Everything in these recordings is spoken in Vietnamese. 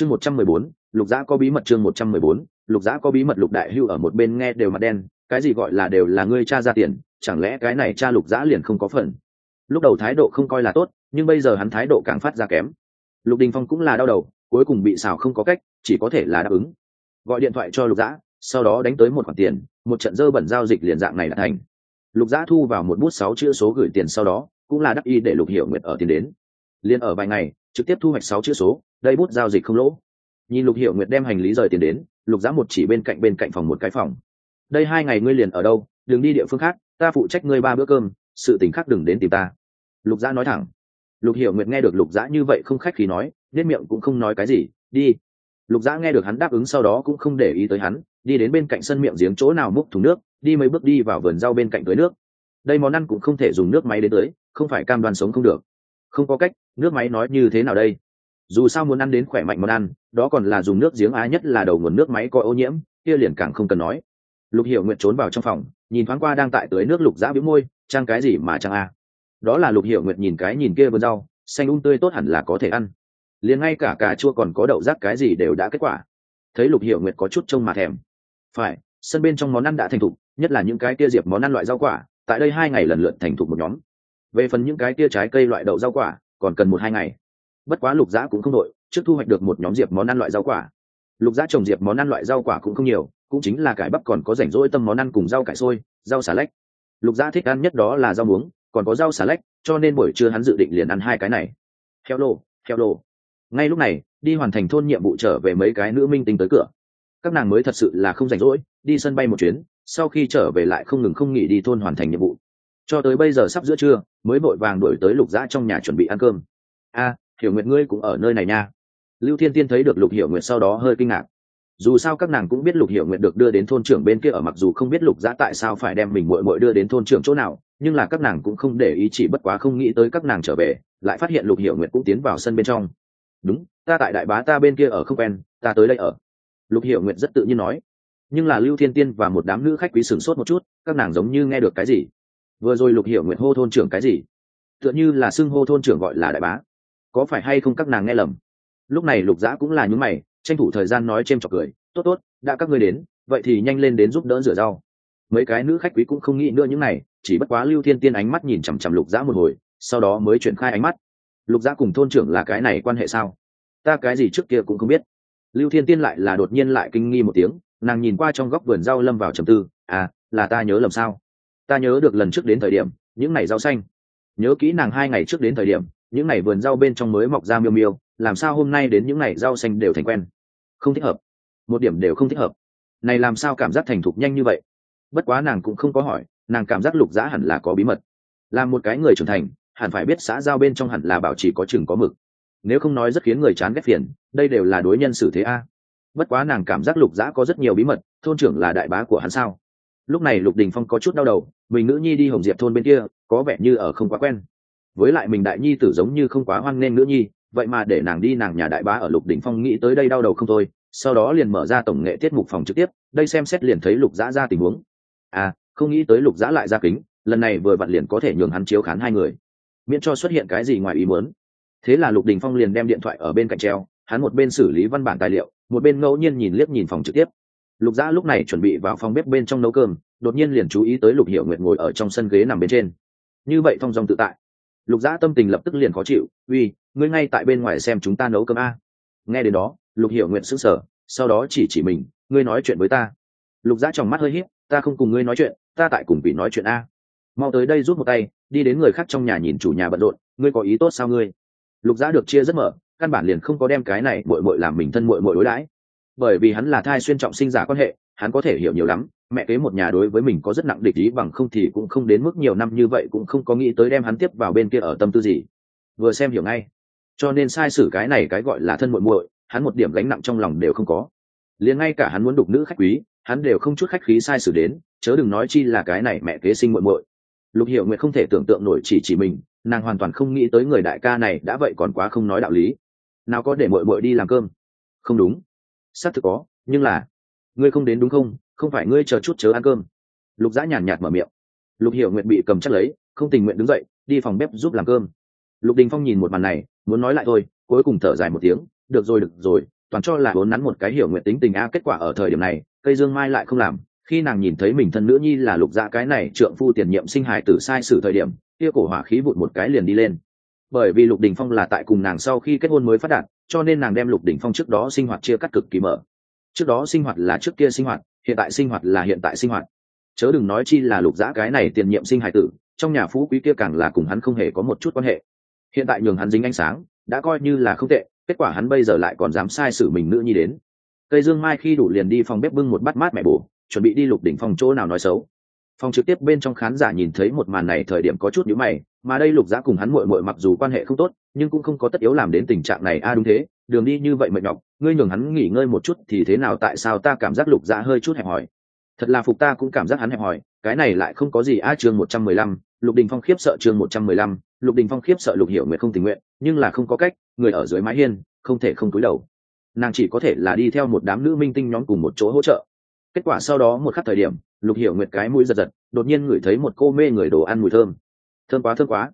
chương một trăm mười bốn, lục giã có bí mật chương một trăm mười bốn, lục giã có bí mật lục đại hưu ở một bên nghe đều mặt đen, cái gì gọi là đều là ngươi cha ra tiền, chẳng lẽ cái này cha lục giã liền không có phần? Lúc đầu thái độ không coi là tốt, nhưng bây giờ hắn thái độ càng phát ra kém. Lục đình phong cũng là đau đầu, cuối cùng bị xào không có cách, chỉ có thể là đáp ứng. Gọi điện thoại cho lục giã, sau đó đánh tới một khoản tiền, một trận dơ bẩn giao dịch liền dạng này đã thành. Lục giã thu vào một bút sáu chữ số gửi tiền sau đó, cũng là đắc y để lục hiểu nguyệt ở tiền đến. Liền ở vài ngày trực tiếp thu hoạch sáu chữ số, đây bút giao dịch không lỗ. Nhìn lục hiểu nguyệt đem hành lý rời tiền đến, lục giã một chỉ bên cạnh bên cạnh phòng một cái phòng. Đây hai ngày ngươi liền ở đâu? Đừng đi địa phương khác, ta phụ trách ngươi ba bữa cơm, sự tình khác đừng đến tìm ta. Lục giã nói thẳng. Lục hiểu nguyệt nghe được lục giã như vậy không khách khí nói nên miệng cũng không nói cái gì, đi. Lục giã nghe được hắn đáp ứng sau đó cũng không để ý tới hắn, đi đến bên cạnh sân miệng giếng chỗ nào múc thùng nước, đi mấy bước đi vào vườn rau bên cạnh tưới nước. Đây món ăn cũng không thể dùng nước máy đến tưới, không phải cam đoan sống không được không có cách, nước máy nói như thế nào đây? Dù sao muốn ăn đến khỏe mạnh món ăn, đó còn là dùng nước giếng á nhất là đầu nguồn nước máy có ô nhiễm, kia liền càng không cần nói. Lục hiểu nguyện trốn vào trong phòng, nhìn thoáng qua đang tại tưới nước lục giã bĩu môi, trang cái gì mà trang a? Đó là lục hiểu nguyện nhìn cái nhìn kia vườn rau, xanh un tươi tốt hẳn là có thể ăn. Liền ngay cả cà chua còn có đậu rác cái gì đều đã kết quả. Thấy lục hiểu nguyệt có chút trông mà thèm. Phải, sân bên trong món ăn đã thành thục, nhất là những cái kia diệp món ăn loại rau quả, tại đây hai ngày lần lượt thành thục một nhóm về phần những cái tia trái cây loại đậu rau quả, còn cần một hai ngày. Bất quá lục giã cũng không đội, trước thu hoạch được một nhóm diệp món ăn loại rau quả. Lục giã trồng diệp món ăn loại rau quả cũng không nhiều, cũng chính là cải bắp còn có rảnh rỗi tâm món ăn cùng rau cải sôi rau xà lách. Lục giã thích ăn nhất đó là rau muống, còn có rau xà lách, cho nên buổi trưa hắn dự định liền ăn hai cái này. Theo lô theo lô. Ngay lúc này, đi hoàn thành thôn nhiệm vụ trở về mấy cái nữ minh tinh tới cửa. Các nàng mới thật sự là không rảnh rỗi, đi sân bay một chuyến, sau khi trở về lại không ngừng không nghỉ đi thôn hoàn thành nhiệm vụ cho tới bây giờ sắp giữa trưa, mới vội vàng đuổi tới lục dã trong nhà chuẩn bị ăn cơm. A, hiểu nguyệt ngươi cũng ở nơi này nha. Lưu thiên tiên thấy được lục hiểu nguyệt sau đó hơi kinh ngạc. Dù sao các nàng cũng biết lục hiểu nguyệt được đưa đến thôn trưởng bên kia ở mặc dù không biết lục dã tại sao phải đem mình muội muội đưa đến thôn trưởng chỗ nào, nhưng là các nàng cũng không để ý chỉ bất quá không nghĩ tới các nàng trở về, lại phát hiện lục hiểu nguyệt cũng tiến vào sân bên trong. Đúng, ta tại đại bá ta bên kia ở không quen, ta tới đây ở. Lục hiểu nguyện rất tự nhiên nói. Nhưng là lưu thiên tiên và một đám nữ khách quý sửng sốt một chút, các nàng giống như nghe được cái gì? Vừa rồi lục hiểu nguyện hô thôn trưởng cái gì? Tựa như là xưng hô thôn trưởng gọi là đại bá. Có phải hay không các nàng nghe lầm? Lúc này lục dã cũng là những mày, tranh thủ thời gian nói c h ê m trọc cười. Tốt tốt, đã các ngươi đến, vậy thì nhanh lên đến giúp đỡ rửa rau. Mấy cái nữ khách quý cũng không nghĩ nữa những này, chỉ bất quá lưu thiên tiên ánh mắt nhìn chằm chằm lục dã một hồi, sau đó mới chuyển khai ánh mắt. Lục dã cùng thôn trưởng là cái này quan hệ sao? Ta cái gì trước kia cũng không biết. Lưu thiên tiên lại là đột nhiên lại kinh nghi một tiếng, nàng nhìn qua trong góc vườn rau lâm vào trầm tư. À là ta nhớ lầm sao? Ta nhớ được lần trước đến thời điểm, những ngày rau xanh. Nhớ kỹ nàng hai ngày trước đến thời điểm, những ngày vườn rau bên trong mới mọc ra miêu miêu, làm sao hôm nay đến những ngày rau xanh đều thành quen. Không thích hợp. Một điểm đều không thích hợp. Này làm sao cảm giác thành thục nhanh như vậy? Bất quá nàng cũng không có hỏi, nàng cảm giác lục giã hẳn là có bí mật. Là một cái người trưởng thành, hẳn phải biết xã giao bên trong hẳn là bảo trì có chừng có mực. Nếu không nói rất khiến người chán ghét phiền, đây đều là đối nhân xử thế a. Bất quá nàng cảm giác lục dã có rất nhiều bí mật, thôn trưởng là đại bá của hắn sao? Lúc này lục đình phong có chút đau đầu, mình nữ nhi đi hồng diệp thôn bên kia, có vẻ như ở không quá quen. Với lại mình đại nhi tử giống như không quá hoan nghênh nữ nhi, vậy mà để nàng đi nàng nhà đại bá ở lục đình phong nghĩ tới đây đau đầu không thôi, sau đó liền mở ra tổng nghệ tiết mục phòng trực tiếp, đây xem xét liền thấy lục dã ra tình huống. À không nghĩ tới lục dã lại ra kính, lần này vừa vặn liền có thể nhường hắn chiếu khán hai người. Miễn cho xuất hiện cái gì ngoài ý muốn. Thế là lục đình phong liền đem điện thoại ở bên cạnh treo, hắn một bên xử lý văn bản tài liệu, một bên ngẫu nhiên nhìn liếc nhìn phòng trực tiếp lục dã lúc này chuẩn bị vào phòng bếp bên trong nấu cơm, đột nhiên liền chú ý tới lục hiệu nguyện ngồi ở trong sân ghế nằm bên trên. Như vậy thong dong tự tại. Lục dã tâm tình lập tức liền khó chịu, uy, ngươi ngay tại bên ngoài xem chúng ta nấu cơm a. Nghe đến đó, lục hiệu nguyện sững sờ, sau đó chỉ chỉ mình, ngươi nói chuyện với ta. Lục dã tròng mắt hơi hiếp ta không cùng ngươi nói chuyện, ta tại cùng vị nói chuyện a. Mau tới đây rút một tay, đi đến người khác trong nhà nhìn chủ nhà bận rộn, ngươi có ý tốt sao ngươi? Lục giã được chia rất mở, căn bản liền không có đem cái này bội bội làm mình thân bội bội đối đãi bởi vì hắn là thai xuyên trọng sinh giả quan hệ, hắn có thể hiểu nhiều lắm, mẹ kế một nhà đối với mình có rất nặng địch ý bằng không thì cũng không đến mức nhiều năm như vậy cũng không có nghĩ tới đem hắn tiếp vào bên kia ở tâm tư gì. Vừa xem hiểu ngay. Cho nên sai sử cái này cái gọi là thân muội muội, hắn một điểm gánh nặng trong lòng đều không có. Liền ngay cả hắn muốn đục nữ khách quý, hắn đều không chút khách khí sai sử đến, chớ đừng nói chi là cái này mẹ kế sinh muội muội. Lục hiểu nguyện không thể tưởng tượng nổi chỉ chỉ mình, nàng hoàn toàn không nghĩ tới người đại ca này đã vậy còn quá không nói đạo lý. Nào có để muội muội đi làm cơm? Không đúng xác thực có, nhưng là, ngươi không đến đúng không? Không phải ngươi chờ chút chớ ăn cơm. Lục Dã nhàn nhạt mở miệng. Lục hiểu nguyện bị cầm chắc lấy, không tình nguyện đứng dậy, đi phòng bếp giúp làm cơm. Lục đình phong nhìn một màn này, muốn nói lại thôi, cuối cùng thở dài một tiếng, được rồi được rồi, toàn cho là vốn nắn một cái hiểu nguyện tính tình a, kết quả ở thời điểm này, cây dương mai lại không làm. Khi nàng nhìn thấy mình thân nữ nhi là lục Dã cái này trượng phu tiền nhiệm sinh hài tử sai sử thời điểm, kia cổ hỏa khí vụt một cái liền đi lên bởi vì lục đình phong là tại cùng nàng sau khi kết hôn mới phát đạt, cho nên nàng đem lục đình phong trước đó sinh hoạt chia cắt cực kỳ mở. Trước đó sinh hoạt là trước kia sinh hoạt, hiện tại sinh hoạt là hiện tại sinh hoạt. Chớ đừng nói chi là lục dã cái này tiền nhiệm sinh hài tử, trong nhà phú quý kia càng là cùng hắn không hề có một chút quan hệ. Hiện tại nhường hắn dính ánh sáng, đã coi như là không tệ, kết quả hắn bây giờ lại còn dám sai sử mình nữ nhi đến. Cây dương mai khi đủ liền đi phòng bếp bưng một bát mát mẹ bổ, chuẩn bị đi lục đỉnh phòng chỗ nào nói xấu. Phòng trực tiếp bên trong khán giả nhìn thấy một màn này thời điểm có chút nhữ mày mà đây lục giã cùng hắn muội muội mặc dù quan hệ không tốt, nhưng cũng không có tất yếu làm đến tình trạng này. A đúng thế, đường đi như vậy mệt nhọc, ngươi nhường hắn nghỉ ngơi một chút thì thế nào, tại sao ta cảm giác lục giã hơi chút hẹp hòi? Thật là phục ta cũng cảm giác hắn hẹp hòi, cái này lại không có gì. A chương một trăm mười lăm, lục đình phong khiếp sợ chương một trăm mười lăm, lục đình phong khiếp sợ lục hiểu nguyện không tình nguyện, nhưng là không có cách, người ở dưới mái hiên, không thể không cúi đầu. Nàng chỉ có thể là đi theo một đám nữ minh tinh nhóm cùng một chỗ hỗ trợ. Kết quả sau đó một khắc thời điểm, lục hiểu nguyệt cái mũi giật giật, đột nhiên ngửi thấy một cô mê người đồ ăn mùi thơm thơm quá thơm quá.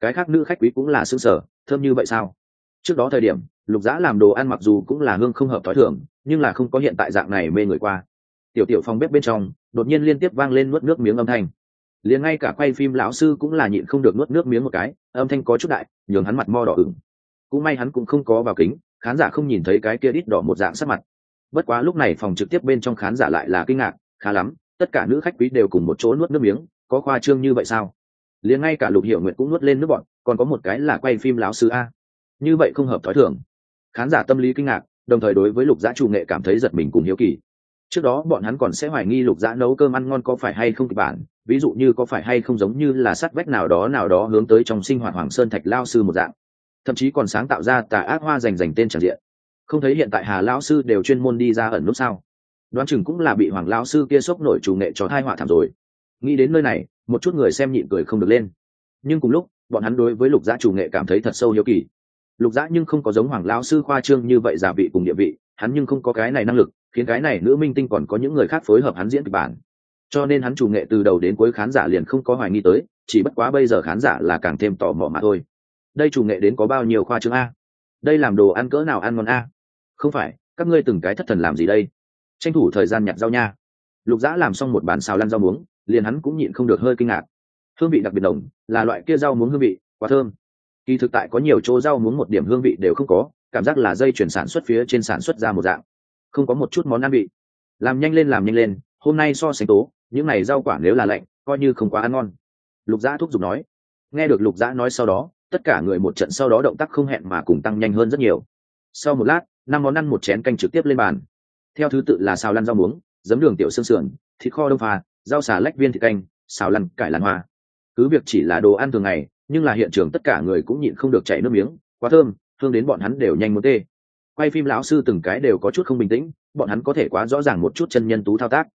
Cái khác nữ khách quý cũng là xương sở thơm như vậy sao? Trước đó thời điểm, lục dã làm đồ ăn mặc dù cũng là hương không hợp t h ó i thường, nhưng là không có hiện tại dạng này mê người qua. Tiểu tiểu phòng bếp bên trong, đột nhiên liên tiếp vang lên nuốt nước miếng âm thanh. Liền ngay cả quay phim lão sư cũng là nhịn không được nuốt nước miếng một cái, âm thanh có chút đại, nhường hắn mặt mo đỏ ửng. Cũng may hắn cũng không có vào kính, khán giả không nhìn thấy cái kia ít đỏ một dạng sắc mặt. Bất quá lúc này phòng trực tiếp bên trong khán giả lại là kinh ngạc, khá lắm, tất cả nữ khách quý đều cùng một chỗ nuốt nước miếng, có khoa trương như vậy sao? Liền ngay cả lục hiểu nguyện cũng nuốt lên nước bọn, còn có một cái là quay phim láo sư a. Như vậy không hợp thói thường. Khán giả tâm lý kinh ngạc, đồng thời đối với lục giã chủ nghệ cảm thấy giật mình cùng hiếu kỳ. Trước đó bọn hắn còn sẽ hoài nghi lục giã nấu cơm ăn ngon có phải hay không kịch bản, ví dụ như có phải hay không giống như là sắt vách nào đó nào đó hướng tới trong sinh hoạt hoàng sơn thạch lao sư một dạng. Thậm chí còn sáng tạo ra tà ác hoa dành dành tên tràn diện. Không thấy hiện tại hà lão sư đều chuyên môn đi ra ẩn nút sao? Đoán chừng cũng là bị hoàng lão sư kia sốc nổi chủ nghệ cho thai họa thảm rồi. Nghĩ đến nơi này một chút người xem nhịn cười không được lên. Nhưng cùng lúc, bọn hắn đối với lục gia chủ nghệ cảm thấy thật sâu hiếu kỳ. Lục gia nhưng không có giống hoàng lão sư khoa trương như vậy giả vị cùng địa vị, hắn nhưng không có cái này năng lực, khiến cái này nữ minh tinh còn có những người khác phối hợp hắn diễn kịch bản. Cho nên hắn chủ nghệ từ đầu đến cuối khán giả liền không có hoài nghi tới, chỉ bất quá bây giờ khán giả là càng thêm tò mò mà thôi. Đây chủ nghệ đến có bao nhiêu khoa trương a? Đây làm đồ ăn cỡ nào ăn ngon a? Không phải, các ngươi từng cái thất thần làm gì đây? Tranh thủ thời gian nhặt rau nha. Lục dã làm xong một bàn xào lăn rau muống liền hắn cũng nhịn không được hơi kinh ngạc. Hương vị đặc biệt đồng là loại kia rau muống hương vị, quá thơm. Kỳ thực tại có nhiều chỗ rau muống một điểm hương vị đều không có, cảm giác là dây chuyển sản xuất phía trên sản xuất ra một dạng. Không có một chút món ăn vị. Làm nhanh lên, làm nhanh lên, hôm nay so sánh tố, những này rau quả nếu là lạnh, coi như không quá ăn ngon. Lục dã thúc giục nói. Nghe được lục dã nói sau đó, tất cả người một trận sau đó động tác không hẹn mà cùng tăng nhanh hơn rất nhiều. Sau một lát, năm món ăn một chén canh trực tiếp lên bàn. Theo thứ tự là xào lăn rau muống, giấm đường tiểu xương sườn, thịt kho đông pha rau xà lách viên thịt canh, xào lăn, cải làn hoa. Cứ việc chỉ là đồ ăn thường ngày, nhưng là hiện trường tất cả người cũng nhịn không được chảy nước miếng, quá thơm thương đến bọn hắn đều nhanh muốn tê. Quay phim lão sư từng cái đều có chút không bình tĩnh, bọn hắn có thể quá rõ ràng một chút chân nhân tú thao tác.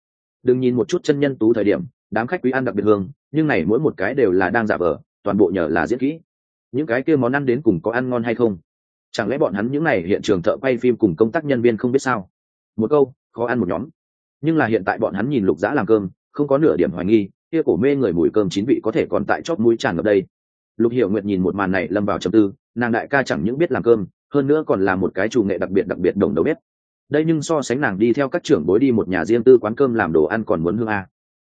Đừng nhìn một chút chân nhân tú thời điểm, đám khách quý ăn đặc biệt hương, nhưng này mỗi một cái đều là đang giả vờ, toàn bộ nhờ là diễn kỹ. Những cái kia món ăn đến cùng có ăn ngon hay không? Chẳng lẽ bọn hắn những n à y hiện trường thợ quay phim cùng công tác nhân viên không biết sao? Một câu, khó ăn một nhóm. Nhưng là hiện tại bọn hắn nhìn lục dã làm cơm không có nửa điểm hoài nghi, kia cổ mê người mùi cơm chín vị có thể còn tại chót mũi tràn ngập đây. Lục hiểu nguyệt nhìn một màn này lâm vào trầm tư, nàng đại ca chẳng những biết làm cơm, hơn nữa còn là một cái chủ nghệ đặc biệt đặc biệt đồng đầu bếp. Đây nhưng so sánh nàng đi theo các trưởng bối đi một nhà riêng tư quán cơm làm đồ ăn còn muốn hương a.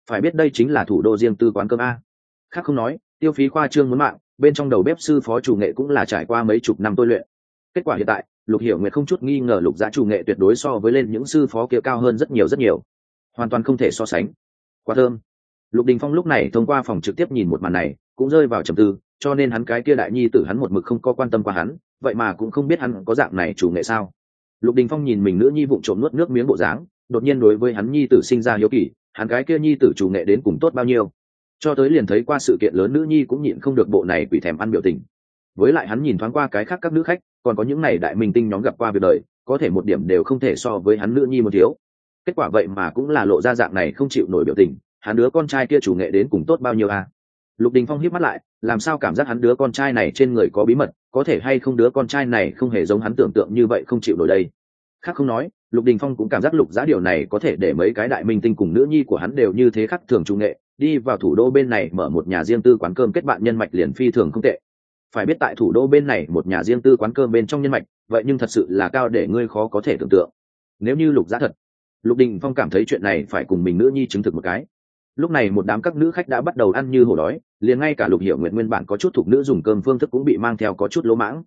Phải biết đây chính là thủ đô riêng tư quán cơm a. Khác không nói, tiêu phí khoa trương muốn mạng, bên trong đầu bếp sư phó chủ nghệ cũng là trải qua mấy chục năm tôi luyện. Kết quả hiện tại, lục hiểu nguyệt không chút nghi ngờ lục giá chủ nghệ tuyệt đối so với lên những sư phó kia cao hơn rất nhiều rất nhiều. Hoàn toàn không thể so sánh quá thơm. Lục đình phong lúc này thông qua phòng trực tiếp nhìn một màn này, cũng rơi vào trầm tư, cho nên hắn cái kia đại nhi tử hắn một mực không có quan tâm qua hắn, vậy mà cũng không biết hắn có dạng này chủ nghệ sao. Lục đình phong nhìn mình nữ nhi vụng trộm nuốt nước miếng bộ dáng, đột nhiên đối với hắn nhi tử sinh ra hiếu kỳ, hắn cái kia nhi tử chủ nghệ đến cùng tốt bao nhiêu. Cho tới liền thấy qua sự kiện lớn nữ nhi cũng nhịn không được bộ này quỷ thèm ăn biểu tình. Với lại hắn nhìn thoáng qua cái khác các nữ khách, còn có những này đại minh tinh nhóm gặp qua việc đời, có thể một điểm đều không thể so với hắn nữ nhi một thiếu kết quả vậy mà cũng là lộ ra dạng này không chịu nổi biểu tình, hắn đứa con trai kia chủ nghệ đến cùng tốt bao nhiêu à? Lục đình phong hiếp mắt lại, làm sao cảm giác hắn đứa con trai này trên người có bí mật, có thể hay không đứa con trai này không hề giống hắn tưởng tượng như vậy không chịu nổi đây? Khác không nói, lục đình phong cũng cảm giác lục giá điều này có thể để mấy cái đại minh tinh cùng nữ nhi của hắn đều như thế khắc thường trung nghệ, đi vào thủ đô bên này mở một nhà riêng tư quán cơm kết bạn nhân mạch liền phi thường không tệ. Phải biết tại thủ đô bên này một nhà riêng tư quán cơm bên trong nhân mạch, vậy nhưng thật sự là cao để ngươi khó có thể tưởng tượng. Nếu như lục giá thật lục đình phong cảm thấy chuyện này phải cùng mình nữ nhi chứng thực một cái. Lúc này một đám các nữ khách đã bắt đầu ăn như hổ đói, liền ngay cả lục hiệu nguyện nguyên bản có chút thuộc nữ dùng cơm phương thức cũng bị mang theo có chút lỗ mãng.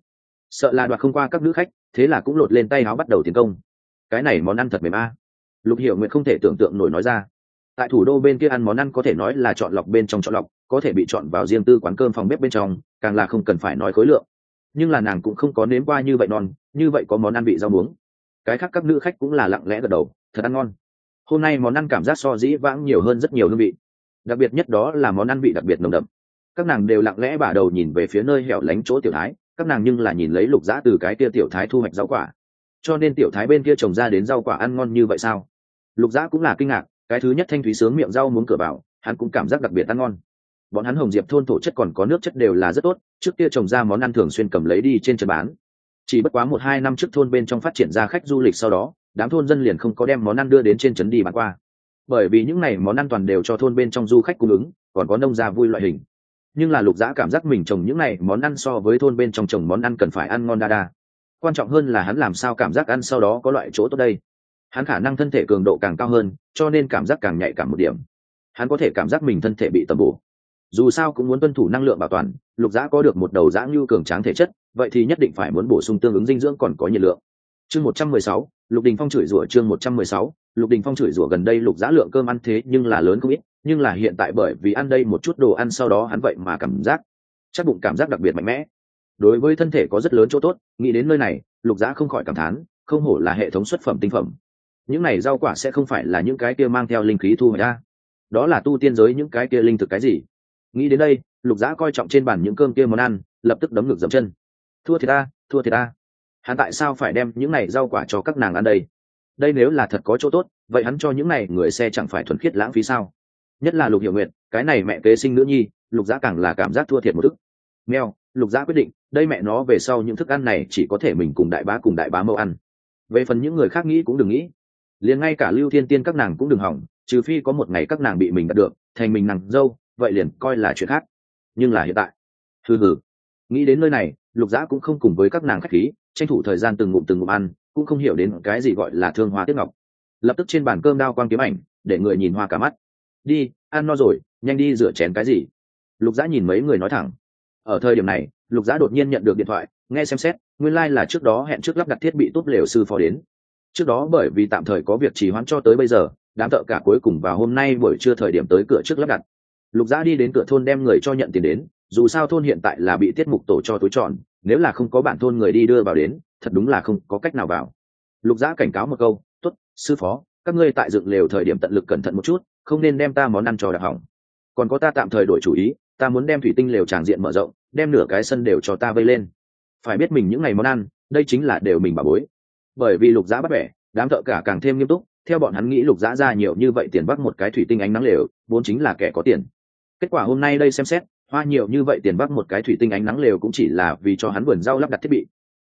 Sợ là đoạt không qua các nữ khách, thế là cũng lột lên tay áo bắt đầu tiến công. Cái này món ăn thật mềm a. Lục hiệu nguyện không thể tưởng tượng nổi nói ra. Tại thủ đô bên kia ăn món ăn có thể nói là chọn lọc bên trong chọn lọc, có thể bị chọn vào riêng tư quán cơm phòng bếp bên trong, càng là không cần phải nói khối lượng. Nhưng là nàng cũng không có nếm qua như vậy non, như vậy có món ăn bị rau muống cái khác các nữ khách cũng là lặng lẽ gật đầu, thật ăn ngon. Hôm nay món ăn cảm giác so dĩ vãng nhiều hơn rất nhiều hương vị. Đặc biệt nhất đó là món ăn vị đặc biệt nồng đậm. Các nàng đều lặng lẽ bả đầu nhìn về phía nơi hẻo lánh chỗ tiểu thái, các nàng nhưng là nhìn lấy lục dã từ cái kia tiểu thái thu hoạch rau quả. Cho nên tiểu thái bên kia trồng ra đến rau quả ăn ngon như vậy sao? Lục dã cũng là kinh ngạc, cái thứ nhất thanh thúy sướng miệng rau muốn cửa vào, hắn cũng cảm giác đặc biệt ăn ngon. Bọn hắn hồng diệp thôn thổ chất còn có nước chất đều là rất tốt, trước kia trồng ra món ăn thường xuyên cầm lấy đi trên chân bán chỉ bất quá một hai năm trước thôn bên trong phát triển ra khách du lịch sau đó, đám thôn dân liền không có đem món ăn đưa đến trên trấn đi bán qua. Bởi vì những n à y món ăn toàn đều cho thôn bên trong du khách cung ứng, còn có nông gia vui loại hình. Nhưng là lục dã cảm giác mình trồng những n à y món ăn so với thôn bên trong trồng món ăn cần phải ăn ngon đa đa. Quan trọng hơn là hắn làm sao cảm giác ăn sau đó có loại chỗ tốt đây. Hắn khả năng thân thể cường độ càng cao hơn, cho nên cảm giác càng nhạy cảm một điểm. Hắn có thể cảm giác mình thân thể bị tầm bổ. Dù sao cũng muốn tuân thủ năng lượng bảo toàn, lục dã có được một đầu dã như cường tráng thể chất vậy thì nhất định phải muốn bổ sung tương ứng dinh dưỡng còn có nhiệt lượng. Chương một trăm mười sáu, lục đình phong chửi rủa chương một trăm mười sáu, lục đình phong chửi rủa gần đây lục giá lượng cơm ăn thế nhưng là lớn không ít, nhưng là hiện tại bởi vì ăn đây một chút đồ ăn sau đó hắn vậy mà cảm giác, chắc bụng cảm giác đặc biệt mạnh mẽ. Đối với thân thể có rất lớn chỗ tốt, nghĩ đến nơi này, lục giá không khỏi cảm thán, không hổ là hệ thống xuất phẩm tinh phẩm. Những này rau quả sẽ không phải là những cái kia mang theo linh khí thu hồi ra đó là tu tiên giới những cái kia linh thực cái gì? Nghĩ đến đây, lục giá coi trọng trên bàn những cơm kia món ăn, lập tức đấm ngực dậm chân thua thì ta thua thì ta hắn tại sao phải đem những này rau quả cho các nàng ăn đây? Đây nếu là thật có chỗ tốt, vậy hắn cho những này người xe chẳng phải thuần khiết lãng phí sao? Nhất là lục hiệu nguyện cái này mẹ kế sinh nữ nhi, lục giã càng là cảm giác thua thiệt một thức mèo, lục giã quyết định, đây mẹ nó về sau những thức ăn này chỉ có thể mình cùng đại bá cùng đại bá mâu ăn. Về phần những người khác nghĩ cũng đừng nghĩ. Liền ngay cả lưu thiên tiên các nàng cũng đừng hỏng, trừ phi có một ngày các nàng bị mình đặt được, thành mình nàng dâu, vậy liền coi là chuyện khác. Nhưng là hiện tại. Thư hử nghĩ đến nơi này lục giã cũng không cùng với các nàng khách khí, tranh thủ thời gian từng ngụm từng ngụm ăn, cũng không hiểu đến cái gì gọi là thương hoa tiếp ngọc. Lập tức trên bàn cơm đao quang kiếm ảnh, để người nhìn hoa cả mắt. Đi, ăn no rồi, nhanh đi rửa chén cái gì? Lục giã nhìn mấy người nói thẳng. Ở thời điểm này, lục giã đột nhiên nhận được điện thoại, nghe xem xét, nguyên lai、like、là trước đó hẹn trước lắp đặt thiết bị tốt lều sư phó đến. Trước đó bởi vì tạm thời có việc trì hoãn cho tới bây giờ, đám thợ cả cuối cùng vào hôm nay buổi trưa thời điểm tới cửa trước lắp đặt. Lục giã đi đến cửa thôn đem người cho nhận tiền đến, dù sao thôn hiện tại là bị tiết mục tổ cho túi tròn nếu là không có bản thôn người đi đưa vào đến, thật đúng là không có cách nào vào. Lục giã cảnh cáo một câu t ố t sư phó, các ngươi tại dựng lều thời điểm tận lực cẩn thận một chút, không nên đem ta món ăn trò đặc hỏng. Còn có ta tạm thời đổi chủ ý, ta muốn đem thủy tinh lều tràng diện mở rộng, đem nửa cái sân đều cho ta vây lên. Phải biết mình những ngày món ăn, đây chính là đều mình bà bối. Bởi vì lục giã bắt bẻ, đám thợ cả càng thêm nghiêm túc, theo bọn hắn nghĩ lục giã ra nhiều như vậy tiền bắt một cái thủy tinh ánh nắng lều, vốn chính là kẻ có tiền. Kết quả hôm nay đây xem xét hoa nhiều như vậy tiền bắc một cái thủy tinh ánh nắng lều cũng chỉ là vì cho hắn vườn rau lắp đặt thiết bị.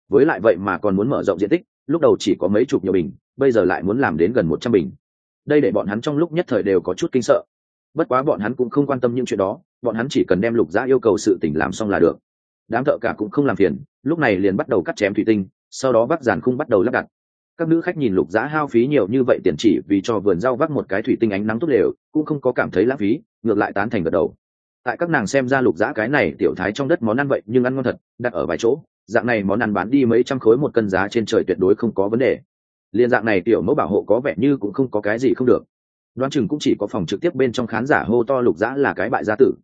Với lại vậy mà còn muốn mở rộng diện tích, lúc đầu chỉ có mấy chục nhiều bình, bây giờ lại muốn làm đến gần một trăm bình. Đây để bọn hắn trong lúc nhất thời đều có chút kinh sợ. Bất quá bọn hắn cũng không quan tâm những chuyện đó, bọn hắn chỉ cần đem lục giã yêu cầu sự tỉnh làm xong là được. Đám thợ cả cũng không làm phiền, lúc này liền bắt đầu cắt chém thủy tinh, sau đó vác giàn khung bắt đầu lắp đặt. Các nữ khách nhìn lục giã hao phí nhiều như vậy tiền chỉ vì cho vườn rau vác một cái thủy tinh ánh nắng tốt đều cũng không có cảm thấy lãng phí, ngược lại tán thành gật đầu tại các nàng xem ra lục giã cái này tiểu thái trong đất món ăn vậy nhưng ăn ngon thật, đặt ở vài chỗ, dạng này món ăn bán đi mấy trăm khối một cân giá trên trời tuyệt đối không có vấn đề. Liên dạng này tiểu mẫu bảo hộ có vẻ như cũng không có cái gì không được. Đoán chừng cũng chỉ có phòng trực tiếp bên trong khán giả hô to lục giã là cái bại gia tử.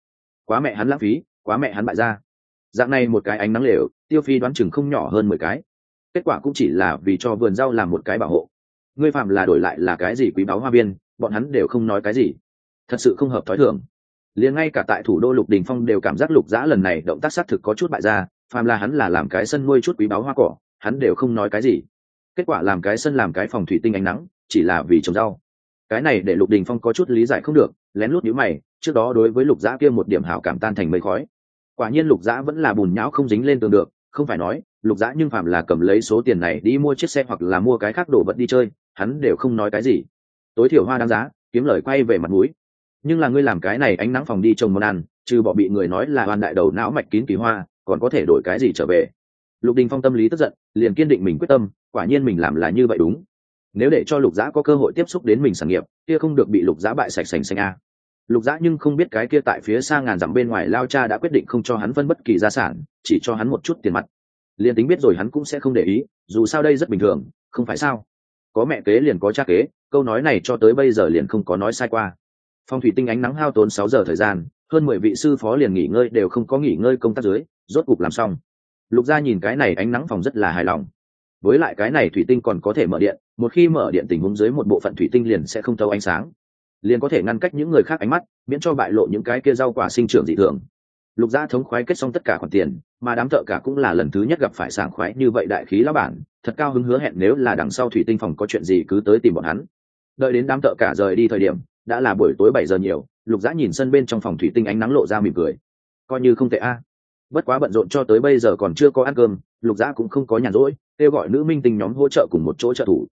Quá mẹ hắn lãng phí, quá mẹ hắn bại gia. Dạng này một cái ánh nắng lều, tiêu phi đoán chừng không nhỏ hơn mười cái. Kết quả cũng chỉ là vì cho vườn rau làm một cái bảo hộ. Ngươi phạm là đổi lại là cái gì quý báu hoa viên, bọn hắn đều không nói cái gì. Thật sự không hợp thói thường liền ngay cả tại thủ đô lục đình phong đều cảm giác lục giã lần này động tác xác thực có chút bại ra phàm là hắn là làm cái sân nuôi chút quý báo hoa cỏ, hắn đều không nói cái gì. Kết quả làm cái sân làm cái phòng thủy tinh ánh nắng, chỉ là vì trồng rau. Cái này để lục đình phong có chút lý giải không được, lén lút nhíu mày, trước đó đối với lục giã kia một điểm hảo cảm tan thành mây khói. Quả nhiên lục giã vẫn là bùn nhão không dính lên tường được, không phải nói, lục giã nhưng phàm là cầm lấy số tiền này đi mua chiếc xe hoặc là mua cái khác đồ vật đi chơi, hắn đều không nói cái gì. Tối thiểu hoa đáng giá, kiếm lời quay về mặt mũi nhưng là ngươi làm cái này ánh nắng phòng đi trồng món ăn, trừ bỏ bị người nói là oan đại đầu não mạch kín kỳ hoa, còn có thể đổi cái gì trở về? Lục đình phong tâm lý tức giận, liền kiên định mình quyết tâm, quả nhiên mình làm là như vậy đúng. Nếu để cho lục giã có cơ hội tiếp xúc đến mình sản nghiệp, kia không được bị lục giã bại sạch sành xanh a. Lục giã nhưng không biết cái kia tại phía xa ngàn dặm bên ngoài lao cha đã quyết định không cho hắn phân bất kỳ gia sản, chỉ cho hắn một chút tiền mặt. Liền tính biết rồi hắn cũng sẽ không để ý, dù sao đây rất bình thường, không phải sao? Có mẹ kế liền có cha kế, câu nói này cho tới bây giờ liền không có nói sai qua phong thủy tinh ánh nắng hao tốn sáu giờ thời gian, hơn mười vị sư phó liền nghỉ ngơi đều không có nghỉ ngơi công tác dưới, rốt cục làm xong. Lục gia nhìn cái này ánh nắng phòng rất là hài lòng. Với lại cái này thủy tinh còn có thể mở điện, một khi mở điện tình huống dưới một bộ phận thủy tinh liền sẽ không thâu ánh sáng. Liền có thể ngăn cách những người khác ánh mắt, miễn cho bại lộ những cái kia rau quả sinh trưởng dị thường. Lục gia thống khoái kết xong tất cả khoản tiền, mà đám thợ cả cũng là lần thứ nhất gặp phải sảng khoái như vậy đại khí lão bản, thật cao hứng hứa hẹn nếu là đằng sau thủy tinh phòng có chuyện gì cứ tới tìm bọn hắn. Đợi đến đám thợ cả rời đi thời điểm đã là buổi tối bảy giờ nhiều, lục dã nhìn sân bên trong phòng thủy tinh ánh nắng lộ ra mỉm cười. Coi như không tệ a. Bất quá bận rộn cho tới bây giờ còn chưa có ăn cơm, lục dã cũng không có nhàn rỗi, kêu gọi nữ minh tinh nhóm hỗ trợ cùng một chỗ trợ thủ.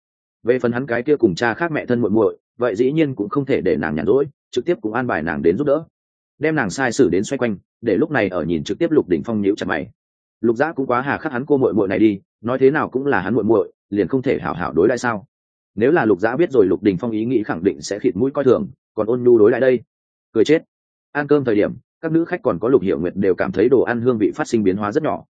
Về phần hắn cái kia cùng cha khác mẹ thân muội muội, vậy dĩ nhiên cũng không thể để nàng nhàn rỗi, trực tiếp cũng an bài nàng đến giúp đỡ. Đem nàng sai sử đến xoay quanh, để lúc này ở nhìn trực tiếp lục đỉnh phong nhíu chặt mày. Lục dã cũng quá hà khắc hắn cô muội muội này đi, nói thế nào cũng là hắn muội muội, liền không thể hảo hảo đối đãi sao? Nếu là lục giã biết rồi lục đình phong ý nghĩ khẳng định sẽ khịt mũi coi thường, còn ôn nhu đối lại đây. Cười chết. Ăn cơm thời điểm, các nữ khách còn có lục hiệu nguyệt đều cảm thấy đồ ăn hương vị phát sinh biến hóa rất nhỏ.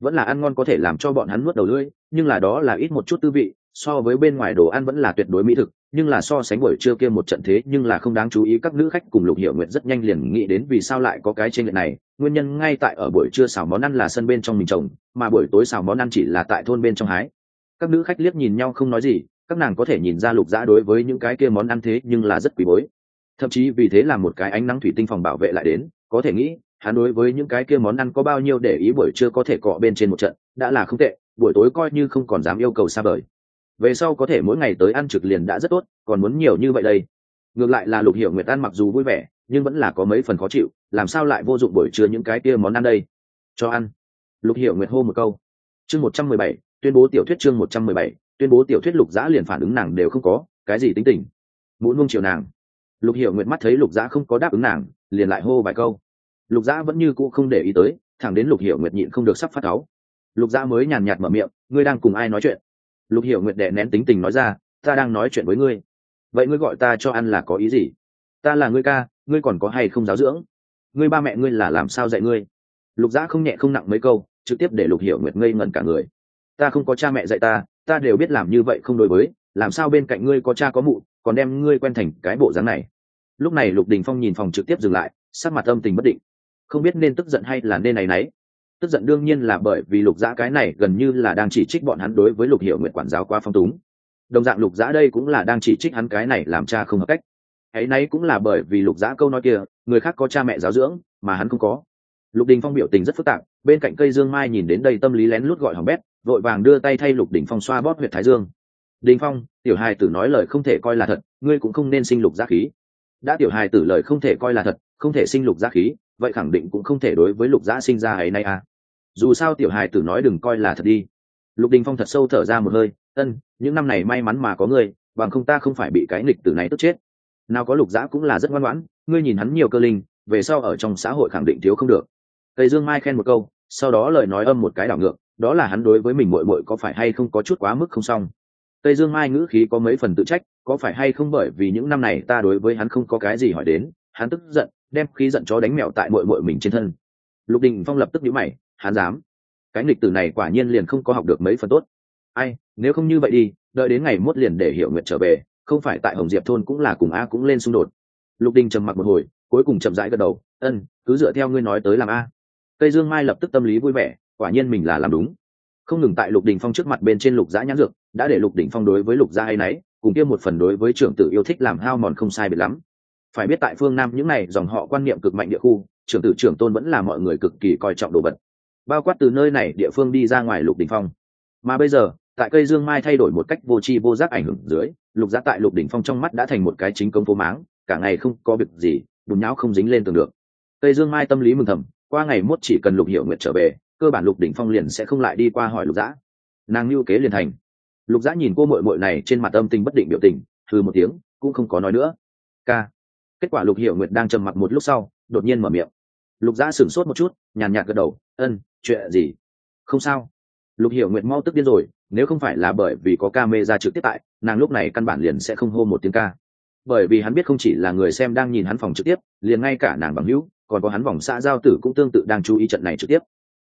Vẫn là ăn ngon có thể làm cho bọn hắn nuốt đầu lưỡi, nhưng là đó là ít một chút tư vị, so với bên ngoài đồ ăn vẫn là tuyệt đối mỹ thực, nhưng là so sánh buổi trưa kia một trận thế nhưng là không đáng chú ý, các nữ khách cùng lục hiệu nguyện rất nhanh liền nghĩ đến vì sao lại có cái trên lệch này. Nguyên nhân ngay tại ở buổi trưa xào món ăn là sân bên trong mình trồng, mà buổi tối xào món ăn chỉ là tại thôn bên trong hái. Các nữ khách liếc nhìn nhau không nói gì các nàng có thể nhìn ra lục dã đối với những cái kia món ăn thế nhưng là rất quý bối. Thậm chí vì thế làm một cái ánh nắng thủy tinh phòng bảo vệ lại đến, có thể nghĩ, hắn đối với những cái kia món ăn có bao nhiêu để ý buổi trưa có thể cọ bên trên một trận, đã là không tệ, buổi tối coi như không còn dám yêu cầu xa vời. Về sau có thể mỗi ngày tới ăn trực liền đã rất tốt, còn muốn nhiều như vậy đây. Ngược lại là lục hiểu nguyệt ăn mặc dù vui vẻ, nhưng vẫn là có mấy phần khó chịu, làm sao lại vô dụng buổi trưa những cái kia món ăn đây? Cho ăn. Lục hiểu nguyệt hô một câu. Chương một trăm mười bảy, tuyên bố tiểu thuyết chương một trăm mười bảy tuyên bố tiểu thuyết lục giã liền phản ứng nàng đều không có, cái gì tính tình? Muốn nuông chiều nàng. Lục hiểu nguyệt mắt thấy lục giã không có đáp ứng nàng, liền lại hô vài câu. Lục giã vẫn như cũ không để ý tới, thẳng đến lục hiểu nguyệt nhịn không được sắp phát cáu lục giã mới nhàn nhạt mở miệng, ngươi đang cùng ai nói chuyện? Lục hiểu nguyệt đệ nén tính tình nói ra, ta đang nói chuyện với ngươi. Vậy ngươi gọi ta cho ăn là có ý gì? Ta là ngươi ca, ngươi còn có hay không giáo dưỡng? Ngươi ba mẹ ngươi là làm sao dạy ngươi? Lục giã không nhẹ không nặng mấy câu, trực tiếp để lục hiểu nguyệt ngây ngẩn cả người. Ta không có cha mẹ dạy ta ta đều biết làm như vậy không đối với, làm sao bên cạnh ngươi có cha có mụ, còn đem ngươi quen thành cái bộ dáng này. Lúc này lục đình phong nhìn phòng trực tiếp dừng lại, sắc mặt âm tình bất định. Không biết nên tức giận hay là nên này nấy. Tức giận đương nhiên là bởi vì lục giã cái này gần như là đang chỉ trích bọn hắn đối với lục hiệu nguyện quản giáo qua phong túng. Đồng dạng lục giã đây cũng là đang chỉ trích hắn cái này làm cha không hợp cách. Ấy nấy cũng là bởi vì lục giã câu nói kia, người khác có cha mẹ giáo dưỡng, mà hắn không có lục đình phong biểu tình rất phức tạp, bên cạnh cây dương mai nhìn đến đây tâm lý lén lút gọi hỏng bét, vội vàng đưa tay thay lục đình phong xoa bóp huyệt thái dương. Đình phong, tiểu hài tử nói lời không thể coi là thật, ngươi cũng không nên sinh lục giác khí. Đã tiểu hài tử lời không thể coi là thật, không thể sinh lục giác khí, vậy khẳng định cũng không thể đối với lục giã sinh ra ấy nay à. Dù sao tiểu hài tử nói đừng coi là thật đi. Lục đình phong thật sâu thở ra một hơi, ân, những năm này may mắn mà có ngươi, bằng không ta không phải bị cái nghịch tử này tức chết. Nào có lục giã cũng là rất ngoan ngoãn, ngươi nhìn hắn nhiều cơ linh, về sau ở trong xã hội khẳng định thiếu không được tây dương mai khen một câu, sau đó lời nói âm một cái đảo ngược, đó là hắn đối với mình mội mội có phải hay không có chút quá mức không xong. Tây dương mai ngữ khí có mấy phần tự trách, có phải hay không bởi vì những năm này ta đối với hắn không có cái gì hỏi đến, hắn tức giận, đem khí giận chó đánh mèo tại mội mội mình trên thân. Lục đình phong lập tức nhíu mày, hắn dám. Cái nghịch tử này quả nhiên liền không có học được mấy phần tốt. Ai, nếu không như vậy đi, đợi đến ngày mốt liền để hiểu nguyện trở về, không phải tại hồng diệp thôn cũng là cùng a cũng lên xung đột. Lục đình trầm mặc một hồi, cuối cùng chậm rãi gật đầu, ân, cứ dựa theo ngươi nói tới làm a cây dương mai lập tức tâm lý vui vẻ, quả nhiên mình là làm đúng. Không ngừng tại lục đình phong trước mặt bên trên lục giã nhãn dược, đã để lục đình phong đối với lục gia hay nấy, cùng kia một phần đối với trưởng tử yêu thích làm hao mòn không sai biệt lắm. Phải biết tại phương nam những này dòng họ quan niệm cực mạnh địa khu, trưởng tử trưởng tôn vẫn là mọi người cực kỳ coi trọng đồ vật. Bao quát từ nơi này địa phương đi ra ngoài lục đình phong. Mà bây giờ, tại cây dương mai thay đổi một cách vô tri vô giác ảnh hưởng dưới, lục giá tại lục đỉnh phong trong mắt đã thành một cái chính công phố máng, cả ngày không có việc gì bùn nhão không dính lên tường được. Cây dương mai tâm lý mừng thầm qua ngày mốt chỉ cần lục hiệu nguyệt trở về, cơ bản lục đỉnh phong liền sẽ không lại đi qua hỏi lục giã nàng lưu kế liền thành. Lục giã nhìn cô mội mội này trên mặt âm tình bất định biểu tình thư một tiếng, cũng không có nói nữa. K kết quả lục hiệu nguyệt đang trầm mặc một lúc sau, đột nhiên mở miệng. Lục dã sửng sốt một chút, nhàn nhạt gật đầu, ân, chuyện gì? Không sao. Lục hiểu nguyện mau tức điên rồi, nếu không phải là bởi vì có ca mê ra trực tiếp tại, nàng lúc này căn bản liền sẽ không hô một tiếng ca. Bởi vì hắn biết không chỉ là người xem đang nhìn hắn phòng trực tiếp, liền ngay cả nàng bằng hữu còn có hắn vòng xã giao tử cũng tương tự đang chú ý trận này trực tiếp.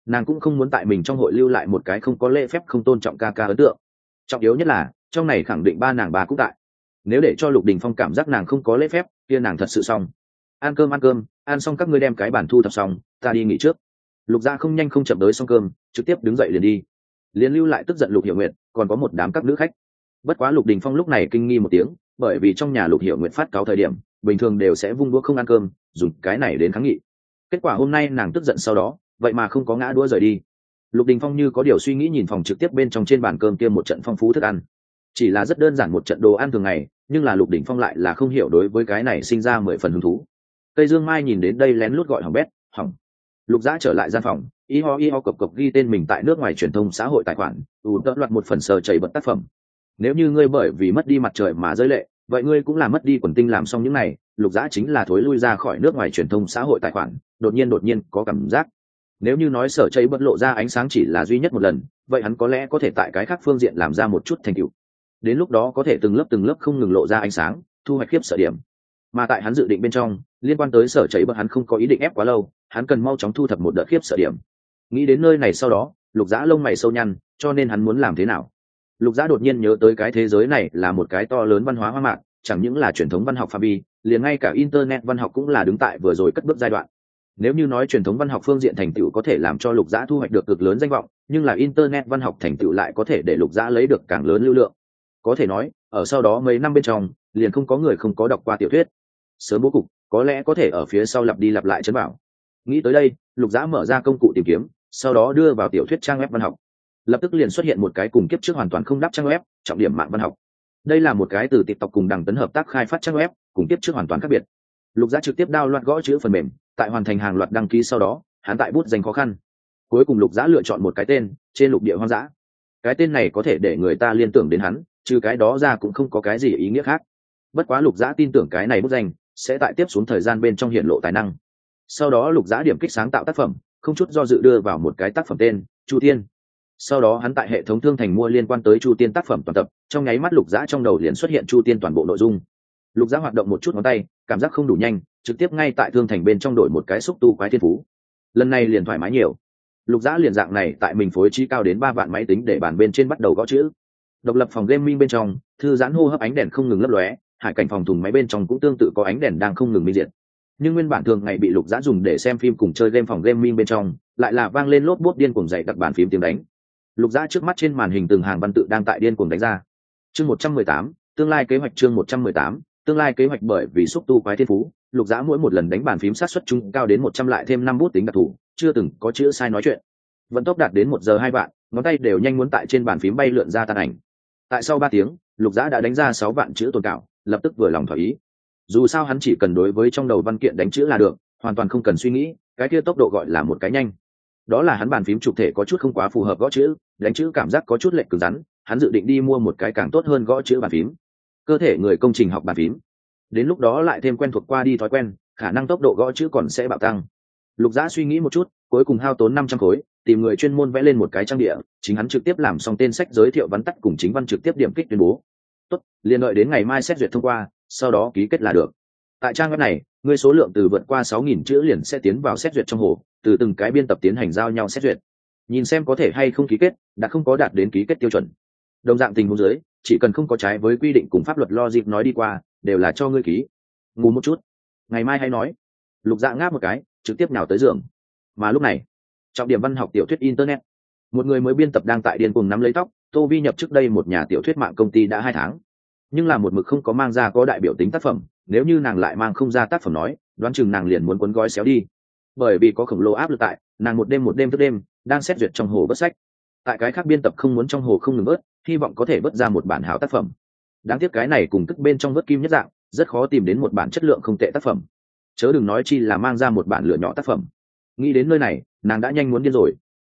Nàng cũng không muốn tại mình trong hội lưu lại một cái không có lễ phép, không tôn trọng ca ca ấn tượng. Trọng yếu nhất là, trong này khẳng định ba nàng bà cũng tại. Nếu để cho lục đình phong cảm giác nàng không có lễ phép, kia nàng thật sự xong. Ăn cơm ăn cơm, ăn xong các ngươi đem cái bản thu thập xong, ta đi nghỉ trước. Lục gia không nhanh không chậm tới xong cơm, trực tiếp đứng dậy liền đi. Liền lưu lại tức giận lục hiểu nguyện còn có một đám các nữ khách. Bất quá lục đình phong lúc này kinh nghi một tiếng, bởi vì trong nhà lục hiểu nguyện phát cáo thời điểm, bình thường đều sẽ vung đũa không ăn cơm dùng cái này đến kháng nghị. Kết quả hôm nay nàng tức giận sau đó, vậy mà không có ngã đũa rời đi. Lục đình phong như có điều suy nghĩ nhìn phòng trực tiếp bên trong trên bàn cơm kia một trận phong phú thức ăn. Chỉ là rất đơn giản một trận đồ ăn thường ngày, nhưng là lục đình phong lại là không hiểu đối với cái này sinh ra mười phần hứng thú. Tây dương mai nhìn đến đây lén lút gọi hỏng bét hỏng lục giã trở lại gian phòng, y ho y ho cộc cộc ghi tên mình tại nước ngoài truyền thông xã hội tài khoản ủ tợ loạt một phần sờ chảy bật tác phẩm. Nếu như ngươi bởi vì mất đi mặt trời mà rơi lệ, vậy ngươi cũng là mất đi quần tinh làm xong những này lục giã chính là thối lui ra khỏi nước ngoài truyền thông xã hội tài khoản, đột nhiên đột nhiên có cảm giác. Nếu như nói sở chây bật lộ ra ánh sáng chỉ là duy nhất một lần, vậy hắn có lẽ có thể tại cái khác phương diện làm ra một chút thành tựu. Đến lúc đó có thể từng lớp từng lớp không ngừng lộ ra ánh sáng, thu hoạch khiếp sở điểm. Mà tại hắn dự định bên trong, liên quan tới sở chảy bật hắn không có ý định ép quá lâu, hắn cần mau chóng thu thập một đợt khiếp sở điểm. Nghĩ đến nơi này sau đó, lục giã lông mày sâu nhăn, cho nên hắn muốn làm thế nào? Lục giã đột nhiên nhớ tới cái thế giới này là một cái to lớn văn hóa hoa mạc chẳng những là truyền thống văn học phạm vi liền ngay cả internet văn học cũng là đứng tại vừa rồi cất bước giai đoạn. Nếu như nói truyền thống văn học phương diện thành tựu có thể làm cho lục giã thu hoạch được cực lớn danh vọng, nhưng là internet văn học thành tựu lại có thể để lục giã lấy được càng lớn lưu lượng. Có thể nói, ở sau đó mấy năm bên trong, liền không có người không có đọc qua tiểu thuyết. Sớm bố cục, có lẽ có thể ở phía sau lặp đi lặp lại chấn bảo. Nghĩ tới đây, lục giã mở ra công cụ tìm kiếm, sau đó đưa vào tiểu thuyết trang web văn học. Lập tức liền xuất hiện một cái cùng kiếp trước hoàn toàn không đáp trang web, trọng điểm mạng văn học đây là một cái từ tiktok cùng đẳng tấn hợp tác khai phát trang web, cùng tiếp trước hoàn toàn khác biệt. Lục giã trực tiếp đao loạt gõ chữ phần mềm, tại hoàn thành hàng loạt đăng ký sau đó, hắn tại bút dành khó khăn. Cuối cùng lục giã lựa chọn một cái tên, trên lục địa hoang dã. Cái tên này có thể để người ta liên tưởng đến hắn, trừ cái đó ra cũng không có cái gì ý nghĩa khác. Bất quá lục giã tin tưởng cái này bút danh sẽ tại tiếp xuống thời gian bên trong hiện lộ tài năng. Sau đó lục giã điểm kích sáng tạo tác phẩm, không chút do dự đưa vào một cái tác phẩm tên, chu tiên sau đó hắn tại hệ thống thương thành mua liên quan tới chu tiên tác phẩm toàn tập, trong nháy mắt lục giã trong đầu liền xuất hiện chu tiên toàn bộ nội dung. Lục giã hoạt động một chút ngón tay, cảm giác không đủ nhanh, trực tiếp ngay tại thương thành bên trong đổi một cái xúc tu quái thiên phú. Lần này liền thoải mái nhiều. Lục giã liền dạng này tại mình phối trí cao đến ba vạn máy tính để bàn bên trên bắt đầu gõ chữ. Độc lập phòng gaming bên trong, thư giãn hô hấp ánh đèn không ngừng lấp lóe, hải cảnh phòng thùng máy bên trong cũng tương tự có ánh đèn đang không ngừng minh diệt. Nhưng nguyên bản thường ngày bị lục giã dùng để xem phim cùng chơi game phòng gaming bên trong, lại là vang lên lốp bốt điên cuồng dậy đặc bàn phím tiếng đánh lục giã trước mắt trên màn hình từng hàng văn tự đang tại điên cuồng đánh ra. Chương một trăm mười tám, tương lai kế hoạch chương một trăm mười tám, tương lai kế hoạch bởi vì xúc tu quái thiên phú, lục giã mỗi một lần đánh bàn phím sát xuất chung cao đến một trăm lại thêm năm bút tính đặc thù, chưa từng có chữ sai nói chuyện. Vận tốc đạt đến một giờ hai vạn, ngón tay đều nhanh muốn tại trên bàn phím bay lượn ra tàn ảnh. Tại sau ba tiếng, lục giã đã đánh ra sáu vạn chữ tồn cảo, lập tức vừa lòng thỏa ý. Dù sao hắn chỉ cần đối với trong đầu văn kiện đánh chữ là được, hoàn toàn không cần suy nghĩ, cái kia tốc độ gọi là một cái nhanh. Đó là hắn bàn phím trục thể có chút không quá phù hợp gõ chữ đánh chữ cảm giác có chút lệch cứng rắn, hắn dự định đi mua một cái càng tốt hơn gõ chữ bàn phím. Cơ thể người công trình học bàn phím. Đến lúc đó lại thêm quen thuộc qua đi thói quen, khả năng tốc độ gõ chữ còn sẽ bạo tăng. Lục giã suy nghĩ một chút, cuối cùng hao tốn năm trăm khối, tìm người chuyên môn vẽ lên một cái trang địa, chính hắn trực tiếp làm xong tên sách giới thiệu vắn tắt cùng chính văn trực tiếp điểm kích tuyên bố. Tốt, liền đợi đến ngày mai xét duyệt thông qua, sau đó ký kết là được. Tại trang web này người số lượng từ vượt qua sáu nghìn chữ liền sẽ tiến vào xét duyệt trong hồ, từ từng cái biên tập tiến hành giao nhau xét duyệt nhìn xem có thể hay không ký kết, đã không có đạt đến ký kết tiêu chuẩn. Đồng dạng tình huống dưới, chỉ cần không có trái với quy định cùng pháp luật lo dịp nói đi qua, đều là cho ngươi ký. Ngủ một chút. Ngày mai hay nói. Lục dạ ngáp một cái, trực tiếp nào tới giường. Mà lúc này, trọng điểm văn học tiểu thuyết internet. Một người mới biên tập đang tại điên cùng nắm lấy tóc, tô vi nhập trước đây một nhà tiểu thuyết mạng công ty đã hai tháng. Nhưng là một mực không có mang ra có đại biểu tính tác phẩm, nếu như nàng lại mang không ra tác phẩm nói, đoán chừng nàng liền muốn cuốn gói xéo đi. Bởi vì có khổng lồ áp lực tại nàng một đêm một đêm thức đêm, đang xét duyệt trong hồ bất sách. Tại cái khác biên tập không muốn trong hồ không ngừng bớt, hy vọng có thể bớt ra một bản hảo tác phẩm. Đáng tiếc cái này cùng tức bên trong vớt kim nhất dạng, rất khó tìm đến một bản chất lượng không tệ tác phẩm. Chớ đừng nói chi là mang ra một bản lửa nhỏ tác phẩm. Nghĩ đến nơi này, nàng đã nhanh muốn điên rồi.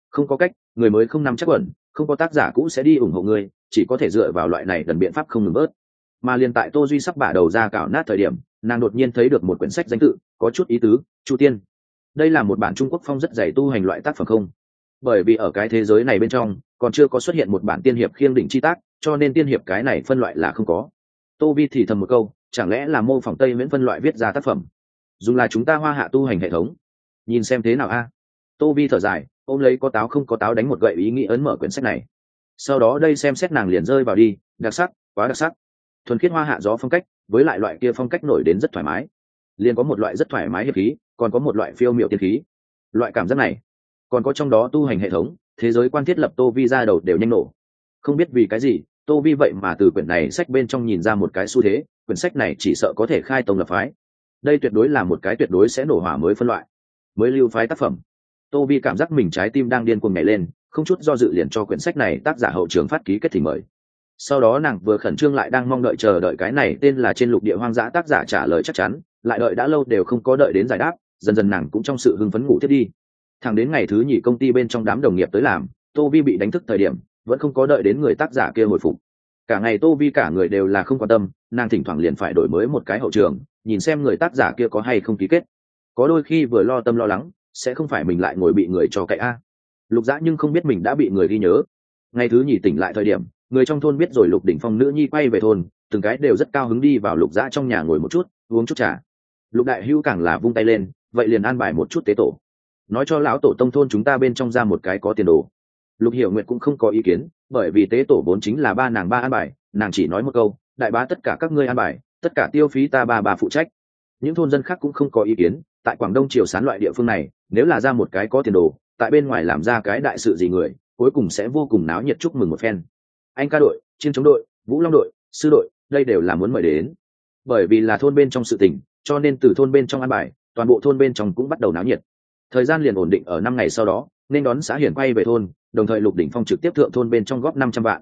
Không có cách, người mới không nắm chắc quẩn, không có tác giả cũ sẽ đi ủng hộ người, chỉ có thể dựa vào loại này đần biện pháp không ngừng bớt. Mà liền tại tô duy sắp bả đầu ra cào nát thời điểm, nàng đột nhiên thấy được một quyển sách danh tự, có chút ý tứ, chu tiên đây là một bản trung quốc phong rất dày tu hành loại tác phẩm không? Bởi vì ở cái thế giới này bên trong, còn chưa có xuất hiện một bản tiên hiệp khiêng đỉnh chi tác, cho nên tiên hiệp cái này phân loại là không có. Tô vi thì thầm một câu, chẳng lẽ là mô phỏng tây miễn phân loại viết ra tác phẩm? Dùng là chúng ta hoa hạ tu hành hệ thống. Nhìn xem thế nào a? Tô vi thở dài, ôm lấy có táo không có táo đánh một gậy ý nghĩ ấn mở quyển sách này. Sau đó đây xem xét nàng liền rơi vào đi, đặc sắc, quá đặc sắc. Thuần khiết hoa hạ gió phong cách, với lại loại kia phong cách nổi đến rất thoải mái. Liền có một loại rất thoải mái hiệp khí còn có một loại phiêu miệu tiên khí. Loại cảm giác này, còn có trong đó tu hành hệ thống, thế giới quan thiết lập tô vi ra đầu đều nhanh nổ. Không biết vì cái gì, tô vi vậy mà từ quyển này sách bên trong nhìn ra một cái xu thế, quyển sách này chỉ sợ có thể khai tông lập phái. Đây tuyệt đối là một cái tuyệt đối sẽ nổ hỏa mới phân loại, mới lưu phái tác phẩm. Tô vi cảm giác mình trái tim đang điên cuồng nhảy lên, không chút do dự liền cho quyển sách này tác giả hậu trường phát ký kết thì mời. Sau đó nàng vừa khẩn trương lại đang mong đợi chờ đợi cái này tên là trên lục địa hoang dã tác giả trả lời chắc chắn, lại đợi đã lâu đều không có đợi đến giải đáp dần dần nàng cũng trong sự hưng phấn ngủ thiết đi. Thẳng đến ngày thứ nhì công ty bên trong đám đồng nghiệp tới làm, tô vi bị đánh thức thời điểm, vẫn không có đợi đến người tác giả kia hồi phục. Cả ngày tô vi cả người đều là không quan tâm, nàng thỉnh thoảng liền phải đổi mới một cái hậu trường, nhìn xem người tác giả kia có hay không ký kết. Có đôi khi vừa lo tâm lo lắng, sẽ không phải mình lại ngồi bị người cho cậy a. Lục dã nhưng không biết mình đã bị người ghi nhớ. Ngày thứ nhì tỉnh lại thời điểm, người trong thôn biết rồi lục đỉnh phong nữ nhi quay về thôn, từng cái đều rất cao hứng đi vào lục dã trong nhà ngồi một chút, uống chút trà. Lục đại hữu càng là vung tay lên vậy liền an bài một chút tế tổ. Nói cho lão tổ tông thôn chúng ta bên trong ra một cái có tiền đồ. Lục hiểu nguyện cũng không có ý kiến, bởi vì tế tổ vốn chính là ba nàng ba an bài, nàng chỉ nói một câu, đại bá tất cả các ngươi an bài, tất cả tiêu phí ta ba bà phụ trách. Những thôn dân khác cũng không có ý kiến, tại quảng đông triều sán loại địa phương này, nếu là ra một cái có tiền đồ, tại bên ngoài làm ra cái đại sự gì người, cuối cùng sẽ vô cùng náo nhiệt chúc mừng một phen. Anh ca đội chiến chống đội, vũ long đội, sư đội, đây đều là muốn mời đến. Bởi vì là thôn bên trong sự tình, cho nên từ thôn bên trong an bài toàn bộ thôn bên trong cũng bắt đầu náo nhiệt. Thời gian liền ổn định ở năm ngày sau đó, nên đón xã hiển quay về thôn, đồng thời lục đỉnh phong trực tiếp thượng thôn bên trong góp năm trăm vạn.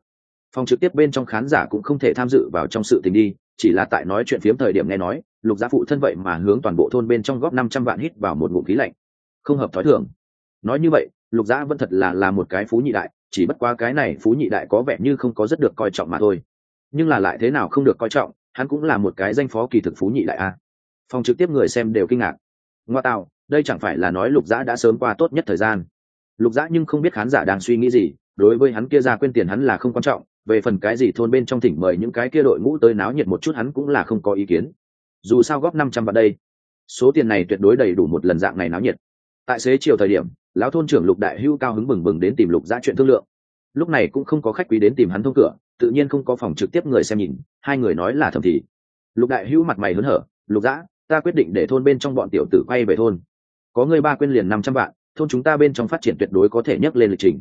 Phòng trực tiếp bên trong khán giả cũng không thể tham dự vào trong sự tình đi, chỉ là tại nói chuyện phiếm thời điểm nghe nói, lục gia phụ thân vậy mà hướng toàn bộ thôn bên trong góp năm trăm vạn hít vào một ngụm khí lạnh. Không hợp thói thường. Nói như vậy, lục gia vẫn thật là là một cái phú nhị đại, chỉ bất qua cái này phú nhị đại có vẻ như không có rất được coi trọng mà thôi. Nhưng là lại thế nào không được coi trọng, hắn cũng là một cái danh phó kỳ thực phú nhị đại a phòng trực tiếp người xem đều kinh ngạc. Ngoa tạo, đây chẳng phải là nói lục giã đã sớm qua tốt nhất thời gian. Lục giã nhưng không biết khán giả đang suy nghĩ gì, đối với hắn kia ra quên tiền hắn là không quan trọng, về phần cái gì thôn bên trong thỉnh mời những cái kia đội ngũ tới náo nhiệt một chút hắn cũng là không có ý kiến. Dù sao góp năm trăm vào đây, số tiền này tuyệt đối đầy đủ một lần dạng này náo nhiệt. Tại xế chiều thời điểm, lão thôn trưởng lục đại hưu cao hứng bừng bừng đến tìm lục giã chuyện thương lượng. Lúc này cũng không có khách quý đến tìm hắn thông cửa, tự nhiên không có phòng trực tiếp người xem nhìn, hai người nói là thầm thì. Lục đại hưu mặt mày hớn hở, lục giã ta quyết định để thôn bên trong bọn tiểu tử quay về thôn. Có người ba quên liền năm trăm vạn, thôn chúng ta bên trong phát triển tuyệt đối có thể nhấc lên lịch trình.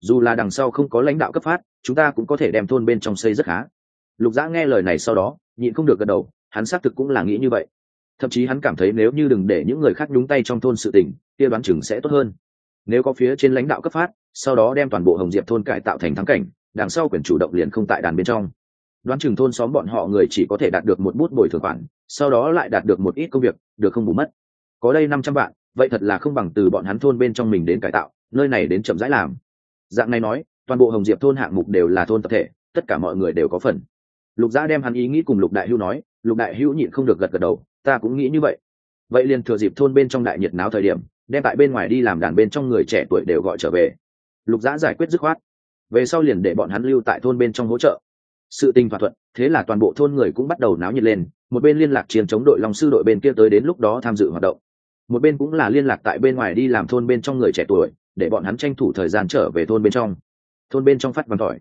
Dù là đằng sau không có lãnh đạo cấp phát, chúng ta cũng có thể đem thôn bên trong xây rất khá. Lục dã nghe lời này sau đó, nhịn không được gật đầu, hắn xác thực cũng là nghĩ như vậy. Thậm chí hắn cảm thấy nếu như đừng để những người khác nhúng tay trong thôn sự tình, kia đoán chừng sẽ tốt hơn. Nếu có phía trên lãnh đạo cấp phát, sau đó đem toàn bộ hồng diệp thôn cải tạo thành thắng cảnh, đằng sau quyền chủ động liền không tại đàn bên trong đoán chừng thôn xóm bọn họ người chỉ có thể đạt được một bút bồi thường khoản, sau đó lại đạt được một ít công việc, được không bù mất. Có đây năm trăm vạn, vậy thật là không bằng từ bọn hắn thôn bên trong mình đến cải tạo, nơi này đến chậm rãi làm. Dạng này nói, toàn bộ hồng diệp thôn hạng mục đều là thôn tập thể, tất cả mọi người đều có phần. Lục gia đem hắn ý nghĩ cùng lục đại hữu nói, lục đại hữu nhịn không được gật gật đầu, ta cũng nghĩ như vậy. Vậy liền thừa dịp thôn bên trong đại nhiệt náo thời điểm, đem tại bên ngoài đi làm đàn bên trong người trẻ tuổi đều gọi trở về. Lục giã giải quyết dứt khoát. Về sau liền để bọn hắn lưu tại thôn bên trong hỗ trợ sự tình thỏa thuận, thế là toàn bộ thôn người cũng bắt đầu náo nhiệt lên, một bên liên lạc chiến chống đội long sư đội bên kia tới đến lúc đó tham dự hoạt động. Một bên cũng là liên lạc tại bên ngoài đi làm thôn bên trong người trẻ tuổi, để bọn hắn tranh thủ thời gian trở về thôn bên trong. Thôn bên trong phát văn tỏi.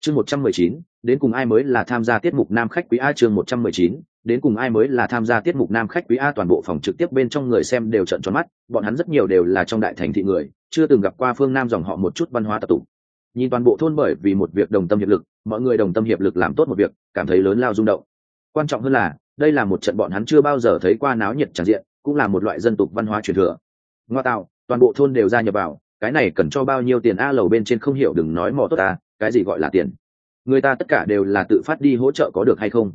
Chương một trăm mười chín, đến cùng ai mới là tham gia tiết mục nam khách quý a chương một trăm mười chín, đến cùng ai mới là tham gia tiết mục nam khách quý a toàn bộ phòng trực tiếp bên trong người xem đều trận tròn mắt, bọn hắn rất nhiều đều là trong đại thành thị người, chưa từng gặp qua phương nam dòng họ một chút văn hóa tập tục nhìn toàn bộ thôn bởi vì một việc đồng tâm hiệp lực, mọi người đồng tâm hiệp lực làm tốt một việc, cảm thấy lớn lao rung động. Quan trọng hơn là, đây là một trận bọn hắn chưa bao giờ thấy qua náo nhiệt tràn diện, cũng là một loại dân tục văn hóa truyền thừa. Ngoa tạo, toàn bộ thôn đều ra nhập vào, cái này cần cho bao nhiêu tiền a lầu bên trên không hiểu, đừng nói mò tốt ta, cái gì gọi là tiền? Người ta tất cả đều là tự phát đi hỗ trợ có được hay không?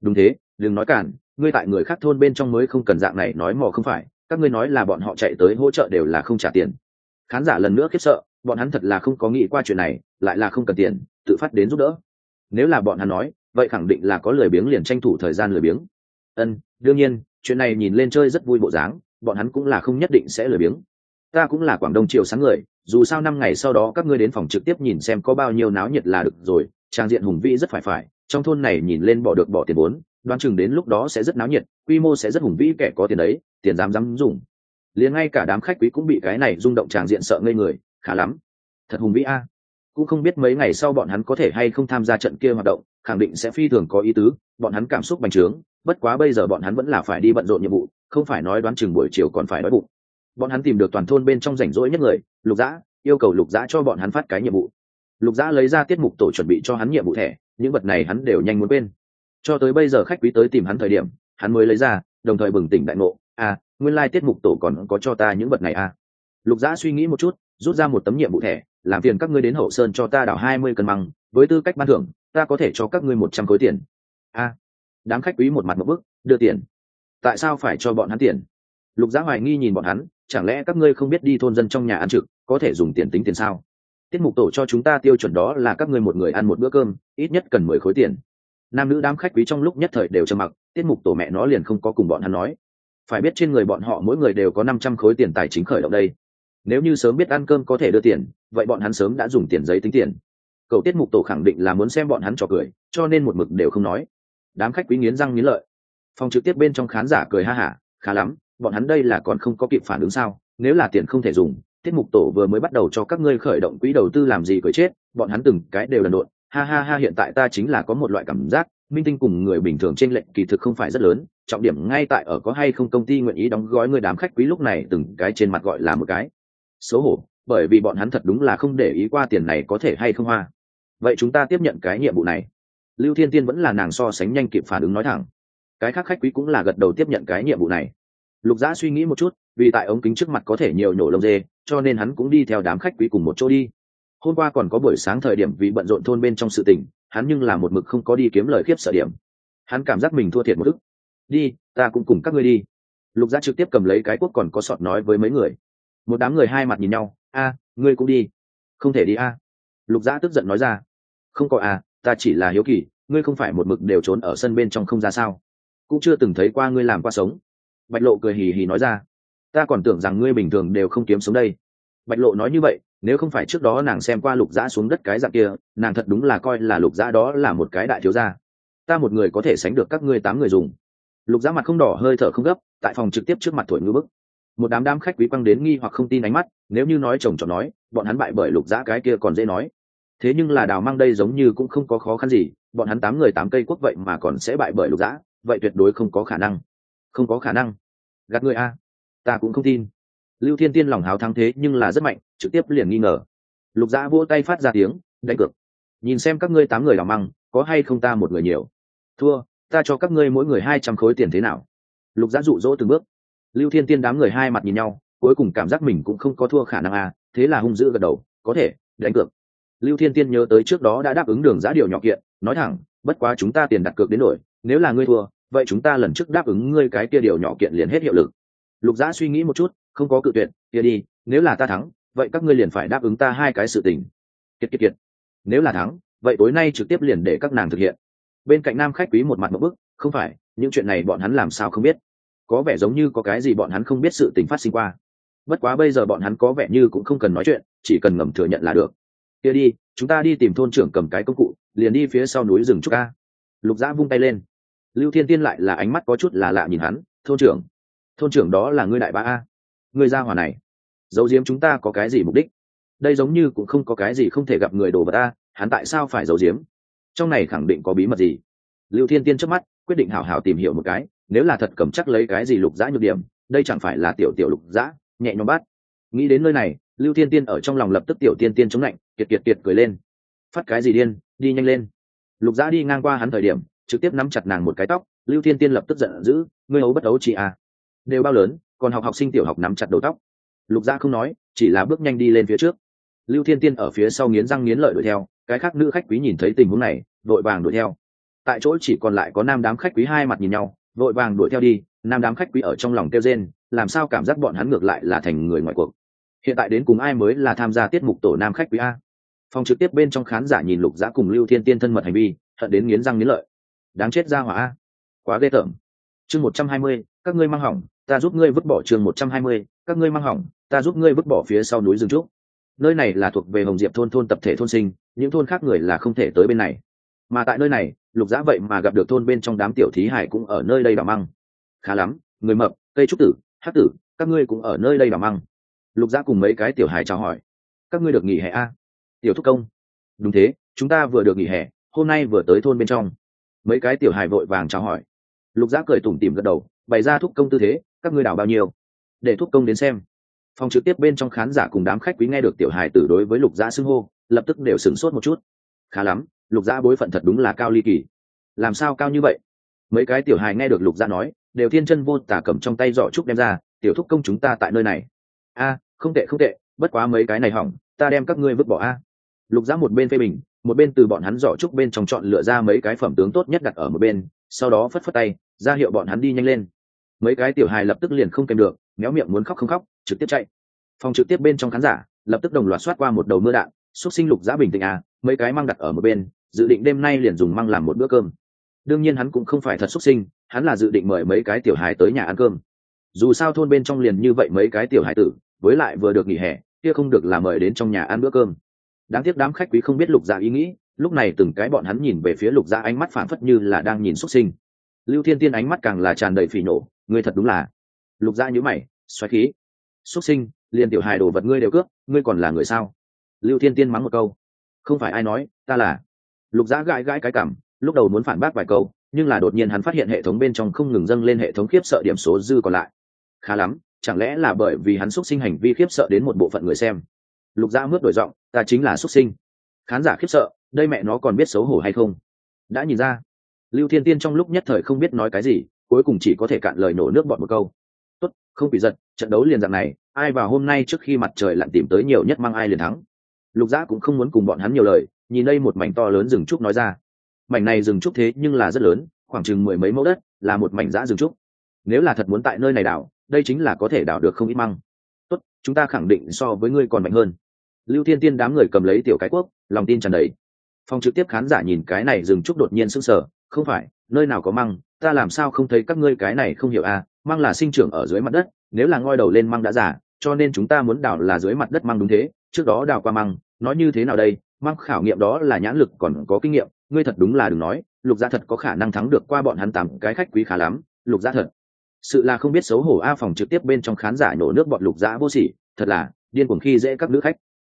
Đúng thế, đừng nói cản, ngươi tại người khác thôn bên trong mới không cần dạng này nói mò không phải, các ngươi nói là bọn họ chạy tới hỗ trợ đều là không trả tiền. Khán giả lần nữa khiếp sợ bọn hắn thật là không có nghĩ qua chuyện này, lại là không cần tiền, tự phát đến giúp đỡ. Nếu là bọn hắn nói, vậy khẳng định là có lười biếng liền tranh thủ thời gian lười biếng. Ân, đương nhiên, chuyện này nhìn lên chơi rất vui bộ dáng, bọn hắn cũng là không nhất định sẽ lười biếng. Ta cũng là quảng đông triều sáng người, dù sao năm ngày sau đó các ngươi đến phòng trực tiếp nhìn xem có bao nhiêu náo nhiệt là được rồi, trang diện hùng vĩ rất phải phải, trong thôn này nhìn lên bỏ được bỏ tiền vốn, đoán chừng đến lúc đó sẽ rất náo nhiệt, quy mô sẽ rất hùng vĩ kẻ có tiền đấy, tiền dám dám dùng. Liền ngay cả đám khách quý cũng bị cái này rung động tràng diện sợ ngây người khá lắm. Thật hùng vĩ a. Cũng không biết mấy ngày sau bọn hắn có thể hay không tham gia trận kia hoạt động, khẳng định sẽ phi thường có ý tứ, bọn hắn cảm xúc bành trướng, bất quá bây giờ bọn hắn vẫn là phải đi bận rộn nhiệm vụ, không phải nói đoán chừng buổi chiều còn phải đói bụng. Bọn hắn tìm được toàn thôn bên trong rảnh rỗi nhất người, lục dã, yêu cầu lục dã cho bọn hắn phát cái nhiệm vụ. Lục dã lấy ra tiết mục tổ chuẩn bị cho hắn nhiệm vụ thẻ, những vật này hắn đều nhanh muốn quên. Cho tới bây giờ khách quý tới tìm hắn thời điểm, hắn mới lấy ra, đồng thời bừng tỉnh đại ngộ à nguyên lai tiết mục tổ còn có cho ta những vật này à. Lục dã suy nghĩ một chút rút ra một tấm nhiệm vụ thẻ, làm phiền các ngươi đến hậu sơn cho ta đảo hai mươi cân măng, với tư cách ban thưởng, ta có thể cho các ngươi một trăm khối tiền. A, đám khách quý một mặt một bức, đưa tiền. Tại sao phải cho bọn hắn tiền? Lục giá hoài nghi nhìn bọn hắn, chẳng lẽ các ngươi không biết đi thôn dân trong nhà ăn trực, có thể dùng tiền tính tiền sao? Tiết mục tổ cho chúng ta tiêu chuẩn đó là các ngươi một người ăn một bữa cơm, ít nhất cần mười khối tiền. Nam nữ đám khách quý trong lúc nhất thời đều trầm mặc, tiết mục tổ mẹ nó liền không có cùng bọn hắn nói. Phải biết trên người bọn họ mỗi người đều có năm trăm khối tiền tài chính khởi động đây nếu như sớm biết ăn cơm có thể đưa tiền, vậy bọn hắn sớm đã dùng tiền giấy tính tiền. Cậu tiết mục tổ khẳng định là muốn xem bọn hắn trò cười, cho nên một mực đều không nói. Đám khách quý nghiến răng nghiến lợi. Phòng trực tiếp bên trong khán giả cười ha hả, khá lắm, bọn hắn đây là còn không có kịp phản ứng sao, nếu là tiền không thể dùng, tiết mục tổ vừa mới bắt đầu cho các ngươi khởi động quỹ đầu tư làm gì cười chết, bọn hắn từng cái đều đần độn ha ha ha, hiện tại ta chính là có một loại cảm giác, minh tinh cùng người bình thường trên lệnh kỳ thực không phải rất lớn, trọng điểm ngay tại ở có hay không công ty nguyện ý đóng gói người đám khách quý lúc này từng cái trên mặt gọi là một cái xấu hổ, bởi vì bọn hắn thật đúng là không để ý qua tiền này có thể hay không hoa. Vậy chúng ta tiếp nhận cái nhiệm vụ này. Lưu thiên tiên vẫn là nàng so sánh nhanh kịp phản ứng nói thẳng. Cái khác khách quý cũng là gật đầu tiếp nhận cái nhiệm vụ này. Lục giã suy nghĩ một chút, vì tại ống kính trước mặt có thể nhiều nhổ lông dê, cho nên hắn cũng đi theo đám khách quý cùng một chỗ đi. Hôm qua còn có buổi sáng thời điểm vì bận rộn thôn bên trong sự tình, hắn nhưng là một mực không có đi kiếm lời khiếp sợ điểm. Hắn cảm giác mình thua thiệt một ức. Đi, ta cũng cùng các ngươi đi. Lục giã trực tiếp cầm lấy cái quốc còn có sọt nói với mấy người một đám người hai mặt nhìn nhau, a, ngươi cũng đi. Không thể đi a. Lục giã tức giận nói ra, không có a, ta chỉ là hiếu kỳ, ngươi không phải một mực đều trốn ở sân bên trong không ra sao? Cũng chưa từng thấy qua ngươi làm qua sống. Bạch lộ cười hì hì nói ra, ta còn tưởng rằng ngươi bình thường đều không kiếm sống đây. Bạch lộ nói như vậy, nếu không phải trước đó nàng xem qua lục dã xuống đất cái dạng kia, nàng thật đúng là coi là lục dã đó là một cái đại thiếu gia. Ta một người có thể sánh được các ngươi tám người dùng. Lục dã mặt không đỏ, hơi thở không gấp, tại phòng trực tiếp trước mặt thổi ngư bức một đám đám khách quý quăng đến nghi hoặc không tin ánh mắt, nếu như nói chồng chọn nói, bọn hắn bại bởi lục dã cái kia còn dễ nói. Thế nhưng là đào mang đây giống như cũng không có khó khăn gì, bọn hắn tám người tám cây quốc vậy mà còn sẽ bại bởi lục dã vậy tuyệt đối không có khả năng. Không có khả năng. Gạt người a. Ta cũng không tin. Lưu thiên tiên lòng háo thắng thế nhưng là rất mạnh, trực tiếp liền nghi ngờ. Lục dã vỗ tay phát ra tiếng, đánh cược. Nhìn xem các ngươi tám người đào măng có hay không ta một người nhiều? Thua, ta cho các ngươi mỗi người hai trăm khối tiền thế nào? Lục dã dụ dỗ từng bước lưu thiên tiên đám người hai mặt nhìn nhau, cuối cùng cảm giác mình cũng không có thua khả năng à thế là hung dữ gật đầu, có thể, đánh cược. Lưu thiên tiên nhớ tới trước đó đã đáp ứng đường giá điều nhỏ kiện, nói thẳng, bất quá chúng ta tiền đặt cược đến đổi nếu là ngươi thua, vậy chúng ta lần trước đáp ứng ngươi cái kia điều nhỏ kiện liền hết hiệu lực. Lục giã suy nghĩ một chút, không có cự tuyệt, kia đi, nếu là ta thắng, vậy các ngươi liền phải đáp ứng ta hai cái sự tình. Kiệt kiệt kiệt. Nếu là thắng, vậy tối nay trực tiếp liền để các nàng thực hiện. Bên cạnh nam khách quý một mặt một bức, không phải, những chuyện này bọn hắn làm sao không biết? Có vẻ giống như có cái gì bọn hắn không biết sự tình phát sinh qua. Bất quá bây giờ bọn hắn có vẻ như cũng không cần nói chuyện, chỉ cần ngầm thừa nhận là được. Kia đi, chúng ta đi tìm thôn trưởng cầm cái công cụ, liền đi phía sau núi rừng trúc ca lục dã vung tay lên. Lưu thiên tiên lại là ánh mắt có chút là lạ nhìn hắn, thôn trưởng thôn trưởng đó là ngươi đại bá a. Ngươi ra hòa này, giấu giếm chúng ta có cái gì mục đích? Đây giống như cũng không có cái gì không thể gặp người đồ vật ta hắn tại sao phải giấu giếm? Trong này khẳng định có bí mật gì? Lưu thiên tiên trước mắt, quyết định hảo hảo tìm hiểu một cái nếu là thật cầm chắc lấy cái gì lục dã nhược điểm, đây chẳng phải là tiểu tiểu lục dã, nhẹ nhõm bát. Nghĩ đến nơi này, lưu thiên tiên ở trong lòng lập tức tiểu tiên tiên chống lạnh, kiệt kiệt kiệt cười lên. Phát cái gì điên, đi nhanh lên. Lục dã đi ngang qua hắn thời điểm, trực tiếp nắm chặt nàng một cái tóc, lưu thiên tiên lập tức giận dữ, ngươi ấu bất ấu chị à. Đều bao lớn, còn học học sinh tiểu học nắm chặt đầu tóc. Lục gia không nói, chỉ là bước nhanh đi lên phía trước. Lưu thiên tiên ở phía sau nghiến răng nghiến lợi đuổi theo, cái khác nữ khách quý nhìn thấy tình huống này, vội vàng đuổi theo. Tại chỗ chỉ còn lại có nam đám khách quý hai mặt nhìn nhau vội vàng đuổi theo đi, nam đám khách quý ở trong lòng kêu rên, làm sao cảm giác bọn hắn ngược lại là thành người ngoại cuộc. Hiện tại đến cùng ai mới là tham gia tiết mục tổ nam khách quý a? Phòng trực tiếp bên trong khán giả nhìn lục giã cùng lưu thiên tiên thân mật hành vi, hận đến nghiến răng nghiến lợi. Đáng chết ra hỏa a. Quá ghê tởm. Chương một trăm hai mươi, các ngươi mang hỏng, ta giúp ngươi vứt bỏ chương một trăm hai mươi, các ngươi mang hỏng, ta giúp ngươi vứt bỏ phía sau núi rừng trúc. Nơi này là thuộc về hồng diệp thôn thôn tập thể thôn sinh, những thôn khác người là không thể tới bên này mà tại nơi này, lục dã vậy mà gặp được thôn bên trong đám tiểu thí hải cũng ở nơi đây đào măng. Khá lắm, người mập, cây trúc tử, hát tử, các ngươi cũng ở nơi đây đào măng. Lục dã cùng mấy cái tiểu hải chào hỏi. Các ngươi được nghỉ hè a à? tiểu thúc công. Đúng thế, chúng ta vừa được nghỉ hè, hôm nay vừa tới thôn bên trong. Mấy cái tiểu hải vội vàng chào hỏi. Lục dã cười tủm tỉm gật đầu, bày ra thúc công tư thế, các ngươi đào bao nhiêu? Để thúc công đến xem. Phòng trực tiếp bên trong khán giả cùng đám khách quý nghe được tiểu hải tử đối với lục dã xưng hô, lập tức đều sửng sốt một chút. Khá lắm lục gia bối phận thật đúng là cao ly kỳ. Làm sao cao như vậy? Mấy cái tiểu hài nghe được lục gia nói, đều thiên chân vô tả cầm trong tay giỏ trúc đem ra, tiểu thúc công chúng ta tại nơi này. A, không tệ không tệ, bất quá mấy cái này hỏng, ta đem các ngươi vứt bỏ a. Lục gia một bên phê bình, một bên từ bọn hắn giỏ trúc bên trong chọn lựa ra mấy cái phẩm tướng tốt nhất đặt ở một bên, sau đó phất phất tay, ra hiệu bọn hắn đi nhanh lên. Mấy cái tiểu hài lập tức liền không kèm được, méo miệng muốn khóc không khóc, trực tiếp chạy. Phòng trực tiếp bên trong khán giả lập tức đồng loạt xoát qua một đầu mưa đạn xúc sinh lục giã bình tĩnh à mấy cái mang đặt ở một bên dự định đêm nay liền dùng măng làm một bữa cơm. Đương nhiên hắn cũng không phải thật xuất sinh, hắn là dự định mời mấy cái tiểu hài tới nhà ăn cơm. Dù sao thôn bên trong liền như vậy mấy cái tiểu hài tử, với lại vừa được nghỉ hè, kia không được là mời đến trong nhà ăn bữa cơm. Đáng tiếc đám khách quý không biết lục dạ ý nghĩ, lúc này từng cái bọn hắn nhìn về phía lục dạ ánh mắt phản phất như là đang nhìn xuất sinh. Lưu thiên tiên ánh mắt càng là tràn đầy phỉ nổ ngươi thật đúng là. Lục dạ nhữ mày, xoáy khí. Xuất sinh, liền tiểu hài đồ vật ngươi đều cướp, ngươi còn là người sao? Lưu thiên tiên mắng một câu, không phải ai nói, ta là lục Giã gãi gãi cái cảm lúc đầu muốn phản bác vài câu, nhưng là đột nhiên hắn phát hiện hệ thống bên trong không ngừng dâng lên hệ thống khiếp sợ điểm số dư còn lại. Khá lắm, chẳng lẽ là bởi vì hắn xúc sinh hành vi khiếp sợ đến một bộ phận người xem? Lục Giã mướt đổi giọng, ta chính là xuất sinh. Khán giả khiếp sợ, đây mẹ nó còn biết xấu hổ hay không? Đã nhìn ra, lưu thiên tiên trong lúc nhất thời không biết nói cái gì, cuối cùng chỉ có thể cạn lời nổ nước bọn một câu. Tốt, không bị giật, trận đấu liền dạng này, ai vào hôm nay trước khi mặt trời lặn tìm tới nhiều nhất mang ai liền thắng. Lục Giã cũng không muốn cùng bọn hắn nhiều lời nhìn đây một mảnh to lớn rừng trúc nói ra. Mảnh này rừng trúc thế nhưng là rất lớn, khoảng chừng mười mấy mẫu đất, là một mảnh giã rừng trúc. Nếu là thật muốn tại nơi này đảo, đây chính là có thể đảo được không ít măng. Tốt, chúng ta khẳng định so với ngươi còn mạnh hơn. Lưu thiên tiên đám người cầm lấy tiểu cái quốc, lòng tin tràn đầy. Phòng trực tiếp khán giả nhìn cái này dừng trúc đột nhiên sững sờ, không phải, nơi nào có măng, ta làm sao không thấy các ngươi cái này không hiểu à măng là sinh trưởng ở dưới mặt đất, nếu là ngoi đầu lên măng đã giả cho nên chúng ta muốn đào là dưới mặt đất măng đúng thế, trước đó đào qua măng, nói như thế nào đây mang khảo nghiệm đó là nhãn lực còn có kinh nghiệm, ngươi thật đúng là đừng nói, lục gia thật có khả năng thắng được qua bọn hắn tám cái khách quý khá lắm, lục gia thật. Sự là không biết xấu hổ a phòng trực tiếp bên trong khán giả nổ nước bọn lục gia vô sỉ, thật là, điên cuồng khi dễ các nữ khách.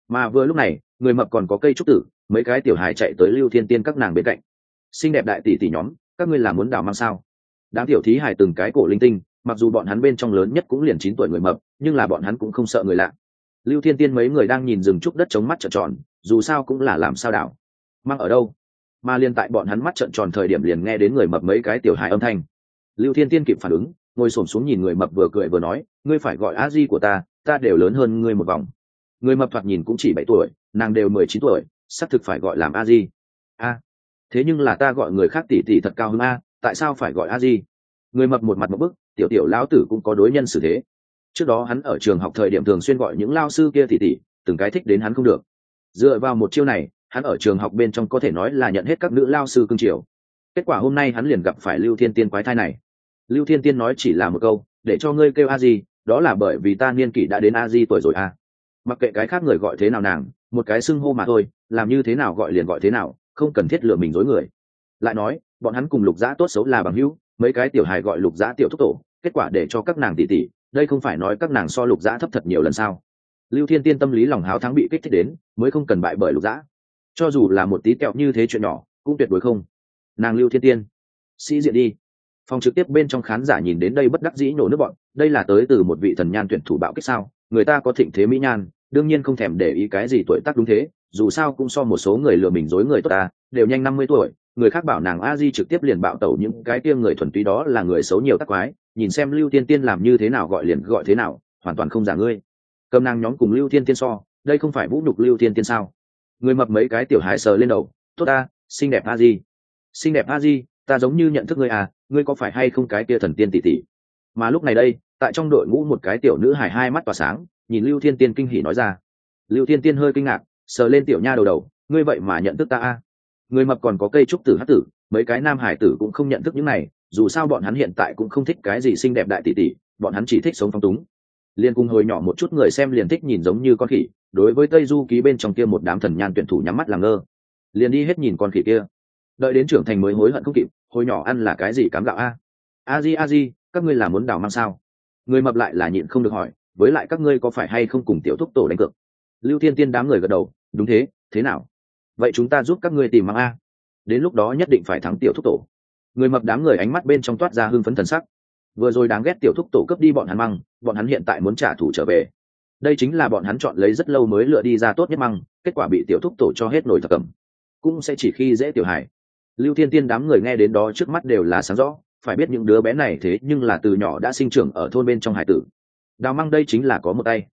Mà vừa lúc này, người mập còn có cây trúc tử, mấy cái tiểu hài chạy tới lưu thiên tiên các nàng bên cạnh. Xinh đẹp đại tỷ tỷ nhóm, các ngươi là muốn đào mang sao? Đám tiểu thí hài từng cái cổ linh tinh, mặc dù bọn hắn bên trong lớn nhất cũng liền chín tuổi người mập, nhưng là bọn hắn cũng không sợ người lạ. Lưu thiên tiên mấy người đang nhìn rừng trúc đất chống mắt trợn tròn dù sao cũng là làm sao đảo. Mang ở đâu? Mà liên tại bọn hắn mắt trợn tròn thời điểm liền nghe đến người mập mấy cái tiểu hài âm thanh. Lưu thiên tiên kịp phản ứng, ngồi xổm xuống nhìn người mập vừa cười vừa nói, ngươi phải gọi a di của ta ta đều lớn hơn ngươi một vòng. Người mập thoạt nhìn cũng chỉ bảy tuổi, nàng đều mười chín tuổi, xác thực phải gọi làm a di. A, thế nhưng là ta gọi người khác tỉ tỉ thật cao hơn a, tại sao phải gọi a di? Người mập một mặt một bức, tiểu tiểu lão tử cũng có đối nhân xử thế. Trước đó hắn ở trường học thời điểm thường xuyên gọi những lao sư kia tỉ tỉ từng cái thích đến hắn không được dựa vào một chiêu này, hắn ở trường học bên trong có thể nói là nhận hết các nữ lao sư cương triều. Kết quả hôm nay hắn liền gặp phải lưu thiên tiên quái thai này. Lưu thiên tiên nói chỉ là một câu, để cho ngươi kêu a di, đó là bởi vì ta niên kỷ đã đến a di tuổi rồi a mặc kệ cái khác người gọi thế nào nàng, một cái xưng hô mà thôi, làm như thế nào gọi liền gọi thế nào, không cần thiết lựa mình dối người. Lại nói, bọn hắn cùng lục giã tốt xấu là bằng hữu, mấy cái tiểu hài gọi lục giã tiểu thúc tổ, kết quả để cho các nàng tỉ tỉ, đây không phải nói các nàng so lục giã thấp thật nhiều lần sao? Lưu thiên tiên tâm lý lòng háo thắng bị kích thích đến, mới không cần bại bởi lục giã cho dù là một tí kẹo như thế chuyện nhỏ, cũng tuyệt đối không. Nàng lưu thiên tiên, sĩ diện đi. Phòng trực tiếp bên trong khán giả nhìn đến đây bất đắc dĩ nổ nước bọn, đây là tới từ một vị thần nhan tuyển thủ bạo kích sao? Người ta có thịnh thế mỹ nhan, đương nhiên không thèm để ý cái gì tuổi tác đúng thế, dù sao cũng so một số người lừa mình dối người tốt ta, đều nhanh năm mươi tuổi, người khác bảo nàng a di trực tiếp liền bạo tẩu những cái kia người thuần túy đó là người xấu nhiều tắc quái, nhìn xem lưu tiên tiên làm như thế nào gọi liền gọi thế nào, hoàn toàn không giả ngươi cầm nàng nhóm cùng lưu thiên tiên so, đây không phải vũ nhục lưu thiên tiên sao? Người mập mấy cái tiểu hài sờ lên đầu, tốt ta, xinh đẹp a di. Xinh đẹp a di, ta giống như nhận thức ngươi à ngươi có phải hay không cái kia thần tiên tỷ tỷ? Mà lúc này đây, tại trong đội ngũ một cái tiểu nữ hài hai mắt tỏa sáng, nhìn lưu thiên tiên kinh hỉ nói ra. Lưu thiên tiên hơi kinh ngạc, sờ lên tiểu nha đầu đầu, ngươi vậy mà nhận thức ta a? Người mập còn có cây trúc tử hát tử, mấy cái nam hải tử cũng không nhận thức những này, dù sao bọn hắn hiện tại cũng không thích cái gì xinh đẹp đại tỷ tỷ, bọn hắn chỉ thích sống phong túng liền cùng hồi nhỏ một chút người xem liền thích nhìn giống như con khỉ, đối với tây du ký bên trong kia một đám thần nhan tuyển thủ nhắm mắt làm ngơ. Liền đi hết nhìn con khỉ kia. Đợi đến trưởng thành mới hối hận không kịp, hồi nhỏ ăn là cái gì cám gạo a? A di a di, các ngươi là muốn đào mang sao? Người mập lại là nhịn không được hỏi, với lại các ngươi có phải hay không cùng tiểu thúc tổ đánh cược? Lưu thiên tiên đám người gật đầu, đúng thế thế nào? Vậy chúng ta giúp các ngươi tìm mang a. Đến lúc đó nhất định phải thắng tiểu thúc tổ. Người mập đám người ánh mắt bên trong toát ra hưng phấn thần sắc vừa rồi đáng ghét tiểu thúc tổ cướp đi bọn hắn măng, bọn hắn hiện tại muốn trả thù trở về. Đây chính là bọn hắn chọn lấy rất lâu mới lựa đi ra tốt nhất măng, kết quả bị tiểu thúc tổ cho hết nổi thập cầm. Cũng sẽ chỉ khi dễ tiểu hải lưu thiên tiên đám người nghe đến đó trước mắt đều là sáng rõ, phải biết những đứa bé này thế nhưng là từ nhỏ đã sinh trưởng ở thôn bên trong hải tử. Đào măng đây chính là có một tay.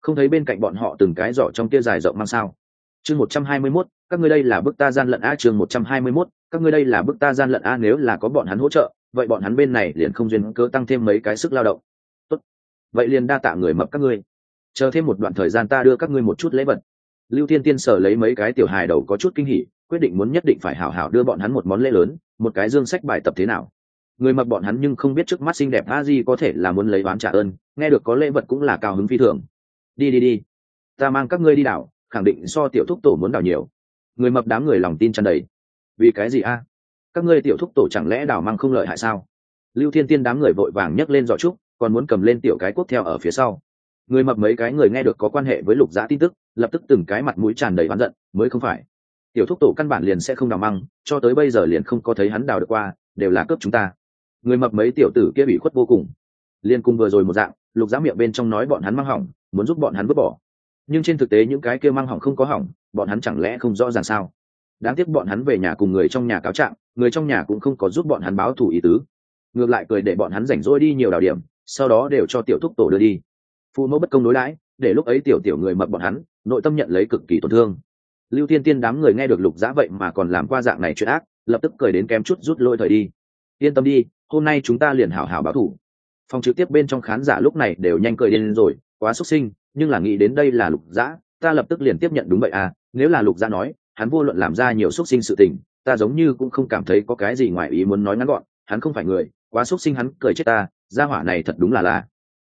Không thấy bên cạnh bọn họ từng cái giỏ trong kia dài rộng măng sao? Chương một trăm hai mươi mốt, các ngươi đây là bức ta gian lận a, chương một trăm hai mươi mốt, các ngươi đây là bức ta gian lận a, nếu là có bọn hắn hỗ trợ vậy bọn hắn bên này liền không duyên cớ tăng thêm mấy cái sức lao động. Tốt. vậy liền đa tạ người mập các ngươi. Chờ thêm một đoạn thời gian ta đưa các ngươi một chút lễ vật. Lưu thiên tiên sở lấy mấy cái tiểu hài đầu có chút kinh hỉ, quyết định muốn nhất định phải hảo hảo đưa bọn hắn một món lễ lớn, một cái dương sách bài tập thế nào. Người mập bọn hắn nhưng không biết trước mắt xinh đẹp a di có thể là muốn lấy bán trả ơn, nghe được có lễ vật cũng là cao hứng phi thường. Đi đi đi. Ta mang các ngươi đi đảo, khẳng định so tiểu thúc tổ muốn đảo nhiều. Người mập đám người lòng tin tràn đầy. Vì cái gì a? Các ngươi tiểu thúc tổ chẳng lẽ đào măng không lợi hại sao? Lưu thiên tiên đám người vội vàng nhấc lên giỏ trúc, còn muốn cầm lên tiểu cái quốc theo ở phía sau. Người mập mấy cái người nghe được có quan hệ với lục giã tin tức, lập tức từng cái mặt mũi tràn đầy oán giận, mới không phải. Tiểu thúc tổ căn bản liền sẽ không đào măng, cho tới bây giờ liền không có thấy hắn đào được qua, đều là cướp chúng ta. Người mập mấy tiểu tử kia bị khuất vô cùng. Liên cùng vừa rồi một dạng, lục giã miệng bên trong nói bọn hắn mang hỏng, muốn giúp bọn hắn vứt bỏ. Nhưng trên thực tế những cái kia mang hỏng không có hỏng, bọn hắn chẳng lẽ không rõ ràng sao? Đáng tiếc bọn hắn về nhà cùng người trong nhà cáo trạng, người trong nhà cũng không có giúp bọn hắn báo thủ ý tứ. Ngược lại cười để bọn hắn rảnh rỗi đi nhiều đào điểm, sau đó đều cho tiểu thúc tổ đưa đi. Phụ mẫu bất công đối đãi, để lúc ấy tiểu tiểu người mập bọn hắn, nội tâm nhận lấy cực kỳ tổn thương. Lưu thiên tiên đám người nghe được lục giã vậy mà còn làm qua dạng này chuyện ác, lập tức cười đến kém chút rút lôi thời đi. Yên tâm đi, hôm nay chúng ta liền hảo hảo báo thủ phòng trực tiếp bên trong khán giả lúc này đều nhanh cười điên rồi, quá xuất sinh, nhưng là nghĩ đến đây là lục giã, ta lập tức liền tiếp nhận đúng vậy à nếu là lục giã nói hắn vô luận làm ra nhiều xuất sinh sự tình, ta giống như cũng không cảm thấy có cái gì ngoài ý muốn nói ngắn gọn, hắn không phải người, quá xuất sinh hắn cười chết ta, gia hỏa này thật đúng là là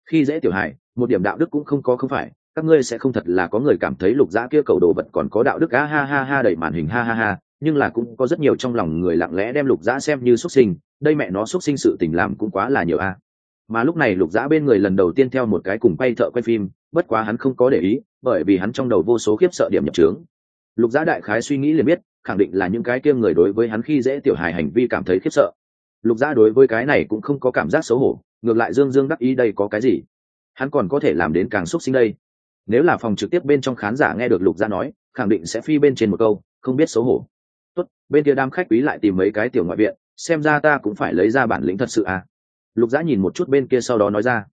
khi dễ tiểu hài, một điểm đạo đức cũng không có không phải, các ngươi sẽ không thật là có người cảm thấy lục dã kia cầu đồ vật còn có đạo đức á ha ha ha đẩy màn hình, ha ha ha, nhưng là cũng có rất nhiều trong lòng người lặng lẽ đem lục dã xem như xuất sinh, đây mẹ nó xuất sinh sự tình làm cũng quá là nhiều a. Mà lúc này lục dã bên người lần đầu tiên theo một cái cùng quay thợ quay phim, bất quá hắn không có để ý, bởi vì hắn trong đầu vô số khiếp sợ điểm nhập trướng lục giã đại khái suy nghĩ liền biết, khẳng định là những cái kia người đối với hắn khi dễ tiểu hài hành vi cảm thấy khiếp sợ. Lục giã đối với cái này cũng không có cảm giác xấu hổ, ngược lại dương dương đắc ý đây có cái gì? Hắn còn có thể làm đến càng xúc sinh đây. Nếu là phòng trực tiếp bên trong khán giả nghe được lục giã nói, khẳng định sẽ phi bên trên một câu, không biết xấu hổ. Tốt, bên kia đám khách quý lại tìm mấy cái tiểu ngoại viện, xem ra ta cũng phải lấy ra bản lĩnh thật sự à? Lục giã nhìn một chút bên kia sau đó nói ra.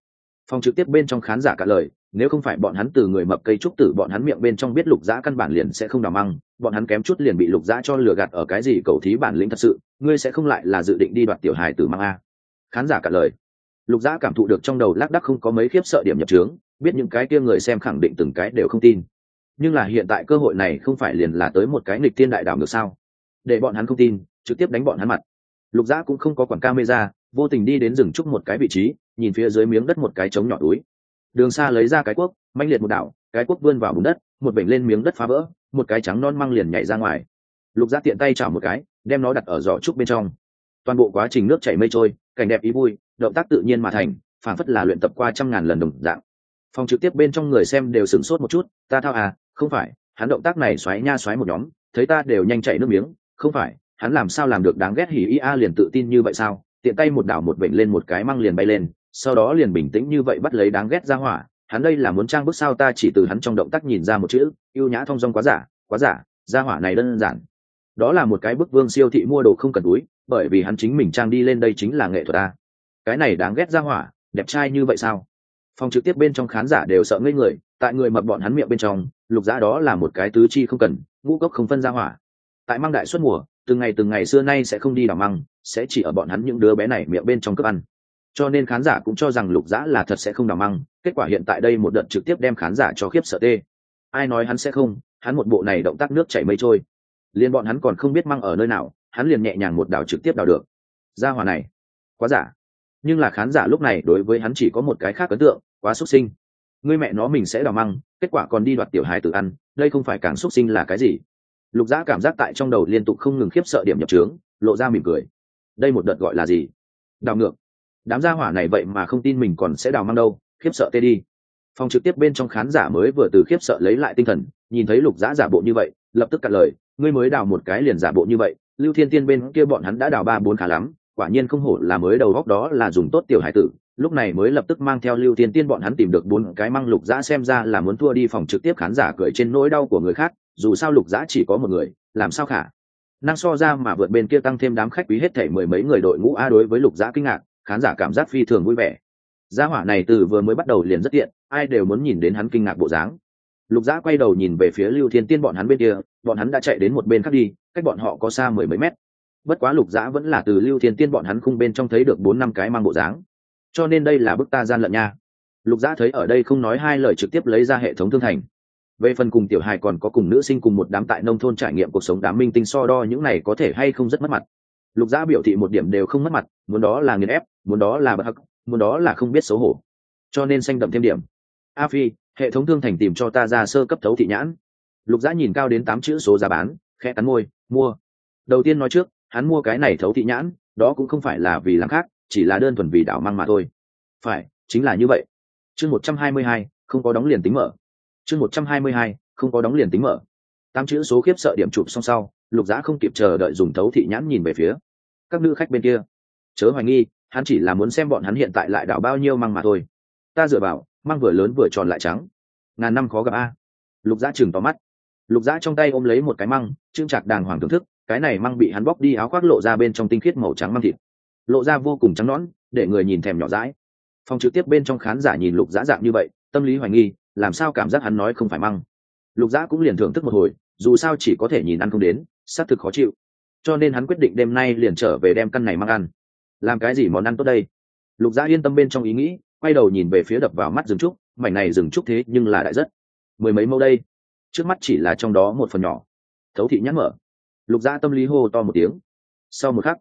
Phòng trực tiếp bên trong khán giả cả lời nếu không phải bọn hắn từ người mập cây trúc tử bọn hắn miệng bên trong biết lục giã căn bản liền sẽ không đào măng, bọn hắn kém chút liền bị lục giã cho lừa gạt ở cái gì cầu thí bản lĩnh thật sự, ngươi sẽ không lại là dự định đi đoạt tiểu hài từ măng a. Khán giả cả lời. Lục giã cảm thụ được trong đầu lác đắc không có mấy khiếp sợ điểm nhập trướng, biết những cái kia người xem khẳng định từng cái đều không tin. Nhưng là hiện tại cơ hội này không phải liền là tới một cái nghịch thiên đại đảo ngược sao? Để bọn hắn không tin, trực tiếp đánh bọn hắn mặt. Lục giã cũng không có quản camera, vô tình đi đến rừng trúc một cái vị trí, nhìn phía dưới miếng đất một cái trống nhỏ túi đường xa lấy ra cái cuốc manh liệt một đảo, cái cuốc vươn vào bùn đất, một bệnh lên miếng đất phá vỡ, một cái trắng non măng liền nhảy ra ngoài. Lục giác tiện tay chảo một cái, đem nó đặt ở giỏ trúc bên trong. Toàn bộ quá trình nước chảy mây trôi, cảnh đẹp ý vui, động tác tự nhiên mà thành phản phất là luyện tập qua trăm ngàn lần đồng dạng. Phòng trực tiếp bên trong người xem đều sửng sốt một chút, ta thao à không phải, hắn động tác này xoáy nha xoáy một nhóm, thấy ta đều nhanh chạy nước miếng, không phải, hắn làm sao làm được đáng ghét hỉ a liền tự tin như vậy sao? Tiện tay một đảo một bệnh lên một cái măng liền bay lên sau đó liền bình tĩnh như vậy bắt lấy đáng ghét ra hỏa, hắn đây là muốn trang bức sao ta chỉ từ hắn trong động tác nhìn ra một chữ, yêu nhã thong dong quá giả quá giả, ra hỏa này đơn giản. Đó là một cái bức vương siêu thị mua đồ không cần túi, bởi vì hắn chính mình trang đi lên đây chính là nghệ thuật ta cái này đáng ghét ra hỏa, đẹp trai như vậy sao? Phòng trực tiếp bên trong khán giả đều sợ ngây người, tại người mập bọn hắn miệng bên trong, lục giá đó là một cái tứ chi không cần, ngũ cốc không phân ra hỏa. Tại mang đại suất mùa, từng ngày từng ngày xưa nay sẽ không đi đào măng, sẽ chỉ ở bọn hắn những đứa bé này miệng bên trong cướp ăn cho nên khán giả cũng cho rằng lục giã là thật sẽ không đào măng. Kết quả hiện tại đây một đợt trực tiếp đem khán giả cho khiếp sợ tê. Ai nói hắn sẽ không? Hắn một bộ này động tác nước chảy mây trôi. Liền bọn hắn còn không biết măng ở nơi nào, hắn liền nhẹ nhàng một đào trực tiếp đào được. Ra hòa này, quá giả. Nhưng là khán giả lúc này đối với hắn chỉ có một cái khác ấn tượng, quá xuất sinh. Ngươi mẹ nó mình sẽ đào măng, kết quả còn đi đoạt tiểu hài tự ăn, đây không phải càng xuất sinh là cái gì? Lục giã cảm giác tại trong đầu liên tục không ngừng khiếp sợ điểm nhập trướng, lộ ra mỉm cười. Đây một đợt gọi là gì? Đào ngược đám gia hỏa này vậy mà không tin mình còn sẽ đào mang đâu, khiếp sợ tê đi. Phòng trực tiếp bên trong khán giả mới vừa từ khiếp sợ lấy lại tinh thần, nhìn thấy lục giã giả bộ như vậy, lập tức cạn lời, ngươi mới đào một cái liền giả bộ như vậy, lưu thiên tiên bên kia bọn hắn đã đào ba bốn khá lắm, quả nhiên không hổ là mới đầu góc đó là dùng tốt tiểu hải tử, lúc này mới lập tức mang theo lưu thiên tiên bọn hắn tìm được bốn cái măng lục giã xem ra là muốn thua đi phòng trực tiếp khán giả cười trên nỗi đau của người khác, dù sao lục giã chỉ có một người, làm sao khả? Năng so ra mà vượt bên kia tăng thêm đám khách quý hết thể mười mấy người đội ngũ a đối với lục giã kinh ngạc khán giả cảm giác phi thường vui vẻ. Gia hỏa này từ vừa mới bắt đầu liền rất tiện, ai đều muốn nhìn đến hắn kinh ngạc bộ dáng. Lục giã quay đầu nhìn về phía lưu thiên tiên bọn hắn bên kia, bọn hắn đã chạy đến một bên khác đi, cách bọn họ có xa mười mấy mét. Bất quá lục giã vẫn là từ lưu thiên tiên bọn hắn khung bên trong thấy được bốn năm cái mang bộ dáng. Cho nên đây là bức ta gian lận nha. Lục giã thấy ở đây không nói hai lời trực tiếp lấy ra hệ thống thương thành. Về phần cùng tiểu hài còn có cùng nữ sinh cùng một đám tại nông thôn trải nghiệm cuộc sống đám minh tinh so đo những này có thể hay không rất mất mặt. Lục giã biểu thị một điểm đều không mất mặt, muốn đó là nghiền ép muốn đó là bậc hắc, muốn đó là không biết xấu hổ. Cho nên xanh đậm thêm điểm. A phi, hệ thống thương thành tìm cho ta ra sơ cấp thấu thị nhãn. Lục giã nhìn cao đến tám chữ số giá bán, khẽ cắn môi, mua. Đầu tiên nói trước, hắn mua cái này thấu thị nhãn, đó cũng không phải là vì làm khác, chỉ là đơn thuần vì đảo mang mà thôi. Phải, chính là như vậy. Chương một trăm hai mươi hai, không có đóng liền tính mở. Chương một trăm hai mươi hai, không có đóng liền tính mở. Tám chữ số khiếp sợ điểm chụp xong sau, lục giã không kịp chờ đợi dùng thấu thị nhãn nhìn về phía các nữ khách bên kia. Chớ hoài nghi hắn chỉ là muốn xem bọn hắn hiện tại lại đảo bao nhiêu măng mà thôi. Ta dựa vào, măng vừa lớn vừa tròn lại trắng. Ngàn năm khó gặp a. Lục Dã chừng tóm mắt. Lục Dã trong tay ôm lấy một cái măng trưng chặt đàng hoàng thưởng thức, cái này măng bị hắn bóc đi áo khoác lộ ra bên trong tinh khiết màu trắng măng thịt. Lộ ra vô cùng trắng nõn, để người nhìn thèm nhỏ rãi phòng trực tiếp bên trong khán giả nhìn lục Dã dạng như vậy, tâm lý hoài nghi, làm sao cảm giác hắn nói không phải măng. Lục Dã cũng liền thưởng thức một hồi, dù sao chỉ có thể nhìn ăn không đến, xác thực khó chịu. Cho nên hắn quyết định đêm nay liền trở về đem căn này măng ăn làm cái gì món ăn tốt đây? Lục Gia yên tâm bên trong ý nghĩ, quay đầu nhìn về phía đập vào mắt rừng trúc, mảnh này rừng trúc thế nhưng là đại rất. Mười mấy mẫu đây. Trước mắt chỉ là trong đó một phần nhỏ. Thấu thị nhắc mở. Lục Gia tâm lý hô to một tiếng. Sau một khắc,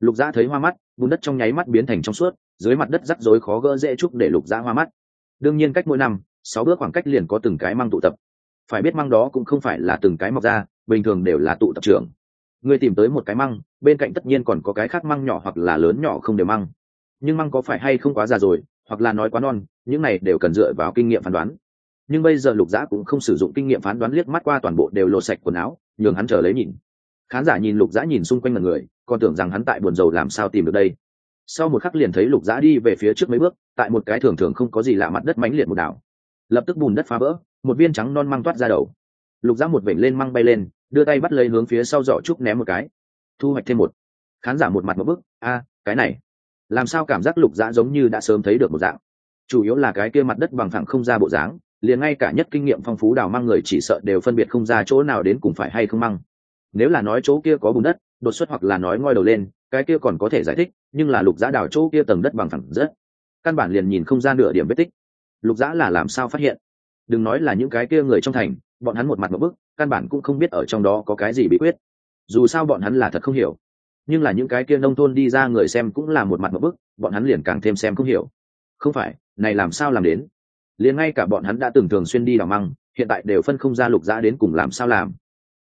lục Gia thấy hoa mắt, bùn đất trong nháy mắt biến thành trong suốt, dưới mặt đất rắc rối khó gỡ dễ trúc để lục Gia hoa mắt. Đương nhiên cách mỗi năm, sáu bước khoảng cách liền có từng cái măng tụ tập. Phải biết măng đó cũng không phải là từng cái mọc ra, bình thường đều là tụ tập trưởng. Người tìm tới một cái măng bên cạnh tất nhiên còn có cái khác măng nhỏ hoặc là lớn nhỏ không đều măng. Nhưng măng có phải hay không quá già rồi, hoặc là nói quá non, những này đều cần dựa vào kinh nghiệm phán đoán. Nhưng bây giờ lục giã cũng không sử dụng kinh nghiệm phán đoán liếc mắt qua toàn bộ đều lột sạch quần áo, nhường hắn chờ lấy nhìn. Khán giả nhìn lục giã nhìn xung quanh mọi người, còn tưởng rằng hắn tại buồn rầu làm sao tìm được đây. Sau một khắc liền thấy lục giã đi về phía trước mấy bước, tại một cái thường thường không có gì lạ mặt đất mánh liệt một đảo. Lập tức bùn đất phá vỡ, một viên trắng non măng toát ra đầu. Lục giã một vểnh lên măng bay lên, đưa tay bắt lấy hướng phía sau giỏ trúc ném một cái thu hoạch thêm một. Khán giả một mặt một bức, a, cái này, làm sao cảm giác lục dã giống như đã sớm thấy được một dạng? Chủ yếu là cái kia mặt đất bằng thẳng không ra bộ dáng, liền ngay cả nhất kinh nghiệm phong phú đào măng người chỉ sợ đều phân biệt không ra chỗ nào đến cùng phải hay không măng. Nếu là nói chỗ kia có bùn đất, đột xuất hoặc là nói ngoi đầu lên, cái kia còn có thể giải thích, nhưng là lục dã đào chỗ kia tầng đất bằng thẳng rất. Căn bản liền nhìn không ra nửa điểm vết tích. Lục dã là làm sao phát hiện? Đừng nói là những cái kia người trong thành, bọn hắn một mặt một bức, căn bản cũng không biết ở trong đó có cái gì bí quyết dù sao bọn hắn là thật không hiểu. Nhưng là những cái kia nông thôn đi ra người xem cũng là một mặt một bức, bọn hắn liền càng thêm xem không hiểu. Không phải, này làm sao làm đến? Liền ngay cả bọn hắn đã từng thường xuyên đi đào măng, hiện tại đều phân không ra lục giã đến cùng làm sao làm.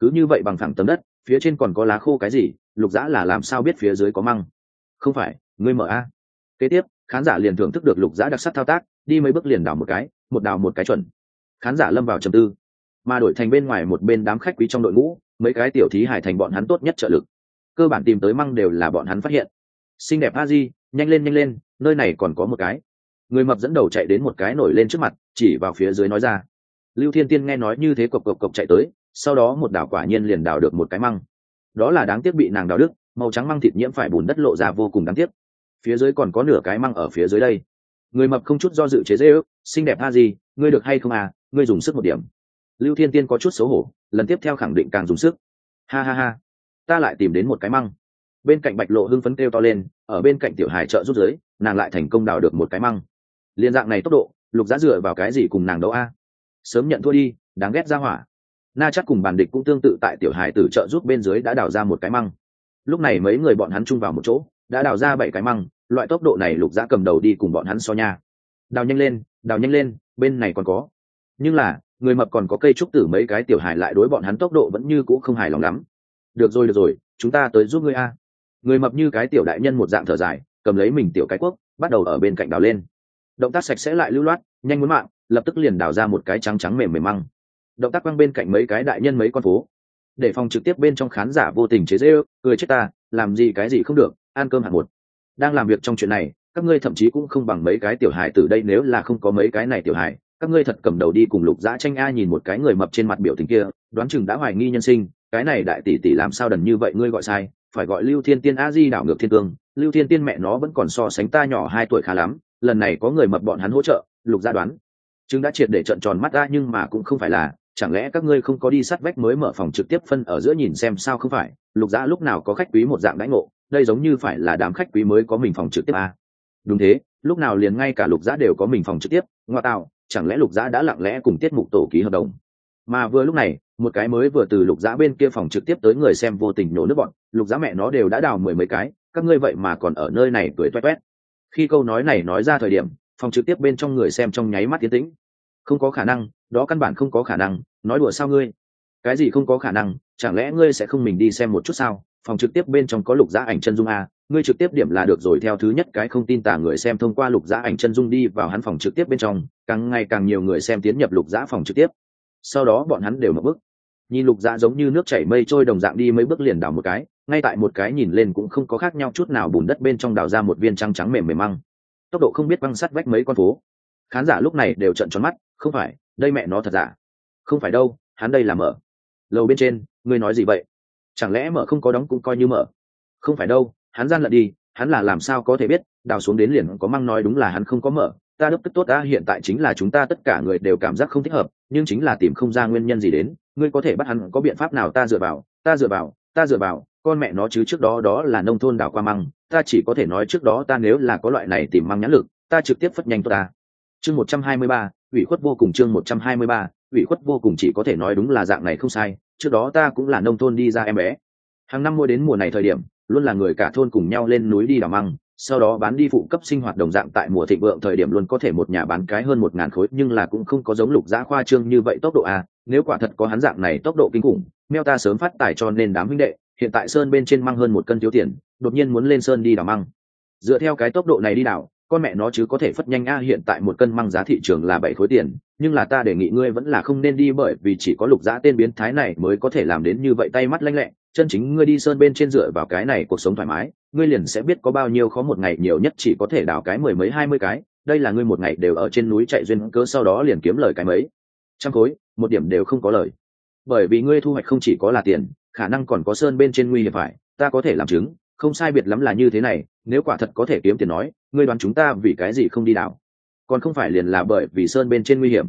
Cứ như vậy bằng thẳng tấm đất, phía trên còn có lá khô cái gì, lục giã là làm sao biết phía dưới có măng? Không phải, ngươi mở a. Kế tiếp, khán giả liền thưởng thức được lục giã đặc sắc thao tác, đi mấy bước liền đào một cái, một đào một cái chuẩn. Khán giả lâm vào trầm tư, mà đổi thành bên ngoài một bên đám khách quý trong đội ngũ mấy cái tiểu thí hải thành bọn hắn tốt nhất trợ lực. Cơ bản tìm tới măng đều là bọn hắn phát hiện. Xinh đẹp a di, nhanh lên nhanh lên, nơi này còn có một cái. Người mập dẫn đầu chạy đến một cái nổi lên trước mặt, chỉ vào phía dưới nói ra. Lưu thiên tiên nghe nói như thế cộc cộc cộc chạy tới, sau đó một đảo quả nhiên liền đào được một cái măng. Đó là đáng tiếc bị nàng đào đức màu trắng măng thịt nhiễm phải bùn đất lộ ra vô cùng đáng tiếc. Phía dưới còn có nửa cái măng ở phía dưới đây. Người mập không chút do dự chế dễ ước xinh đẹp a gì ngươi được hay không à? Ngươi dùng sức một điểm lưu thiên tiên có chút xấu hổ, lần tiếp theo khẳng định càng dùng sức. Ha ha ha. Ta lại tìm đến một cái măng. Bên cạnh bạch lộ hưng phấn kêu to lên, ở bên cạnh tiểu hải trợ rút giới, nàng lại thành công đào được một cái măng. Liên dạng này tốc độ, lục giá dựa vào cái gì cùng nàng đấu a? Sớm nhận thua đi, đáng ghét ra hỏa. Na chắc cùng bàn địch cũng tương tự tại tiểu hải tử trợ giúp bên dưới đã đào ra một cái măng. Lúc này mấy người bọn hắn chung vào một chỗ, đã đào ra bảy cái măng, loại tốc độ này lục giá cầm đầu đi cùng bọn hắn so nha. Đào nhanh lên, đào nhanh lên, bên này còn có. Nhưng là người mập còn có cây trúc tử mấy cái tiểu hài lại đối bọn hắn tốc độ vẫn như cũ không hài lòng lắm. Được rồi được rồi, chúng ta tới giúp ngươi a. Người mập như cái tiểu đại nhân một dạng thở dài, cầm lấy mình tiểu cái quốc bắt đầu ở bên cạnh đào lên. Động tác sạch sẽ lại lưu loát, nhanh muốn mạng, lập tức liền đào ra một cái trắng trắng mềm mềm măng. Động tác quăng bên cạnh mấy cái đại nhân mấy con phố. Để phòng trực tiếp bên trong khán giả vô tình chế dễ cười chết ta, làm gì cái gì không được, ăn cơm hạng một. Đang làm việc trong chuyện này, các ngươi thậm chí cũng không bằng mấy cái tiểu hài từ đây nếu là không có mấy cái này tiểu hài các ngươi thật cầm đầu đi cùng lục dã tranh a nhìn một cái người mập trên mặt biểu tình kia, đoán chừng đã hoài nghi nhân sinh, cái này đại tỷ tỷ làm sao đần như vậy ngươi gọi sai, phải gọi lưu thiên tiên a di đảo ngược thiên cương, lưu thiên tiên mẹ nó vẫn còn so sánh ta nhỏ hai tuổi khá lắm, lần này có người mập bọn hắn hỗ trợ, lục gia đoán chứng đã triệt để trận tròn mắt ra nhưng mà cũng không phải là, chẳng lẽ các ngươi không có đi sát vách mới mở phòng trực tiếp phân ở giữa nhìn xem sao không phải, lục gia lúc nào có khách quý một dạng đãi ngộ, đây giống như phải là đám khách quý mới có mình phòng trực tiếp à. đúng thế, lúc nào liền ngay cả lục gia đều có mình phòng trực tiếp, ngoa tạo chẳng lẽ lục giã đã lặng lẽ cùng tiết mục tổ ký hợp đồng? Mà vừa lúc này, một cái mới vừa từ lục giã bên kia phòng trực tiếp tới người xem vô tình nổ nước bọn, lục giã mẹ nó đều đã đào mười mấy cái, các ngươi vậy mà còn ở nơi này cười toét toét. Khi câu nói này nói ra thời điểm, phòng trực tiếp bên trong người xem trong nháy mắt tiến tĩnh. Không có khả năng, đó căn bản không có khả năng, nói đùa sao ngươi? Cái gì không có khả năng, chẳng lẽ ngươi sẽ không mình đi xem một chút sao? Phòng trực tiếp bên trong có lục giã ảnh chân dung a ngươi trực tiếp điểm là được rồi, theo thứ nhất cái không tin tả người xem thông qua lục giã ảnh chân dung đi vào hắn phòng trực tiếp bên trong, càng ngày càng nhiều người xem tiến nhập lục giã phòng trực tiếp. Sau đó bọn hắn đều mở bức nhìn lục giã giống như nước chảy mây trôi đồng dạng đi mấy bước liền đào một cái, ngay tại một cái nhìn lên cũng không có khác nhau chút nào, bùn đất bên trong đào ra một viên trắng trắng mềm mềm măng. Tốc độ không biết băng sắt vách mấy con phố. Khán giả lúc này đều trận tròn mắt, không phải, đây mẹ nó thật giả. Không phải đâu, hắn đây là mở. Lầu bên trên, ngươi nói gì vậy? Chẳng lẽ mở không có đóng cũng coi như mở? Không phải đâu hắn gian lận đi, hắn là làm sao có thể biết, đào xuống đến liền có măng nói đúng là hắn không có mở. Ta đức tức tốt ta hiện tại chính là chúng ta tất cả người đều cảm giác không thích hợp, nhưng chính là tìm không ra nguyên nhân gì đến. Ngươi có thể bắt hắn, có biện pháp nào ta dựa vào, ta dựa vào, ta dựa vào. Con mẹ nó chứ trước đó đó là nông thôn đào qua măng. Ta chỉ có thể nói trước đó ta nếu là có loại này tìm măng nhãn lực, ta trực tiếp phất nhanh tốt ta. Chương một trăm hai mươi ba, ủy khuất vô cùng chương một trăm hai mươi ba, ủy khuất vô cùng chỉ có thể nói đúng là dạng này không sai. Trước đó ta cũng là nông thôn đi ra em bé. Hàng năm mua đến mùa này thời điểm luôn là người cả thôn cùng nhau lên núi đi đào măng, sau đó bán đi phụ cấp sinh hoạt đồng dạng tại mùa thịnh vượng thời điểm luôn có thể một nhà bán cái hơn một ngàn khối, nhưng là cũng không có giống lục giã khoa trương như vậy tốc độ a nếu quả thật có hắn dạng này tốc độ kinh khủng, meo ta sớm phát tài cho nên đám huynh đệ, hiện tại sơn bên trên măng hơn một cân thiếu tiền, đột nhiên muốn lên sơn đi đào măng. Dựa theo cái tốc độ này đi đào con mẹ nó chứ có thể phất nhanh a, hiện tại một cân măng giá thị trường là bảy khối tiền, nhưng là ta đề nghị ngươi vẫn là không nên đi bởi vì chỉ có lục giã tên biến thái này mới có thể làm đến như vậy, tay mắt lanh lẹ. Chân chính ngươi đi sơn bên trên dựa vào cái này cuộc sống thoải mái, ngươi liền sẽ biết có bao nhiêu khó một ngày, nhiều nhất chỉ có thể đào cái mười mấy, hai mươi cái. Đây là ngươi một ngày đều ở trên núi chạy duyên cớ sau đó liền kiếm lời cái mấy. Trăm khối, một điểm đều không có lời. Bởi vì ngươi thu hoạch không chỉ có là tiền, khả năng còn có sơn bên trên nguy hiểm phải, ta có thể làm chứng không sai biệt lắm là như thế này, nếu quả thật có thể kiếm tiền nói, ngươi đoán chúng ta vì cái gì không đi đảo? Còn không phải liền là bởi vì sơn bên trên nguy hiểm.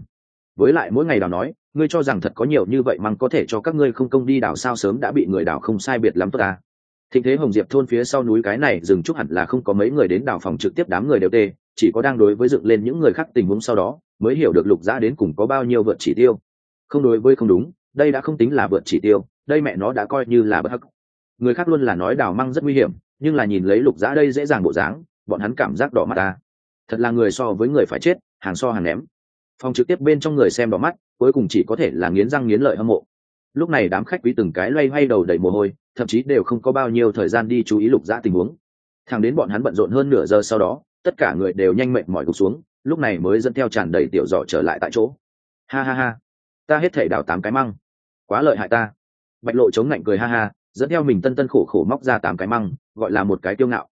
Với lại mỗi ngày đào nói, ngươi cho rằng thật có nhiều như vậy măng có thể cho các ngươi không công đi đảo sao sớm đã bị người đảo không sai biệt lắm tốt ta. Thịnh thế hồng diệp thôn phía sau núi cái này dừng chút hẳn là không có mấy người đến đảo phòng trực tiếp đám người đều tê, chỉ có đang đối với dựng lên những người khác tình huống sau đó, mới hiểu được lục giã đến cùng có bao nhiêu vượt chỉ tiêu. Không đối với không đúng, đây đã không tính là vượt chỉ tiêu, đây mẹ nó đã coi như là bất hắc người khác luôn là nói đào măng rất nguy hiểm, nhưng là nhìn lấy lục giã đây dễ dàng bộ dáng, bọn hắn cảm giác đỏ mặt ta. Thật là người so với người phải chết, hàng so hàng ném. Phòng trực tiếp bên trong người xem đỏ mắt, cuối cùng chỉ có thể là nghiến răng nghiến lợi hâm mộ. Lúc này đám khách quý từng cái loay hoay đầu đầy mồ hôi, thậm chí đều không có bao nhiêu thời gian đi chú ý lục giã tình huống. Thằng đến bọn hắn bận rộn hơn nửa giờ sau đó, tất cả người đều nhanh mệnh mỏi gục xuống, lúc này mới dẫn theo tràn đầy tiểu dọ trở lại tại chỗ. Ha ha ha, ta hết thể đào tám cái măng. Quá lợi hại ta. Bạch lộ chống lạnh cười ha ha dẫn theo mình tân tân khổ khổ móc ra tám cái măng, gọi là một cái tiêu ngạo.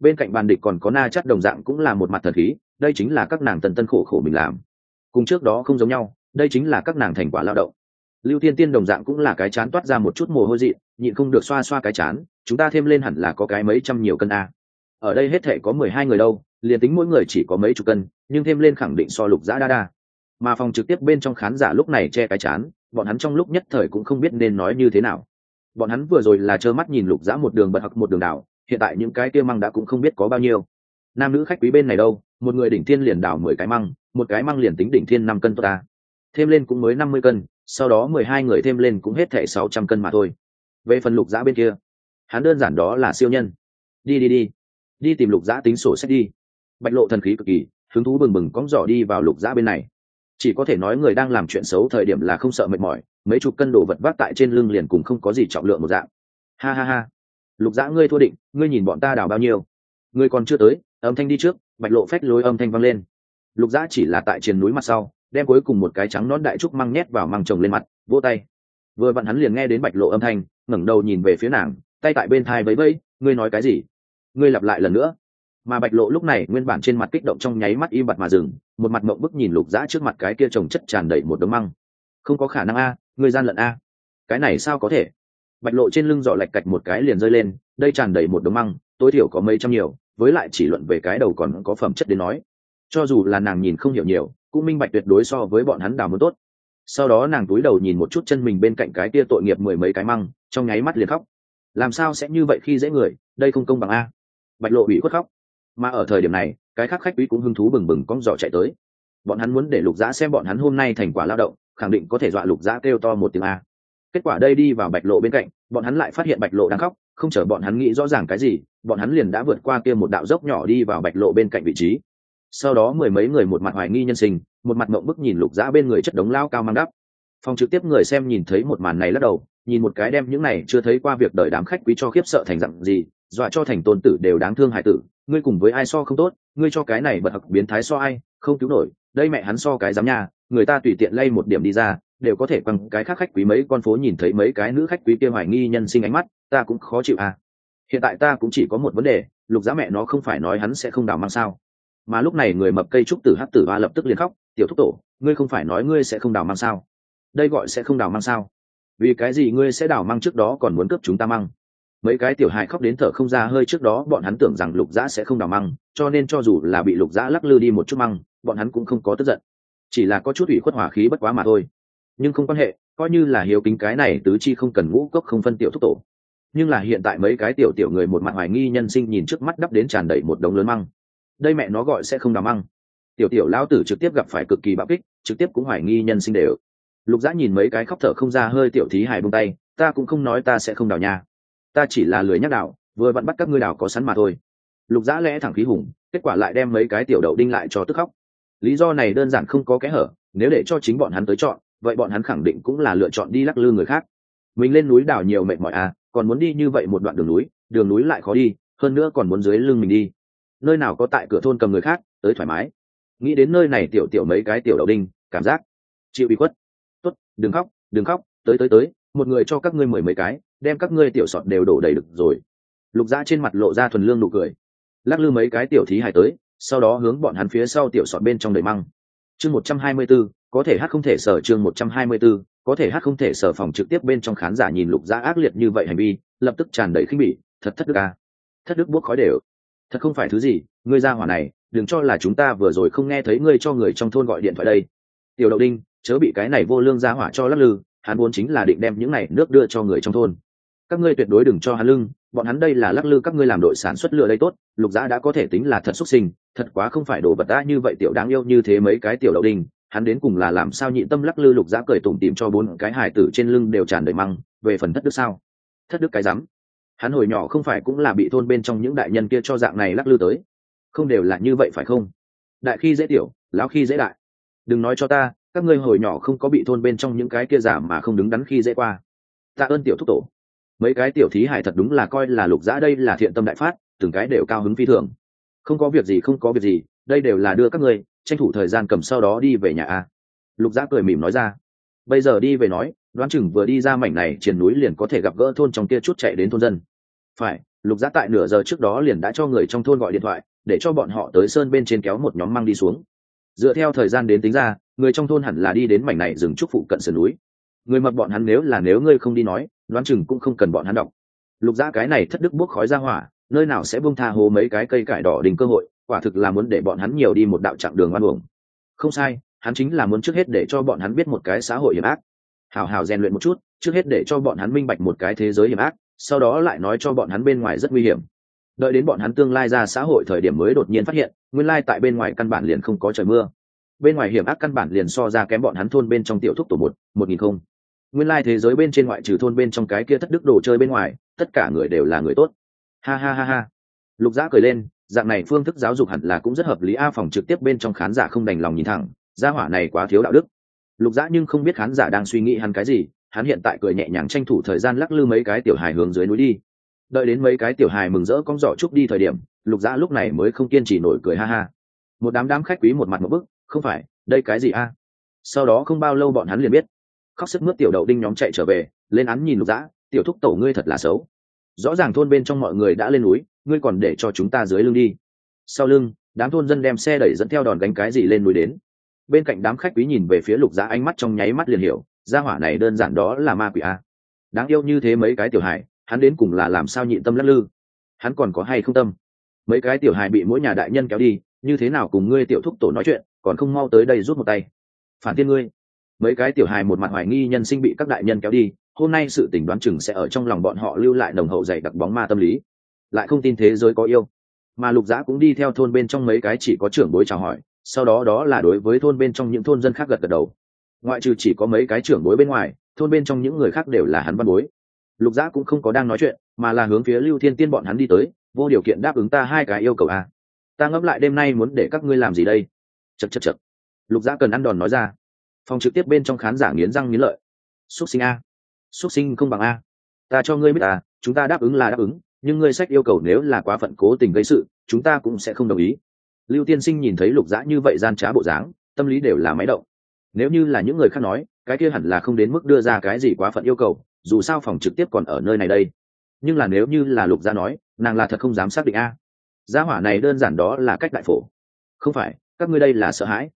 Bên cạnh bàn địch còn có na chắt đồng dạng cũng là một mặt thần khí, đây chính là các nàng tân tân khổ khổ mình làm. Cùng trước đó không giống nhau, đây chính là các nàng thành quả lao động. Lưu tiên tiên đồng dạng cũng là cái chán toát ra một chút mồ hôi dị, nhịn không được xoa xoa cái chán, chúng ta thêm lên hẳn là có cái mấy trăm nhiều cân a. Ở đây hết thể có mười hai người đâu, liền tính mỗi người chỉ có mấy chục cân, nhưng thêm lên khẳng định so lục giã đa đa. Mà phòng trực tiếp bên trong khán giả lúc này che cái chán, bọn hắn trong lúc nhất thời cũng không biết nên nói như thế nào bọn hắn vừa rồi là trơ mắt nhìn lục dã một đường bật hoặc một đường đảo, hiện tại những cái kia măng đã cũng không biết có bao nhiêu. Nam nữ khách quý bên này đâu? Một người đỉnh thiên liền đảo mười cái măng, một cái măng liền tính đỉnh thiên năm cân tốt ta. Thêm lên cũng mới năm mươi cân, sau đó mười hai người thêm lên cũng hết thẻ sáu trăm cân mà thôi. Về phần lục dã bên kia, hắn đơn giản đó là siêu nhân. Đi đi đi. Đi tìm lục dã tính sổ sách đi. Bạch lộ thần khí cực kỳ, hứng thú bừng bừng cóng giỏ đi vào lục dã bên này chỉ có thể nói người đang làm chuyện xấu thời điểm là không sợ mệt mỏi, mấy chục cân đồ vật vác tại trên lưng liền cùng không có gì trọng lượng một dạng. Ha ha ha. Lục dã ngươi thua định, ngươi nhìn bọn ta đào bao nhiêu? Ngươi còn chưa tới, âm thanh đi trước, bạch lộ phách lối âm thanh vang lên. Lục dã chỉ là tại triền núi mặt sau, đem cuối cùng một cái trắng nón đại trúc măng nhét vào măng trồng lên mặt, vỗ tay. Vừa vặn hắn liền nghe đến bạch lộ âm thanh, ngẩng đầu nhìn về phía nàng, tay tại bên thai vẫy vẫy ngươi nói cái gì? Ngươi lặp lại lần nữa mà bạch lộ lúc này nguyên bản trên mặt kích động trong nháy mắt im bặt mà dừng, một mặt mộng bức nhìn lục dã trước mặt cái kia trồng chất tràn đầy một đống măng. Không có khả năng a, người gian lận a. Cái này sao có thể? Bạch lộ trên lưng dọ lạch cạch một cái liền rơi lên, đây tràn đầy một đống măng, tối thiểu có mấy trăm nhiều, với lại chỉ luận về cái đầu còn có phẩm chất đến nói. Cho dù là nàng nhìn không hiểu nhiều, cũng minh bạch tuyệt đối so với bọn hắn đào muốn tốt. Sau đó nàng túi đầu nhìn một chút chân mình bên cạnh cái kia tội nghiệp mười mấy cái măng, trong nháy mắt liền khóc. Làm sao sẽ như vậy khi dễ người, đây không công bằng a. Bạch lộ bị khuất khóc mà ở thời điểm này, cái khác khách quý cũng hứng thú bừng bừng cong dò chạy tới. Bọn hắn muốn để lục giã xem bọn hắn hôm nay thành quả lao động, khẳng định có thể dọa lục giã kêu to một tiếng a. Kết quả đây đi vào bạch lộ bên cạnh, bọn hắn lại phát hiện bạch lộ đang khóc, không chờ bọn hắn nghĩ rõ ràng cái gì, bọn hắn liền đã vượt qua kia một đạo dốc nhỏ đi vào bạch lộ bên cạnh vị trí. Sau đó mười mấy người một mặt hoài nghi nhân sinh, một mặt mộng bức nhìn lục giã bên người chất đống lao cao mang đắp. Phòng trực tiếp người xem nhìn thấy một màn này lắc đầu, nhìn một cái đem những này chưa thấy qua việc đời đám khách quý cho khiếp sợ thành dặn gì, dọa cho thành tôn tử đều đáng thương hại tử ngươi cùng với ai so không tốt, ngươi cho cái này bật học biến thái so ai, không cứu nổi, đây mẹ hắn so cái dám nha, người ta tùy tiện lay một điểm đi ra, đều có thể quăng cái khác khách quý mấy con phố nhìn thấy mấy cái nữ khách quý kia hoài nghi nhân sinh ánh mắt, ta cũng khó chịu à. Hiện tại ta cũng chỉ có một vấn đề, lục giá mẹ nó không phải nói hắn sẽ không đào mang sao. Mà lúc này người mập cây trúc tử hát tử ba lập tức liền khóc, tiểu thúc tổ, ngươi không phải nói ngươi sẽ không đào mang sao? Đây gọi sẽ không đào mang sao? Vì cái gì ngươi sẽ đào mang trước đó còn muốn cướp chúng ta mang? Mấy cái tiểu hài khóc đến thở không ra hơi trước đó, bọn hắn tưởng rằng lục dã sẽ không đào măng, cho nên cho dù là bị lục dã lắc lư đi một chút măng, bọn hắn cũng không có tức giận. Chỉ là có chút ủy khuất hỏa khí bất quá mà thôi. Nhưng không quan hệ, coi như là hiếu kính cái này tứ chi không cần ngũ cốc không phân tiểu thúc tổ. Nhưng là hiện tại mấy cái tiểu tiểu người một mặt hoài nghi nhân sinh nhìn trước mắt đắp đến tràn đầy một đống lớn măng. Đây mẹ nó gọi sẽ không đào măng. Tiểu tiểu lão tử trực tiếp gặp phải cực kỳ bạo kích, trực tiếp cũng hoài nghi nhân sinh đều. Lục dã nhìn mấy cái khóc thở không ra hơi tiểu thí hài bông tay, ta cũng không nói ta sẽ không đào nhà ta chỉ là lười nhắc đảo, vừa vặn bắt các ngươi đào có sẵn mà thôi. Lục dã lẽ thẳng khí hùng kết quả lại đem mấy cái tiểu đậu đinh lại cho tức khóc. Lý do này đơn giản không có kẽ hở nếu để cho chính bọn hắn tới chọn vậy bọn hắn khẳng định cũng là lựa chọn đi lắc lư người khác. Mình lên núi đào nhiều mệt mỏi à còn muốn đi như vậy một đoạn đường núi đường núi lại khó đi hơn nữa còn muốn dưới lưng mình đi. Nơi nào có tại cửa thôn cầm người khác tới thoải mái. Nghĩ đến nơi này tiểu tiểu mấy cái tiểu đậu đinh cảm giác chịu bị khuất. Tốt đừng khóc đừng khóc tới tới tới một người cho các ngươi mười mấy cái đem các ngươi tiểu sọt đều đổ đầy được rồi. Lục dã trên mặt lộ ra thuần lương nụ cười. Lắc lư mấy cái tiểu thí hài tới sau đó hướng bọn hắn phía sau tiểu sọt bên trong đầy măng. Chương một trăm hai mươi 124, có thể hát không thể sở chương một trăm hai mươi 124, có thể hát không thể sở phòng trực tiếp bên trong khán giả nhìn lục dã ác liệt như vậy hành vi lập tức tràn đầy khinh bỉ thật thất đức à. thất đức buốc khói đều. Thật không phải thứ gì ngươi ra hỏa này đừng cho là chúng ta vừa rồi không nghe thấy ngươi cho người trong thôn gọi điện thoại đây. Tiểu đậu đinh chớ bị cái này vô lương ra hỏa cho lắc lư hắn vốn chính là định đem những này nước đưa cho người trong thôn các ngươi tuyệt đối đừng cho hắn lưng, bọn hắn đây là lắc lư các ngươi làm đội sản xuất lựa đây tốt, lục giã đã có thể tính là thật xuất sinh, thật quá không phải đồ vật đã như vậy tiểu đáng yêu như thế mấy cái tiểu đậu đình hắn đến cùng là làm sao nhịn tâm lắc lư lục giã cười tủm tìm cho bốn cái hải tử trên lưng đều tràn đầy măng, về phần thất đức sao? Thất đức cái rắm. Hắn hồi nhỏ không phải cũng là bị thôn bên trong những đại nhân kia cho dạng này lắc lư tới. Không đều là như vậy phải không? Đại khi dễ tiểu, lão khi dễ đại. Đừng nói cho ta, các ngươi hồi nhỏ không có bị thôn bên trong những cái kia giả mà không đứng đắn khi dễ qua. Tạ ơn tiểu thúc tổ mấy cái tiểu thí hải thật đúng là coi là lục dã đây là thiện tâm đại phát, từng cái đều cao hứng phi thường. Không có việc gì, không có việc gì, đây đều là đưa các ngươi, tranh thủ thời gian cầm sau đó đi về nhà a. Lục dã cười mỉm nói ra. Bây giờ đi về nói, đoán chừng vừa đi ra mảnh này trên núi liền có thể gặp gỡ thôn trong kia chút chạy đến thôn dân. Phải, lục dã tại nửa giờ trước đó liền đã cho người trong thôn gọi điện thoại, để cho bọn họ tới sơn bên trên kéo một nhóm mang đi xuống. Dựa theo thời gian đến tính ra, người trong thôn hẳn là đi đến mảnh này dừng trúc phụ cận sườn núi người mập bọn hắn nếu là nếu ngươi không đi nói, đoán chừng cũng không cần bọn hắn đọc. Lục dã cái này thất đức buốc khói ra hỏa, nơi nào sẽ bông tha hồ mấy cái cây cải đỏ đình cơ hội, quả thực là muốn để bọn hắn nhiều đi một đạo chặng đường oan uổng. Không sai, hắn chính là muốn trước hết để cho bọn hắn biết một cái xã hội hiểm ác. Hào hào rèn luyện một chút, trước hết để cho bọn hắn minh bạch một cái thế giới hiểm ác, sau đó lại nói cho bọn hắn bên ngoài rất nguy hiểm. Đợi đến bọn hắn tương lai ra xã hội thời điểm mới đột nhiên phát hiện, nguyên lai tại bên ngoài căn bản liền không có trời mưa. Bên ngoài hiểm ác căn bản liền so ra kém bọn hắn thôn bên trong tiểu thúc tổ một một nghìn không nguyên lai thế giới bên trên ngoại trừ thôn bên trong cái kia thất đức đồ chơi bên ngoài, tất cả người đều là người tốt. Ha ha ha ha. Lục giã cười lên, dạng này phương thức giáo dục hẳn là cũng rất hợp lý a, phòng trực tiếp bên trong khán giả không đành lòng nhìn thẳng, gia hỏa này quá thiếu đạo đức. Lục giã nhưng không biết khán giả đang suy nghĩ hắn cái gì, hắn hiện tại cười nhẹ nhàng tranh thủ thời gian lắc lư mấy cái tiểu hài hướng dưới núi đi. Đợi đến mấy cái tiểu hài mừng rỡ con giỏ trúc đi thời điểm, lục giã lúc này mới không kiên trì nổi cười ha ha. Một đám đám khách quý một mặt một bức, không phải, đây cái gì a? Sau đó không bao lâu bọn hắn liền biết khóc sức mướt tiểu đậu đinh nhóm chạy trở về, lên án nhìn lục dã, tiểu thúc tổ ngươi thật là xấu. Rõ ràng thôn bên trong mọi người đã lên núi, ngươi còn để cho chúng ta dưới lưng đi. Sau lưng, đám thôn dân đem xe đẩy dẫn theo đòn gánh cái gì lên núi đến. Bên cạnh đám khách quý nhìn về phía lục dã ánh mắt trong nháy mắt liền hiểu, gia hỏa này đơn giản đó là ma quỷ a. Đáng yêu như thế mấy cái tiểu hài, hắn đến cùng là làm sao nhịn tâm lắc lư? Hắn còn có hay không tâm? Mấy cái tiểu hài bị mỗi nhà đại nhân kéo đi, như thế nào cùng ngươi tiểu thúc tổ nói chuyện, còn không mau tới đây rút một tay? Phản tiên ngươi mấy cái tiểu hài một mặt hoài nghi nhân sinh bị các đại nhân kéo đi, hôm nay sự tình đoán chừng sẽ ở trong lòng bọn họ lưu lại nồng hậu dày đặc bóng ma tâm lý. Lại không tin thế giới có yêu. Mà lục giã cũng đi theo thôn bên trong mấy cái chỉ có trưởng bối chào hỏi, sau đó đó là đối với thôn bên trong những thôn dân khác gật gật đầu. Ngoại trừ chỉ có mấy cái trưởng bối bên ngoài, thôn bên trong những người khác đều là hắn văn bối. Lục giã cũng không có đang nói chuyện, mà là hướng phía lưu thiên tiên bọn hắn đi tới, vô điều kiện đáp ứng ta hai cái yêu cầu a ta ngẫm lại đêm nay muốn để các ngươi làm gì đây? Chật chật chật lục giã cần ăn đòn nói ra phòng trực tiếp bên trong khán giả nghiến răng nghiến lợi. Xúc sinh a. Xúc sinh không bằng a. Ta cho ngươi biết à chúng ta đáp ứng là đáp ứng, nhưng ngươi sách yêu cầu nếu là quá phận cố tình gây sự, chúng ta cũng sẽ không đồng ý. Lưu tiên sinh nhìn thấy lục dã như vậy gian trá bộ dáng, tâm lý đều là máy động. Nếu như là những người khác nói, cái kia hẳn là không đến mức đưa ra cái gì quá phận yêu cầu, dù sao phòng trực tiếp còn ở nơi này đây. Nhưng là nếu như là lục gia nói, nàng là thật không dám xác định a. Gia hỏa này đơn giản đó là cách đại phổ. Không phải, các ngươi đây là sợ hãi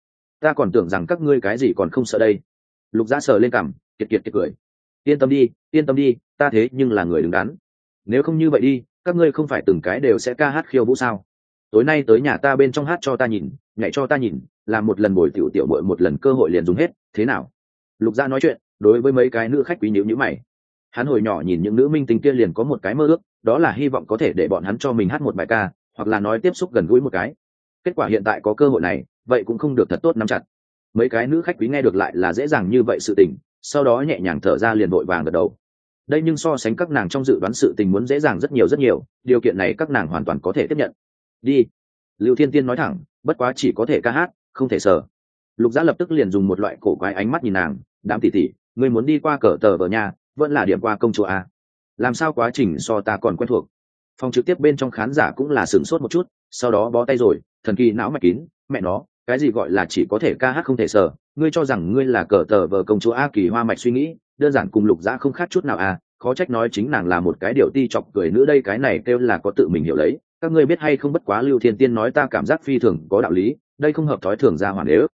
ta còn tưởng rằng các ngươi cái gì còn không sợ đây. Lục gia sờ lên cằm, kiệt kiệt kiệt cười. Yên tâm đi, yên tâm đi, ta thế nhưng là người đứng đắn. Nếu không như vậy đi, các ngươi không phải từng cái đều sẽ ca hát khiêu vũ sao? Tối nay tới nhà ta bên trong hát cho ta nhìn, nhảy cho ta nhìn, làm một lần bồi tiểu tiểu bội một lần cơ hội liền dùng hết, thế nào? Lục gia nói chuyện, đối với mấy cái nữ khách quý nhữ nhữ mày. Hắn hồi nhỏ nhìn những nữ minh tinh kia liền có một cái mơ ước, đó là hy vọng có thể để bọn hắn cho mình hát một bài ca, hoặc là nói tiếp xúc gần gũi một cái. Kết quả hiện tại có cơ hội này vậy cũng không được thật tốt nắm chặt. Mấy cái nữ khách quý nghe được lại là dễ dàng như vậy sự tình, sau đó nhẹ nhàng thở ra liền vội vàng gật đầu. Đây nhưng so sánh các nàng trong dự đoán sự tình muốn dễ dàng rất nhiều rất nhiều, điều kiện này các nàng hoàn toàn có thể tiếp nhận. Đi. Lưu thiên tiên nói thẳng, bất quá chỉ có thể ca hát, không thể sờ. Lục gia lập tức liền dùng một loại cổ quái ánh mắt nhìn nàng, đám tỉ tỉ người muốn đi qua cờ tờ vợ nhà, vẫn là điểm qua công chúa a làm sao quá trình so ta còn quen thuộc? Phòng trực tiếp bên trong khán giả cũng là sửng sốt một chút, sau đó bó tay rồi, thần kỳ não mạch kín, mẹ nó cái gì gọi là chỉ có thể ca hát không thể sờ, ngươi cho rằng ngươi là cờ tờ vờ công chúa a kỳ hoa mạch suy nghĩ, đơn giản cùng lục dã không khác chút nào à khó trách nói chính nàng là một cái điều ti chọc cười nữa đây, cái này kêu là có tự mình hiểu lấy, các ngươi biết hay không bất quá lưu thiên tiên nói ta cảm giác phi thường có đạo lý, đây không hợp thói thường ra hoàn nếu.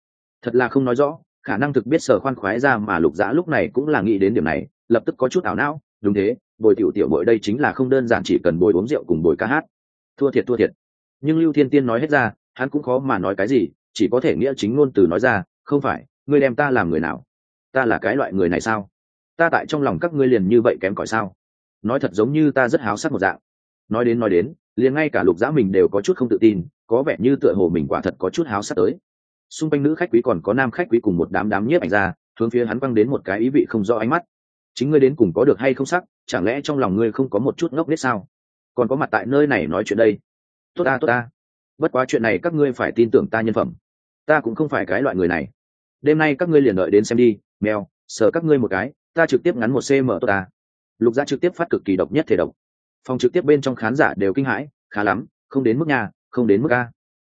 Thật là không nói rõ, khả năng thực biết sở khoan khoái ra mà lục dã lúc này cũng là nghĩ đến điểm này, lập tức có chút ảo não, đúng thế, bồi tiểu tiểu bội đây chính là không đơn giản chỉ cần bồi uống rượu cùng bồi ca hát. Thua thiệt thua thiệt. Nhưng lưu thiên tiên nói hết ra, hắn cũng khó mà nói cái gì chỉ có thể nghĩa chính ngôn từ nói ra, không phải, ngươi đem ta làm người nào? Ta là cái loại người này sao? Ta tại trong lòng các ngươi liền như vậy kém cỏi sao? Nói thật giống như ta rất háo sắc một dạng. Nói đến nói đến, liền ngay cả lục giã mình đều có chút không tự tin, có vẻ như tựa hồ mình quả thật có chút háo sắc tới. Xung quanh nữ khách quý còn có nam khách quý cùng một đám đám nhiếp ảnh ra, hướng phía hắn văng đến một cái ý vị không rõ ánh mắt. Chính ngươi đến cùng có được hay không sắc, chẳng lẽ trong lòng ngươi không có một chút ngốc nết sao? Còn có mặt tại nơi này nói chuyện đây. Tốt ta tốt ta bất quá chuyện này các ngươi phải tin tưởng ta nhân phẩm. Ta cũng không phải cái loại người này. Đêm nay các ngươi liền đợi đến xem đi, mèo, sờ các ngươi một cái, ta trực tiếp ngắn một cm tốt ta. Lục gia trực tiếp phát cực kỳ độc nhất thể độc. Phòng trực tiếp bên trong khán giả đều kinh hãi, khá lắm, không đến mức nhà không đến mức a.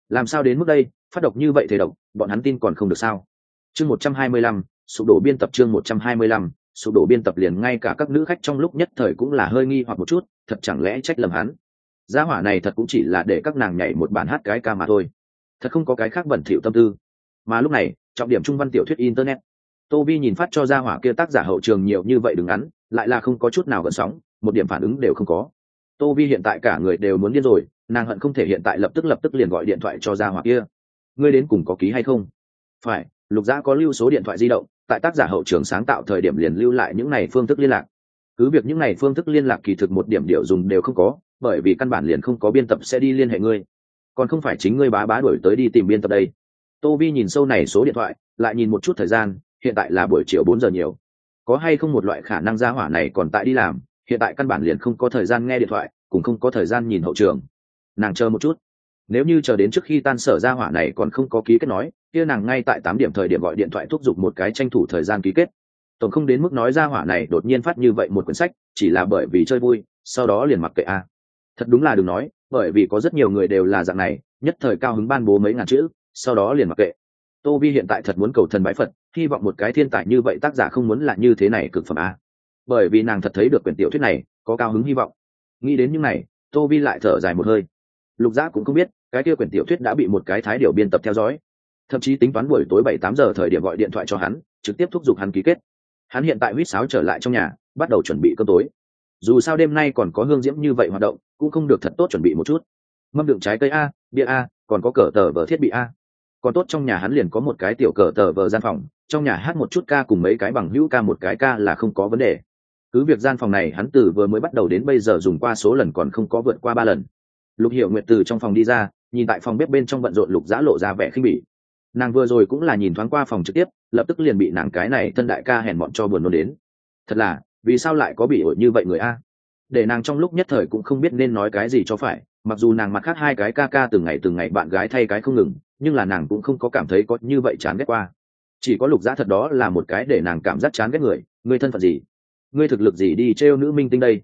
Làm sao đến mức đây, phát độc như vậy thể độc, bọn hắn tin còn không được sao? Chương một trăm hai mươi lăm, sụp đổ biên tập chương một trăm hai mươi lăm, sụp đổ biên tập liền ngay cả các nữ khách trong lúc nhất thời cũng là hơi nghi hoặc một chút, thật chẳng lẽ trách lầm hắn? Gia hỏa này thật cũng chỉ là để các nàng nhảy một bản hát cái ca mà thôi. Thật không có cái khác bẩn thỉu tâm tư. Mà lúc này, trọng điểm trung văn tiểu thuyết internet. Tô vi nhìn phát cho gia hỏa kia tác giả hậu trường nhiều như vậy đứng ngắn lại là không có chút nào gợn sóng, một điểm phản ứng đều không có. Tô vi hiện tại cả người đều muốn điên rồi, nàng hận không thể hiện tại lập tức lập tức liền gọi điện thoại cho gia hỏa kia. Ngươi đến cùng có ký hay không? Phải, lục gia có lưu số điện thoại di động, tại tác giả hậu trường sáng tạo thời điểm liền lưu lại những này phương thức liên lạc. Cứ việc những này phương thức liên lạc kỳ thực một điểm điều dùng đều không có bởi vì căn bản liền không có biên tập sẽ đi liên hệ ngươi. Còn không phải chính ngươi bá bá đuổi tới đi tìm biên tập đây. Tô vi nhìn sâu này số điện thoại, lại nhìn một chút thời gian, hiện tại là buổi chiều bốn giờ nhiều. Có hay không một loại khả năng gia hỏa này còn tại đi làm, hiện tại căn bản liền không có thời gian nghe điện thoại, cũng không có thời gian nhìn hậu trường. Nàng chờ một chút. Nếu như chờ đến trước khi tan sở gia hỏa này còn không có ký kết nói, kia nàng ngay tại tám điểm thời điểm gọi điện thoại thúc giục một cái tranh thủ thời gian ký kết. Tổng không đến mức nói gia hỏa này đột nhiên phát như vậy một quyển sách, chỉ là bởi vì chơi vui, sau đó liền mặc kệ a thật đúng là đừng nói, bởi vì có rất nhiều người đều là dạng này, nhất thời cao hứng ban bố mấy ngàn chữ, sau đó liền mặc kệ. Tô vi hiện tại thật muốn cầu thần bái phật, hy vọng một cái thiên tài như vậy tác giả không muốn là như thế này cực phẩm a. Bởi vì nàng thật thấy được quyển tiểu thuyết này, có cao hứng hy vọng. Nghĩ đến những này, tô vi lại thở dài một hơi. Lục giác cũng không biết, cái kia quyển tiểu thuyết đã bị một cái thái điều biên tập theo dõi. Thậm chí tính toán buổi tối bảy tám giờ thời điểm gọi điện thoại cho hắn, trực tiếp thúc giục hắn ký kết. Hắn hiện tại huýt sáo trở lại trong nhà, bắt đầu chuẩn bị cơm tối dù sao đêm nay còn có hương diễm như vậy hoạt động, cũng không được thật tốt chuẩn bị một chút. Mâm đựng trái cây a, bia a, còn có cờ tờ vờ thiết bị a. Còn tốt trong nhà hắn liền có một cái tiểu cờ tờ vờ gian phòng, trong nhà hát một chút ca cùng mấy cái bằng hữu ca một cái ca là không có vấn đề. Cứ việc gian phòng này hắn từ vừa mới bắt đầu đến bây giờ dùng qua số lần còn không có vượt qua ba lần. Lục hiểu nguyệt từ trong phòng đi ra, nhìn tại phòng bếp bên trong bận rộn lục giã lộ ra vẻ khinh bỉ. Nàng vừa rồi cũng là nhìn thoáng qua phòng trực tiếp, lập tức liền bị nàng cái này thân đại ca hèn bọn cho buồn nôn đến. Thật là vì sao lại có bị ổi như vậy người a? Để nàng trong lúc nhất thời cũng không biết nên nói cái gì cho phải, mặc dù nàng mặc khác hai cái ca ca từng ngày từng ngày bạn gái thay cái không ngừng, nhưng là nàng cũng không có cảm thấy có như vậy chán ghét qua. Chỉ có lục giã thật đó là một cái để nàng cảm giác chán ghét người người thân phận gì? Người thực lực gì đi trêu nữ minh tinh đây?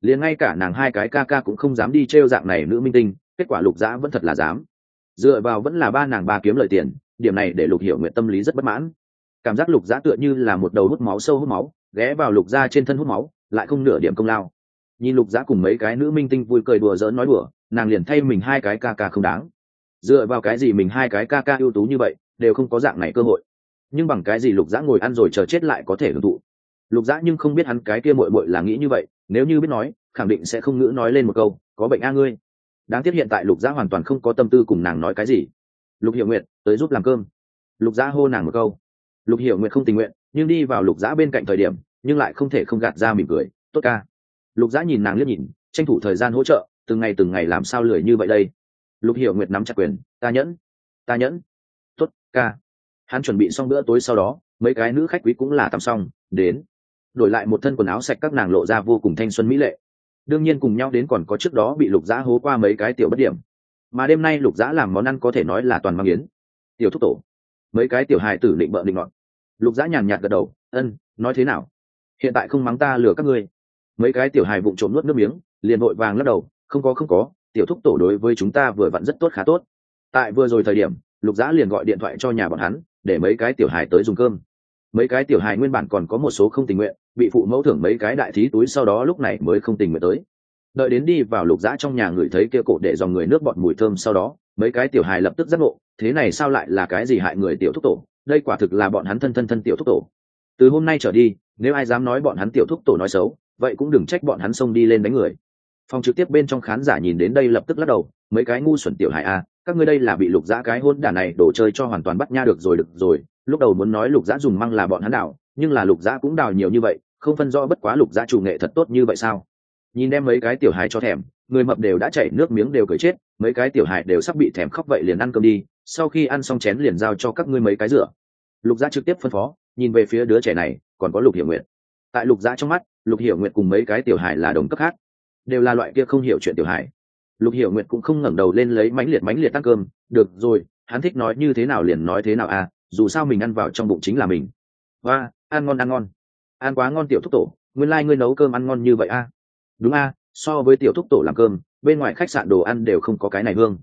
Liền ngay cả nàng hai cái ca ca cũng không dám đi trêu dạng này nữ minh tinh, kết quả lục giã vẫn thật là dám. Dựa vào vẫn là ba nàng ba kiếm lợi tiền, điểm này để lục hiểu nguyện tâm lý rất bất mãn. Cảm giác lục giã tựa như là một đầu hút máu sâu hút máu ghé vào lục gia trên thân hút máu, lại không nửa điểm công lao. Nhìn lục gia cùng mấy cái nữ minh tinh vui cười đùa giỡn nói đùa, nàng liền thay mình hai cái ca ca không đáng. Dựa vào cái gì mình hai cái ca ca ưu tú như vậy, đều không có dạng này cơ hội. Nhưng bằng cái gì lục giã ngồi ăn rồi chờ chết lại có thể hưởng thụ? Lục giã nhưng không biết hắn cái kia mội mội là nghĩ như vậy, nếu như biết nói, khẳng định sẽ không ngữ nói lên một câu, có bệnh a ngươi. Đáng tiếc hiện tại lục giã hoàn toàn không có tâm tư cùng nàng nói cái gì. Lục hiệu nguyện tới giúp làm cơm. Lục giã hô nàng một câu. Lục hiệu nguyện không tình nguyện, nhưng đi vào lục giã bên cạnh thời điểm nhưng lại không thể không gạt ra mỉm cười. Tốt ca. Lục dã nhìn nàng liếc nhìn, tranh thủ thời gian hỗ trợ, từng ngày từng ngày làm sao lười như vậy đây? Lục Hiểu nguyệt nắm chặt quyền, ta nhẫn ta nhẫn. Tốt, ca. Hắn chuẩn bị xong bữa tối sau đó, mấy cái nữ khách quý cũng là tắm xong, đến. Đổi lại một thân quần áo sạch các nàng lộ ra vô cùng thanh xuân mỹ lệ. Đương nhiên cùng nhau đến còn có trước đó bị lục giã hố qua mấy cái tiểu bất điểm. Mà đêm nay lục giã làm món ăn có thể nói là toàn mang yến. Tiểu thúc tổ. Mấy cái tiểu hài tử định bợ định ngọn lục giã nhàn nhạt gật đầu, ân, nói thế nào? Hiện tại không mắng ta lừa các ngươi. Mấy cái tiểu hài vụng trộm nuốt nước miếng, liền vội vàng lắc đầu, không có không có, tiểu thúc tổ đối với chúng ta vừa vặn rất tốt khá tốt. Tại vừa rồi thời điểm, lục giã liền gọi điện thoại cho nhà bọn hắn, để mấy cái tiểu hài tới dùng cơm. Mấy cái tiểu hài nguyên bản còn có một số không tình nguyện, bị phụ mẫu thưởng mấy cái đại thí túi sau đó lúc này mới không tình nguyện tới. Đợi đến đi vào lục giã trong nhà người thấy kia cổ để dòng người nước bọn mùi thơm sau đó, mấy cái tiểu hài lập tức giác ngộ, thế này sao lại là cái gì hại người tiểu thúc tổ? Đây quả thực là bọn hắn thân thân thân tiểu thúc tổ từ hôm nay trở đi, nếu ai dám nói bọn hắn tiểu thúc tổ nói xấu, vậy cũng đừng trách bọn hắn xông đi lên đánh người. Phòng trực tiếp bên trong khán giả nhìn đến đây lập tức lắc đầu, mấy cái ngu xuẩn tiểu hại a, các ngươi đây là bị lục giã cái hôn đả này đổ chơi cho hoàn toàn bắt nha được rồi được rồi. Lúc đầu muốn nói lục giã dùng măng là bọn hắn đảo, nhưng là lục giã cũng đào nhiều như vậy, không phân rõ bất quá lục giã chủ nghệ thật tốt như vậy sao? Nhìn đem mấy cái tiểu hài cho thèm, người mập đều đã chảy nước miếng đều cười chết, mấy cái tiểu hài đều sắp bị thèm khóc vậy liền ăn cơm đi, sau khi ăn xong chén liền giao cho các ngươi mấy cái rửa. Lục giã trực tiếp phân phó nhìn về phía đứa trẻ này còn có lục hiểu nguyện tại lục giã trong mắt lục hiểu nguyện cùng mấy cái tiểu hải là đồng cấp khác đều là loại kia không hiểu chuyện tiểu hải lục hiểu nguyện cũng không ngẩng đầu lên lấy mánh liệt mánh liệt tăng cơm được rồi hắn thích nói như thế nào liền nói thế nào à dù sao mình ăn vào trong bụng chính là mình. Và ăn ngon ăn ngon. Ăn quá ngon tiểu thúc tổ nguyên lai、like、ngươi nấu cơm ăn ngon như vậy à? đúng à, so với tiểu thúc tổ làm cơm bên ngoài khách sạn đồ ăn đều không có cái này hương.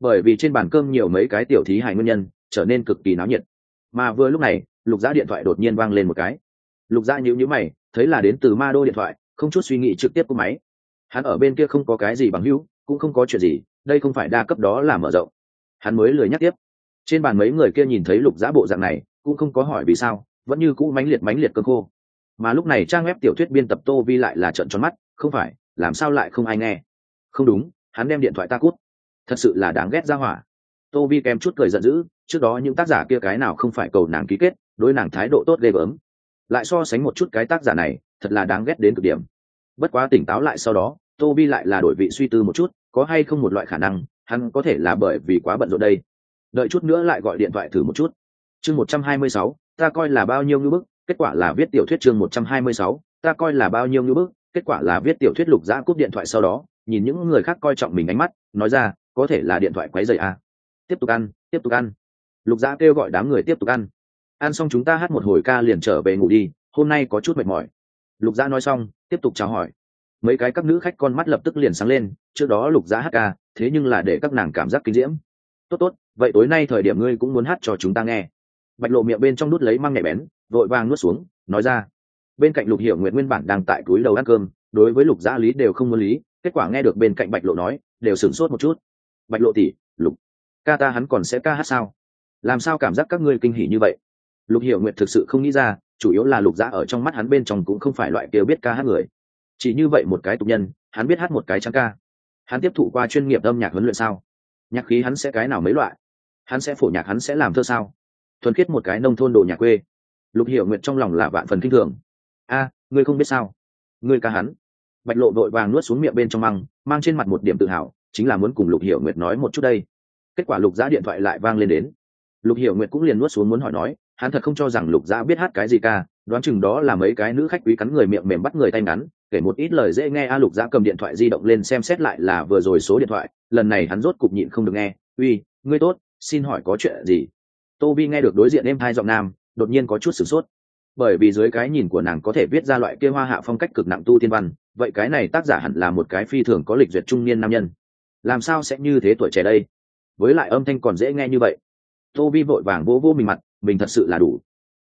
Bởi vì trên bàn cơm nhiều mấy cái tiểu thí hài nguyên nhân trở nên cực kỳ náo nhiệt. Mà vừa lúc này lục giã điện thoại đột nhiên vang lên một cái. Lục giã nhữ nhữ mày, thấy là đến từ ma đô điện thoại, không chút suy nghĩ trực tiếp của máy. Hắn ở bên kia không có cái gì bằng hữu, cũng không có chuyện gì, đây không phải đa cấp đó là mở rộng. Hắn mới lười nhắc tiếp. Trên bàn mấy người kia nhìn thấy lục giã bộ dạng này, cũng không có hỏi vì sao, vẫn như cũ mánh liệt mánh liệt cơ khô. Mà lúc này trang web tiểu thuyết biên tập tô vi lại là trận tròn mắt, không phải, làm sao lại không ai nghe? Không đúng, hắn đem điện thoại ta cút. Thật sự là đáng ghét ra hỏa. Tô vi kèm chút cười giận dữ, trước đó những tác giả kia cái nào không phải cầu nàng ký kết đối nàng thái độ tốt ghê gớm. Lại so sánh một chút cái tác giả này, thật là đáng ghét đến cực điểm. Bất quá tỉnh táo lại sau đó tô bi lại là đổi vị suy tư một chút, có hay không một loại khả năng, hắn có thể là bởi vì quá bận rộn đây. Đợi chút nữa lại gọi điện thoại thử một chút. Chương một trăm hai mươi sáu, ta coi là bao nhiêu ngữ bức, kết quả là viết tiểu thuyết chương một trăm hai mươi sáu, ta coi là bao nhiêu ngữ bức, kết quả là viết tiểu thuyết lục giã cúp điện thoại sau đó, nhìn những người khác coi trọng mình ánh mắt, nói ra, có thể là điện thoại quấy dày à. tiếp tục ăn, tiếp tục ăn. Lục dã kêu gọi đám người tiếp tục ăn ăn xong chúng ta hát một hồi ca liền trở về ngủ đi, hôm nay có chút mệt mỏi. Lục gia nói xong, tiếp tục chào hỏi. Mấy cái các nữ khách con mắt lập tức liền sáng lên, trước đó lục gia hát ca, thế nhưng là để các nàng cảm giác kinh diễm. Tốt tốt, vậy tối nay thời điểm ngươi cũng muốn hát cho chúng ta nghe. Bạch lộ miệng bên trong nút lấy măng nhạy bén, vội vàng nuốt xuống, nói ra. Bên cạnh lục hiểu nguyện nguyên bản đang tại túi đầu ăn cơm, đối với lục gia lý đều không muốn lý, kết quả nghe được bên cạnh bạch lộ nói, đều sửng sốt một chút. Bạch lộ tỉ lục ca ta hắn còn sẽ ca hát sao? Làm sao cảm giác các ngươi kinh hỉ như vậy? Lục hiểu nguyện thực sự không nghĩ ra, chủ yếu là lục gia ở trong mắt hắn bên trong cũng không phải loại kia biết ca hát người. Chỉ như vậy một cái tục nhân, hắn biết hát một cái trắng ca. Hắn tiếp thụ qua chuyên nghiệp âm nhạc huấn luyện sao? Nhạc khí hắn sẽ cái nào mấy loại? Hắn sẽ phổ nhạc hắn sẽ làm thơ sao? Thuần khiết một cái nông thôn đồ nhà quê. Lục hiểu nguyện trong lòng là vạn phần kinh thường. A, ngươi không biết sao? Ngươi ca hắn. Bạch lộ đội vàng nuốt xuống miệng bên trong măng, mang trên mặt một điểm tự hào, chính là muốn cùng lục hiểu nguyệt nói một chút đây. Kết quả lục giã điện thoại lại vang lên đến. Lục hiểu nguyệt cũng liền nuốt xuống muốn hỏi nói hắn thật không cho rằng lục dã biết hát cái gì ca, đoán chừng đó là mấy cái nữ khách quý cắn người miệng mềm bắt người tay ngắn, kể một ít lời dễ nghe a lục dã cầm điện thoại di động lên xem xét lại là vừa rồi số điện thoại, lần này hắn rốt cục nhịn không được nghe, uy, ngươi tốt, xin hỏi có chuyện gì? Tô vi nghe được đối diện em hai giọng nam, đột nhiên có chút sửng sốt. Bởi vì dưới cái nhìn của nàng có thể viết ra loại kia hoa hạ phong cách cực nặng tu tiên văn, vậy cái này tác giả hẳn là một cái phi thường có lịch duyệt trung niên nam nhân. Làm sao sẽ như thế tuổi trẻ đây? Với lại âm thanh còn dễ nghe như vậy. Tô vi vội vàng vỗ vỗ mình mặt mình thật sự là đủ.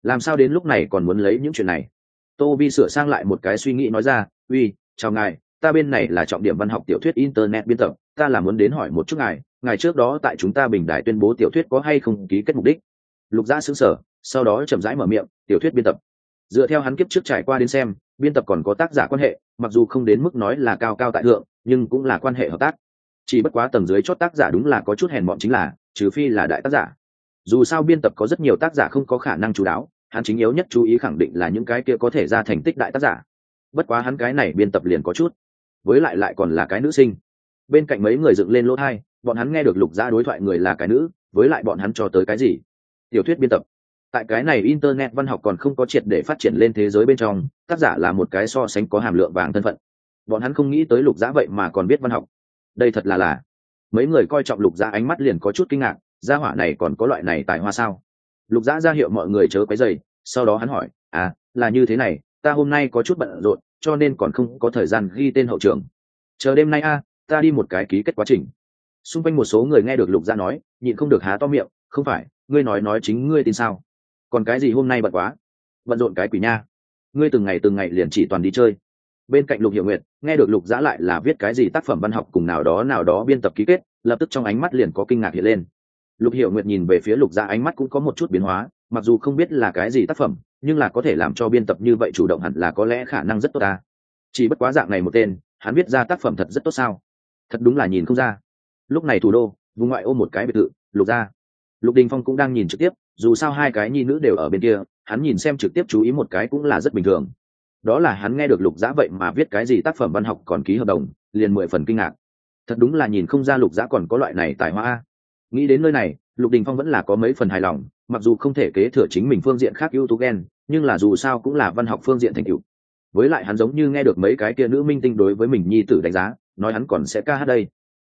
Làm sao đến lúc này còn muốn lấy những chuyện này? Tô vi sửa sang lại một cái suy nghĩ nói ra, uy, chào ngài, ta bên này là trọng điểm văn học tiểu thuyết internet biên tập, ta là muốn đến hỏi một chút ngài ngài trước đó tại chúng ta bình đài tuyên bố tiểu thuyết có hay không ký kết mục đích? Lục gia xứng sở sau đó chậm rãi mở miệng, tiểu thuyết biên tập. Dựa theo hắn kiếp trước trải qua đến xem, biên tập còn có tác giả quan hệ, mặc dù không đến mức nói là cao cao tại thượng, nhưng cũng là quan hệ hợp tác. Chỉ bất quá tầng dưới chót tác giả đúng là có chút hèn mọn chính là, trừ phi là đại tác giả dù sao biên tập có rất nhiều tác giả không có khả năng chú đáo, hắn chính yếu nhất chú ý khẳng định là những cái kia có thể ra thành tích đại tác giả. Bất quá hắn cái này biên tập liền có chút, với lại lại còn là cái nữ sinh. Bên cạnh mấy người dựng lên lỗ thai, bọn hắn nghe được lục gia đối thoại người là cái nữ, với lại bọn hắn cho tới cái gì? Tiểu thuyết biên tập. Tại cái này internet văn học còn không có triệt để phát triển lên thế giới bên trong, tác giả là một cái so sánh có hàm lượng vàng thân phận. Bọn hắn không nghĩ tới lục giã vậy mà còn biết văn học. Đây thật là là. Mấy người coi trọng lục giã ánh mắt liền có chút kinh ngạc gia hỏa này còn có loại này tài hoa sao? Lục dã ra hiệu mọi người chớ quấy dày sau đó hắn hỏi à là như thế này, ta hôm nay có chút bận rộn, cho nên còn không có thời gian ghi tên hậu trường. Chờ đêm nay a, ta đi một cái ký kết quá trình. Xung quanh một số người nghe được lục dã nói, nhịn không được há to miệng, không phải, ngươi nói nói chính ngươi tin sao? Còn cái gì hôm nay bận quá? Bận rộn cái quỷ nha. Ngươi từng ngày từng ngày liền chỉ toàn đi chơi. Bên cạnh lục hiệu nguyệt, nghe được lục giã lại là viết cái gì tác phẩm văn học cùng nào đó nào đó biên tập ký kết, lập tức trong ánh mắt liền có kinh ngạc hiện lên lục hiệu nguyệt nhìn về phía lục Gia, ánh mắt cũng có một chút biến hóa mặc dù không biết là cái gì tác phẩm nhưng là có thể làm cho biên tập như vậy chủ động hẳn là có lẽ khả năng rất tốt ta. Chỉ bất quá dạng này một tên hắn viết ra tác phẩm thật rất tốt sao? Thật đúng là nhìn không ra. Lúc này thủ đô vùng ngoại ô một cái biệt thự lục Gia, lục đình phong cũng đang nhìn trực tiếp dù sao hai cái nhi nữ đều ở bên kia hắn nhìn xem trực tiếp chú ý một cái cũng là rất bình thường. Đó là hắn nghe được lục giã vậy mà viết cái gì tác phẩm văn học còn ký hợp đồng liền mười phần kinh ngạc. Thật đúng là nhìn không ra lục giã còn có loại này tài hoa nghĩ đến nơi này, lục đình phong vẫn là có mấy phần hài lòng, mặc dù không thể kế thừa chính mình phương diện khác ưu tú ghen nhưng là dù sao cũng là văn học phương diện thành cựu với lại hắn giống như nghe được mấy cái kia nữ minh tinh đối với mình nhi tử đánh giá, nói hắn còn sẽ ca hát đây.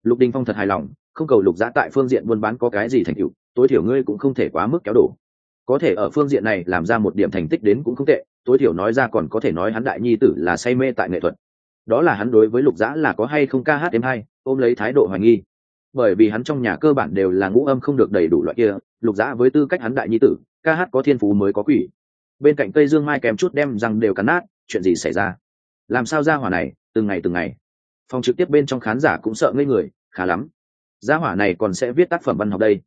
Lục đình phong thật hài lòng, không cầu lục giã tại phương diện buôn bán có cái gì thành cựu tối thiểu ngươi cũng không thể quá mức kéo đổ. Có thể ở phương diện này làm ra một điểm thành tích đến cũng không tệ, tối thiểu nói ra còn có thể nói hắn đại nhi tử là say mê tại nghệ thuật. Đó là hắn đối với lục giã là có hay không ca hát em hay, ôm lấy thái độ hoài nghi bởi vì hắn trong nhà cơ bản đều là ngũ âm không được đầy đủ loại kia, lục giã với tư cách hắn đại nhi tử, ca hát có thiên phú mới có quỷ. Bên cạnh cây dương mai kèm chút đem răng đều cắn nát, chuyện gì xảy ra? Làm sao ra hỏa này, từng ngày từng ngày? Phòng trực tiếp bên trong khán giả cũng sợ ngây người, khá lắm. Gia hỏa này còn sẽ viết tác phẩm văn học đây.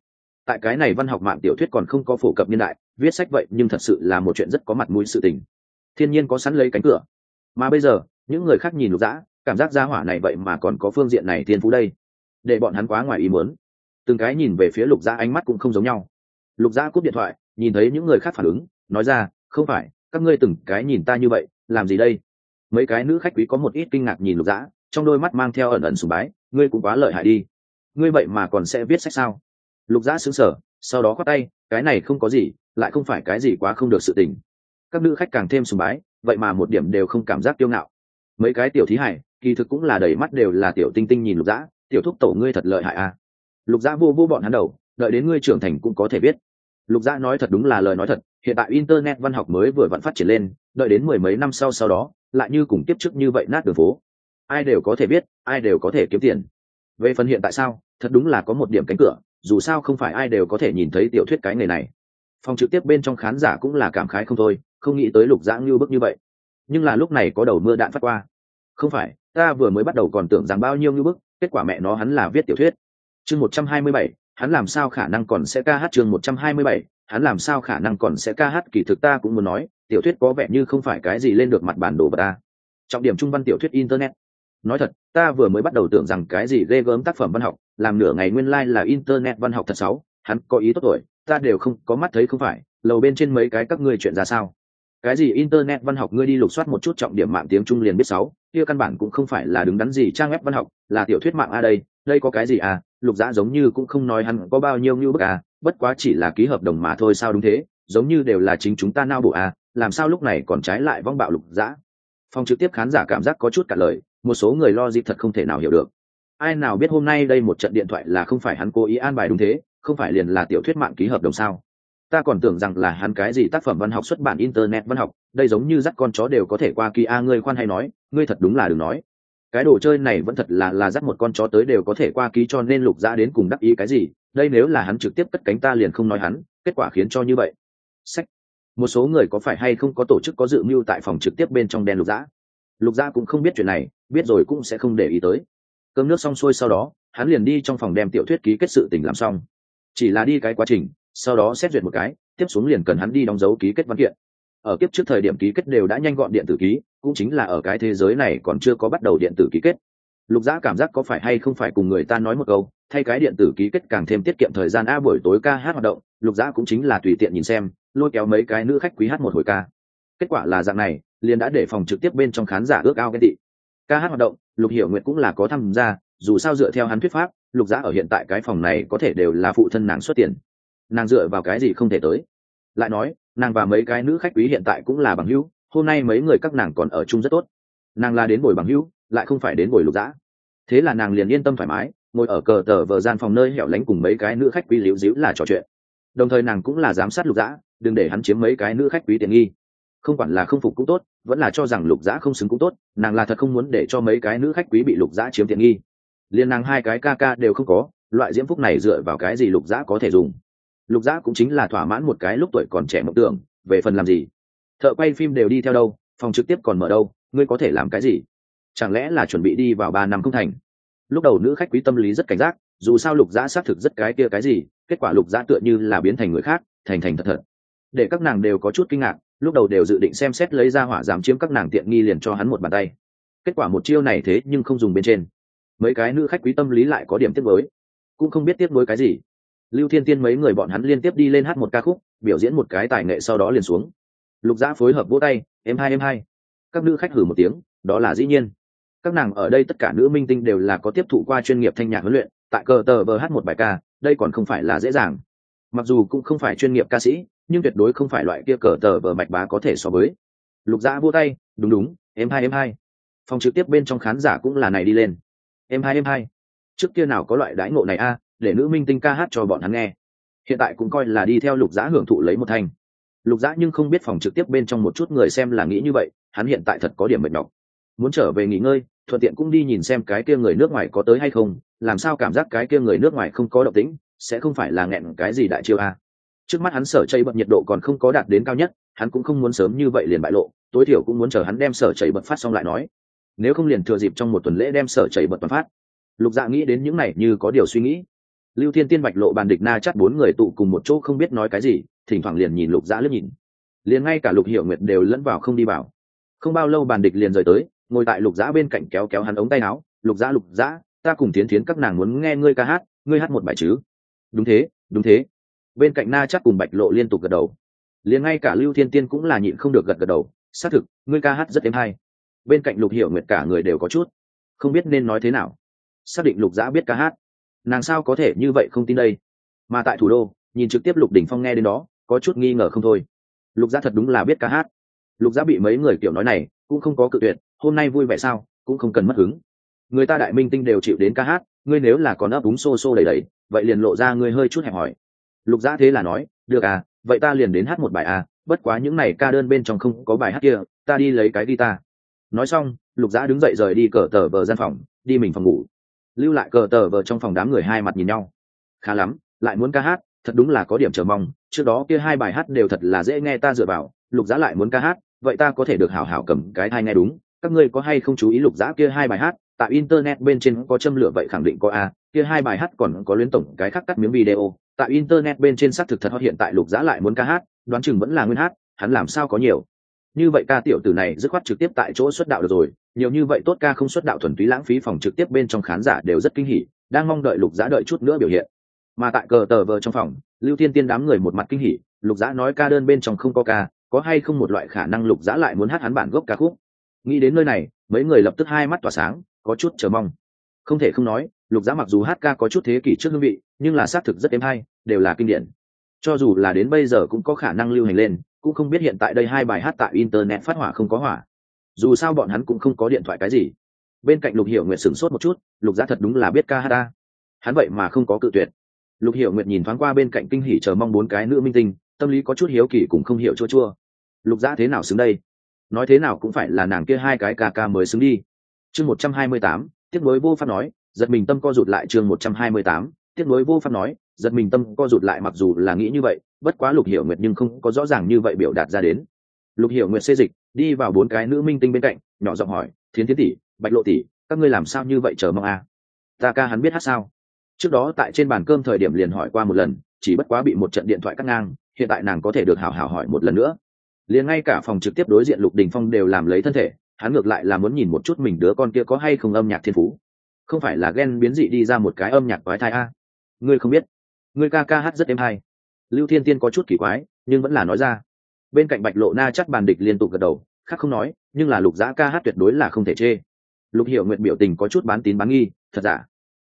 Tại cái này văn học mạng tiểu thuyết còn không có phổ cập nhân đại, viết sách vậy nhưng thật sự là một chuyện rất có mặt mũi sự tình. Thiên nhiên có sẵn lấy cánh cửa. Mà bây giờ, những người khác nhìn lục dã, cảm giác gia hỏa này vậy mà còn có phương diện này thiên phú đây để bọn hắn quá ngoài ý muốn. Từng cái nhìn về phía lục Gia ánh mắt cũng không giống nhau. Lục Gia cúp điện thoại, nhìn thấy những người khác phản ứng, nói ra, không phải, các ngươi từng cái nhìn ta như vậy, làm gì đây? Mấy cái nữ khách quý có một ít kinh ngạc nhìn lục dã, trong đôi mắt mang theo ẩn ẩn sùng bái, ngươi cũng quá lợi hại đi. Ngươi vậy mà còn sẽ viết sách sao? Lục Gia xứng sở sau đó khoát tay, cái này không có gì, lại không phải cái gì quá không được sự tình. Các nữ khách càng thêm sùng bái, vậy mà một điểm đều không cảm giác kiêu ngạo. Mấy cái tiểu thí hải, kỳ thực cũng là đầy mắt đều là tiểu tinh tinh nhìn lục dã tiểu thúc tổ ngươi thật lợi hại à. Lục gia vô vô bọn hắn đầu, đợi đến ngươi trưởng thành cũng có thể biết. Lục gia nói thật đúng là lời nói thật, hiện tại internet văn học mới vừa vặn phát triển lên, đợi đến mười mấy năm sau sau đó, lại như cùng tiếp chức như vậy nát đường phố. Ai đều có thể biết, ai đều có thể kiếm tiền. Về phần hiện tại sao, thật đúng là có một điểm cánh cửa, dù sao không phải ai đều có thể nhìn thấy tiểu thuyết cái nghề này. Phòng trực tiếp bên trong khán giả cũng là cảm khái không thôi, không nghĩ tới lục dã ngưu bức như vậy. Nhưng là lúc này có đầu mưa đạn phát qua. Không phải, ta vừa mới bắt đầu còn tưởng rằng bao nhiêu ngưu bức kết quả mẹ nó hắn là viết tiểu thuyết. Chương một trăm hai mươi bảy, hắn làm sao khả năng còn sẽ ca hát? Chương một trăm hai mươi bảy, hắn làm sao khả năng còn sẽ ca hát? Kỳ thực ta cũng muốn nói, tiểu thuyết có vẻ như không phải cái gì lên được mặt bản đồ vật ta trọng điểm trung văn tiểu thuyết internet. Nói thật, ta vừa mới bắt đầu tưởng rằng cái gì ghê gớm tác phẩm văn học, làm nửa ngày nguyên lai、like、là internet văn học thật sáu hắn có ý tốt rồi, ta đều không có mắt thấy không phải. Lầu bên trên mấy cái các ngươi chuyện ra sao? Cái gì internet văn học? Ngươi đi lục soát một chút trọng điểm mạng tiếng trung liền biết sáu kia căn bản cũng không phải là đứng đắn gì trang web văn học, là tiểu thuyết mạng a đây đây có cái gì à? Lục dã giống như cũng không nói hắn có bao nhiêu như bức à bất quá chỉ là ký hợp đồng mà thôi sao đúng thế, giống như đều là chính chúng ta nao bộ à làm sao lúc này còn trái lại vong bạo lục dã? Phòng trực tiếp khán giả cảm giác có chút cả lời, một số người lo dịp thật không thể nào hiểu được. Ai nào biết hôm nay đây một trận điện thoại là không phải hắn cố ý an bài đúng thế, không phải liền là tiểu thuyết mạng ký hợp đồng sao? Ta còn tưởng rằng là hắn cái gì tác phẩm văn học xuất bản internet văn học, đây giống như dắt con chó đều có thể qua kỳ a à, ngươi khoan hay nói, ngươi thật đúng là đừng nói. Cái đồ chơi này vẫn thật là là dắt một con chó tới đều có thể qua ký cho nên lục dã đến cùng đắc ý cái gì, đây nếu là hắn trực tiếp cất cánh ta liền không nói hắn, kết quả khiến cho như vậy. Sách. Một số người có phải hay không có tổ chức có dự mưu tại phòng trực tiếp bên trong đen lục dã? Lục dã cũng không biết chuyện này, biết rồi cũng sẽ không để ý tới. Cơm nước xong xuôi sau đó, hắn liền đi trong phòng đem tiểu thuyết ký kết sự tình làm xong. Chỉ là đi cái quá trình sau đó xét duyệt một cái, tiếp xuống liền cần hắn đi đóng dấu ký kết văn kiện. Ở kiếp trước thời điểm ký kết đều đã nhanh gọn điện tử ký, cũng chính là ở cái thế giới này còn chưa có bắt đầu điện tử ký kết. Lục giã cảm giác có phải hay không phải cùng người ta nói một câu, thay cái điện tử ký kết càng thêm tiết kiệm thời gian a buổi tối ca hát hoạt động, lục giã cũng chính là tùy tiện nhìn xem, lôi kéo mấy cái nữ khách quý hát một hồi ca. Kết quả là dạng này, liền đã để phòng trực tiếp bên trong khán giả ước ao ghen tị. Ca hát hoạt động, lục hiểu nguyện cũng là có tham gia, dù sao dựa theo hắn thuyết pháp, lục giã ở hiện tại cái phòng này có thể đều là phụ thân nàng xuất tiền nàng dựa vào cái gì không thể tới? Lại nói, nàng và mấy cái nữ khách quý hiện tại cũng là bằng hữu, hôm nay mấy người các nàng còn ở chung rất tốt. Nàng là đến bồi bằng hữu, lại không phải đến bồi lục dã. Thế là nàng liền yên tâm thoải mái, ngồi ở cờ tờ vờ gian phòng nơi hẻo lánh cùng mấy cái nữ khách quý liễu díu là trò chuyện. Đồng thời nàng cũng là giám sát lục dã, đừng để hắn chiếm mấy cái nữ khách quý tiện nghi. Không quản là không phục cũng tốt, vẫn là cho rằng lục dã không xứng cũng tốt, nàng là thật không muốn để cho mấy cái nữ khách quý bị lục dã chiếm tiện nghi. Liên nàng hai cái ca ca đều không có, loại diễm phúc này dựa vào cái gì lục dã có thể dùng? Lục Giã cũng chính là thỏa mãn một cái lúc tuổi còn trẻ mộng tưởng, về phần làm gì? Thợ quay phim đều đi theo đâu, phòng trực tiếp còn mở đâu, ngươi có thể làm cái gì? Chẳng lẽ là chuẩn bị đi vào ba năm không thành? Lúc đầu nữ khách quý tâm lý rất cảnh giác, dù sao lục Giã xác thực rất cái kia cái gì, kết quả lục Giã tựa như là biến thành người khác, thành thành thật thật. Để các nàng đều có chút kinh ngạc, lúc đầu đều dự định xem xét lấy ra hỏa giảm chiếm các nàng tiện nghi liền cho hắn một bàn tay. Kết quả một chiêu này thế nhưng không dùng bên trên. Mấy cái nữ khách quý tâm lý lại có điểm tiếp với cũng không biết tiếp với cái gì lưu thiên tiên mấy người bọn hắn liên tiếp đi lên hát một ca khúc, biểu diễn một cái tài nghệ sau đó liền xuống. Lục giã phối hợp vỗ tay, em hai em hai. Các nữ khách hử một tiếng, đó là dĩ nhiên. Các nàng ở đây tất cả nữ minh tinh đều là có tiếp thụ qua chuyên nghiệp thanh nhạc huấn luyện, tại cờ tờ vờ hát một bài ca, đây còn không phải là dễ dàng. Mặc dù cũng không phải chuyên nghiệp ca sĩ, nhưng tuyệt đối không phải loại kia cờ tờ vờ mạch bá có thể so với. Lục giã vỗ tay, đúng đúng, em hai em hai. Phòng trực tiếp bên trong khán giả cũng là này đi lên. Em hai em hai. Trước kia nào có loại đãi ngộ này a? Để nữ minh tinh ca hát cho bọn hắn nghe. Hiện tại cũng coi là đi theo lục giã hưởng thụ lấy một thanh. Lục giã nhưng không biết phòng trực tiếp bên trong một chút người xem là nghĩ như vậy, hắn hiện tại thật có điểm mệt nhọc. Muốn trở về nghỉ ngơi, thuận tiện cũng đi nhìn xem cái kia người nước ngoài có tới hay không, làm sao cảm giác cái kia người nước ngoài không có động tĩnh, sẽ không phải là nghẹn cái gì đại chiêu a. Trước mắt hắn sở chảy bật nhiệt độ còn không có đạt đến cao nhất, hắn cũng không muốn sớm như vậy liền bại lộ, tối thiểu cũng muốn chờ hắn đem sở chảy bật phát xong lại nói. Nếu không liền thừa dịp trong một tuần lễ đem sở chảy bật toàn phát. Lục dạ nghĩ đến những này như có điều suy nghĩ lưu thiên tiên bạch lộ bàn địch na chắt bốn người tụ cùng một chỗ không biết nói cái gì, thỉnh thoảng liền nhìn lục dã lướt nhìn. Liền ngay cả lục hiệu nguyệt đều lẫn vào không đi vào. Không bao lâu bàn địch liền rời tới, ngồi tại lục dã bên cạnh kéo kéo hắn ống tay áo, lục dã lục dã, ta cùng tiến tiến các nàng muốn nghe ngươi ca hát, ngươi hát một bài chứ? Đúng thế đúng thế. Bên cạnh na chắc cùng bạch lộ liên tục gật đầu. Liền ngay cả lưu thiên tiên cũng là nhịn không được gật gật đầu, xác thực, ngươi ca hát rất êm hay. Bên cạnh lục hiệu nguyệt cả người đều có chút không biết nên nói thế nào. Xác định lục dã biết ca hát nàng sao có thể như vậy không tin đây? Mà tại thủ đô, nhìn trực tiếp lục đỉnh phong nghe đến đó, có chút nghi ngờ không thôi. Lục gia thật đúng là biết ca hát. Lục gia bị mấy người kiểu nói này, cũng không có cự tuyệt, hôm nay vui vẻ sao, cũng không cần mất hứng. Người ta đại minh tinh đều chịu đến ca hát, ngươi nếu là còn ấp úng xô xô đầy đầy, vậy liền lộ ra ngươi hơi chút hẹp hỏi lục gia thế là nói, được à vậy ta liền đến hát một bài à bất quá những này ca đơn bên trong không có bài hát kia, ta đi lấy cái guitar. Nói xong, lục giã đứng dậy rời đi cờ tờ vờ gian phòng, đi mình phòng ngủ lưu lại cờ tờ vờ trong phòng đám người hai mặt nhìn nhau. Khá lắm, lại muốn ca hát, thật đúng là có điểm chờ mong, trước đó kia hai bài hát đều thật là dễ nghe ta dựa vào, lục giá lại muốn ca hát, vậy ta có thể được hảo hảo cầm cái thai nghe đúng, các ngươi có hay không chú ý lục giá kia hai bài hát, tại internet bên trên có châm lửa vậy khẳng định có a, kia hai bài hát còn có luyến tổng cái khác cắt miếng video, tại internet bên trên xác thực thật, hiện tại lục giá lại muốn ca hát, đoán chừng vẫn là nguyên hát, hắn làm sao có nhiều. Như vậy ca tiểu tử này dứt khoát trực tiếp tại chỗ xuất đạo được rồi nhiều như vậy tốt ca không xuất đạo thuần túy lãng phí phòng trực tiếp bên trong khán giả đều rất kinh hỉ, đang mong đợi lục giã đợi chút nữa biểu hiện. Mà tại cờ tờ vờ trong phòng, lưu thiên tiên đám người một mặt kinh hỉ, lục giã nói ca đơn bên trong không có ca, có hay không một loại khả năng lục giã lại muốn hát hắn bản gốc ca khúc? Nghĩ đến nơi này, mấy người lập tức hai mắt tỏa sáng, có chút chờ mong. Không thể không nói, lục giã mặc dù hát ca có chút thế kỷ trước hương vị, nhưng là xác thực rất êm hay, đều là kinh điển. Cho dù là đến bây giờ cũng có khả năng lưu hành lên, cũng không biết hiện tại đây hai bài hát tại internet phát hỏa không có hỏa dù sao bọn hắn cũng không có điện thoại cái gì. Bên cạnh lục hiểu nguyệt sửng sốt một chút, lục giã thật đúng là biết ca hát ta hắn vậy mà không có cự tuyệt. Lục hiểu nguyệt nhìn thoáng qua bên cạnh kinh hỉ chờ mong bốn cái nữ minh tinh, tâm lý có chút hiếu kỳ cũng không hiểu chua chua. Lục giã thế nào xứng đây? Nói thế nào cũng phải là nàng kia hai cái ca ca mới xứng đi. Chương một trăm hai mươi tám tiếc mới vô pháp nói, giật mình tâm co rụt lại chương một trăm hai mươi tám tiếc mới vô pháp nói, giật mình tâm co rụt lại mặc dù là nghĩ như vậy, bất quá lục hiểu nguyệt nhưng không có rõ ràng như vậy biểu đạt ra đến. Lục hiểu nguyệt xê dịch đi vào bốn cái nữ minh tinh bên cạnh, nhỏ giọng hỏi, thiến thiến tỷ, bạch lộ tỷ, các ngươi làm sao như vậy chờ mong a? À? ta ca hắn biết hát sao? Trước đó tại trên bàn cơm thời điểm liền hỏi qua một lần, chỉ bất quá bị một trận điện thoại cắt ngang, hiện tại nàng có thể được hảo hảo hỏi một lần nữa. Liền ngay cả phòng trực tiếp đối diện lục đình phong đều làm lấy thân thể, hắn ngược lại là muốn nhìn một chút mình đứa con kia có hay không âm nhạc thiên phú. Không phải là ghen biến dị đi ra một cái âm nhạc quái thai a? Ngươi không biết. Ngươi ca ca hát rất êm hay. Lưu thiên tiên có chút kỳ quái, nhưng vẫn là nói ra bên cạnh bạch lộ na chắc bàn địch liên tục gật đầu, khác không nói, nhưng là lục giã ca hát tuyệt đối là không thể chê. Lục hiểu nguyện biểu tình có chút bán tín bán nghi, thật giả?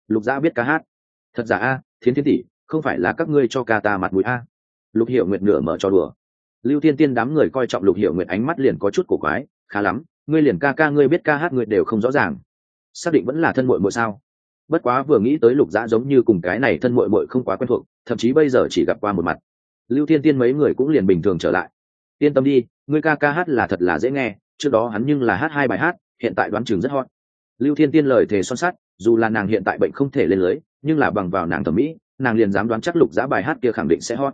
Lục giã biết ca hát. Thật giả a, thiến thiên tỷ, không phải là các ngươi cho ca ta mặt mũi a? Lục hiểu nguyện nửa mở cho đùa. Lưu thiên tiên đám người coi trọng lục hiểu nguyện ánh mắt liền có chút cổ quái, khá lắm, ngươi liền ca ca ngươi biết ca hát ngươi đều không rõ ràng. Xác định vẫn là thân muội muội sao? Bất quá vừa nghĩ tới lục dã giống như cùng cái này thân muội muội không quá quen thuộc, thậm chí bây giờ chỉ gặp qua một mặt. Lưu thiên tiên mấy người cũng liền bình thường trở lại yên tâm đi, ngươi ca ca hát là thật là dễ nghe, trước đó hắn nhưng là hát hai bài hát, hiện tại đoán chừng rất hot. Lưu thiên tiên lời thề son sắt, dù là nàng hiện tại bệnh không thể lên lưới, nhưng là bằng vào nàng thẩm mỹ, nàng liền dám đoán chắc lục giã bài hát kia khẳng định sẽ hot.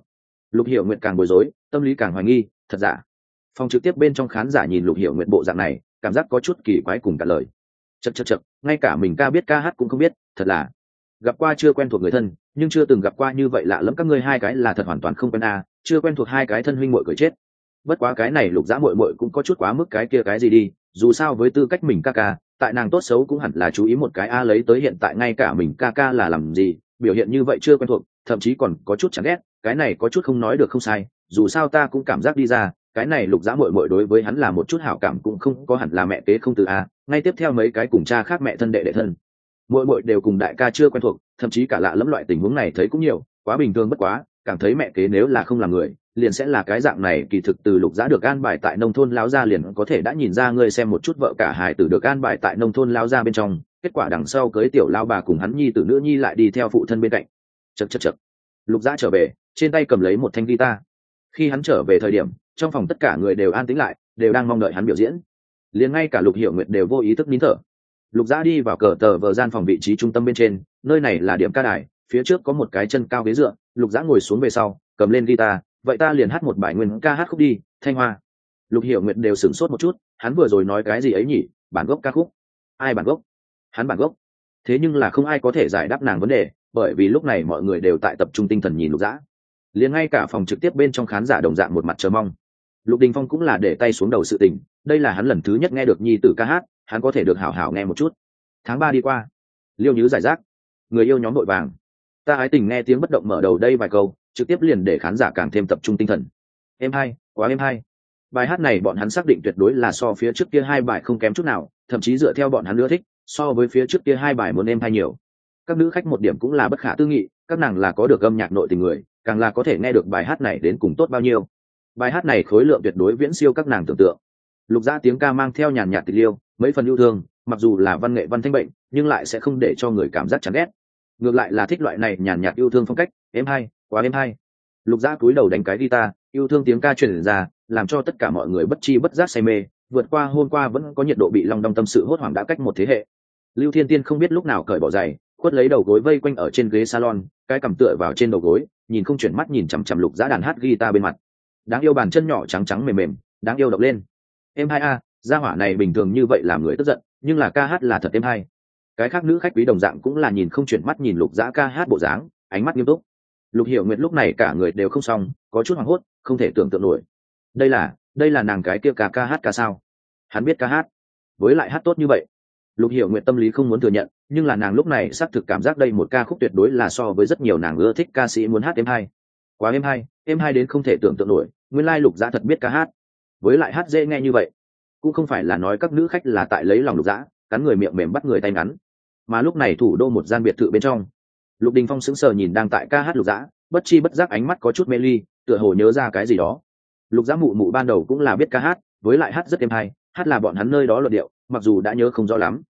Lục hiểu nguyện càng bối rối, tâm lý càng hoài nghi, thật giả? Phòng trực tiếp bên trong khán giả nhìn lục hiểu nguyện bộ dạng này, cảm giác có chút kỳ quái cùng cả lời. Chật chật chật ngay cả mình ca biết ca hát cũng không biết, thật là. Gặp qua chưa quen thuộc người thân, nhưng chưa từng gặp qua như vậy lạ lẫm các ngươi hai cái là thật hoàn toàn không quen a, chưa quen thuộc hai cái thân huynh muội cười chết bất quá cái này lục dã muội muội cũng có chút quá mức cái kia cái gì đi, dù sao với tư cách mình ca ca, tại nàng tốt xấu cũng hẳn là chú ý một cái a lấy tới hiện tại ngay cả mình ca ca là làm gì, biểu hiện như vậy chưa quen thuộc, thậm chí còn có chút chán ghét, cái này có chút không nói được không sai, dù sao ta cũng cảm giác đi ra, cái này lục dã mội mội đối với hắn là một chút hảo cảm cũng không có hẳn là mẹ kế không từ a, ngay tiếp theo mấy cái cùng cha khác mẹ thân đệ đệ thân. Mội mội đều cùng đại ca chưa quen thuộc, thậm chí cả lạ lẫm loại tình huống này thấy cũng nhiều, quá bình thường bất quá cảm thấy mẹ kế nếu là không là người, liền sẽ là cái dạng này, kỳ thực từ lục giá được an bài tại nông thôn lao gia liền có thể đã nhìn ra ngươi xem một chút vợ cả hài tử được an bài tại nông thôn lao gia bên trong, kết quả đằng sau cưới tiểu lao bà cùng hắn nhi tử nữ nhi lại đi theo phụ thân bên cạnh. Chật chật chật lục giã trở về, trên tay cầm lấy một thanh guitar. Khi hắn trở về thời điểm, trong phòng tất cả người đều an tĩnh lại, đều đang mong đợi hắn biểu diễn. Liền ngay cả lục hiệu nguyệt đều vô ý thức nín thở. Lục giã đi vào cờ tờ vờ gian phòng vị trí trung tâm bên trên, nơi này là điểm ca đài, phía trước có một cái chân cao ghế dựa lục giã ngồi xuống về sau, cầm lên guitar, vậy ta liền hát một bài nguyên ca hát khúc đi, thanh hoa. Lục hiệu nguyệt đều sửng sốt một chút, hắn vừa rồi nói cái gì ấy nhỉ? Bản gốc ca khúc. Ai bản gốc? Hắn bản gốc. Thế nhưng là không ai có thể giải đáp nàng vấn đề, bởi vì lúc này mọi người đều tại tập trung tinh thần nhìn lục dã liền ngay cả phòng trực tiếp bên trong khán giả đồng dạng một mặt chờ mong. Lục đình phong cũng là để tay xuống đầu sự tình, đây là hắn lần thứ nhất nghe được nhi tử ca hát, hắn có thể được hảo hảo nghe một chút. Tháng ba đi qua, liêu nhứ giải rác. Người yêu nhóm đội vàng ta ái tình nghe tiếng bất động mở đầu đây vài câu, trực tiếp liền để khán giả càng thêm tập trung tinh thần. Em hai, quá em hai. Bài hát này bọn hắn xác định tuyệt đối là so phía trước kia hai bài không kém chút nào, thậm chí dựa theo bọn hắn nữa thích, so với phía trước kia hai bài muốn em hay nhiều. Các nữ khách một điểm cũng là bất khả tư nghị, các nàng là có được âm nhạc nội tình người, càng là có thể nghe được bài hát này đến cùng tốt bao nhiêu. Bài hát này khối lượng tuyệt đối viễn siêu các nàng tưởng tượng. Lục gia tiếng ca mang theo nhàn nhạt tình liêu mấy phần yêu thương, mặc dù là văn nghệ văn thanh bệnh, nhưng lại sẽ không để cho người cảm giác chán ghét ngược lại là thích loại này nhàn nhạt yêu thương phong cách em hay, quá em hay. Lục giã cúi đầu đánh cái guitar, yêu thương tiếng ca truyền ra, làm cho tất cả mọi người bất chi bất giác say mê, vượt qua hôm qua vẫn có nhiệt độ bị long đong tâm sự hốt hoảng đã cách một thế hệ. Lưu thiên tiên không biết lúc nào cởi bỏ giày, khuất lấy đầu gối vây quanh ở trên ghế salon, cái cằm tựa vào trên đầu gối, nhìn không chuyển mắt nhìn chằm chằm lục giã đàn hát guitar bên mặt. Đáng yêu bàn chân nhỏ trắng trắng mềm mềm, đáng yêu động lên. Em hai a, gia hỏa này bình thường như vậy làm người tức giận, nhưng là ca hát là thật em hai cái khác nữ khách quý đồng dạng cũng là nhìn không chuyển mắt nhìn lục giã ca hát bộ dáng, ánh mắt nghiêm túc. Lục hiểu nguyệt lúc này cả người đều không xong, có chút hoảng hốt, không thể tưởng tượng nổi. Đây là đây là nàng cái kia ca ca hát ca sao? Hắn biết ca hát. Với lại hát tốt như vậy. Lục hiểu nguyện tâm lý không muốn thừa nhận, nhưng là nàng lúc này xác thực cảm giác đây một ca khúc tuyệt đối là so với rất nhiều nàng ưa thích ca sĩ muốn hát êm hai. Quá êm hai êm hai đến không thể tưởng tượng nổi, nguyên lai lục giã thật biết ca hát. Với lại hát dễ nghe như vậy. Cũng không phải là nói các nữ khách là tại lấy lòng lục giã cắn người miệng mềm bắt người tay ngắn mà lúc này thủ đô một gian biệt thự bên trong. Lục đình phong sững sờ nhìn đang tại ca hát lục dã, bất chi bất giác ánh mắt có chút mê ly tựa hồ nhớ ra cái gì đó. Lục dã mụ mụ ban đầu cũng là biết ca hát với lại hát rất êm hay hát là bọn hắn nơi đó luận điệu mặc dù đã nhớ không rõ lắm.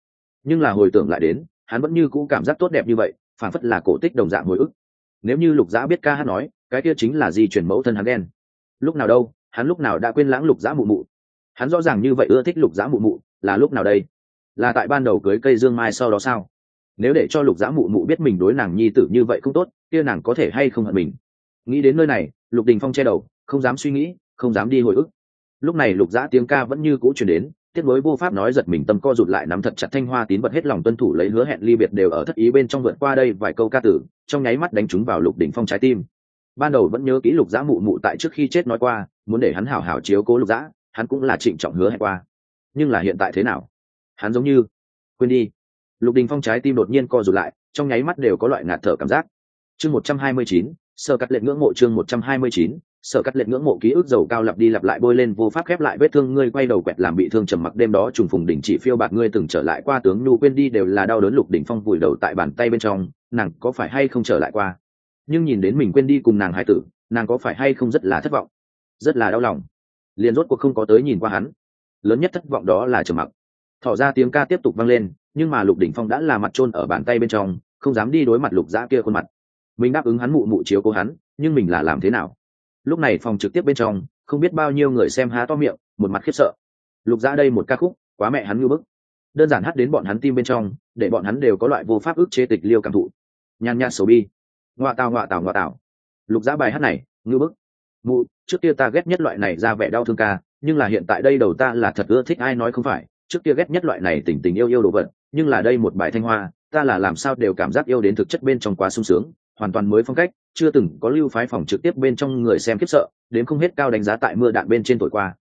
Nhưng là hồi tưởng lại đến hắn vẫn như cũ cảm giác tốt đẹp như vậy phản phất là cổ tích đồng dạng hồi ức. Nếu như lục dã biết ca hát nói cái kia chính là di chuyển mẫu thân hắn đen lúc nào đâu hắn lúc nào đã quên lãng lục dã mụ mụ. Hắn rõ ràng như vậy ưa thích lục dã mụ mụ là lúc nào đây? Là tại ban đầu cưới cây dương mai sau đó sao? Nếu để cho lục dã mụ mụ biết mình đối nàng nhi tử như vậy không tốt, kia nàng có thể hay không hận mình? Nghĩ đến nơi này, lục đình phong che đầu, không dám suy nghĩ, không dám đi hồi ức. Lúc này lục dã tiếng ca vẫn như cũ chuyển đến tiết nối vô pháp nói giật mình tâm co rụt lại nắm thật chặt thanh hoa tín vật hết lòng tuân thủ lấy hứa hẹn ly biệt đều ở thất ý bên trong vượt qua đây vài câu ca tử, trong nháy mắt đánh chúng vào lục đỉnh phong trái tim. Ban đầu vẫn nhớ kỹ lục giã mụ mụ tại trước khi chết nói qua, muốn để hắn hảo hảo chiếu cố lục giã hắn cũng là trịnh trọng hứa hẹn qua. Nhưng là hiện tại thế nào? Hắn giống như quên đi lục đình phong trái tim đột nhiên co rụt lại, trong nháy mắt đều có loại ngạt thở cảm giác. Chương một trăm hai mươi chín sợ cắt lệnh ngưỡng mộ chương một trăm hai mươi chín, sở cắt lệnh ngưỡng mộ ký ức dầu cao lặp đi lặp lại bôi lên vô pháp khép lại vết thương, ngươi quay đầu quẹt làm bị thương trầm mặc đêm đó trùng phùng đỉnh chỉ phiêu bạc ngươi từng trở lại qua tướng nhu quên đi đều là đau đớn lục đỉnh phong vùi đầu tại bàn tay bên trong, nàng có phải hay không trở lại qua? Nhưng nhìn đến mình quên đi cùng nàng hải tử, nàng có phải hay không rất là thất vọng, rất là đau lòng. Liền rốt cuộc không có tới nhìn qua hắn. Lớn nhất thất vọng đó là trầm mặc. Thỏ ra tiếng ca tiếp tục vang lên nhưng mà lục đỉnh phong đã là mặt trôn ở bàn tay bên trong, không dám đi đối mặt lục dã kia khuôn mặt. Mình đáp ứng hắn mụ mụ chiếu cố hắn, nhưng mình là làm thế nào? Lúc này phòng trực tiếp bên trong, không biết bao nhiêu người xem há to miệng, một mặt khiếp sợ. Lục ra đây một ca khúc, quá mẹ hắn ngư bức. Đơn giản hát đến bọn hắn tim bên trong, để bọn hắn đều có loại vô pháp ức chế tịch liêu cảm thụ. Nhàn nhạt sầu bi. Ngoạ tào ngoạ tào ngoạ tào. Lục giá bài hát này ngư bức. Mụ, trước kia ta ghét nhất loại này ra vẻ đau thương ca, nhưng là hiện tại đây đầu ta là thật ưa thích, ai nói không phải. Trước kia ghét nhất loại này tình tình yêu yêu đồ vật nhưng là đây một bài thanh hoa, ta là làm sao đều cảm giác yêu đến thực chất bên trong quá sung sướng, hoàn toàn mới phong cách, chưa từng có lưu phái phòng trực tiếp bên trong người xem khiếp sợ, đến không hết cao đánh giá tại mưa đạn bên trên thổi qua.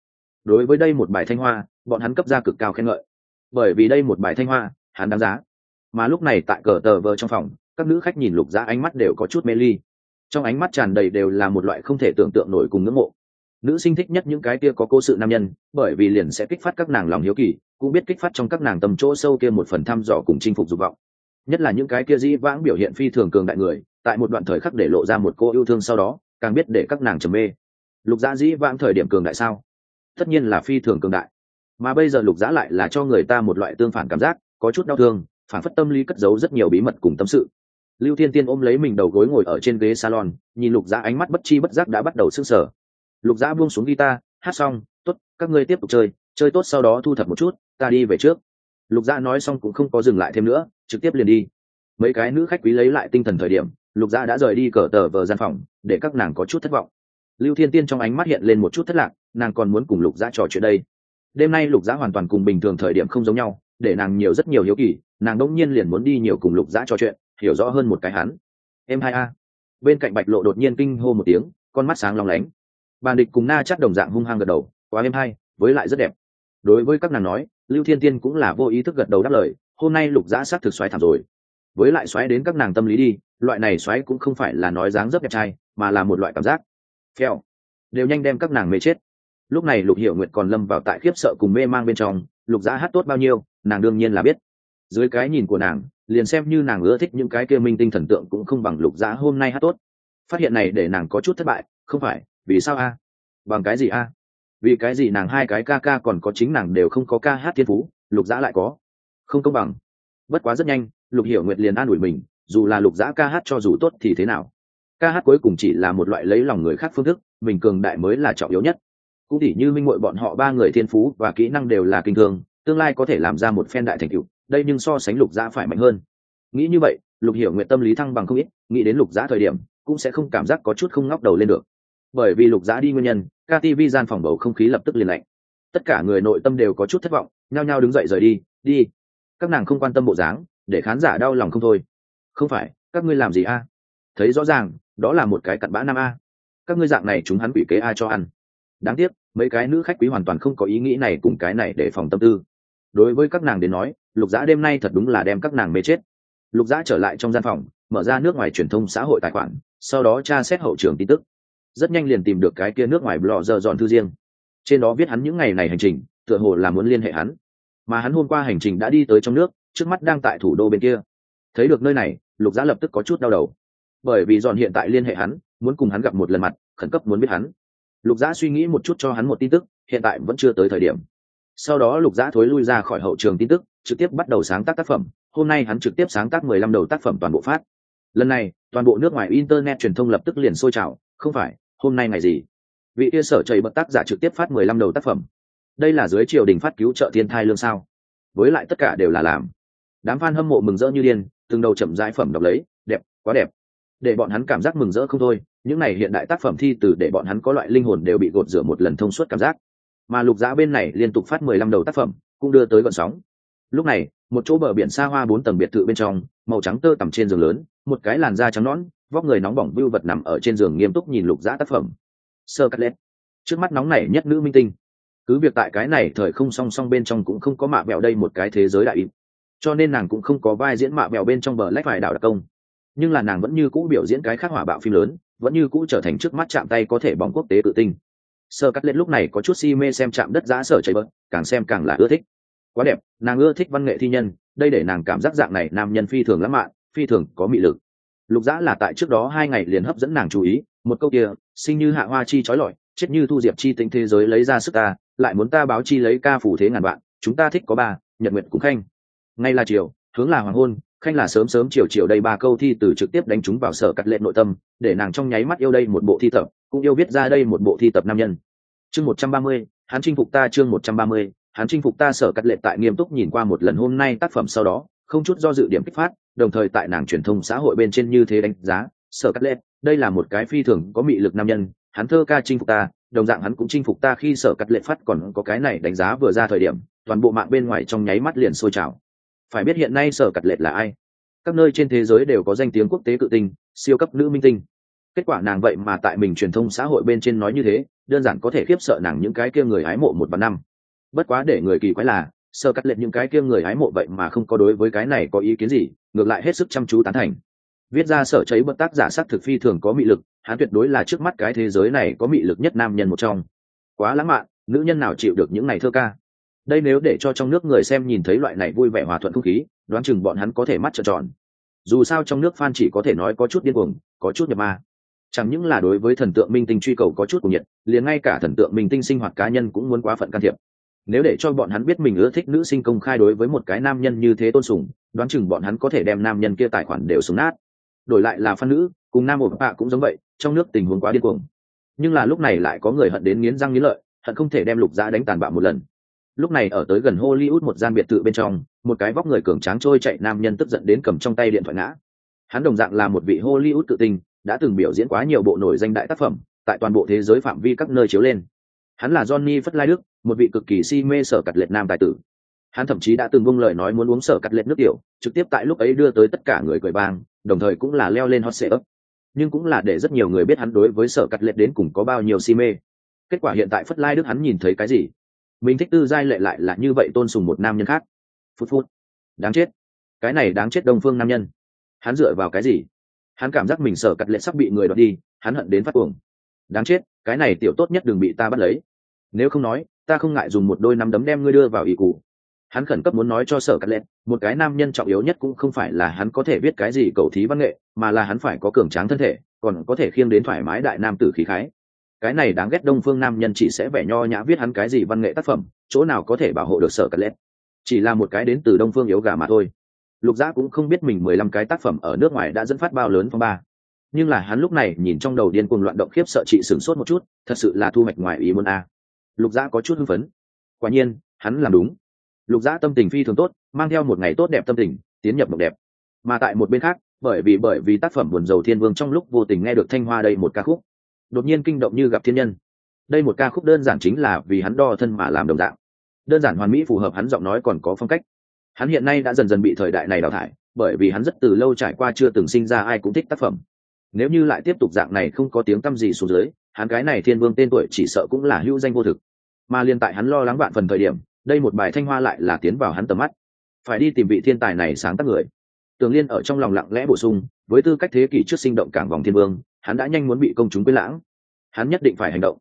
Đối với đây một bài thanh hoa, bọn hắn cấp ra cực cao khen ngợi. Bởi vì đây một bài thanh hoa, hắn đáng giá. Mà lúc này tại cờ tờ vờ trong phòng, các nữ khách nhìn lục giá ánh mắt đều có chút mê ly. Trong ánh mắt tràn đầy đều là một loại không thể tưởng tượng nổi cùng ngưỡng mộ. Nữ sinh thích nhất những cái kia có cố sự nam nhân, bởi vì liền sẽ kích phát các nàng lòng hiếu kỳ cũng biết kích phát trong các nàng tầm chỗ sâu kia một phần thăm dò cùng chinh phục dục vọng. Nhất là những cái kia dĩ vãng biểu hiện phi thường cường đại người, tại một đoạn thời khắc để lộ ra một cô yêu thương sau đó, càng biết để các nàng trầm mê. Lục giã dĩ vãng thời điểm cường đại sao? Tất nhiên là phi thường cường đại. Mà bây giờ lục giã lại là cho người ta một loại tương phản cảm giác, có chút đau thương, phản phất tâm lý cất giấu rất nhiều bí mật cùng tâm sự. Lưu thiên tiên ôm lấy mình đầu gối ngồi ở trên ghế salon, nhìn lục giã ánh mắt bất chi bất giác đã bắt đầu s ư n g sở lục giã buông xuống guitar, hát xong t ố t các ngươi tiếp tục chơi chơi tốt sau đó thu thập một chút ta đi về trước. Lục Gia nói xong cũng không có dừng lại thêm nữa, trực tiếp liền đi. Mấy cái nữ khách quý lấy lại tinh thần thời điểm, lục gia đã rời đi cờ tờ vờ gian phòng, để các nàng có chút thất vọng. Lưu thiên tiên trong ánh mắt hiện lên một chút thất lạc, nàng còn muốn cùng lục gia trò chuyện đây. Đêm nay lục gia hoàn toàn cùng bình thường thời điểm không giống nhau, để nàng nhiều rất nhiều hiếu kỳ, nàng đông nhiên liền muốn đi nhiều cùng lục gia trò chuyện, hiểu rõ hơn một cái hắn. Em hai a. Bên cạnh bạch lộ đột nhiên kinh hô một tiếng, con mắt sáng long lánh. Bàn địch cùng na chắc đồng dạng hung hăng gật đầu, quá em hai, với lại rất đẹp. Đối với các nàng nói lưu thiên tiên cũng là vô ý thức gật đầu đáp lời, hôm nay lục giã s á t thực xoáy thảm rồi. Với lại xoáy đến các nàng tâm lý đi, loại này xoáy cũng không phải là nói dáng dấp đẹp trai, mà là một loại cảm giác. Phèo. Đều nhanh đem các nàng mê chết. Lúc này lục hiểu nguyệt còn lâm vào tại khiếp sợ cùng mê mang bên trong, lục giá hát tốt bao nhiêu, nàng đương nhiên là biết. Dưới cái nhìn của nàng, liền xem như nàng ưa thích những cái kia minh tinh thần tượng cũng không bằng lục giá hôm nay hát tốt. Phát hiện này để nàng có chút thất bại, không phải, vì sao a? Bằng cái gì a? Vì cái gì nàng hai cái ca ca còn có chính nàng đều không có ca hát thiên phú, lục dã lại có. Không công bằng. Bất quá rất nhanh, lục hiểu nguyệt liền an ủi mình, dù là lục dã ca hát cho dù tốt thì thế nào. Ca hát cuối cùng chỉ là một loại lấy lòng người khác phương thức, mình cường đại mới là trọng yếu nhất. Cũng tỉ như minh mội bọn họ ba người thiên phú và kỹ năng đều là kinh thường, tương lai có thể làm ra một phen đại thành cựu đây nhưng so sánh lục dã phải mạnh hơn. Nghĩ như vậy, lục hiểu nguyện tâm lý thăng bằng không ít, nghĩ đến lục dã thời điểm, cũng sẽ không cảm giác có chút không ngóc đầu lên được bởi vì lục giã đi nguyên nhân ktv gian phòng bầu không khí lập tức liền lạnh. Tất cả người nội tâm đều có chút thất vọng, nhao nhao đứng dậy rời đi đi. Các nàng không quan tâm bộ dáng, để khán giả đau lòng không thôi. Không phải, các ngươi làm gì a? Thấy rõ ràng, đó là một cái cặn bã nam a. Các ngươi dạng này chúng hắn bị kế a cho ăn? Đáng tiếc, mấy cái nữ khách quý hoàn toàn không có ý nghĩ này cùng cái này để phòng tâm tư. Đối với các nàng đến nói, lục dã đêm nay thật đúng là đem các nàng mê chết. Lục dã trở lại trong gian phòng, mở ra nước ngoài truyền thông xã hội tài khoản, sau đó tra xét hậu trường tin tức rất nhanh liền tìm được cái kia nước ngoài blog giờ dọn thư riêng. Trên đó viết hắn những ngày này hành trình, tựa hồ là muốn liên hệ hắn. Mà hắn hôm qua hành trình đã đi tới trong nước, trước mắt đang tại thủ đô bên kia. Thấy được nơi này, lục giã lập tức có chút đau đầu. Bởi vì dọn hiện tại liên hệ hắn, muốn cùng hắn gặp một lần mặt, khẩn cấp muốn biết hắn. Lục giã suy nghĩ một chút cho hắn một tin tức, hiện tại vẫn chưa tới thời điểm. Sau đó lục giã thối lui ra khỏi hậu trường tin tức, trực tiếp bắt đầu sáng tác tác phẩm. Hôm nay hắn trực tiếp sáng tác mười lăm đầu tác phẩm toàn bộ phát. Lần này, toàn bộ nước ngoài internet truyền thông lập tức liền sôi trào không phải, hôm nay ngày gì? Vị kia sở chảy bật tác giả trực tiếp phát mười lăm đầu tác phẩm. Đây là dưới triều đình phát cứu trợ thiên thai lương sao. Với lại tất cả đều là làm. Đám f a n hâm mộ mừng rỡ như điên, từng đầu chậm rãi phẩm đọc lấy, đẹp, quá đẹp. Để bọn hắn cảm giác mừng rỡ không thôi, những này hiện đại tác phẩm thi từ để bọn hắn có loại linh hồn đều bị gột rửa một lần thông suốt cảm giác. Mà lục giã bên này liên tục phát mười lăm đầu tác phẩm, cũng đưa tới gọn sóng. Lúc này, một chỗ bờ biển xa hoa bốn tầng biệt thự bên trong, màu trắng tơ tằm trên giường lớn, một cái làn da trắng nõn vóc người nóng bỏng vưu vật nằm ở trên giường nghiêm túc nhìn lục giã tác phẩm. Sơ cắt lét trước mắt nóng này nhất nữ minh tinh. Cứ việc tại cái này thời không song song bên trong cũng không có mạ bẹo đây một cái thế giới đại ít cho nên nàng cũng không có vai diễn mạ bẹo bên trong bờ lách phải đảo đặc công. Nhưng là nàng vẫn như cũ biểu diễn cái khác hỏa bạo phim lớn, vẫn như cũ trở thành trước mắt chạm tay có thể bóng quốc tế tự tinh sơ cắt lên lúc này có chút si mê xem chạm đất giã sở chảy bớt, càng xem càng là ưa thích. Quá đẹp, nàng ưa thích văn nghệ thi nhân, đây để nàng cảm giác dạng này nam nhân phi thường lãng mạn, phi thường có mị lực lục Dã là tại trước đó hai ngày liền hấp dẫn nàng chú ý, một câu kia, sinh như hạ hoa chi trói lọi, chết như thu diệp chi tính thế giới lấy ra sức ta, lại muốn ta báo chi lấy ca phủ thế ngàn vạn, chúng ta thích có ba, nhật nguyện cũng khanh. Ngay là chiều, hướng là hoàng hôn, khanh là sớm sớm chiều chiều đây ba câu thi từ trực tiếp đánh chúng vào sở cắt lệ nội tâm, để nàng trong nháy mắt yêu đây một bộ thi tập, cũng yêu viết ra đây một bộ thi tập nam nhân. Chương một trăm ba mươi, hắn chinh phục ta chương một trăm ba mươi, hắn chinh phục ta sở cắt lệ tại nghiêm túc nhìn qua một lần hôm nay tác phẩm sau đó, không chút do dự điểm kích phát đồng thời tại nàng truyền thông xã hội bên trên như thế đánh giá, sở cắt lệ, đây là một cái phi thường có mị lực nam nhân, hắn thơ ca chinh phục ta, đồng dạng hắn cũng chinh phục ta khi sở cắt lệ phát còn có cái này đánh giá vừa ra thời điểm, toàn bộ mạng bên ngoài trong nháy mắt liền sôi trào. Phải biết hiện nay sở cắt lệ là ai? Các nơi trên thế giới đều có danh tiếng quốc tế cự tinh, siêu cấp nữ minh tinh. Kết quả nàng vậy mà tại mình truyền thông xã hội bên trên nói như thế, đơn giản có thể khiếp sợ nàng những cái kia người hái mộ một vạn năm. Bất quá để người kỳ quái là sơ cắt lệnh những cái kia người hái mộ vậy mà không có đối với cái này có ý kiến gì, ngược lại hết sức chăm chú tán thành. Viết ra sở cháy bất tác giả sắc thực phi thường có mị lực, hắn tuyệt đối là trước mắt cái thế giới này có mị lực nhất nam nhân một trong. Quá lãng mạn, nữ nhân nào chịu được những ngày thơ ca? Đây nếu để cho trong nước người xem nhìn thấy loại này vui vẻ hòa thuận không khí, đoán chừng bọn hắn có thể mắt trợn tròn. Dù sao trong nước fan chỉ có thể nói có chút điên cuồng, có chút nhập ma. Chẳng những là đối với thần tượng minh tinh truy cầu có chút cuồng nhiệt, liền ngay cả thần tượng minh tinh sinh hoạt cá nhân cũng muốn quá phận can thiệp nếu để cho bọn hắn biết mình ưa thích nữ sinh công khai đối với một cái nam nhân như thế tôn sùng, đoán chừng bọn hắn có thể đem nam nhân kia tài khoản đều xuống nát. Đổi lại là phan nữ, cùng nam ổn bạ cũng giống vậy, trong nước tình huống quá điên cuồng. Nhưng là lúc này lại có người hận đến nghiến răng nghiến lợi, hận không thể đem lục giã đánh tàn bạo một lần. Lúc này ở tới gần hollywood một gian biệt thự bên trong, một cái vóc người cường tráng trôi chạy nam nhân tức giận đến cầm trong tay điện thoại ngã. Hắn đồng dạng là một vị hollywood tự tình đã từng biểu diễn quá nhiều bộ nổi danh đại tác phẩm, tại toàn bộ thế giới phạm vi các nơi chiếu lên hắn là johnny phất lai đức, một vị cực kỳ si mê sở cặt lệch nam tài tử. Hắn thậm chí đã từng vung lời nói muốn uống sở cắt lệch nước tiểu, trực tiếp tại lúc ấy đưa tới tất cả người cười bang, đồng thời cũng là leo lên hot sệ ấp. Nhưng cũng là để rất nhiều người biết hắn đối với sở cắt lệch đến cùng có bao nhiêu si mê. Kết quả hiện tại phất lai đức hắn nhìn thấy cái gì? Mình thích tư giai lệ lại là như vậy tôn sùng một nam nhân khác. Phút phút. Đáng chết. Cái này đáng chết đông phương nam nhân. Hắn dựa vào cái gì? Hắn cảm giác mình sở cắt lệ sắp bị người đoạt đi, hắn hận đến phát cuồng. Đáng chết, cái này tiểu tốt nhất đừng bị ta bắt lấy nếu không nói, ta không ngại dùng một đôi nắm đấm đem ngươi đưa vào ý cụ. Hắn khẩn cấp muốn nói cho sở cắt lẹt một cái nam nhân trọng yếu nhất cũng không phải là hắn có thể biết cái gì cầu thí văn nghệ, mà là hắn phải có cường tráng thân thể, còn có thể khiêng đến thoải mái đại nam tử khí khái. Cái này đáng ghét đông phương nam nhân chỉ sẽ vẻ nho nhã viết hắn cái gì văn nghệ tác phẩm, chỗ nào có thể bảo hộ được sở cắt lẹt chỉ là một cái đến từ đông phương yếu gà mà thôi. Lục giã cũng không biết mình mười lăm cái tác phẩm ở nước ngoài đã dẫn phát bao lớn phong ba. Nhưng là hắn lúc này nhìn trong đầu điên cuồng loạn động khiếp sợ chị sửng sốt một chút, thật sự là thu hoạch ngoài ý muốn a lục giã có chút hưng phấn. Quả nhiên, hắn làm đúng. Lục giã tâm tình phi thường tốt, mang theo một ngày tốt đẹp tâm tình, tiến nhập mộng đẹp. Mà tại một bên khác, bởi vì bởi vì tác phẩm buồn dầu thiên vương trong lúc vô tình nghe được thanh hoa đây một ca khúc, đột nhiên kinh động như gặp thiên nhân. Đây một ca khúc đơn giản chính là vì hắn đo thân mà làm đồng dạng. Đơn giản hoàn mỹ phù hợp hắn giọng nói còn có phong cách. Hắn hiện nay đã dần dần bị thời đại này đào thải, bởi vì hắn rất từ lâu trải qua chưa từng sinh ra ai cũng thích tác phẩm. Nếu như lại tiếp tục dạng này không có tiếng tăm gì xuống dưới hắn cái này thiên vương tên tuổi chỉ sợ cũng là hữu danh vô thực. Mà liên tại hắn lo lắng vạn phần thời điểm, đây một bài thanh hoa lại là tiến vào hắn tầm mắt. Phải đi tìm vị thiên tài này sáng tác người. Tường liên ở trong lòng lặng lẽ bổ sung, với tư cách thế kỷ trước sinh động cảng vòng thiên vương, hắn đã nhanh muốn bị công chúng quên lãng. Hắn nhất định phải hành động.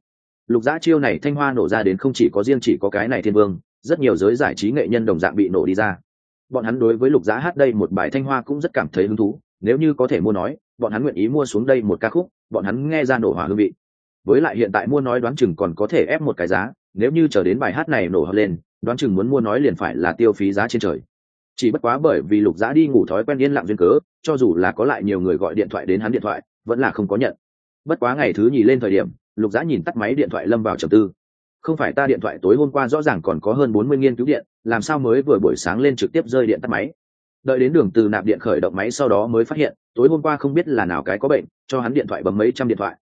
Lục giã chiêu này thanh hoa nổ ra đến không chỉ có riêng chỉ có cái này thiên vương, rất nhiều giới giải trí nghệ nhân đồng dạng bị nổ đi ra. Bọn hắn đối với lục giã hát đây một bài thanh hoa cũng rất cảm thấy hứng thú, nếu như có thể mua nói, bọn hắn nguyện ý mua xuống đây một ca khúc, bọn hắn nghe ra nổ hỏa hương vị với lại hiện tại mua nói đoán chừng còn có thể ép một cái giá, nếu như chờ đến bài hát này nổ lên, đoán chừng muốn mua nói liền phải là tiêu phí giá trên trời. Chỉ bất quá bởi vì lục giã đi ngủ thói quen yên lặng duyên cớ, cho dù là có lại nhiều người gọi điện thoại đến hắn điện thoại, vẫn là không có nhận. Bất quá ngày thứ nhì lên thời điểm, lục giã nhìn tắt máy điện thoại lâm vào trầm tư. Không phải ta điện thoại tối hôm qua rõ ràng còn có hơn bốn mươi nghiên cứu điện, làm sao mới vừa buổi sáng lên trực tiếp rơi điện tắt máy? Đợi đến đường từ nạp điện khởi động máy sau đó mới phát hiện, tối hôm qua không biết là nào cái có bệnh, cho hắn điện thoại bấm mấy trăm điện thoại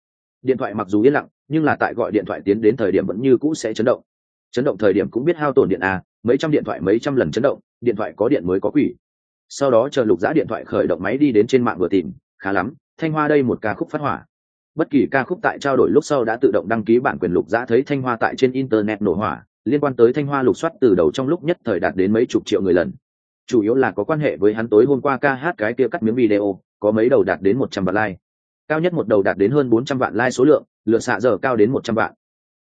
điện thoại mặc dù yên lặng, nhưng là tại gọi điện thoại tiến đến thời điểm vẫn như cũ sẽ chấn động. Chấn động thời điểm cũng biết hao tổn điện à mấy trăm điện thoại mấy trăm lần chấn động, điện thoại có điện mới có quỷ. Sau đó chờ lục giã điện thoại khởi động máy đi đến trên mạng vừa tìm, khá lắm, thanh hoa đây một ca khúc phát hỏa. Bất kỳ ca khúc tại trao đổi lúc sau đã tự động đăng ký bản quyền lục giã thấy thanh hoa tại trên internet nổ hỏa, liên quan tới thanh hoa lục soát từ đầu trong lúc nhất thời đạt đến mấy chục triệu người lần. Chủ yếu là có quan hệ với hắn tối hôm qua ca hát cái kia cắt miếng video, có mấy đầu đạt đến một trăm vạn like cao nhất một đầu đạt đến hơn bốn trăm vạn like số lượng, lượt xạ giờ cao đến một trăm vạn.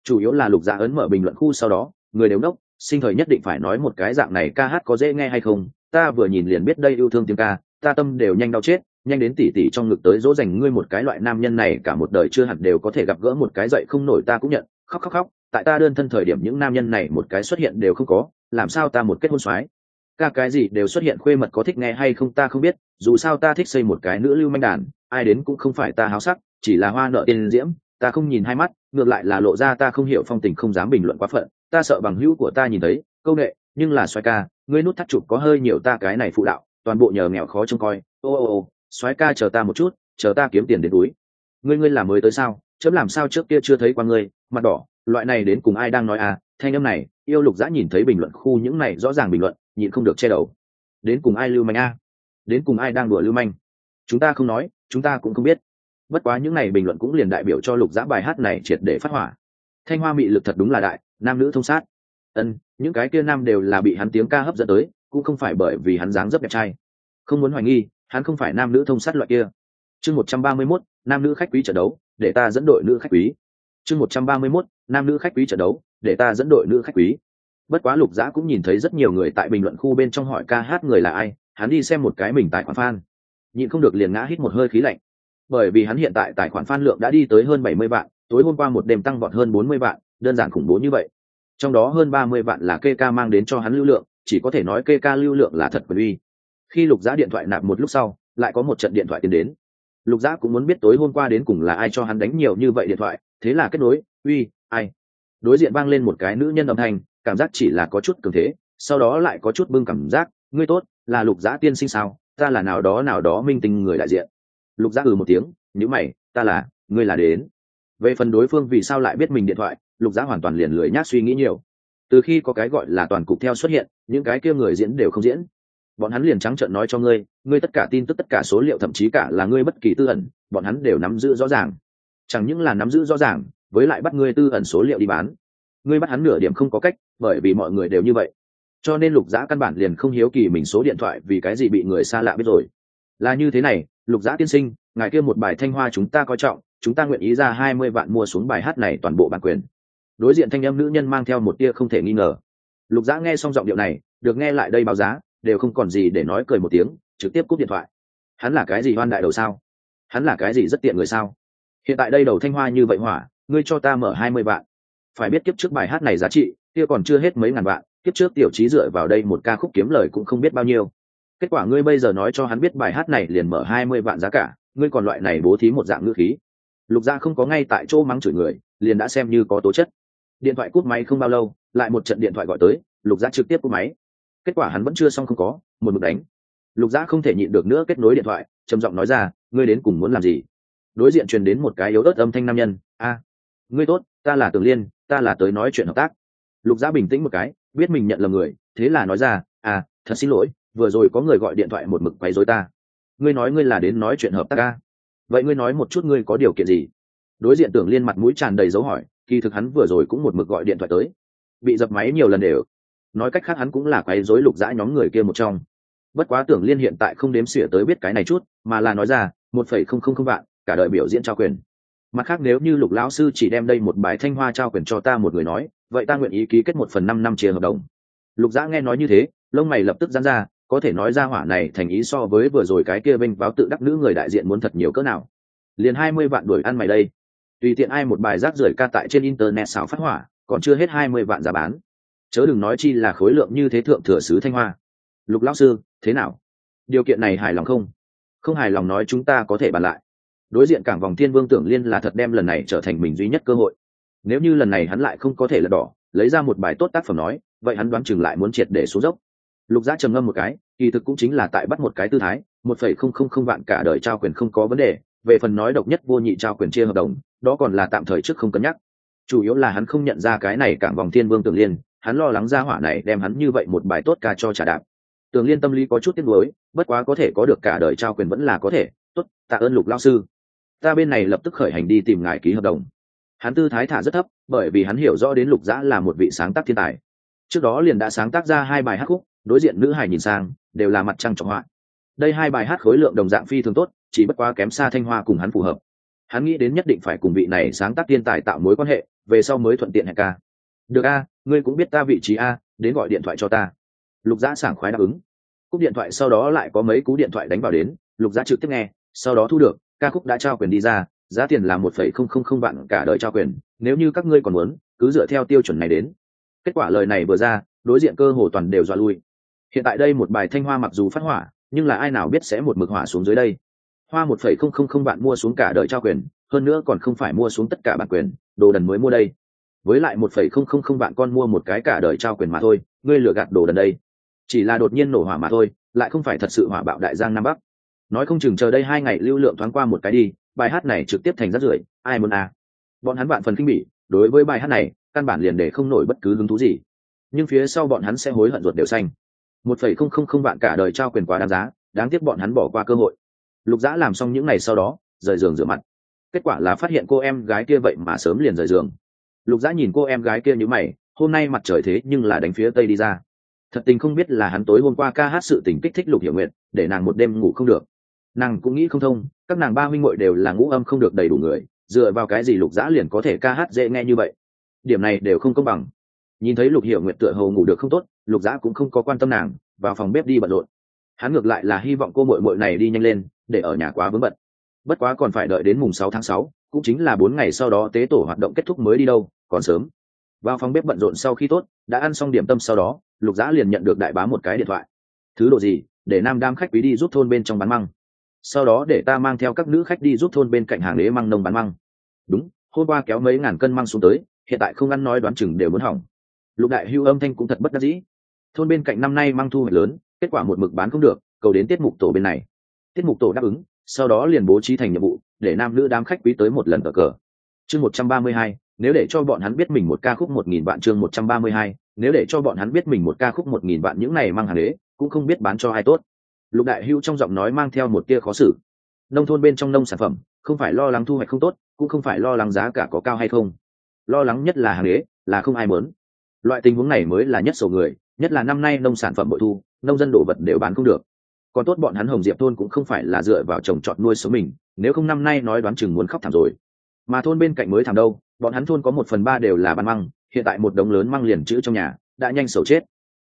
Chủ yếu là lục dạ ấn mở bình luận khu sau đó, người đều đốc, sinh thời nhất định phải nói một cái dạng này ca hát có dễ nghe hay không? Ta vừa nhìn liền biết đây yêu thương tiếng ca, ta tâm đều nhanh đau chết, nhanh đến tỉ tỉ trong ngực tới dỗ dành ngươi một cái loại nam nhân này cả một đời chưa hẳn đều có thể gặp gỡ một cái dậy không nổi ta cũng nhận. Khóc khóc khóc, tại ta đơn thân thời điểm những nam nhân này một cái xuất hiện đều không có, làm sao ta một kết hôn soái? Ca cái gì đều xuất hiện khuê mật có thích nghe hay không ta không biết, dù sao ta thích xây một cái nữ lưu manh đàn, ai đến cũng không phải ta háo sắc, chỉ là hoa nợ tiền diễm, ta không nhìn hai mắt, ngược lại là lộ ra ta không hiểu phong tình không dám bình luận quá phận, ta sợ bằng hữu của ta nhìn thấy, câu nghệ nhưng là xoay ca, ngươi nút thắt chụp có hơi nhiều ta cái này phụ đạo, toàn bộ nhờ nghèo khó trông coi, ô ô ô xoáy ca chờ ta một chút, chờ ta kiếm tiền đến túi. Ngươi ngươi làm mới tới sao chớm làm sao trước kia chưa thấy qua ngươi, mặt đỏ, loại này đến cùng ai đang nói à thanh âm này, yêu lục dã nhìn thấy bình luận khu những này rõ ràng bình luận nhịn không được che đầu. Đến cùng ai lưu manh a? Đến cùng ai đang đùa lưu manh? Chúng ta không nói, chúng ta cũng không biết. Bất quá những này bình luận cũng liền đại biểu cho lục giã bài hát này triệt để phát hỏa. Thanh hoa mị lực thật đúng là đại, nam nữ thông sát. Ân, những cái kia nam đều là bị hắn tiếng ca hấp dẫn tới, cũng không phải bởi vì hắn dáng dấp đẹp trai. Không muốn hoài nghi, hắn không phải nam nữ thông sát loại kia. Chương một trăm ba mươi mốt, nam nữ khách quý trận đấu, để ta dẫn đội nữ khách quý. Chương một trăm ba mươi mốt, nam nữ khách quý trận đấu, để ta dẫn đội nữ khách quý bất quá lục dã cũng nhìn thấy rất nhiều người tại bình luận khu bên trong hỏi ca hát người là ai, hắn đi xem một cái mình tài khoản fan. Nhịn không được liền ngã hít một hơi khí lạnh. Bởi vì hắn hiện tại tài khoản fan lượng đã đi tới hơn bảy mươi vạn, tối hôm qua một đêm tăng vọt hơn bốn mươi vạn, đơn giản khủng bố như vậy. Trong đó hơn ba mươi vạn là kê ca mang đến cho hắn lưu lượng, chỉ có thể nói kê ca lưu lượng là thật quyền uy. Khi lục giã điện thoại nạp một lúc sau, lại có một trận điện thoại tiến đến. Lục giã cũng muốn biết tối hôm qua đến cùng là ai cho hắn đánh nhiều như vậy điện thoại, thế là kết nối, uy, ai? Đối diện vang lên một cái nữ nhân âm thanh cảm giác chỉ là có chút cường thế, sau đó lại có chút bưng cảm giác, ngươi tốt, là lục giã tiên sinh sao? Ta là nào đó nào đó minh tinh người đại diện. Lục giã ừ một tiếng nhữ mày, ta là, ngươi là đến. Về phần đối phương vì sao lại biết mình điện thoại, lục giã hoàn toàn liền lười nhác suy nghĩ nhiều. Từ khi có cái gọi là toàn cục theo xuất hiện, những cái kia người diễn đều không diễn. Bọn hắn liền trắng trợn nói cho ngươi ngươi tất cả tin tức, tất cả số liệu, thậm chí cả là ngươi bất kỳ tư ẩn, bọn hắn đều nắm giữ rõ ràng. Chẳng những là nắm giữ rõ ràng, với lại bắt ngươi tư ẩn số liệu đi bán ngươi bắt hắn nửa điểm không có cách, bởi vì mọi người đều như vậy. Cho nên lục giã căn bản liền không hiếu kỳ mình số điện thoại vì cái gì bị người xa lạ biết rồi. Là như thế này, lục giã tiên sinh, ngài kia một bài thanh hoa chúng ta coi trọng, chúng ta nguyện ý ra hai mươi vạn mua xuống bài hát này toàn bộ bản quyền. Đối diện thanh em nữ nhân mang theo một tia không thể nghi ngờ. Lục giã nghe xong giọng điệu này, được nghe lại đây báo giá, đều không còn gì để nói cười một tiếng, trực tiếp cúp điện thoại. Hắn là cái gì hoan đại đầu sao? Hắn là cái gì rất tiện người sao? Hiện tại đây đầu thanh hoa như vậy hỏa, ngươi cho ta mở hai mươi vạn phải biết kiếp trước bài hát này giá trị, kia còn chưa hết mấy ngàn vạn, kiếp trước tiểu trí dựa vào đây một ca khúc kiếm lời cũng không biết bao nhiêu. Kết quả ngươi bây giờ nói cho hắn biết bài hát này liền mở hai mươi vạn giá cả, ngươi còn loại này bố thí một dạng ngữ khí. Lục gia không có ngay tại chỗ mắng chửi người, liền đã xem như có tố chất. Điện thoại cút máy không bao lâu, lại một trận điện thoại gọi tới, lục gia trực tiếp cút máy. Kết quả hắn vẫn chưa xong không có, một mực đánh. Lục gia không thể nhịn được nữa kết nối điện thoại, trầm giọng nói ra, ngươi đến cùng muốn làm gì? Đối diện truyền đến một cái yếu ớt âm thanh nam nhân, a, ngươi tốt, ta là tường liên ta là tới nói chuyện hợp tác. Lục gia bình tĩnh một cái, biết mình nhận lầm người, thế là nói ra à thật xin lỗi, vừa rồi có người gọi điện thoại một mực quấy rối ta. Ngươi nói ngươi là đến nói chuyện hợp tác ca vậy ngươi nói một chút ngươi có điều kiện gì? Đối diện tưởng liên mặt mũi tràn đầy dấu hỏi, kỳ thực hắn vừa rồi cũng một mực gọi điện thoại tới. Bị dập máy nhiều lần đều. Nói cách khác hắn cũng là quấy rối lục dã nhóm người kia một trong. Bất quá tưởng liên hiện tại không đếm xỉa tới biết cái này chút, mà là nói ra, một phẩy không không không vạn, cả đời biểu diễn trao quyền mặt khác nếu như lục lão sư chỉ đem đây một bài thanh hoa trao quyền cho ta một người nói, vậy ta nguyện ý ký kết một phần năm năm chia hợp đồng. Lục giã nghe nói như thế, lông mày lập tức dán ra, có thể nói ra hỏa này thành ý so với vừa rồi cái kia bênh báo tự đắc nữ người đại diện muốn thật nhiều cỡ nào. Liền hai mươi vạn đuổi ăn mày đây. Tùy tiện ai một bài rác rưởi ca tại trên internet xảo phát hỏa, còn chưa hết hai mươi vạn giá bán. Chớ đừng nói chi là khối lượng như thế thượng thừa sứ thanh hoa. Lục lão sư, thế nào? Điều kiện này hài lòng không? Không hài lòng nói chúng ta có thể bàn lại đối diện cảng vòng thiên vương tưởng liên là thật đem lần này trở thành mình duy nhất cơ hội. Nếu như lần này hắn lại không có thể lật đỏ, lấy ra một bài tốt tác phẩm nói, vậy hắn đoán chừng lại muốn triệt để xuống dốc. Lục giá trầm ngâm một cái, kỳ thực cũng chính là tại bắt một cái tư thái, một phẩy không không không vạn cả đời trao quyền không có vấn đề, về phần nói độc nhất vô nhị trao quyền chia hợp đồng, đó còn là tạm thời trước không cân nhắc. Chủ yếu là hắn không nhận ra cái này cảng vòng thiên vương tưởng liên, hắn lo lắng ra hỏa này đem hắn như vậy một bài tốt ca cho trả đạp. Tưởng liên tâm lý có chút tiếc nuối, bất quá có thể có được cả đời trao quyền vẫn là có thể. Tốt, tạ ơn lục lao sư ta bên này lập tức khởi hành đi tìm ngài ký hợp đồng. Hắn tư thái thả rất thấp, bởi vì hắn hiểu rõ đến lục dã là một vị sáng tác thiên tài. Trước đó liền đã sáng tác ra hai bài hát khúc, đối diện nữ hải nhìn sang, đều là mặt trăng trọng họa. Đây hai bài hát khối lượng đồng dạng phi thường tốt, chỉ bất quá kém xa thanh hoa cùng hắn phù hợp. Hắn nghĩ đến nhất định phải cùng vị này sáng tác thiên tài tạo mối quan hệ, về sau mới thuận tiện hẹn ca. Được a, ngươi cũng biết ta vị trí a, đến gọi điện thoại cho ta. Lục Dã sảng khoái đáp ứng. Cúp điện thoại sau đó lại có mấy cú điện thoại đánh vào đến, lục Dã trực tiếp nghe, sau đó thu được ca khúc đã trao quyền đi ra, giá tiền là một phẩy không không không vạn cả đời trao quyền, nếu như các ngươi còn muốn, cứ dựa theo tiêu chuẩn này đến. Kết quả lời này vừa ra, đối diện cơ hồ toàn đều dọa lui. Hiện tại đây một bài thanh hoa mặc dù phát hỏa, nhưng là ai nào biết sẽ một mực hỏa xuống dưới đây. Hoa một phẩy không không không bạn mua xuống cả đời trao quyền, hơn nữa còn không phải mua xuống tất cả bản quyền, đồ đần mới mua đây. Với lại một phẩy không không không bạn con mua một cái cả đời trao quyền mà thôi, ngươi lừa gạt đồ đần đây. Chỉ là đột nhiên nổ hỏa mà thôi, lại không phải thật sự hỏa bạo đại giang nam bắc nói không chừng chờ đây hai ngày lưu lượng thoáng qua một cái đi, bài hát này trực tiếp thành rất rưởi, ai muốn à? Bọn hắn bạn phần kinh bỉ, đối với bài hát này, căn bản liền để không nổi bất cứ hứng thú gì. Nhưng phía sau bọn hắn sẽ hối hận ruột đều xanh. Một phẩy không không không vạn cả đời trao quyền quá đáng giá, đáng tiếc bọn hắn bỏ qua cơ hội. Lục dã làm xong những ngày sau đó, rời giường rửa mặt. Kết quả là phát hiện cô em gái kia vậy mà sớm liền rời giường. Lục dã nhìn cô em gái kia như mày, hôm nay mặt trời thế nhưng là đánh phía tây đi ra. Thật tình không biết là hắn tối hôm qua ca hát sự tình kích thích lục hiểu nguyện để nàng một đêm ngủ không được nàng cũng nghĩ không thông, các nàng ba huynh muội đều là ngũ âm không được đầy đủ người, dựa vào cái gì lục dã liền có thể ca hát dễ nghe như vậy? Điểm này đều không công bằng. Nhìn thấy lục hiểu nguyện tựa hồ ngủ được không tốt, lục dã cũng không có quan tâm nàng, vào phòng bếp đi bận rộn. Hắn ngược lại là hy vọng cô mội mội này đi nhanh lên, để ở nhà quá vướng bận. Bất quá còn phải đợi đến mùng sáu tháng sáu, cũng chính là bốn ngày sau đó tế tổ hoạt động kết thúc mới đi đâu, còn sớm. Vào phòng bếp bận rộn sau khi tốt, đã ăn xong điểm tâm sau đó, lục dã liền nhận được đại bá một cái điện thoại. Thứ độ gì? Để nam đam khách quý đi giúp thôn bên trong bán măng sau đó để ta mang theo các nữ khách đi giúp thôn bên cạnh hàng lễ măng nông bán măng. Đúng, hôm qua kéo mấy ngàn cân măng xuống tới, hiện tại không ăn nói đoán chừng đều muốn hỏng. Lục đại hưu âm thanh cũng thật bất đắc dĩ. Thôn bên cạnh năm nay mang thu hoạch lớn, kết quả một mực bán không được, cầu đến tiết mục tổ bên này. Tiết mục tổ đáp ứng, sau đó liền bố trí thành nhiệm vụ, để nam nữ đám khách quý tới một lần ở cờ. Chương một trăm ba mươi hai, nếu để cho bọn hắn biết mình một ca khúc một nghìn vạn chương một trăm ba mươi hai, nếu để cho bọn hắn biết mình một ca khúc một nghìn vạn những này mang hàng đế cũng không biết bán cho ai tốt lục đại hưu trong giọng nói mang theo một tia khó xử. Nông thôn bên trong nông sản phẩm, không phải lo lắng thu hoạch không tốt, cũng không phải lo lắng giá cả có cao hay không. Lo lắng nhất là hàng đế là không ai mớn loại tình huống này mới là nhất sổ người, nhất là năm nay nông sản phẩm bội thu, nông dân đổ vật đều bán không được. Còn tốt bọn hắn hồng diệp thôn cũng không phải là dựa vào trồng trọt nuôi sống mình, nếu không năm nay nói đoán chừng muốn khóc thảm rồi. Mà thôn bên cạnh mới thảm đâu, bọn hắn thôn có một phần ba đều là ban măng, hiện tại một đống lớn măng liền chữ trong nhà, đã nhanh sầu chết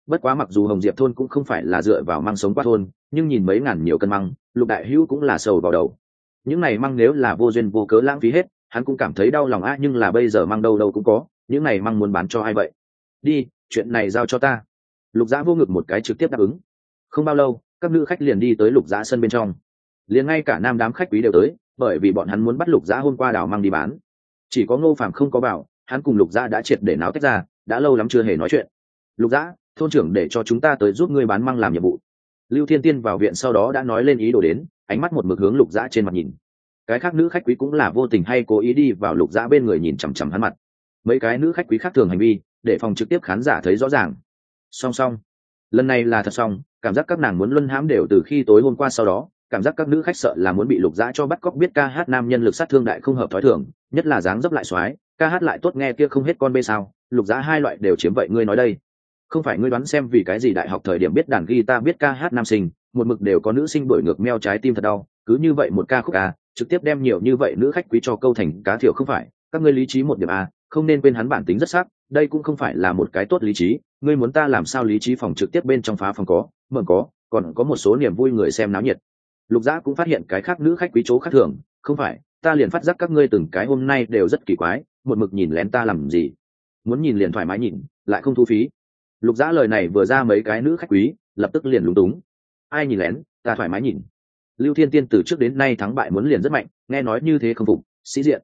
bất quá mặc dù hồng diệp thôn cũng không phải là dựa vào măng sống qua thôn, nhưng nhìn mấy ngàn nhiều cân măng, lục đại hữu cũng là sầu vào đầu. Những này măng nếu là vô duyên vô cớ lãng phí hết, hắn cũng cảm thấy đau lòng a nhưng là bây giờ măng đâu đâu cũng có, những này măng muốn bán cho ai vậy? Đi, chuyện này giao cho ta. Lục giã vô ngực một cái trực tiếp đáp ứng. Không bao lâu, các nữ khách liền đi tới lục giã sân bên trong. Liền ngay cả nam đám khách quý đều tới, bởi vì bọn hắn muốn bắt lục giã hôm qua đào măng đi bán. Chỉ có ngô phàm không có bảo, hắn cùng lục giã đã triệt để náo tách ra, đã lâu lắm chưa hề nói chuyện. Lục giã thôn trưởng để cho chúng ta tới giúp ngươi bán măng làm nhiệm vụ. Lưu thiên tiên vào viện sau đó đã nói lên ý đồ đến, ánh mắt một mực hướng lục dã trên mặt nhìn. Cái khác nữ khách quý cũng là vô tình hay cố ý đi vào lục dã bên người nhìn chằm chằm hắn mặt. Mấy cái nữ khách quý khác thường hành vi, để phòng trực tiếp khán giả thấy rõ ràng. Song song, lần này là thật xong cảm giác các nàng muốn luân hãm đều từ khi tối hôm qua sau đó, cảm giác các nữ khách sợ là muốn bị lục dã cho bắt cóc biết ca hát nam nhân lực sát thương đại không hợp thói thường, nhất là dáng dấp lại xoái ca hát lại tốt nghe kia không hết con bê sao, lục dã hai loại đều chiếm vậy, ngươi nói đây không phải ngươi đoán xem vì cái gì đại học thời điểm biết đàn guitar, biết ca hát nam sinh, một mực đều có nữ sinh đổi ngược meo trái tim thật đau, cứ như vậy một ca khúc a trực tiếp đem nhiều như vậy nữ khách quý cho câu thành cá thiểu không phải. Các ngươi lý trí một điểm a không nên quên hắn bản tính rất sắc, đây cũng không phải là một cái tốt lý trí. Ngươi muốn ta làm sao lý trí phòng trực tiếp bên trong phá phòng có, mượn có, còn có một số niềm vui người xem náo nhiệt. Lục giã cũng phát hiện cái khác nữ khách quý chỗ khác thường, không phải, ta liền phát giác các ngươi từng cái hôm nay đều rất kỳ quái, một mực nhìn lén ta làm gì. Muốn nhìn liền thoải mái nhìn, lại không thu phí lục giã lời này vừa ra mấy cái nữ khách quý, lập tức liền lúng túng. Ai nhìn lén, ta thoải mái nhìn. Lưu thiên tiên từ trước đến nay thắng bại muốn liền rất mạnh, nghe nói như thế không phục, sĩ diện.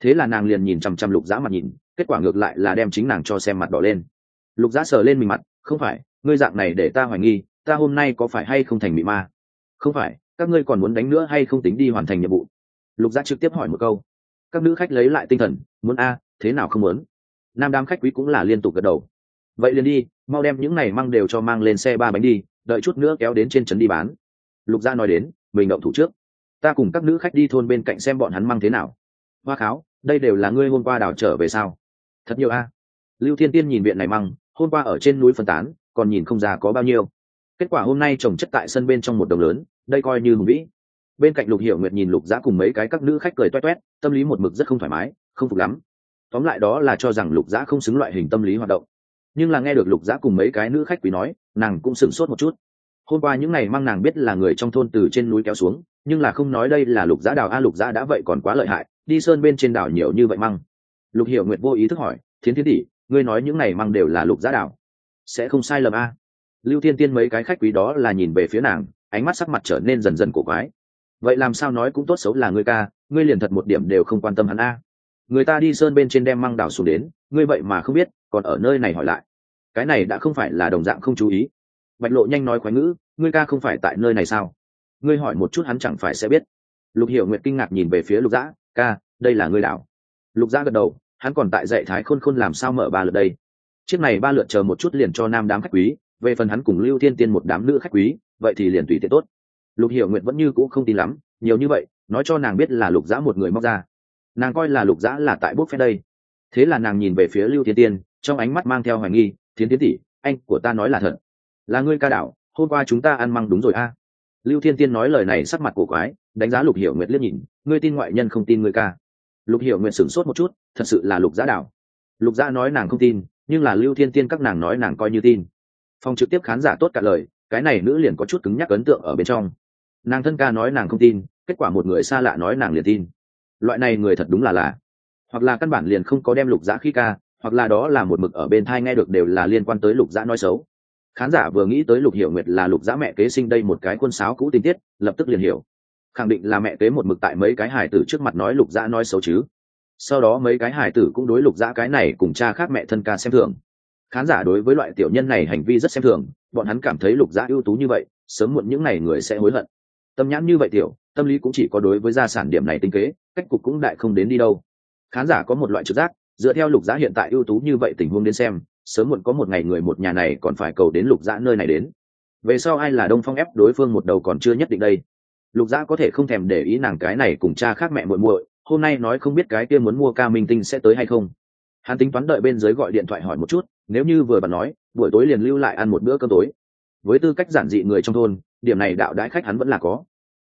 Thế là nàng liền nhìn chằm chằm lục giã mặt nhìn, kết quả ngược lại là đem chính nàng cho xem mặt đỏ lên. Lục giã sờ lên mình mặt, không phải, ngươi dạng này để ta hoài nghi, ta hôm nay có phải hay không thành bị ma? Không phải, các ngươi còn muốn đánh nữa hay không tính đi hoàn thành nhiệm vụ? Lục giã trực tiếp hỏi một câu. Các nữ khách lấy lại tinh thần, muốn a, thế nào không muốn? Nam đám khách quý cũng là liên tục gật đầu vậy liền đi, mau đem những này mang đều cho mang lên xe ba bánh đi, đợi chút nữa kéo đến trên trấn đi bán. Lục gia nói đến, mình động thủ trước. Ta cùng các nữ khách đi thôn bên cạnh xem bọn hắn mang thế nào. Hoa kháo, đây đều là ngươi hôm qua đào trở về sao? Thật nhiều a. Lưu thiên tiên nhìn viện này măng, hôm qua ở trên núi phân tán, còn nhìn không ra có bao nhiêu. Kết quả hôm nay trồng chất tại sân bên trong một đồng lớn, đây coi như hùng vĩ. Bên cạnh lục hiểu nguyệt nhìn lục giã cùng mấy cái các nữ khách cười toét toét, tâm lý một mực rất không thoải mái, không phục lắm. Tóm lại đó là cho rằng lục giã không xứng loại hình tâm lý hoạt động nhưng là nghe được lục giã cùng mấy cái nữ khách quý nói nàng cũng sửng sốt một chút. Hôm qua những ngày mang nàng biết là người trong thôn từ trên núi kéo xuống nhưng là không nói đây là lục giã đào a lục giã đã vậy còn quá lợi hại đi sơn bên trên đảo nhiều như vậy măng. Lục hiểu nguyệt vô ý thức hỏi thiến thiến tỷ ngươi nói những ngày măng đều là lục giã đào, sẽ không sai lầm a? Lưu thiên tiên mấy cái khách quý đó là nhìn về phía nàng ánh mắt sắc mặt trở nên dần dần cổ quái. Vậy làm sao nói cũng tốt xấu là ngươi ca ngươi liền thật một điểm đều không quan tâm hắn a. Người ta đi sơn bên trên đem măng đảo xuống đến ngươi vậy mà không biết còn ở nơi này hỏi lại. Cái này đã không phải là đồng dạng không chú ý. Bạch lộ nhanh nói khoái ngữ, ngươi ca không phải tại nơi này sao? Ngươi hỏi một chút hắn chẳng phải sẽ biết. Lục hiểu nguyệt kinh ngạc nhìn về phía lục dã, ca, đây là ngươi đảo. Lục dã gật đầu, hắn còn tại dạy thái khôn khôn làm sao mở ba lượt đây? Chiếc này ba lượt chờ một chút liền cho nam đám khách quý, về phần hắn cùng lưu thiên tiên một đám nữ khách quý, vậy thì liền tùy tiện tốt. Lục hiểu nguyệt vẫn như cũ không tin lắm, nhiều như vậy, nói cho nàng biết là lục dã một người móc ra. Nàng coi là lục dã là tại bút phép đây. Thế là nàng nhìn về phía lưu thiên tiên trong ánh mắt mang theo hoài nghi thiến tiến tỷ anh của ta nói là thật. Là ngươi ca đảo hôm qua chúng ta ăn măng đúng rồi a. Lưu thiên tiên nói lời này sắc mặt cổ quái đánh giá lục hiểu nguyệt liếc nhìn ngươi tin ngoại nhân không tin ngươi ca? Lục hiểu nguyệt sửng sốt một chút thật sự là lục giã đảo. Lục giã nói nàng không tin nhưng là lưu thiên tiên các nàng nói nàng coi như tin. Phòng trực tiếp khán giả tốt cả lời cái này nữ liền có chút cứng nhắc ấn tượng ở bên trong. Nàng thân ca nói nàng không tin kết quả một người xa lạ nói nàng liền tin. Loại này người thật đúng là lạ, hoặc là căn bản liền không có đem lục giã khi ca hoặc là đó là một mực ở bên thai nghe được đều là liên quan tới lục dã nói xấu. Khán giả vừa nghĩ tới lục hiểu nguyệt là lục dã mẹ kế sinh đây một cái quân sáo cũ tình tiết, lập tức liền hiểu. Khẳng định là mẹ kế một mực tại mấy cái hải tử trước mặt nói lục dã nói xấu chứ. Sau đó mấy cái hải tử cũng đối lục dã cái này cùng cha khác mẹ thân ca xem thường. Khán giả đối với loại tiểu nhân này hành vi rất xem thường, bọn hắn cảm thấy lục dã ưu tú như vậy, sớm muộn những n à y người sẽ hối hận. Tâm nhãn như vậy tiểu, tâm lý cũng chỉ có đối với gia sản điểm này tinh kế, cách cục cũng đại không đến đi đâu. Khán giả có một loại trực giác dựa theo lục giã hiện tại ưu tú như vậy tình huống đến xem, sớm muộn có một ngày người một nhà này còn phải cầu đến lục giã nơi này đến. Về sau ai là đông phong ép đối phương một đầu còn chưa nhất định đây. Lục giã có thể không thèm để ý nàng cái này cùng cha khác mẹ muội muội, hôm nay nói không biết cái kia muốn mua ca minh tinh sẽ tới hay không. Hắn tính toán đợi bên dưới gọi điện thoại hỏi một chút, nếu như vừa bạn nói, buổi tối liền lưu lại ăn một bữa cơm tối. Với tư cách giản dị người trong thôn, điểm này đạo đãi khách hắn vẫn là có.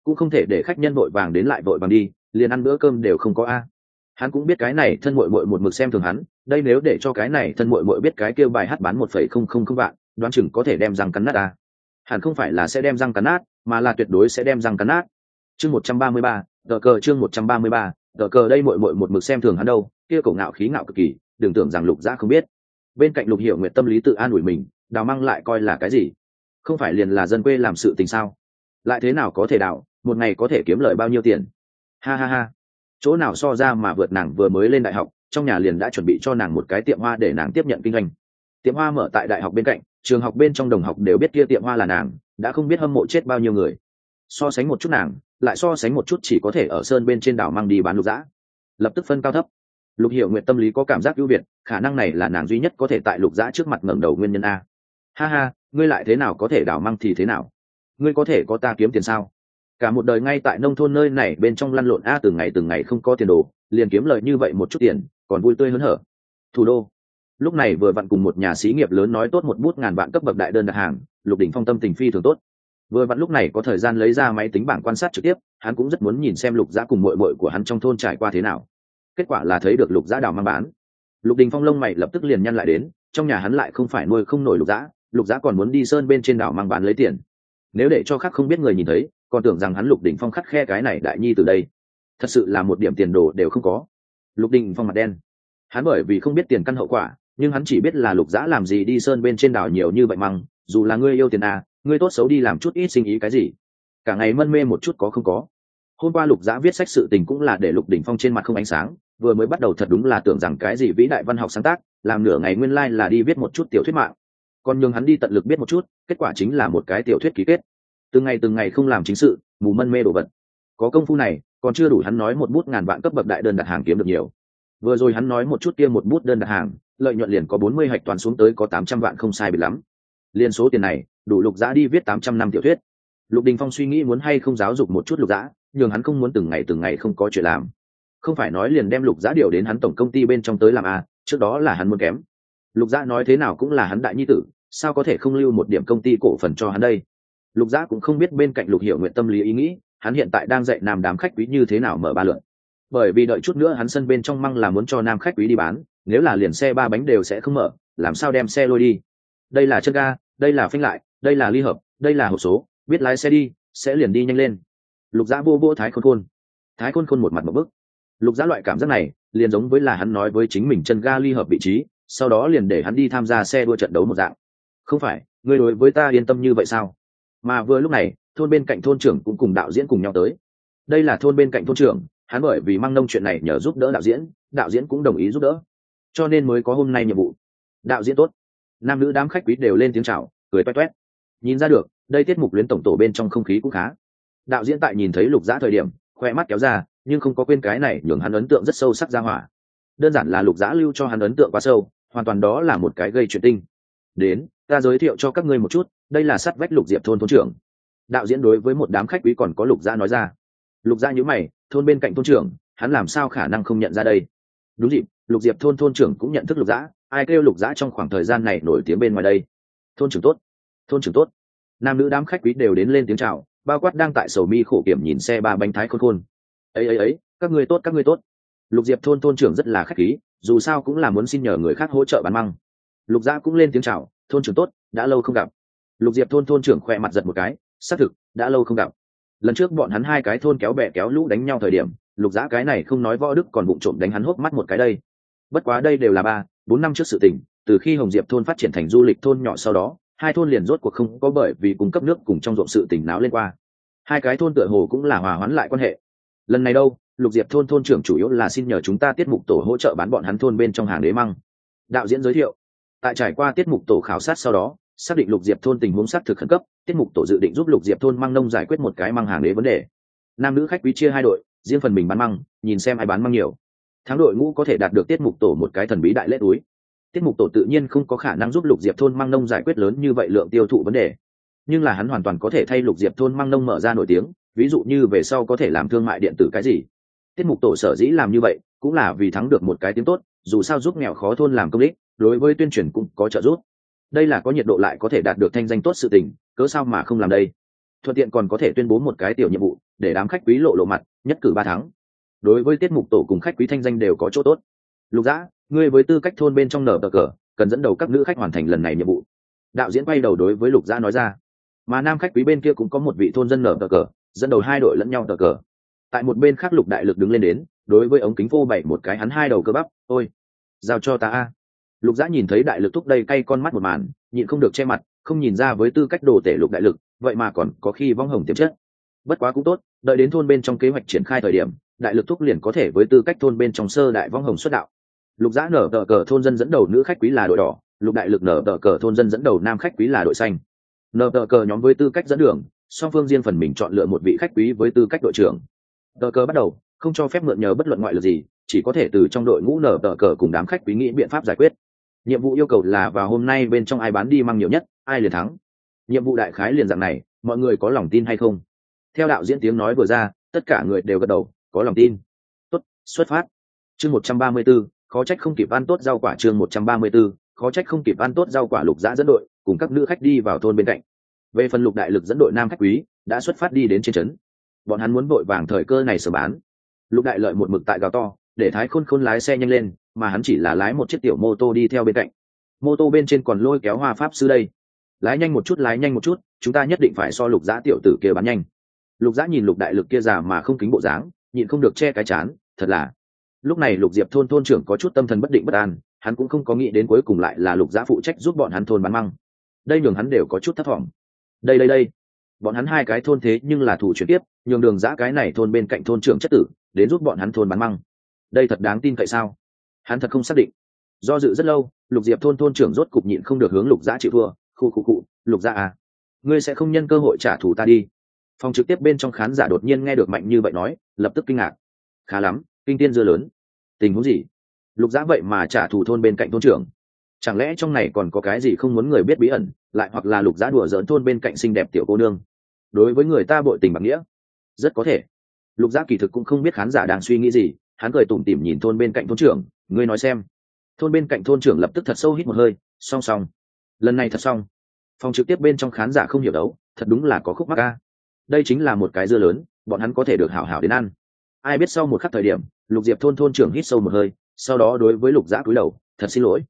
Cũng không thể để khách nhân vội vàng đến lại vội vàng đi, liền ăn bữa cơm đều không có a hắn cũng biết cái này thân mội mội một mực xem thường hắn, đây nếu để cho cái này thân mội mội biết cái kêu bài hát bán một phẩy không không không vạn, đoán chừng có thể đem răng cắn nát à. hẳn không phải là sẽ đem răng cắn nát, mà là tuyệt đối sẽ đem răng cắn nát. Chương một trăm ba mươi ba, tờ cờ chương một trăm ba mươi ba, tờ cờ đây mội mội một mực xem thường hắn đâu, kia cổ ngạo khí ngạo cực kỳ, đừng tưởng rằng lục giã không biết. Bên cạnh lục hiểu nguyện tâm lý tự an ủi mình, đào măng lại coi là cái gì? Không phải liền là dân quê làm sự tình sao? Lại thế nào có thể đào, một ngày có thể kiếm lời bao nhiêu tiền? Ha ha ha chỗ nào so ra mà vượt nàng vừa mới lên đại học, trong nhà liền đã chuẩn bị cho nàng một cái tiệm hoa để nàng tiếp nhận kinh doanh. Tiệm hoa mở tại đại học bên cạnh, trường học bên trong đồng học đều biết kia tiệm hoa là nàng, đã không biết hâm mộ chết bao nhiêu người. So sánh một chút nàng, lại so sánh một chút chỉ có thể ở sơn bên trên đảo mang đi bán lục dã. Lập tức phân cao thấp. Lục hiệu nguyện tâm lý có cảm giác ưu việt, khả năng này là nàng duy nhất có thể tại lục dã trước mặt ngẩng đầu nguyên nhân a. Ha ha, ngươi lại thế nào có thể đảo măng thì thế nào? Ngươi có thể có ta kiếm tiền sao? Cả một đời ngay tại nông thôn nơi này bên trong lăn lộn a, từng ngày từng ngày không có tiền đồ, liền kiếm lợi như vậy một chút tiền, còn vui tươi hớn hở. Thủ đô. Lúc này vừa vặn cùng một nhà xí nghiệp lớn nói tốt một bút ngàn vạn cấp bậc đại đơn đặt hàng, lục đỉnh phong tâm tình phi thường tốt. Vừa vặn lúc này có thời gian lấy ra máy tính bảng quan sát trực tiếp, hắn cũng rất muốn nhìn xem lục giã cùng mội mội của hắn trong thôn trải qua thế nào. Kết quả là thấy được lục giã đào mang bán. Lục đình phong lông mày lập tức liền nhăn lại đến, trong nhà hắn lại không phải nuôi không nổi lục giã lục giã còn muốn đi sơn bên trên đảo mang bán lấy tiền. Nếu để cho khác không biết người nhìn thấy còn tưởng rằng hắn lục đỉnh phong khắt khe cái này đại nhi từ đây. Thật sự là một điểm tiền đồ đều không có. Lục đỉnh phong mặt đen. Hắn bởi vì không biết tiền căn hậu quả, nhưng hắn chỉ biết là lục giã làm gì đi sơn bên trên đảo nhiều như vậy măng, dù là ngươi yêu tiền à ngươi tốt xấu đi làm chút ít sinh ý cái gì. Cả ngày mân mê một chút có không có. Hôm qua lục giã viết sách sự tình cũng là để lục đỉnh phong trên mặt không ánh sáng, vừa mới bắt đầu thật đúng là tưởng rằng cái gì vĩ đại văn học sáng tác, làm nửa ngày nguyên lai、like、là đi viết một chút tiểu thuyết mạng. Còn nhường hắn đi tận lực biết một chút, kết quả chính là một cái tiểu thuyết ký kết từng ngày từng ngày không làm chính sự, mù mân mê đồ vật. Có công phu này, còn chưa đủ hắn nói một bút ngàn vạn cấp bậc đại đơn đặt hàng kiếm được nhiều. Vừa rồi hắn nói một chút kia một bút đơn đặt hàng, lợi nhuận liền có bốn mươi hạch toàn xuống tới có tám trăm vạn không sai bị lắm. Liền số tiền này, đủ lục giã đi viết tám trăm năm tiểu thuyết. Lục đình phong suy nghĩ muốn hay không giáo dục một chút lục giã nhường hắn không muốn từng ngày từng ngày không có chuyện làm. Không phải nói liền đem lục giã điều đến hắn tổng công ty bên trong tới làm à trước đó là hắn muốn kém. Lục giã nói thế nào cũng là hắn đại nhi tử, sao có thể không lưu một điểm công ty cổ phần cho hắn đây? Lục giã cũng không biết bên cạnh lục hiệu nguyện tâm lý ý nghĩ, hắn hiện tại đang dạy nam đám khách quý như thế nào mở ba lượn. Bởi vì đợi chút nữa hắn sân bên trong măng là muốn cho nam khách quý đi bán, nếu là liền xe ba bánh đều sẽ không mở, làm sao đem xe lôi đi? Đây là chân ga, đây là phanh lại, đây là ly hợp, đây là hộp số, biết lái xe đi, sẽ liền đi nhanh lên. Lục giã vô vô thái khôn khôn. Thái khôn khôn một mặt một bức. Lục giã loại cảm giác này, liền giống với là hắn nói với chính mình chân ga ly hợp vị trí, sau đó liền để hắn đi tham gia xe đua trận đấu một dạng. Không phải, ngươi đối với ta yên tâm như vậy sao? Mà vừa lúc này, thôn bên cạnh thôn trưởng cũng cùng đạo diễn cùng nhau tới. Đây là thôn bên cạnh thôn trưởng, hắn bởi vì mang nông chuyện này nhờ giúp đỡ đạo diễn đạo diễn cũng đồng ý giúp đỡ. Cho nên mới có hôm nay nhiệm vụ. Đạo diễn tốt. Nam nữ đám khách quý đều lên tiếng chào, cười toét toét. Nhìn ra được, đây tiết mục luyến tổng tổ bên trong không khí cũng khá. Đạo diễn tại nhìn thấy lục giã thời điểm, khoe mắt kéo ra, nhưng không có quên cái này nhường hắn ấn tượng rất sâu sắc ra hỏa. Đơn giản là lục giã lưu cho hắn ấn tượng quá sâu, hoàn toàn đó là một cái gây chuyện tinh đến, ta giới thiệu cho các ngươi một chút, đây là sắt vách lục diệp thôn thôn trưởng. Đạo diễn đối với một đám khách quý còn có lục Gia nói ra. Lục Gia nhữ mày, thôn bên cạnh thôn trưởng, hắn làm sao khả năng không nhận ra đây? Đúng dịp, lục diệp thôn thôn trưởng cũng nhận thức lục giã ai kêu lục giã trong khoảng thời gian này nổi tiếng bên ngoài đây? Thôn trưởng tốt, thôn trưởng tốt. Nam nữ đám khách quý đều đến lên tiếng chào, bao quát đang tại sầu mi khổ kiểm nhìn xe ba bánh thái khôn khôn. Ấy ấy ấy, các ngươi tốt, các ngươi tốt. Lục diệp thôn thôn trưởng rất là khách khí, dù sao cũng là muốn xin nhờ người khác hỗ trợ bán măng lục gia cũng lên tiếng chào, thôn trưởng tốt, đã lâu không gặp. Lục diệp thôn thôn trưởng khoe mặt giật một cái, xác thực, đã lâu không gặp. Lần trước bọn hắn hai cái thôn kéo bè kéo lũ đánh nhau thời điểm, lục giã cái này không nói võ đức còn bụng trộm đánh hắn hốc mắt một cái đây. Bất quá đây đều là ba, bốn năm trước sự tình, từ khi hồng diệp thôn phát triển thành du lịch thôn nhỏ sau đó, hai thôn liền rốt cuộc không có bởi vì cung cấp nước cùng trong ruộng sự tỉnh náo lên qua. Hai cái thôn tựa hồ cũng là hòa hoãn lại quan hệ. Lần này đâu, lục diệp thôn thôn trưởng chủ yếu là xin nhờ chúng ta tiết mục tổ hỗ trợ bán bọn hắn thôn bên trong hàng đế măng. Đạo diễn giới thiệu tại trải qua tiết mục tổ khảo sát sau đó, xác định lục diệp thôn tình huống xác thực khẩn cấp, tiết mục tổ dự định giúp lục diệp thôn măng nông giải quyết một cái măng hàng đế vấn đề. Nam nữ khách quý chia hai đội, riêng phần mình bán măng, nhìn xem ai bán măng nhiều. Thắng đội ngũ có thể đạt được tiết mục tổ một cái thần bí đại lễ túi. Tiết mục tổ tự nhiên không có khả năng giúp lục diệp thôn măng nông giải quyết lớn như vậy lượng tiêu thụ vấn đề. Nhưng là hắn hoàn toàn có thể thay lục diệp thôn măng nông mở ra nổi tiếng, ví dụ như về sau có thể làm thương mại điện tử cái gì. Tiết mục tổ sở dĩ làm như vậy, cũng là vì thắng được một cái tiếng tốt, dù sao giúp nghèo khó thôn làm công đích đối với tuyên truyền cũng có trợ giúp. Đây là có nhiệt độ lại có thể đạt được thanh danh tốt sự tình, cớ sao mà không làm đây? Thuận tiện còn có thể tuyên bố một cái tiểu nhiệm vụ, để đám khách quý lộ lộ mặt, nhất cử ba tháng đối với tiết mục tổ cùng khách quý thanh danh đều có chỗ tốt. Lục dã, ngươi với tư cách thôn bên trong nở cờ cờ, cần dẫn đầu các nữ khách hoàn thành lần này nhiệm vụ. Đạo diễn quay đầu đối với lục dã nói ra. Mà nam khách quý bên kia cũng có một vị thôn dân nở cờ cờ, dẫn đầu hai đội lẫn nhau cờ cờ. Tại một bên khác lục đại lực đứng lên đến, đối với ống kính phô bảy một cái hắn hai đầu cơ bắp, ôi, giao cho ta a lục giã nhìn thấy đại lực thúc đây cay con mắt một màn, nhịn không được che mặt, không nhìn ra với tư cách đồ tể lục đại lực, vậy mà còn có khi vong hồng tiềm chất. Bất quá cũng tốt, đợi đến thôn bên trong kế hoạch triển khai thời điểm, đại lực thúc liền có thể với tư cách thôn bên trong sơ đại vong hồng xuất đạo. Lục giã nở tờ cờ thôn dân dẫn đầu nữ khách quý là đội đỏ, lục đại lực nở tờ cờ thôn dân dẫn đầu nam khách quý là đội xanh. Nở tờ cờ nhóm với tư cách dẫn đường, song phương riêng phần mình chọn lựa một vị khách quý với tư cách đội trưởng. Tờ cờ bắt đầu, không cho phép mượn nhờ bất luận ngoại lực gì, chỉ có thể từ trong đội ngũ nở tờ cờ cùng đám khách quý nghĩ biện pháp giải quyết nhiệm vụ yêu cầu là vào hôm nay bên trong ai bán đi mang nhiều nhất, ai liền thắng. Nhiệm vụ đại khái liền dạng này, mọi người có lòng tin hay không? Theo đạo diễn tiếng nói vừa ra, tất cả người đều gật đầu, có lòng tin. Tốt, xuất phát. Chương một trăm ba mươi b ố khó trách không kịp ăn tốt rau quả chương một trăm ba mươi b ố khó trách không kịp ăn tốt rau quả lục giã dẫn đội, cùng các nữ khách đi vào thôn bên cạnh. Về phần lục đại lực dẫn đội nam khách quý, đã xuất phát đi đến trên trấn. Bọn hắn muốn vội vàng thời cơ này sửa bán. Lục đại lợi một mực tại gào to, để thái khôn khôn lái xe nhanh lên mà hắn chỉ là lái một chiếc tiểu mô tô đi theo bên cạnh. Mô tô bên trên còn lôi kéo hoa pháp sư đây. Lái nhanh một chút, lái nhanh một chút, chúng ta nhất định phải so lục giã tiểu tử kia bán nhanh. Lục giã nhìn lục đại lực kia già mà không kính bộ dáng, nhịn không được che cái chán, thật là. Lúc này lục diệp thôn thôn trưởng có chút tâm thần bất định bất an, hắn cũng không có nghĩ đến cuối cùng lại là lục giã phụ trách giúp bọn hắn thôn bán măng. Đây nhường hắn đều có chút thất vọng. Đây đây đây. Bọn hắn hai cái thôn thế nhưng là thủ chuyển tiếp, nhường đường giã cái này thôn bên cạnh thôn trưởng chất tử, đến giúp bọn hắn thôn bán măng. Đây thật đáng tin cậy sao? Hắn thật không xác định. Do dự rất lâu, lục diệp thôn thôn trưởng rốt cục nhịn không được hướng lục giã chịu thua. Khu khu cụ lục giã à ngươi sẽ không nhân cơ hội trả thù ta đi. Phòng trực tiếp bên trong khán giả đột nhiên nghe được mạnh như vậy nói, lập tức kinh ngạc. Khá lắm, kinh tiên dưa lớn. Tình huống gì? Lục giã vậy mà trả thù thôn bên cạnh thôn trưởng. Chẳng lẽ trong này còn có cái gì không muốn người biết bí ẩn, lại hoặc là lục giã đùa dỡn thôn bên cạnh xinh đẹp tiểu cô nương? Đối với người ta bội tình bằng nghĩa, rất có thể. Lục giã kỳ thực cũng không biết khán giả đang suy nghĩ gì hắn cười tủm tỉm nhìn thôn bên cạnh thôn trưởng, ngươi nói xem. Thôn bên cạnh thôn trưởng lập tức thật sâu hít một hơi, song song, lần này thật xong phòng trực tiếp bên trong khán giả không hiểu đấu, thật đúng là có khúc mắc ca đây chính là một cái dưa lớn, bọn hắn có thể được hảo hảo đến ăn. Ai biết sau một khắc thời điểm, lục diệp thôn thôn trưởng hít sâu một hơi, sau đó đối với lục giã cúi đầu, thật xin lỗi.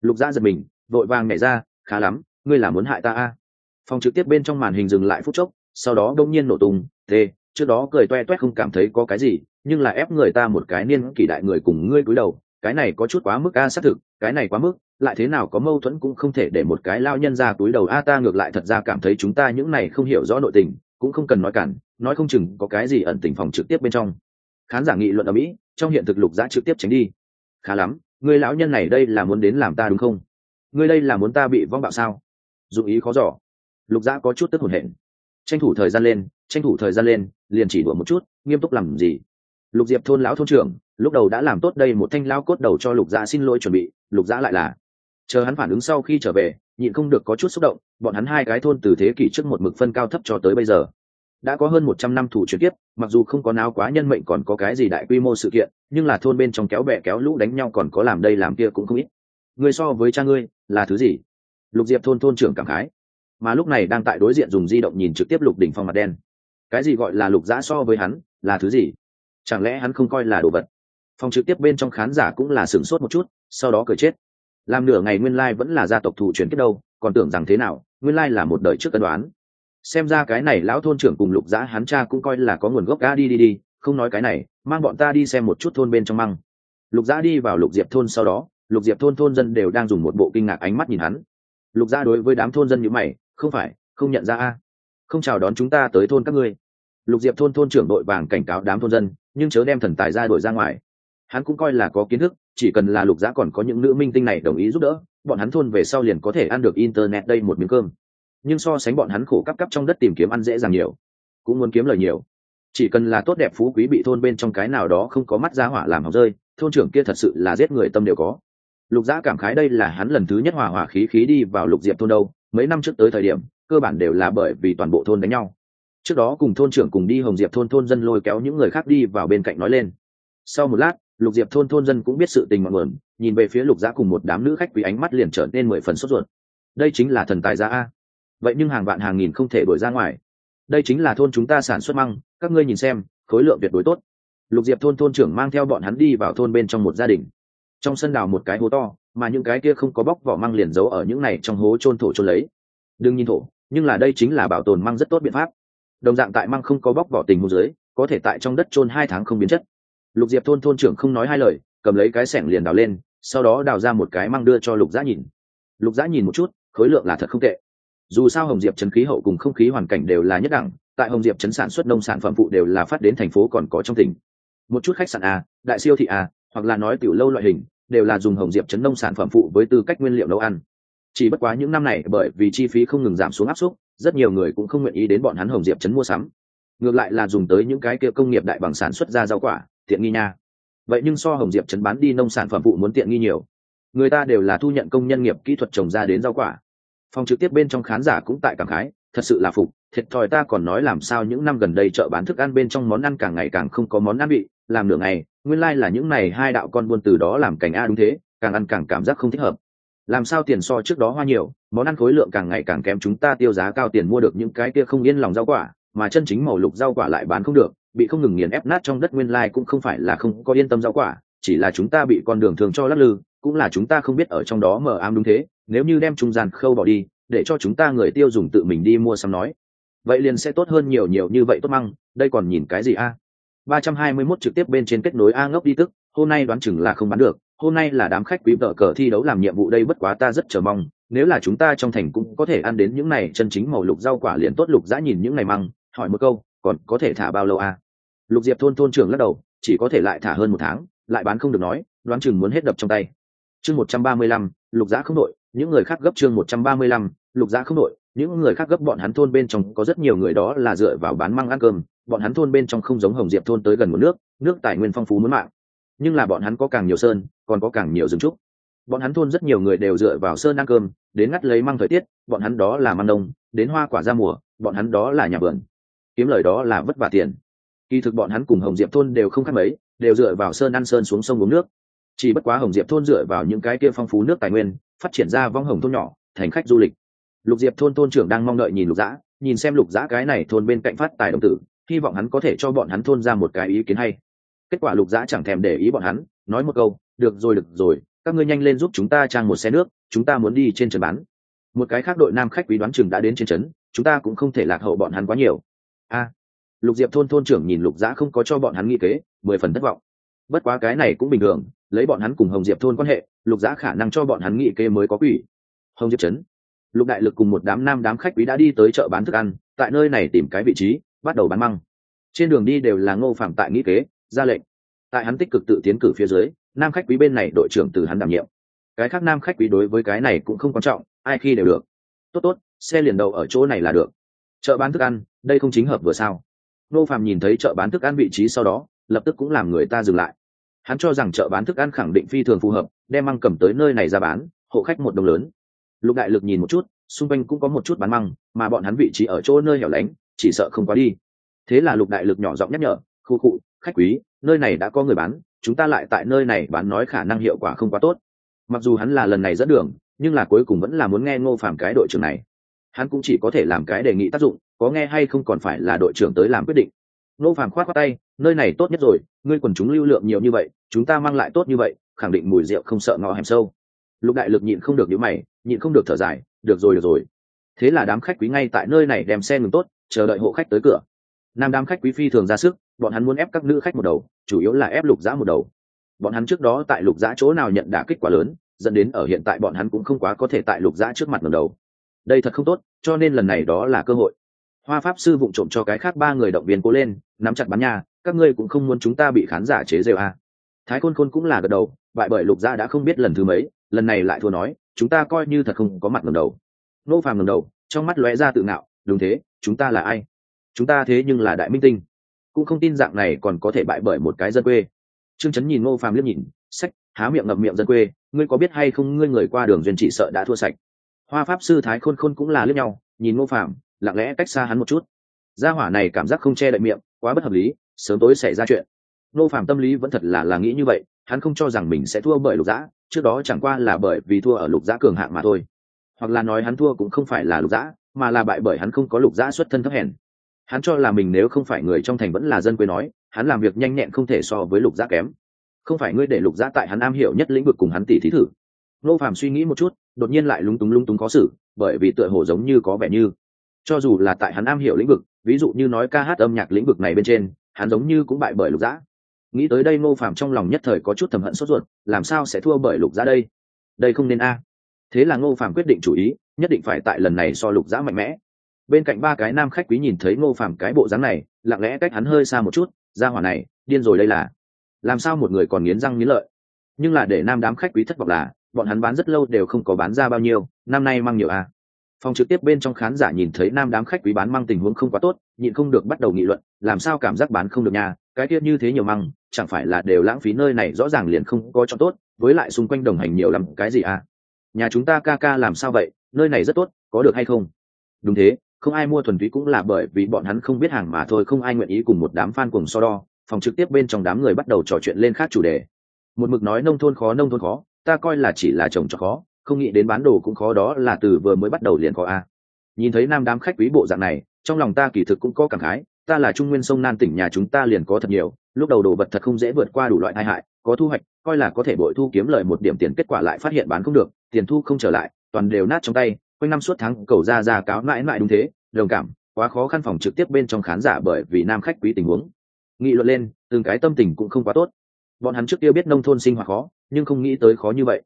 Lục giã giật mình, vội vàng nhảy ra, khá lắm, ngươi là muốn hại ta a? Phòng trực tiếp bên trong màn hình dừng lại phút chốc, sau đó đông nhiên nổ tung thế trước đó cười toe toét không cảm thấy có cái gì nhưng là ép người ta một cái niên kỷ đại người cùng ngươi cúi đầu, cái này có chút quá mức a, xác thực, cái này quá mức, lại thế nào có mâu thuẫn cũng không thể để một cái lao nhân ra túi đầu. A, ta ngược lại thật ra cảm thấy chúng ta những này không hiểu rõ nội tình, cũng không cần nói cản, nói không chừng có cái gì ẩn tình phòng trực tiếp bên trong. Khán giả nghị luận ở mỹ, trong hiện thực lục giã trực tiếp tránh đi. Khá lắm, người lão nhân này đây là muốn đến làm ta đúng không? Ngươi đây là muốn ta bị vong bạo sao? Dụng ý khó giỏ lục giã có chút tức hồn hển. Tranh thủ thời gian lên, tranh thủ thời gian lên, liền chỉ đùa một chút, nghiêm túc làm gì? Lục diệp thôn lão thôn trưởng, lúc đầu đã làm tốt đây một thanh lao cốt đầu cho lục giã xin lỗi chuẩn bị, lục giã lại là. Chờ hắn phản ứng sau khi trở về, nhịn không được có chút xúc động, bọn hắn hai cái thôn từ thế kỷ trước một mực phân cao thấp cho tới bây giờ. Đã có hơn một trăm năm thủ chuyển tiếp mặc dù không có nào quá nhân mệnh còn có cái gì đại quy mô sự kiện, nhưng là thôn bên trong kéo bè kéo lũ đánh nhau còn có làm đây làm kia cũng không ít. Người so với cha ngươi, là thứ gì? Lục diệp thôn thôn trưởng cảm khái. Mà lúc này đang tại đối diện dùng di động nhìn trực tiếp lục đỉnh phong mặt đen. Cái gì gọi là lục giã so với hắn, là thứ gì? Chẳng lẽ hắn không coi là đồ vật? Phòng trực tiếp bên trong khán giả cũng là sửng sốt một chút, sau đó cười chết. Làm nửa ngày nguyên lai vẫn là gia tộc thủ chuyển kết đâu, còn tưởng rằng thế nào, nguyên lai là một đời trước cân đoán xem ra cái này lão thôn trưởng cùng lục giã hắn cha cũng coi là có nguồn gốc. Ga đi đi đi, không nói cái này, mang bọn ta đi xem một chút thôn bên trong măng. Lục giã đi vào lục diệp thôn sau đó, lục diệp thôn thôn dân đều đang dùng một bộ kinh ngạc ánh mắt nhìn hắn. Lục giã đối với đám thôn dân như mày, không phải, không nhận ra a. Không chào đón chúng ta tới thôn các ngươi lục diệp thôn thôn trưởng đội vàng cảnh cáo đám thôn dân, nhưng chớ đem thần tài ra đổi ra ngoài. Hắn cũng coi là có kiến thức, chỉ cần là lục giã còn có những nữ minh tinh này đồng ý giúp đỡ, bọn hắn thôn về sau liền có thể ăn được internet đây một miếng cơm. Nhưng so sánh bọn hắn khổ cắp cắp trong đất tìm kiếm ăn dễ dàng nhiều, cũng muốn kiếm lời nhiều. Chỉ cần là tốt đẹp phú quý bị thôn bên trong cái nào đó không có mắt ra hỏa làm học rơi, thôn trưởng kia thật sự là giết người tâm đều có. Lục giã cảm khái đây là hắn lần thứ nhất hòa hòa khí khí đi vào lục diệp thôn đâu, mấy năm trước tới thời điểm, cơ bản đều là bởi vì toàn bộ thôn đánh nhau trước đó cùng thôn trưởng cùng đi hồng diệp thôn thôn dân lôi kéo những người khác đi vào bên cạnh nói lên. Sau một lát, lục diệp thôn thôn dân cũng biết sự tình mọi nguồn nhìn về phía lục giã cùng một đám nữ khách vì ánh mắt liền trở nên mười phần sốt ruột. Đây chính là thần tài gia a. Vậy nhưng hàng vạn hàng nghìn không thể đổi ra ngoài. Đây chính là thôn chúng ta sản xuất măng, các ngươi nhìn xem, khối lượng tuyệt đối tốt. Lục diệp thôn thôn trưởng mang theo bọn hắn đi vào thôn bên trong một gia đình. Trong sân đào một cái hố to, mà những cái kia không có bóc vỏ măng liền giấu ở những này trong hố trôn thổ trôn lấy. Đừng nhìn thổ, nhưng là đây chính là bảo tồn măng rất tốt biện pháp đồng dạng tại măng không có bóc vỏ tình hồ dưới, có thể tại trong đất trôn hai tháng không biến chất. Lục diệp thôn thôn trưởng không nói hai lời, cầm lấy cái sẻng liền đào lên, sau đó đào ra một cái măng đưa cho lục giã nhìn. Lục giã nhìn một chút, khối lượng là thật không tệ. Dù sao hồng diệp trấn khí hậu cùng không khí hoàn cảnh đều là nhất đẳng, tại hồng diệp trấn sản xuất nông sản phẩm phụ đều là phát đến thành phố còn có trong tỉnh. Một chút khách sạn a, đại siêu thị a, hoặc là nói tiểu lâu loại hình, đều là dùng hồng diệp trấn nông sản phẩm phụ với tư cách nguyên liệu nấu ăn. Chỉ bất quá những năm này bởi vì chi phí không ngừng giảm xuống áp suất rất nhiều người cũng không nguyện ý đến bọn hắn hồng diệp trấn mua sắm. Ngược lại là dùng tới những cái kia công nghiệp đại bằng sản xuất ra rau quả tiện nghi nha. Vậy nhưng so hồng diệp trấn bán đi nông sản phẩm vụ muốn tiện nghi nhiều. Người ta đều là thu nhận công nhân nghiệp kỹ thuật trồng ra đến rau quả. Phòng trực tiếp bên trong khán giả cũng tại cảm khái thật sự là phục thiệt thòi ta còn nói làm sao những năm gần đây chợ bán thức ăn bên trong món ăn càng ngày càng không có món ăn bị, làm nửa ngày nguyên lai、like、là những này hai đạo con buôn từ đó làm cảnh a đúng thế càng ăn càng cảm giác không thích hợp. Làm sao tiền so trước đó hoa nhiều? Món ăn khối lượng càng ngày càng kém chúng ta tiêu giá cao tiền mua được những cái kia không yên lòng rau quả, mà chân chính màu lục rau quả lại bán không được, bị không ngừng nghiền ép nát trong đất nguyên lai cũng không phải là không có yên tâm rau quả, chỉ là chúng ta bị con đường thường cho lắc lư, cũng là chúng ta không biết ở trong đó mờ ám đúng thế, nếu như đem trung gian khâu bỏ đi, để cho chúng ta người tiêu dùng tự mình đi mua sắm nói. Vậy liền sẽ tốt hơn nhiều nhiều như vậy tốt măng, đây còn nhìn cái gì a? ba trăm hai mươi 321 trực tiếp bên trên kết nối a ngốc đi tức, hôm nay đoán chừng là không bán được, hôm nay là đám khách quý vợ cờ thi đấu làm nhiệm vụ đây bất quá ta rất chờ mong nếu là chúng ta trong thành cũng có thể ăn đến những này chân chính màu lục rau quả liền tốt, lục dã nhìn những ngày măng, hỏi một câu, còn có thể thả bao lâu à? Lục diệp thôn thôn trưởng lắc đầu, chỉ có thể lại thả hơn một tháng, lại bán không được nói, đoán chừng muốn hết đập trong tay. Chương một trăm ba mươi lăm, lục giã không đội, những người khác gấp chương một trăm ba mươi lăm, lục giã không đội, những người khác gấp bọn hắn thôn bên trong, có rất nhiều người đó là dựa vào bán măng ăn cơm, bọn hắn thôn bên trong không giống hồng diệp thôn tới gần một nước nước tài nguyên phong phú muốn mạng. Nhưng là bọn hắn có càng nhiều sơn, còn có càng nhiều rừng trúc. Bọn hắn thôn rất nhiều người đều dựa vào sơn ăn cơm đến ngắt lấy măng thời tiết, bọn hắn đó là măng nông, đến hoa quả ra mùa, bọn hắn đó là nhà vườn. Kiếm lời đó là vất vả tiền. Kỳ thực bọn hắn cùng hồng diệp thôn đều không khác mấy, đều dựa vào sơn ăn sơn xuống sông uống nước. Chỉ bất quá hồng diệp thôn dựa vào những cái kia phong phú nước tài nguyên, phát triển ra vong hồng thôn nhỏ, thành khách du lịch. Lục diệp thôn thôn trưởng đang mong đợi nhìn lục dã, nhìn xem lục dã cái này thôn bên cạnh phát tài đồng tử, hy vọng hắn có thể cho bọn hắn thôn ra một cái ý kiến hay. Kết quả lục dã chẳng thèm để ý bọn hắn, nói một câu, được rồi được rồi các ngươi nhanh lên giúp chúng ta trang một xe nước, chúng ta muốn đi trên trần bán. Một cái khác đội nam khách quý đoán chừng đã đến trên trấn, chúng ta cũng không thể lạc hậu bọn hắn quá nhiều. A, lục diệp thôn thôn trưởng nhìn lục dã không có cho bọn hắn nghĩ kế, mười phần thất vọng. Bất quá cái này cũng bình thường, lấy bọn hắn cùng hồng diệp thôn quan hệ, lục dã khả năng cho bọn hắn nghĩ kế mới có quỷ. Hồng diệp trấn, lục đại lực cùng một đám nam đám khách quý đã đi tới chợ bán thức ăn, tại nơi này tìm cái vị trí, bắt đầu bán măng. Trên đường đi đều là ngô phạm tại nghĩ kế, ra lệnh. Tại hắn tích cực tự tiến cử phía dưới nam khách quý bên này đội trưởng từ hắn đảm nhiệm. Cái khác nam khách quý đối với cái này cũng không quan trọng, ai khi đều được. Tốt tốt, xe liền đầu ở chỗ này là được. Chợ bán thức ăn, đây không chính hợp vừa sao? Nô phạm nhìn thấy chợ bán thức ăn vị trí sau đó, lập tức cũng làm người ta dừng lại. Hắn cho rằng chợ bán thức ăn khẳng định phi thường phù hợp, đem măng cầm tới nơi này ra bán, hộ khách một đồng lớn. Lục đại lực nhìn một chút, xung quanh cũng có một chút bán măng, mà bọn hắn vị trí ở chỗ nơi hẻo lánh, chỉ sợ không quá đi. Thế là lục đại lực nhỏ giọng nhắc nhở, khu cụ khách quý, nơi này đã có người bán chúng ta lại tại nơi này bán nói khả năng hiệu quả không quá tốt. Mặc dù hắn là lần này dẫn đường, nhưng là cuối cùng vẫn là muốn nghe ngô phàm cái đội trưởng này. Hắn cũng chỉ có thể làm cái đề nghị tác dụng, có nghe hay không còn phải là đội trưởng tới làm quyết định. Ngô phàm khoát khoát tay, nơi này tốt nhất rồi, ngươi quần chúng lưu lượng nhiều như vậy, chúng ta mang lại tốt như vậy, khẳng định mùi rượu không sợ ngõ hẻm sâu. Lục đại lực nhịn không được nhíu mày, nhịn không được thở dài, được rồi được rồi. Thế là đám khách quý ngay tại nơi này đem xe ngừng tốt, chờ đợi hộ khách tới cửa nam đám khách quý phi thường ra sức, bọn hắn muốn ép các nữ khách một đầu, chủ yếu là ép lục giã một đầu. Bọn hắn trước đó tại lục giã chỗ nào nhận đả kích quá lớn, dẫn đến ở hiện tại bọn hắn cũng không quá có thể tại lục giã trước mặt ngầm đầu. Đây thật không tốt, cho nên lần này đó là cơ hội. Hoa pháp sư vụng trộm cho cái khác ba người động viên cố lên, nắm chặt bắn nhà các ngươi cũng không muốn chúng ta bị khán giả chế rêu à. thái khôn khôn cũng là gật đầu, bại bởi lục gia đã không biết lần thứ mấy, lần này lại thua nói, chúng ta coi như thật không có mặt ngầm đầu. Nô phàm ngầm đầu, trong mắt lóe ra tự ngạo, đúng thế, chúng ta là ai? Chúng ta thế nhưng là đại minh tinh. Cũng không tin dạng này còn có thể bại bởi một cái dân quê. Trương chấn nhìn ngô phàm liếc nhìn, sách, há miệng ngập miệng dân quê, ngươi có biết hay không ngươi người qua đường duyên trị sợ đã thua sạch. Hoa pháp sư thái khôn khôn cũng là liếc nhau, nhìn ngô phàm, lặng lẽ cách xa hắn một chút. Gia hỏa này cảm giác không che đậy miệng, quá bất hợp lý, sớm tối xảy ra chuyện. Ngô phàm tâm lý vẫn thật là là nghĩ như vậy, hắn không cho rằng mình sẽ thua bởi lục dã trước đó chẳng qua là bởi vì thua ở lục dã cường hạng mà thôi. Hoặc là nói hắn thua cũng không phải là lục dã mà là bại bởi hắn không có lục dã xuất thân thấp hèn hắn cho là mình nếu không phải người trong thành vẫn là dân quê nói, hắn làm việc nhanh nhẹn không thể so với lục dã kém. Không phải ngươi để lục dã tại hắn am hiểu nhất lĩnh vực cùng hắn tỉ thí thử. Nô Phạm suy nghĩ một chút, đột nhiên lại lúng túng lúng túng khó xử, bởi vì tựa hồ giống như có vẻ như, cho dù là tại hắn am hiểu lĩnh vực, ví dụ như nói ca hát âm nhạc lĩnh vực này bên trên, hắn giống như cũng bại bởi lục dã nghĩ tới đây ngô phạm trong lòng nhất thời có chút thầm hận sốt ruột, làm sao sẽ thua bởi lục giã đây? Đây không nên a. Thế là ngô phạm quyết định chủ ý, nhất định phải tại lần này so lục giã mạnh mẽ bên cạnh ba cái nam khách quý nhìn thấy ngô phạm cái bộ dáng này, lặng lẽ cách hắn hơi xa một chút ra hỏa này, điên rồi đây là. Làm sao một người còn nghiến răng nghiến lợi? Nhưng là để nam đám khách quý thất vọng là, bọn hắn bán rất lâu đều không có bán ra bao nhiêu, năm nay mang nhiều à? Phòng trực tiếp bên trong khán giả nhìn thấy nam đám khách quý bán mang tình huống không quá tốt, nhịn không được bắt đầu nghị luận, làm sao cảm giác bán không được nhà? Cái tiết như thế nhiều măng, chẳng phải là đều lãng phí nơi này rõ ràng liền không có cho tốt, với lại xung quanh đồng hành nhiều lắm, cái gì à? Nhà chúng ta ca ca làm sao vậy? Nơi này rất tốt, có được hay không? Đúng thế không ai mua thuần túy cũng là bởi vì bọn hắn không biết hàng mà thôi, không ai nguyện ý cùng một đám fan cùng so đo. Phòng trực tiếp bên trong đám người bắt đầu trò chuyện lên khác chủ đề. Một mực nói nông thôn khó, nông thôn khó, ta coi là chỉ là trồng cho khó, không nghĩ đến bán đồ cũng khó, đó là từ vừa mới bắt đầu liền khó a. Nhìn thấy nam đám khách quý bộ dạng này, trong lòng ta kỳ thực cũng có cảm khái, ta là trung nguyên sông nan tỉnh nhà chúng ta liền có thật nhiều, lúc đầu đồ vật thật không dễ vượt qua đủ loại tai hại, có thu hoạch, coi là có thể bội thu kiếm lời một điểm tiền kết quả lại phát hiện bán không được, tiền thu không trở lại, toàn đều nát trong tay quanh năm suốt tháng cầu ra ra cáo mãi mãi đúng thế, đồng cảm, quá khó khăn phòng trực tiếp bên trong khán giả bởi vì nam khách quý tình huống. Nghị luận lên, từng cái tâm tình cũng không quá tốt. Bọn hắn trước kia biết nông thôn sinh hoạt khó, nhưng không nghĩ tới khó như vậy.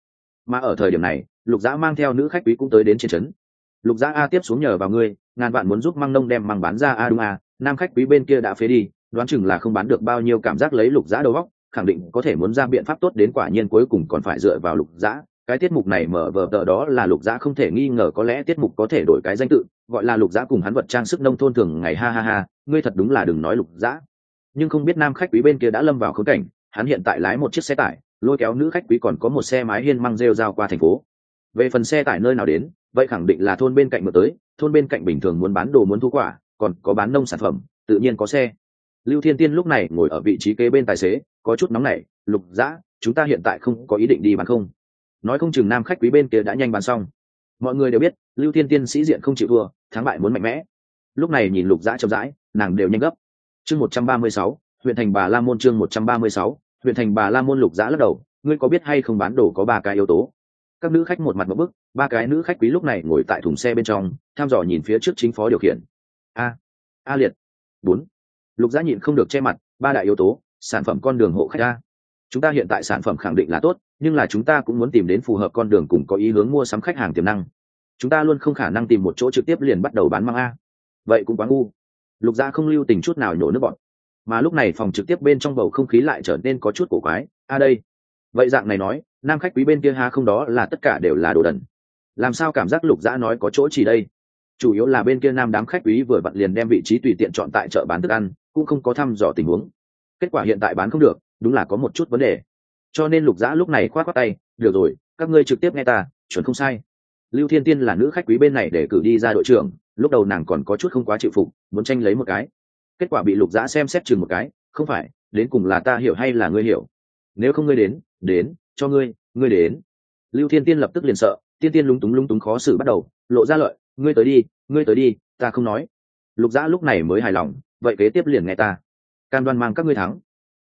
Mà ở thời điểm này, lục dã mang theo nữ khách quý cũng tới đến trên trấn. Lục dã a tiếp xuống nhờ vào ngươi, ngàn vạn muốn giúp măng nông đem măng bán ra a đúng a, nam khách quý bên kia đã phế đi, đoán chừng là không bán được bao nhiêu cảm giác lấy lục dã đầu góc khẳng định có thể muốn ra biện pháp tốt đến quả nhiên cuối cùng còn phải dựa vào lục dã cái tiết mục này mở vở tờ đó là lục giã không thể nghi ngờ có lẽ tiết mục có thể đổi cái danh tự, gọi là lục giã cùng hắn vật trang sức nông thôn thường ngày ha ha ha, ngươi thật đúng là đừng nói lục giã nhưng không biết nam khách quý bên kia đã lâm vào khốn cảnh, hắn hiện tại lái một chiếc xe tải, lôi kéo nữ khách quý còn có một xe mái hiên mang rêu rao qua thành phố. Về phần xe tải nơi nào đến, vậy khẳng định là thôn bên cạnh mở tới, thôn bên cạnh bình thường muốn bán đồ muốn thu quả, còn có bán nông sản phẩm, tự nhiên có xe. Lưu thiên tiên lúc này ngồi ở vị trí kế bên tài xế, có chút nóng nảy, lục dã, chúng ta hiện tại không có ý định đi bán không? Nói không chừng nam khách quý bên kia đã nhanh bàn xong. Mọi người đều biết, lưu thiên tiên sĩ diện không chịu thua, thắng bại muốn mạnh mẽ. Lúc này nhìn lục dã chậm rãi, nàng đều nhanh gấp. Chương một trăm ba mươi sáu, huyện thành bà la môn chương một trăm ba mươi sáu, huyện thành bà la môn lục dã lắc đầu, ngươi có biết hay không bán đồ có ba cái yếu tố? Các nữ khách một mặt một bức, ba cái nữ khách quý lúc này ngồi tại thùng xe bên trong tham dò nhìn phía trước chính phó điều khiển. A a liệt. Bốn. Lục giá nhịn không được che mặt, ba đại yếu tố, sản phẩm con đường hộ khách a chúng ta hiện tại sản phẩm khẳng định là tốt, nhưng là chúng ta cũng muốn tìm đến phù hợp con đường cùng có ý hướng mua sắm khách hàng tiềm năng. Chúng ta luôn không khả năng tìm một chỗ trực tiếp liền bắt đầu bán mang a. Vậy cũng quá ngu. Lục gia không lưu tình chút nào nhổ nước bọn mà lúc này phòng trực tiếp bên trong bầu không khí lại trở nên có chút cổ quái. A đây. Vậy dạng này nói, nam khách quý bên kia ha không đó là tất cả đều là đồ đần. Làm sao cảm giác lục dã nói có chỗ chỉ đây? Chủ yếu là bên kia nam đám khách quý vừa vặn liền đem vị trí tùy tiện chọn tại chợ bán thức ăn, cũng không có thăm dò tình huống. Kết quả hiện tại bán không được đúng là có một chút vấn đề. Cho nên lục dã lúc này khoát khoát tay, được rồi, các ngươi trực tiếp nghe ta, chuẩn không sai. Lưu thiên tiên là nữ khách quý bên này để cử đi ra đội trưởng, lúc đầu nàng còn có chút không quá chịu phục, muốn tranh lấy một cái. Kết quả bị lục dã xem xét chừng một cái, không phải, đến cùng là ta hiểu hay là ngươi hiểu? Nếu không ngươi đến đến, cho ngươi ngươi đến. Lưu thiên tiên lập tức liền sợ tiên tiên lúng túng lúng túng khó xử bắt đầu, lộ ra lợi, ngươi tới đi, ngươi tới đi, ta không nói. Lục dã lúc này mới hài lòng, vậy kế tiếp liền nghe ta. Cam đoan mang các ngươi thắng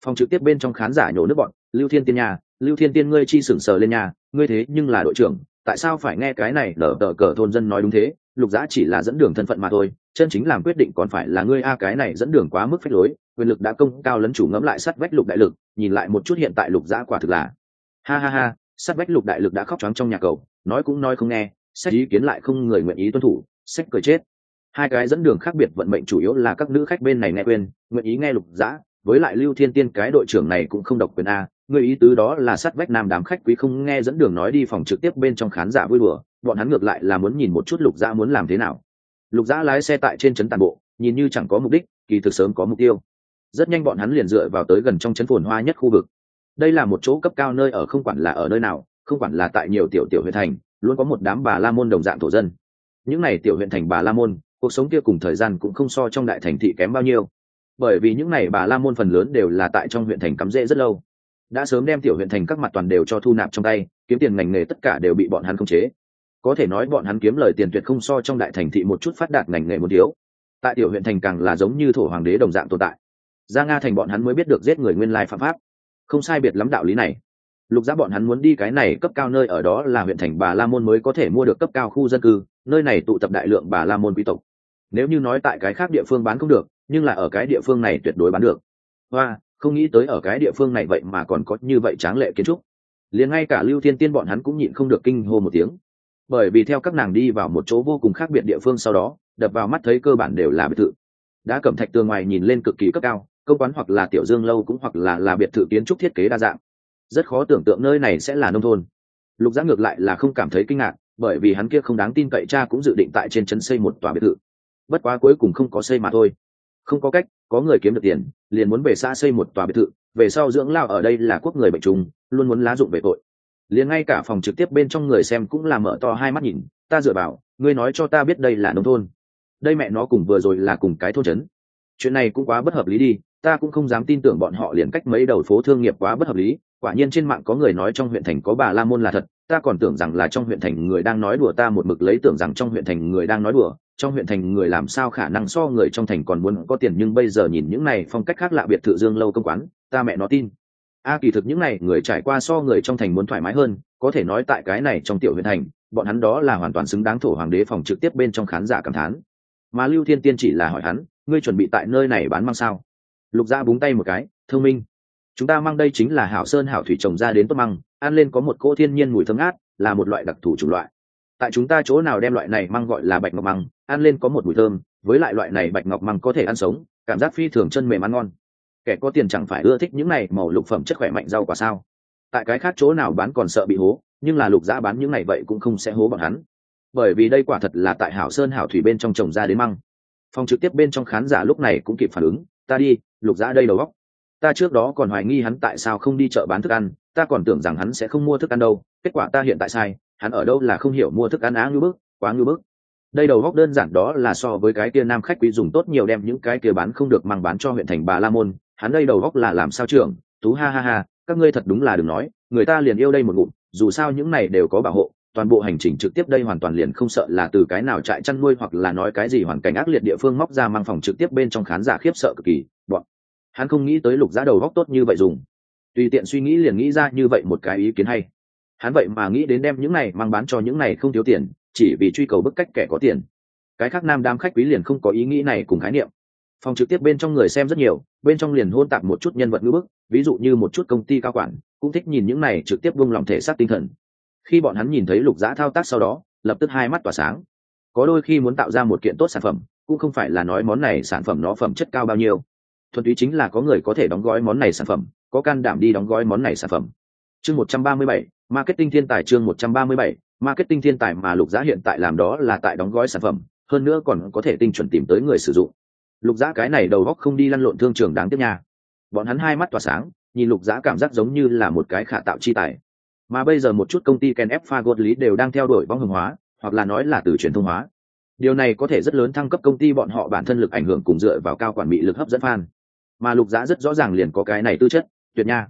phòng trực tiếp bên trong khán giả nhổ nước bọn, lưu thiên tiên nhà lưu thiên tiên ngươi chi sửng sờ lên nhà ngươi thế nhưng là đội trưởng, tại sao phải nghe cái này lở tờ cờ thôn dân nói đúng thế? Lục dã chỉ là dẫn đường thân phận mà thôi, chân chính làm quyết định còn phải là ngươi a, cái này dẫn đường quá mức phép lối, quyền lực đã công cao lấn chủ ngẫm lại sắt vách lục đại lực, nhìn lại một chút hiện tại lục dã quả thực là ha ha ha sắt vách lục đại lực đã khóc choáng trong nhà cầu, nói cũng nói không nghe, sách ý kiến lại không người nguyện ý tuân thủ, sách cười chết. Hai cái dẫn đường khác biệt vận mệnh chủ yếu là các nữ khách bên này nghe quên, nguyện ý nghe lục dã với lại lưu thiên tiên, cái đội trưởng này cũng không độc quyền a, người ý tứ đó là sát vách nam đám khách quý không nghe dẫn đường nói đi phòng trực tiếp bên trong khán giả vui đùa, bọn hắn ngược lại là muốn nhìn một chút lục dã muốn làm thế nào. Lục dã lái xe tại trên trấn tàn bộ, nhìn như chẳng có mục đích, kỳ thực sớm có mục tiêu. Rất nhanh bọn hắn liền dựa vào tới gần trong trấn phồn hoa nhất khu vực. Đây là một chỗ cấp cao nơi ở, không quản là ở nơi nào, không quản là tại nhiều tiểu tiểu huyện thành, luôn có một đám bà la môn đồng dạng thổ dân. Những n à y tiểu huyện thành bà la môn, cuộc sống kia cùng thời gian cũng không so trong đại thành thị kém bao nhiêu bởi vì những này bà la môn phần lớn đều là tại trong huyện thành cắm rễ rất lâu. Đã sớm đem tiểu huyện thành các mặt toàn đều cho thu nạp trong tay, kiếm tiền ngành nghề tất cả đều bị bọn hắn khống chế. Có thể nói bọn hắn kiếm lời tiền tuyệt không so trong đại thành thị một chút phát đạt ngành nghề một thiếu. Tại tiểu huyện thành càng là giống như thổ hoàng đế đồng dạng tồn tại. Ra nga thành bọn hắn mới biết được giết người nguyên lai phạm pháp. Không sai biệt lắm đạo lý này. Lục giá bọn hắn muốn đi cái này cấp cao nơi ở đó là huyện thành bà la môn mới có thể mua được cấp cao khu dân cư, nơi này tụ tập đại lượng bà la môn quý tộc. Nếu như nói tại cái khác địa phương bán không được nhưng là ở cái địa phương này tuyệt đối bán được. Hoa, không nghĩ tới ở cái địa phương này vậy mà còn có như vậy tráng lệ kiến trúc. Liền ngay cả lưu thiên tiên bọn hắn cũng nhịn không được kinh hô một tiếng. Bởi vì theo các nàng đi vào một chỗ vô cùng khác biệt địa phương sau đó, đập vào mắt thấy cơ bản đều là biệt thự. Đã cầm thạch tường ngoài nhìn lên cực kỳ cấp cao, công quán hoặc là tiểu dương lâu cũng hoặc là là biệt thự kiến trúc thiết kế đa dạng. Rất khó tưởng tượng nơi này sẽ là nông thôn. Lục giã ngược lại là không cảm thấy kinh ngạc, bởi vì hắn kia không đáng tin cậy cha cũng dự định tại trên chân xây một tòa biệt thự. Bất quá cuối cùng không có xây mà thôi không có cách, có người kiếm được tiền, liền muốn về xa xây một tòa biệt thự, về sau dưỡng lao ở đây là quốc người bệnh trùng, luôn muốn lá dụng về tội. Liền ngay cả phòng trực tiếp bên trong người xem cũng là mở to hai mắt nhìn, ta dựa vào, ngươi nói cho ta biết đây là nông thôn. Đây mẹ nó cùng vừa rồi là cùng cái thôn trấn. Chuyện này cũng quá bất hợp lý đi, ta cũng không dám tin tưởng bọn họ liền cách mấy đầu phố thương nghiệp quá bất hợp lý, quả nhiên trên mạng có người nói trong huyện thành có bà la môn là thật, ta còn tưởng rằng là trong huyện thành người đang nói đùa ta một mực lấy tưởng rằng trong huyện thành người đang nói đùa trong huyện thành người làm sao khả năng so người trong thành còn muốn có tiền, nhưng bây giờ nhìn những này phong cách khác lạ biệt thự dương lâu công quán, ta mẹ nó tin. A, kỳ thực những này người trải qua so người trong thành muốn thoải mái hơn, có thể nói tại cái này trong tiểu huyện thành, bọn hắn đó là hoàn toàn xứng đáng thổ hoàng đế phòng trực tiếp bên trong khán giả cảm thán. Mà lưu thiên tiên chỉ là hỏi hắn, ngươi chuẩn bị tại nơi này bán mang sao? Lục gia búng tay một cái, thông minh. Chúng ta mang đây chính là hảo sơn hảo thủy trồng ra đến tốt măng, ăn lên có một cỗ thiên nhiên mùi thơm ngát, là một loại đặc thù chủng loại. Tại chúng ta chỗ nào đem loại này măng gọi là bạch ngọc măng ăn lên có một mùi thơm, với lại loại này bạch ngọc măng có thể ăn sống, cảm giác phi thường chân mềm ăn ngon. Kẻ có tiền chẳng phải ưa thích những này màu lục phẩm chất khỏe mạnh rau quả sao? Tại cái khác chỗ nào bán còn sợ bị hố, nhưng là lục giã bán những này vậy cũng không sẽ hố bằng hắn. Bởi vì đây quả thật là tại hảo sơn hảo thủy bên trong trồng ra đến măng. Phòng trực tiếp bên trong khán giả lúc này cũng kịp phản ứng, ta đi, lục giã đây đầu góc ta trước đó còn hoài nghi hắn tại sao không đi chợ bán thức ăn, ta còn tưởng rằng hắn sẽ không mua thức ăn đâu, kết quả ta hiện tại sai, hắn ở đâu là không hiểu mua thức ăn á ngư bức, quá ngư bức đây đầu góc đơn giản đó là so với cái kia nam khách quý dùng tốt nhiều đem những cái kia bán không được mang bán cho huyện thành bà la môn. Hắn đây đầu góc là làm sao trưởng? Tú ha ha ha, các ngươi thật đúng là đừng nói, người ta liền yêu đây một ngụm, dù sao những này đều có bảo hộ, toàn bộ hành trình trực tiếp đây hoàn toàn liền không sợ là từ cái nào trại chăn nuôi hoặc là nói cái gì hoàn cảnh ác liệt địa phương móc ra mang phòng trực tiếp bên trong khán giả khiếp sợ cực kỳ, bọn. Hắn không nghĩ tới lục giá đầu góc tốt như vậy dùng. Tùy tiện suy nghĩ liền nghĩ ra như vậy một cái ý kiến hay. Hắn vậy mà nghĩ đến đem những này mang bán cho những này không thiếu tiền chỉ vì truy cầu bức cách kẻ có tiền. Cái khác nam đam khách quý liền không có ý nghĩ này cùng khái niệm. Phòng trực tiếp bên trong người xem rất nhiều, bên trong liền hôn tạp một chút nhân vật ngữ bức, ví dụ như một chút công ty cao quản, cũng thích nhìn những này trực tiếp vung lòng thể xác tinh thần. Khi bọn hắn nhìn thấy lục giã thao tác sau đó, lập tức hai mắt tỏa sáng. Có đôi khi muốn tạo ra một kiện tốt sản phẩm, cũng không phải là nói món này sản phẩm nó phẩm chất cao bao nhiêu. Thuần túy chính là có người có thể đóng gói món này sản phẩm, có can đảm đi đóng gói món này sản phẩm. Chương một trăm ba mươi bảy, marketing thiên tài chương một trăm ba mươi bảy marketing thiên tài mà lục giá hiện tại làm đó là tại đóng gói sản phẩm, hơn nữa còn có thể tinh chuẩn tìm tới người sử dụng. Lục giá cái này đầu góc không đi lăn lộn thương trường đáng tiếc nha. Bọn hắn hai mắt tỏa sáng, nhìn lục giá cảm giác giống như là một cái khả tạo chi tài. Mà bây giờ một chút công ty ken ép pha gột lý đều đang theo đuổi bóng hưởng hóa, hoặc là nói là từ truyền thông hóa. Điều này có thể rất lớn thăng cấp công ty bọn họ bản thân lực ảnh hưởng cùng dựa vào cao quản bị lực hấp dẫn fan. Mà lục giá rất rõ ràng liền có cái này tư chất, tuyệt nha.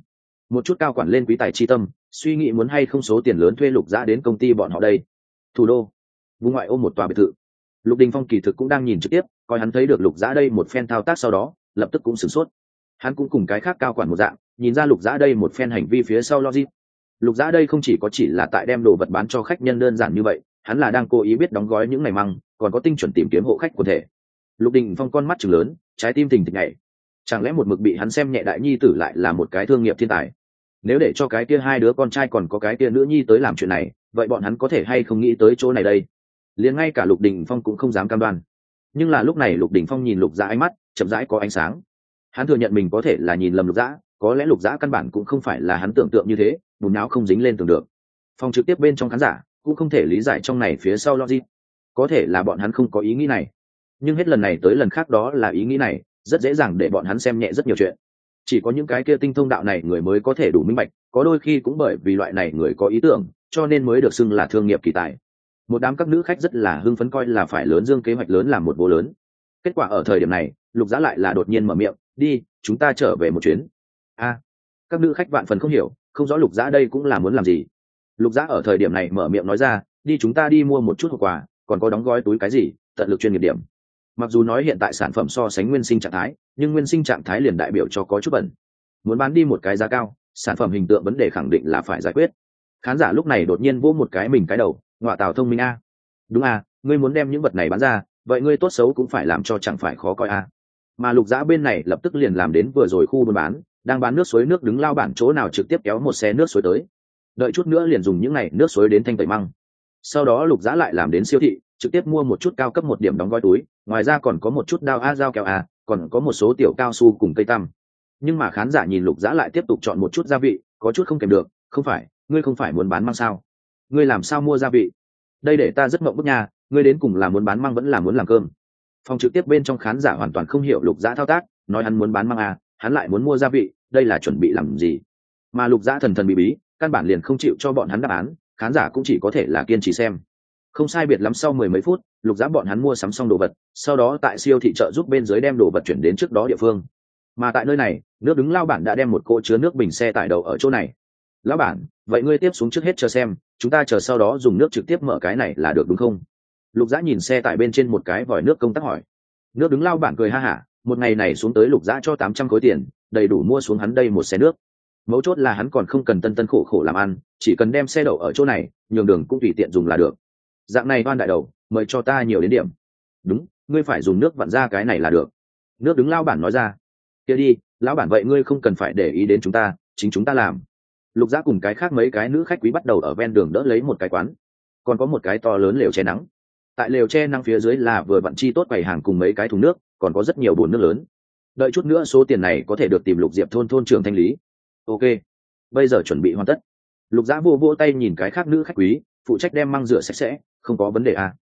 Một chút cao quản lên quý tài chi tâm suy nghĩ muốn hay không số tiền lớn thuê lục giá đến công ty bọn họ đây. Thủ đô. Vùng ngoại ô một tòa biệt thự. Lục đình phong kỳ thực cũng đang nhìn trực tiếp, coi hắn thấy được lục giã đây một phen thao tác sau đó, lập tức cũng sửng sốt. Hắn cũng cùng cái khác cao quản một dạng, nhìn ra lục giã đây một phen hành vi phía sau logic. Lục giã đây không chỉ có chỉ là tại đem đồ vật bán cho khách nhân đơn giản như vậy, hắn là đang cố ý biết đóng gói những ngày măng, còn có tinh chuẩn tìm kiếm hộ khách quần thể. Lục đình phong con mắt chừng lớn, trái tim tình thịch nhảy. Chẳng lẽ một mực bị hắn xem nhẹ đại nhi tử lại là một cái thương nghiệp thiên tài? Nếu để cho cái kia hai đứa con trai còn có cái kia nữ nhi tới làm chuyện này, vậy bọn hắn có thể hay không nghĩ tới chỗ này đây? Liền ngay cả lục đình phong cũng không dám cam đoan. Nhưng là lúc này lục đình phong nhìn lục dã ánh mắt, chậm rãi có ánh sáng. Hắn thừa nhận mình có thể là nhìn lầm lục dã, có lẽ lục dã căn bản cũng không phải là hắn tưởng tượng như thế, bùn não không dính lên tường được. Phong trực tiếp bên trong khán giả cũng không thể lý giải trong này phía sau logic. Có thể là bọn hắn không có ý nghĩ này. Nhưng hết lần này tới lần khác đó là ý nghĩ này, rất dễ dàng để bọn hắn xem nhẹ rất nhiều chuyện chỉ có những cái kia tinh thông đạo này người mới có thể đủ minh bạch, có đôi khi cũng bởi vì loại này người có ý tưởng, cho nên mới được xưng là thương nghiệp kỳ tài. Một đám các nữ khách rất là hưng phấn coi là phải lớn dương kế hoạch lớn làm một vô lớn. Kết quả ở thời điểm này, lục giá lại là đột nhiên mở miệng, đi, chúng ta trở về một chuyến. A, các nữ khách vạn phần không hiểu, không rõ lục giá đây cũng là muốn làm gì. Lục giá ở thời điểm này mở miệng nói ra, đi chúng ta đi mua một chút hộp quà, còn có đóng gói túi cái gì, tận lực chuyên nghiệp điểm mặc dù nói hiện tại sản phẩm so sánh nguyên sinh trạng thái, nhưng nguyên sinh trạng thái liền đại biểu cho có chút bẩn. Muốn bán đi một cái giá cao, sản phẩm hình tượng vấn đề khẳng định là phải giải quyết. Khán giả lúc này đột nhiên vỗ một cái mình cái đầu ngoại tào thông minh a. Đúng a, ngươi muốn đem những vật này bán ra, vậy ngươi tốt xấu cũng phải làm cho chẳng phải khó coi a. Mà lục giã bên này lập tức liền làm đến vừa rồi khu buôn bán, đang bán nước suối nước đứng lao bản chỗ nào trực tiếp kéo một xe nước suối tới. Đợi chút nữa liền dùng những n à y nước suối đến thanh tẩy măng. Sau đó lục giã lại làm đến siêu thị, trực tiếp mua một chút cao cấp một điểm đóng gói túi ngoài ra còn có một chút đao a dao kẹo a, còn có một số tiểu cao su cùng cây tăm. Nhưng mà khán giả nhìn lục giã lại tiếp tục chọn một chút gia vị, có chút không kèm được, không phải, ngươi không phải muốn bán măng sao? Ngươi làm sao mua gia vị? Đây để ta rất mộng bức nha, ngươi đến cùng là muốn bán măng vẫn là muốn làm cơm. Phòng trực tiếp bên trong khán giả hoàn toàn không hiểu lục giã thao tác, nói hắn muốn bán măng à hắn lại muốn mua gia vị, đây là chuẩn bị làm gì? Mà lục giã thần thần bị bí, căn bản liền không chịu cho bọn hắn đáp án, khán giả cũng chỉ có thể là kiên trì xem không sai biệt lắm sau mười mấy phút, lục giã bọn hắn mua sắm xong đồ vật, sau đó tại siêu thị trợ giúp bên dưới đem đồ vật chuyển đến trước đó địa phương. Mà tại nơi này, nước đứng lao bản đã đem một cỗ chứa nước bình xe tải đầu ở chỗ này. Lão bản, vậy ngươi tiếp xuống trước hết chờ xem, chúng ta chờ sau đó dùng nước trực tiếp mở cái này là được đúng không? Lục giã nhìn xe tải bên trên một cái vòi nước công tác hỏi. Nước đứng lao bản cười ha hả, một ngày này xuống tới lục giã cho tám trăm khối tiền, đầy đủ mua xuống hắn đây một xe nước. Mấu chốt là hắn còn không cần tân tân khổ khổ làm ăn, chỉ cần đem xe đậu ở chỗ này, nhường đường cũng tùy tiện dùng là được dạng này oan đại đầu, mời cho ta nhiều đến điểm. Đúng, ngươi phải dùng nước vặn ra cái này là được. Nước đứng lao bản nói ra. Kia đi, lão bản vậy ngươi không cần phải để ý đến chúng ta, chính chúng ta làm. Lục giác cùng cái khác mấy cái nữ khách quý bắt đầu ở ven đường đỡ lấy một cái quán. Còn có một cái to lớn lều che nắng. Tại lều che nắng phía dưới là vừa vặn chi tốt bày hàng cùng mấy cái thùng nước, còn có rất nhiều bồn nước lớn. Đợi chút nữa số tiền này có thể được tìm lục diệp thôn thôn trưởng thanh lý. Ok, bây giờ chuẩn bị hoàn tất. Lục giã vô vô tay nhìn cái khác nữ khách quý, phụ trách đem măng rửa sạch sẽ không có vấn đề à.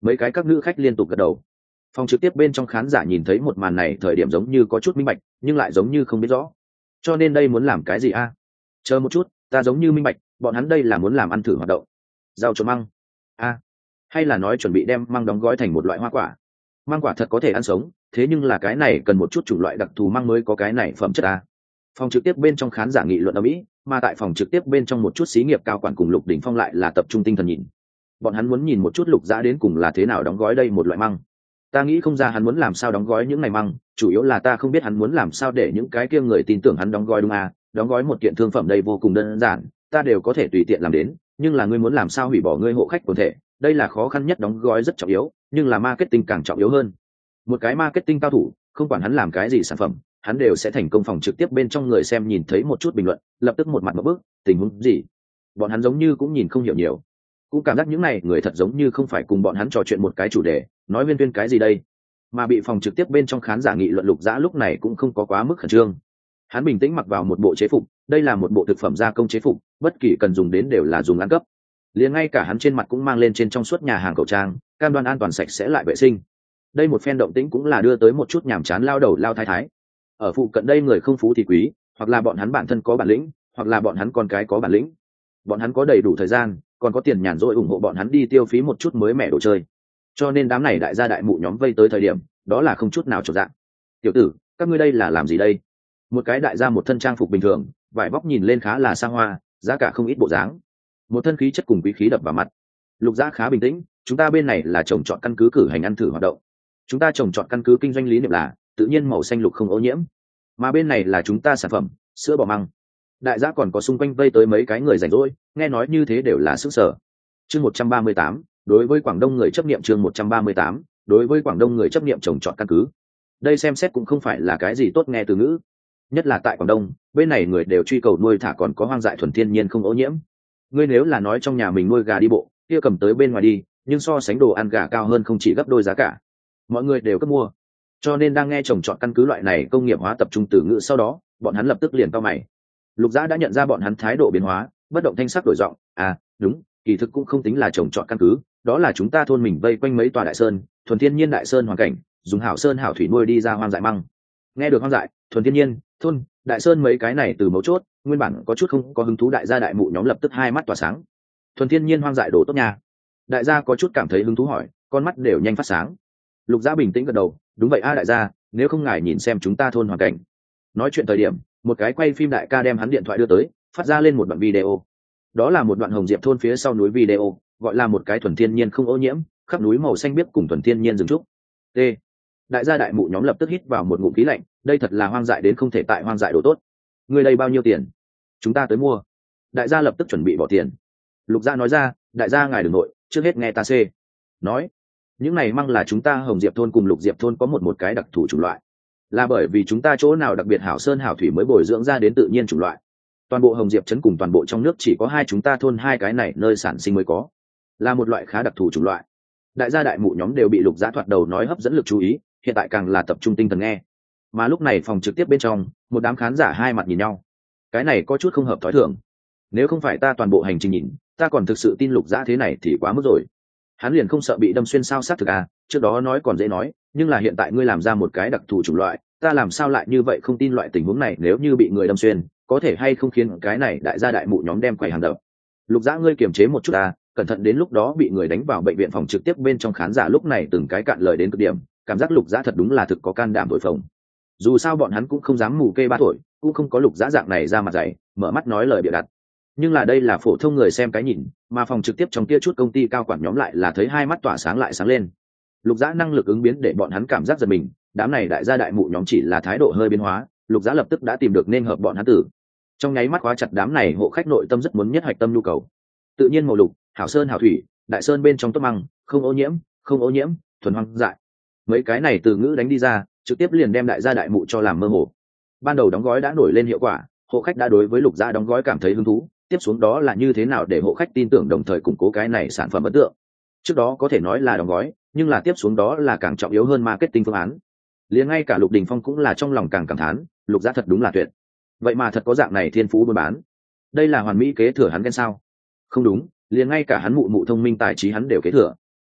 mấy cái các nữ khách liên tục gật đầu. Phòng trực tiếp bên trong khán giả nhìn thấy một màn này thời điểm giống như có chút minh bạch, nhưng lại giống như không biết rõ. Cho nên đây muốn làm cái gì a chờ một chút, ta giống như minh bạch, bọn hắn đây là muốn làm ăn thử hoạt động. Giao cho măng. A hay là nói chuẩn bị đem măng đóng gói thành một loại hoa quả. Măng quả thật có thể ăn sống, thế nhưng là cái này cần một chút chủng loại đặc thù măng mới có cái này phẩm chất a phòng trực tiếp bên trong khán giả nghị luận ở mỹ, mà tại phòng trực tiếp bên trong một chút xí nghiệp cao quản cùng lục đỉnh phong lại là tập trung tinh thần nhìn bọn hắn muốn nhìn một chút lục dã đến cùng là thế nào đóng gói đây một loại măng. Ta nghĩ không ra hắn muốn làm sao đóng gói những ngày măng, chủ yếu là ta không biết hắn muốn làm sao để những cái kia người tin tưởng hắn đóng gói đúng à đóng gói một kiện thương phẩm đây vô cùng đơn giản, ta đều có thể tùy tiện làm đến, nhưng là ngươi muốn làm sao hủy bỏ ngươi hộ khách quần thể, đây là khó khăn nhất đóng gói rất trọng yếu, nhưng là marketing càng trọng yếu hơn. Một cái marketing cao thủ, không quản hắn làm cái gì sản phẩm, hắn đều sẽ thành công phòng trực tiếp bên trong người xem nhìn thấy một chút bình luận, lập tức một mặt một bước, tình huống gì? Bọn hắn giống như cũng nhìn không hiểu nhiều cũng cảm giác những này người thật giống như không phải cùng bọn hắn trò chuyện một cái chủ đề, nói viên viên cái gì đây? Mà bị phòng trực tiếp bên trong khán giả nghị luận lục dã lúc này cũng không có quá mức khẩn trương. Hắn bình tĩnh mặc vào một bộ chế phục, đây là một bộ thực phẩm gia công chế phục, bất kỳ cần dùng đến đều là dùng ăn cấp liền ngay cả hắn trên mặt cũng mang lên trên trong suốt nhà hàng khẩu trang, cam đoan an toàn sạch sẽ lại vệ sinh. Đây một phen động tĩnh cũng là đưa tới một chút nhàm chán lao đầu lao thái thái. Ở phụ cận đây người không phú thì quý, hoặc là bọn hắn bản thân có bản lĩnh, hoặc là bọn hắn con cái có bản lĩnh. Bọn hắn có đầy đủ thời gian còn có tiền nhàn rỗi ủng hộ bọn hắn đi tiêu phí một chút mới mẻ đồ chơi. Cho nên đám này đại gia đại mụ nhóm vây tới thời điểm, đó là không chút nào trọn dạng. Tiểu tử, các ngươi đây là làm gì đây? Một cái đại gia một thân trang phục bình thường, vải vóc nhìn lên khá là xa hoa, giá cả không ít bộ dáng. Một thân khí chất cùng quý khí đập vào mặt. Lục gia khá bình tĩnh, chúng ta bên này là trồng chọn căn cứ cử hành ăn thử hoạt động. Chúng ta trồng chọn căn cứ kinh doanh lý niệm là, tự nhiên màu xanh lục không ô nhiễm. Mà bên này là chúng ta sản phẩm, sữa bò măng đại gia còn có xung quanh vây tới mấy cái người rảnh rỗi, nghe nói như thế đều là sức sở. Chương một trăm ba mươi tám, đối với quảng đông người chấp nghiệm chương một trăm ba mươi tám, đối với quảng đông người chấp nghiệm trồng trọt căn cứ. Đây xem xét cũng không phải là cái gì tốt nghe từ ngữ. Nhất là tại quảng đông, bên này người đều truy cầu nuôi thả còn có hoang dại thuần thiên nhiên không ô nhiễm. Ngươi nếu là nói trong nhà mình nuôi gà đi bộ, kia cầm tới bên ngoài đi, nhưng so sánh đồ ăn gà cao hơn không chỉ gấp đôi giá cả. Mọi người đều cấp mua. Cho nên đang nghe trồng trọt căn cứ loại này công nghiệp hóa tập trung từ ngữ sau đó, bọn hắn lập tức liền cao mày lục giã đã nhận ra bọn hắn thái độ biến hóa, bất động thanh sắc đổi giọng à đúng, kỳ thực cũng không tính là trồng trọt căn cứ, đó là chúng ta thôn mình vây quanh mấy tòa đại sơn, thuần thiên nhiên đại sơn hoàn cảnh, dùng hảo sơn hảo thủy nuôi đi ra hoang dại măng. Nghe được hoang dại, thuần thiên nhiên, thôn, đại sơn mấy cái này từ mấu chốt, nguyên bản có chút không có hứng thú đại gia đại mụ nhóm lập tức hai mắt tỏa sáng. Thuần thiên nhiên hoang dại đổ tốt nha. Đại gia có chút cảm thấy hứng thú hỏi, con mắt đều nhanh phát sáng. Lục gia bình tĩnh gật đầu, đúng vậy a đại gia, nếu không ngài nhìn xem chúng ta thôn hoàn cảnh. Nói chuyện thời điểm một cái quay phim đại ca đem hắn điện thoại đưa tới, phát ra lên một đoạn video. Đó là một đoạn hồng diệp thôn phía sau núi video, gọi là một cái thuần thiên nhiên không ô nhiễm, khắp núi màu xanh biếc cùng thuần thiên nhiên rừng trúc. T. Đại gia đại mụ nhóm lập tức hít vào một ngụm khí lạnh, đây thật là hoang dại đến không thể tại hoang dại đồ tốt. Người đây bao nhiêu tiền? Chúng ta tới mua. Đại gia lập tức chuẩn bị bỏ tiền. Lục gia nói ra, đại gia ngài đường nội, trước hết nghe ta c nói, những này măng là chúng ta hồng diệp thôn cùng lục diệp thôn có một một cái đặc thù chủng loại là bởi vì chúng ta chỗ nào đặc biệt hảo sơn hảo thủy mới bồi dưỡng ra đến tự nhiên chủng loại. Toàn bộ hồng diệp trấn cùng toàn bộ trong nước chỉ có hai chúng ta thôn hai cái này nơi sản sinh mới có. Là một loại khá đặc thù chủng loại. Đại gia đại mụ nhóm đều bị lục giã thoạt đầu nói hấp dẫn lực chú ý, hiện tại càng là tập trung tinh thần nghe. Mà lúc này phòng trực tiếp bên trong, một đám khán giả hai mặt nhìn nhau. Cái này có chút không hợp t h ó i thường. Nếu không phải ta toàn bộ hành trình nhìn, ta còn thực sự tin lục giã thế này thì quá mức rồi. Hắn liền không sợ bị đâm xuyên sao xác thực à trước đó nói còn dễ nói nhưng là hiện tại ngươi làm ra một cái đặc thù chủng loại, ta làm sao lại như vậy không tin loại tình huống này nếu như bị người đâm xuyên, có thể hay không khiến cái này đại gia đại mụ nhóm đem quầy hàng đập. Lục dã ngươi kiềm chế một chút à cẩn thận đến lúc đó bị người đánh vào bệnh viện phòng trực tiếp bên trong khán giả lúc này từng cái cạn lời đến cực điểm, cảm giác lục dã thật đúng là thực có can đảm thổi phồng. Dù sao bọn hắn cũng không dám mù kê ba tuổi, cũng không có lục dã dạng này ra mặt dày, mở mắt nói lời bịa đặt. Nhưng là đây là phổ thông người xem cái nhìn, mà phòng trực tiếp trong kia chút công ty cao quản nhóm lại là thấy hai mắt tỏa sáng lại sáng lên lục giã năng lực ứng biến để bọn hắn cảm giác giật mình, đám này đại gia đại mụ nhóm chỉ là thái độ hơi biến hóa, lục giã lập tức đã tìm được nên hợp bọn hắn tử. Trong nháy mắt khóa chặt đám này hộ khách nội tâm rất muốn nhất hạch tâm nhu cầu. Tự nhiên màu lục, hảo sơn hảo thủy, đại sơn bên trong tốt măng, không ô nhiễm, không ô nhiễm, thuần hoang dại. Mấy cái này từ ngữ đánh đi ra, trực tiếp liền đem đại gia đại mụ cho làm mơ hồ. Ban đầu đóng gói đã nổi lên hiệu quả, hộ khách đã đối với lục gia đóng gói cảm thấy hứng thú, tiếp xuống đó là như thế nào để hộ khách tin tưởng đồng thời củng cố cái này sản phẩm ấn tượng. Trước đó có thể nói là đóng gói nhưng là tiếp xuống đó là càng trọng yếu hơn marketing phương án. Liền ngay cả lục đình phong cũng là trong lòng càng cảm thán, lục gia thật đúng là tuyệt. Vậy mà thật có dạng này thiên phú buôn bán. Đây là hoàn mỹ kế thừa hắn ghen sao? Không đúng, liền ngay cả hắn mụ mụ thông minh tài trí hắn đều kế thừa.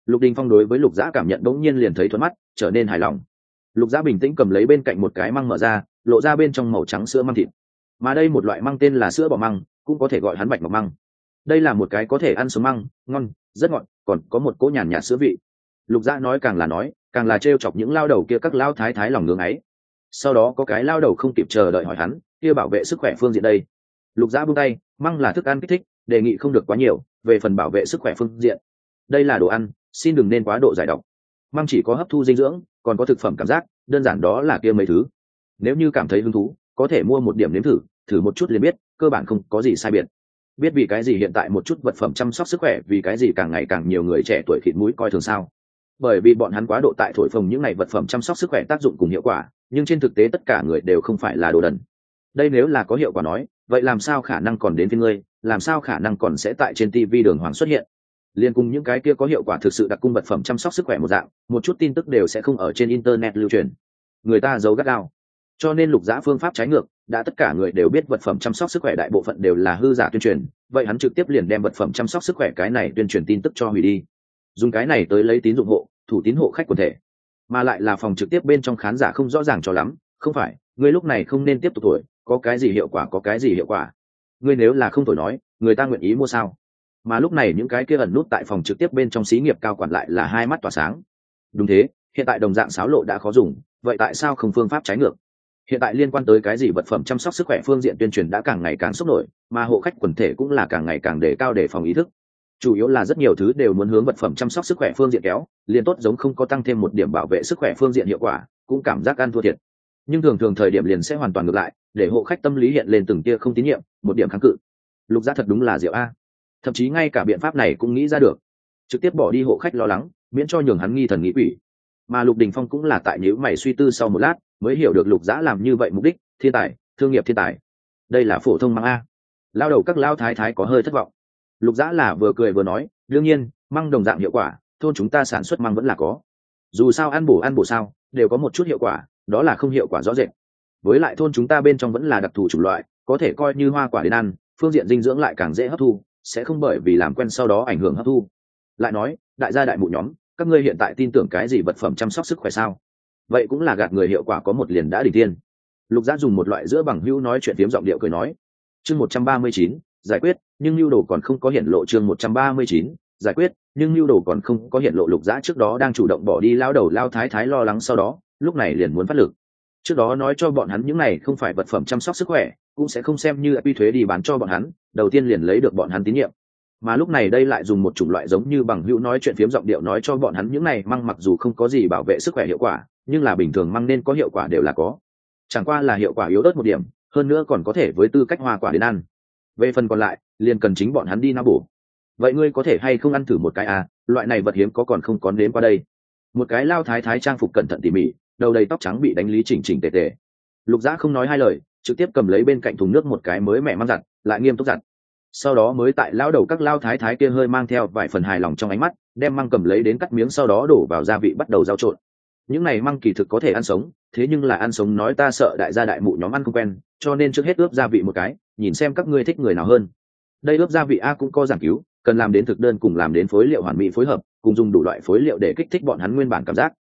Lục đình phong đối với lục giã cảm nhận đống nhiên liền thấy thuận mắt, trở nên hài lòng. Lục giã bình tĩnh cầm lấy bên cạnh một cái măng mở ra, lộ ra bên trong màu trắng sữa măng thịt. Mà đây một loại măng tên là sữa bò măng, cũng có thể gọi hắn bạch mọc măng. Đây là một cái có thể ăn sống măng, ngon, rất ngọt, còn có một cỗ nhàn nhạt sữa vị lục Gia nói càng là nói, càng là t chọc những lao đầu kia các lao thái thái lòng ngưng ấy. Sau đó có cái lao đầu không kịp chờ đợi hỏi hắn, kia bảo vệ sức khỏe phương diện đây? Lục Gia buông tay, măng là thức ăn kích thích, đề nghị không được quá nhiều, về phần bảo vệ sức khỏe phương diện. Đây là đồ ăn, xin đừng nên quá độ giải độc. Măng chỉ có hấp thu dinh dưỡng, còn có thực phẩm cảm giác, đơn giản đó là kia mấy thứ. Nếu như cảm thấy hứng thú, có thể mua một điểm nếm thử thử một chút liền biết, cơ bản không có gì sai biệt. Biết vì cái gì hiện tại một chút vật phẩm chăm sóc sức khỏe, vì cái gì càng ngày càng nhiều người trẻ tuổi khịt mũi coi thường sao? Bởi vì bọn hắn quá độ tại thổi phồng những ngày vật phẩm chăm sóc sức khỏe tác dụng cùng hiệu quả, nhưng trên thực tế tất cả người đều không phải là đồ đần. Đây nếu là có hiệu quả nói, vậy làm sao khả năng còn đến với ngươi, làm sao khả năng còn sẽ tại trên tv đường hoàng xuất hiện? Liên cùng những cái kia có hiệu quả thực sự đặc cung vật phẩm chăm sóc sức khỏe một dạng, một chút tin tức đều sẽ không ở trên internet lưu truyền. Người ta giấu gắt gao. Cho nên lục giã phương pháp trái ngược, đã tất cả người đều biết vật phẩm chăm sóc sức khỏe đại bộ phận đều là hư giả tuyên truyền, vậy hắn trực tiếp liền đem vật phẩm chăm sóc sức khỏe cái này tuyên truyền tin tức cho hủy đi. Dùng cái này tới lấy tín dụng hộ thủ tín hộ khách quần thể, mà lại là phòng trực tiếp bên trong khán giả không rõ ràng cho lắm. Không phải, ngươi lúc này không nên tiếp tục tuổi, có cái gì hiệu quả có cái gì hiệu quả. Ngươi nếu là không thổi nói, người ta nguyện ý mua sao? Mà lúc này những cái kia ẩn nút tại phòng trực tiếp bên trong xí nghiệp cao quản lại là hai mắt tỏa sáng. Đúng thế, hiện tại đồng dạng sáo lộ đã khó dùng, vậy tại sao không phương pháp trái ngược? Hiện tại liên quan tới cái gì vật phẩm chăm sóc sức khỏe phương diện tuyên truyền đã càng ngày càng sốc nổi, mà hộ khách quần thể cũng là càng ngày càng đề cao để phòng ý thức chủ yếu là rất nhiều thứ đều muốn hướng vật phẩm chăm sóc sức khỏe phương diện kéo, liền tốt giống không có tăng thêm một điểm bảo vệ sức khỏe phương diện hiệu quả, cũng cảm giác ăn thua thiệt. Nhưng thường thường thời điểm liền sẽ hoàn toàn ngược lại, để hộ khách tâm lý hiện lên từng tia không tín nhiệm, một điểm kháng cự. Lục giá thật đúng là diệu a. Thậm chí ngay cả biện pháp này cũng nghĩ ra được. Trực tiếp bỏ đi hộ khách lo lắng, miễn cho nhường hắn nghi thần nghĩ quỷ. Mà lục đình phong cũng là tại nhữ mày suy tư sau một lát, mới hiểu được lục giã làm như vậy mục đích, thiên tài, thương nghiệp thiên tài. Đây là phổ thông mang a. Lao đầu các lao thái thái có hơi thất vọng lục giã là vừa cười vừa nói, đương nhiên, măng đồng dạng hiệu quả, thôn chúng ta sản xuất măng vẫn là có. Dù sao ăn bổ ăn bổ sao, đều có một chút hiệu quả, đó là không hiệu quả rõ rệt. Với lại thôn chúng ta bên trong vẫn là đặc thù chủng loại, có thể coi như hoa quả đến ăn, phương diện dinh dưỡng lại càng dễ hấp thu, sẽ không bởi vì làm quen sau đó ảnh hưởng hấp thu. Lại nói, đại gia đại mụ nhóm, các ngươi hiện tại tin tưởng cái gì vật phẩm chăm sóc sức khỏe sao? Vậy cũng là gạt người hiệu quả có một liền đã đỉnh tiên. Lục Giã dùng một loại giữa bằng hữu nói chuyện tiếm giọng điệu cười nói. Chương một trăm ba mươi chín giải quyết, nhưng lưu đồ còn không có hiện lộ chương một trăm ba mươi chín, giải quyết, nhưng lưu đồ còn không có hiện lộ lục giã trước đó đang chủ động bỏ đi lao đầu lao thái thái lo lắng sau đó, lúc này liền muốn phát lực. Trước đó nói cho bọn hắn những này không phải vật phẩm chăm sóc sức khỏe, cũng sẽ không xem như quy thuế đi bán cho bọn hắn, đầu tiên liền lấy được bọn hắn tín nhiệm. Mà lúc này đây lại dùng một chủng loại giống như bằng hữu nói chuyện phiếm giọng điệu nói cho bọn hắn những này măng mặc dù không có gì bảo vệ sức khỏe hiệu quả, nhưng là bình thường măng nên có hiệu quả đều là có. Chẳng qua là hiệu quả yếu ớt một điểm, hơn nữa còn có thể với tư cách hoa quả đến ăn về phần còn lại, liền cần chính bọn hắn đi na bổ. Vậy ngươi có thể hay không ăn thử một cái à? Loại này vật hiếm có còn không có nếm qua đây. Một cái lao thái thái trang phục cẩn thận tỉ mỉ, đầu đầy tóc trắng bị đánh lý chỉnh chỉnh tề tề. Lục dã không nói hai lời, trực tiếp cầm lấy bên cạnh thùng nước một cái mới mẹ mang giặt, lại nghiêm túc giặt. Sau đó mới tại lao đầu các lao thái thái kia hơi mang theo vài phần hài lòng trong ánh mắt, đem măng cầm lấy đến cắt miếng sau đó đổ vào gia vị bắt đầu giao trộn những này măng kỳ thực có thể ăn sống, thế nhưng là ăn sống nói ta sợ đại gia đại mụ nhóm ăn không quen, cho nên trước hết ướp gia vị một cái, nhìn xem các ngươi thích người nào hơn. Đây ướp gia vị a cũng có giảng cứu, cần làm đến thực đơn cùng làm đến phối liệu hoàn mỹ phối hợp, cùng dùng đủ loại phối liệu để kích thích bọn hắn nguyên bản cảm giác.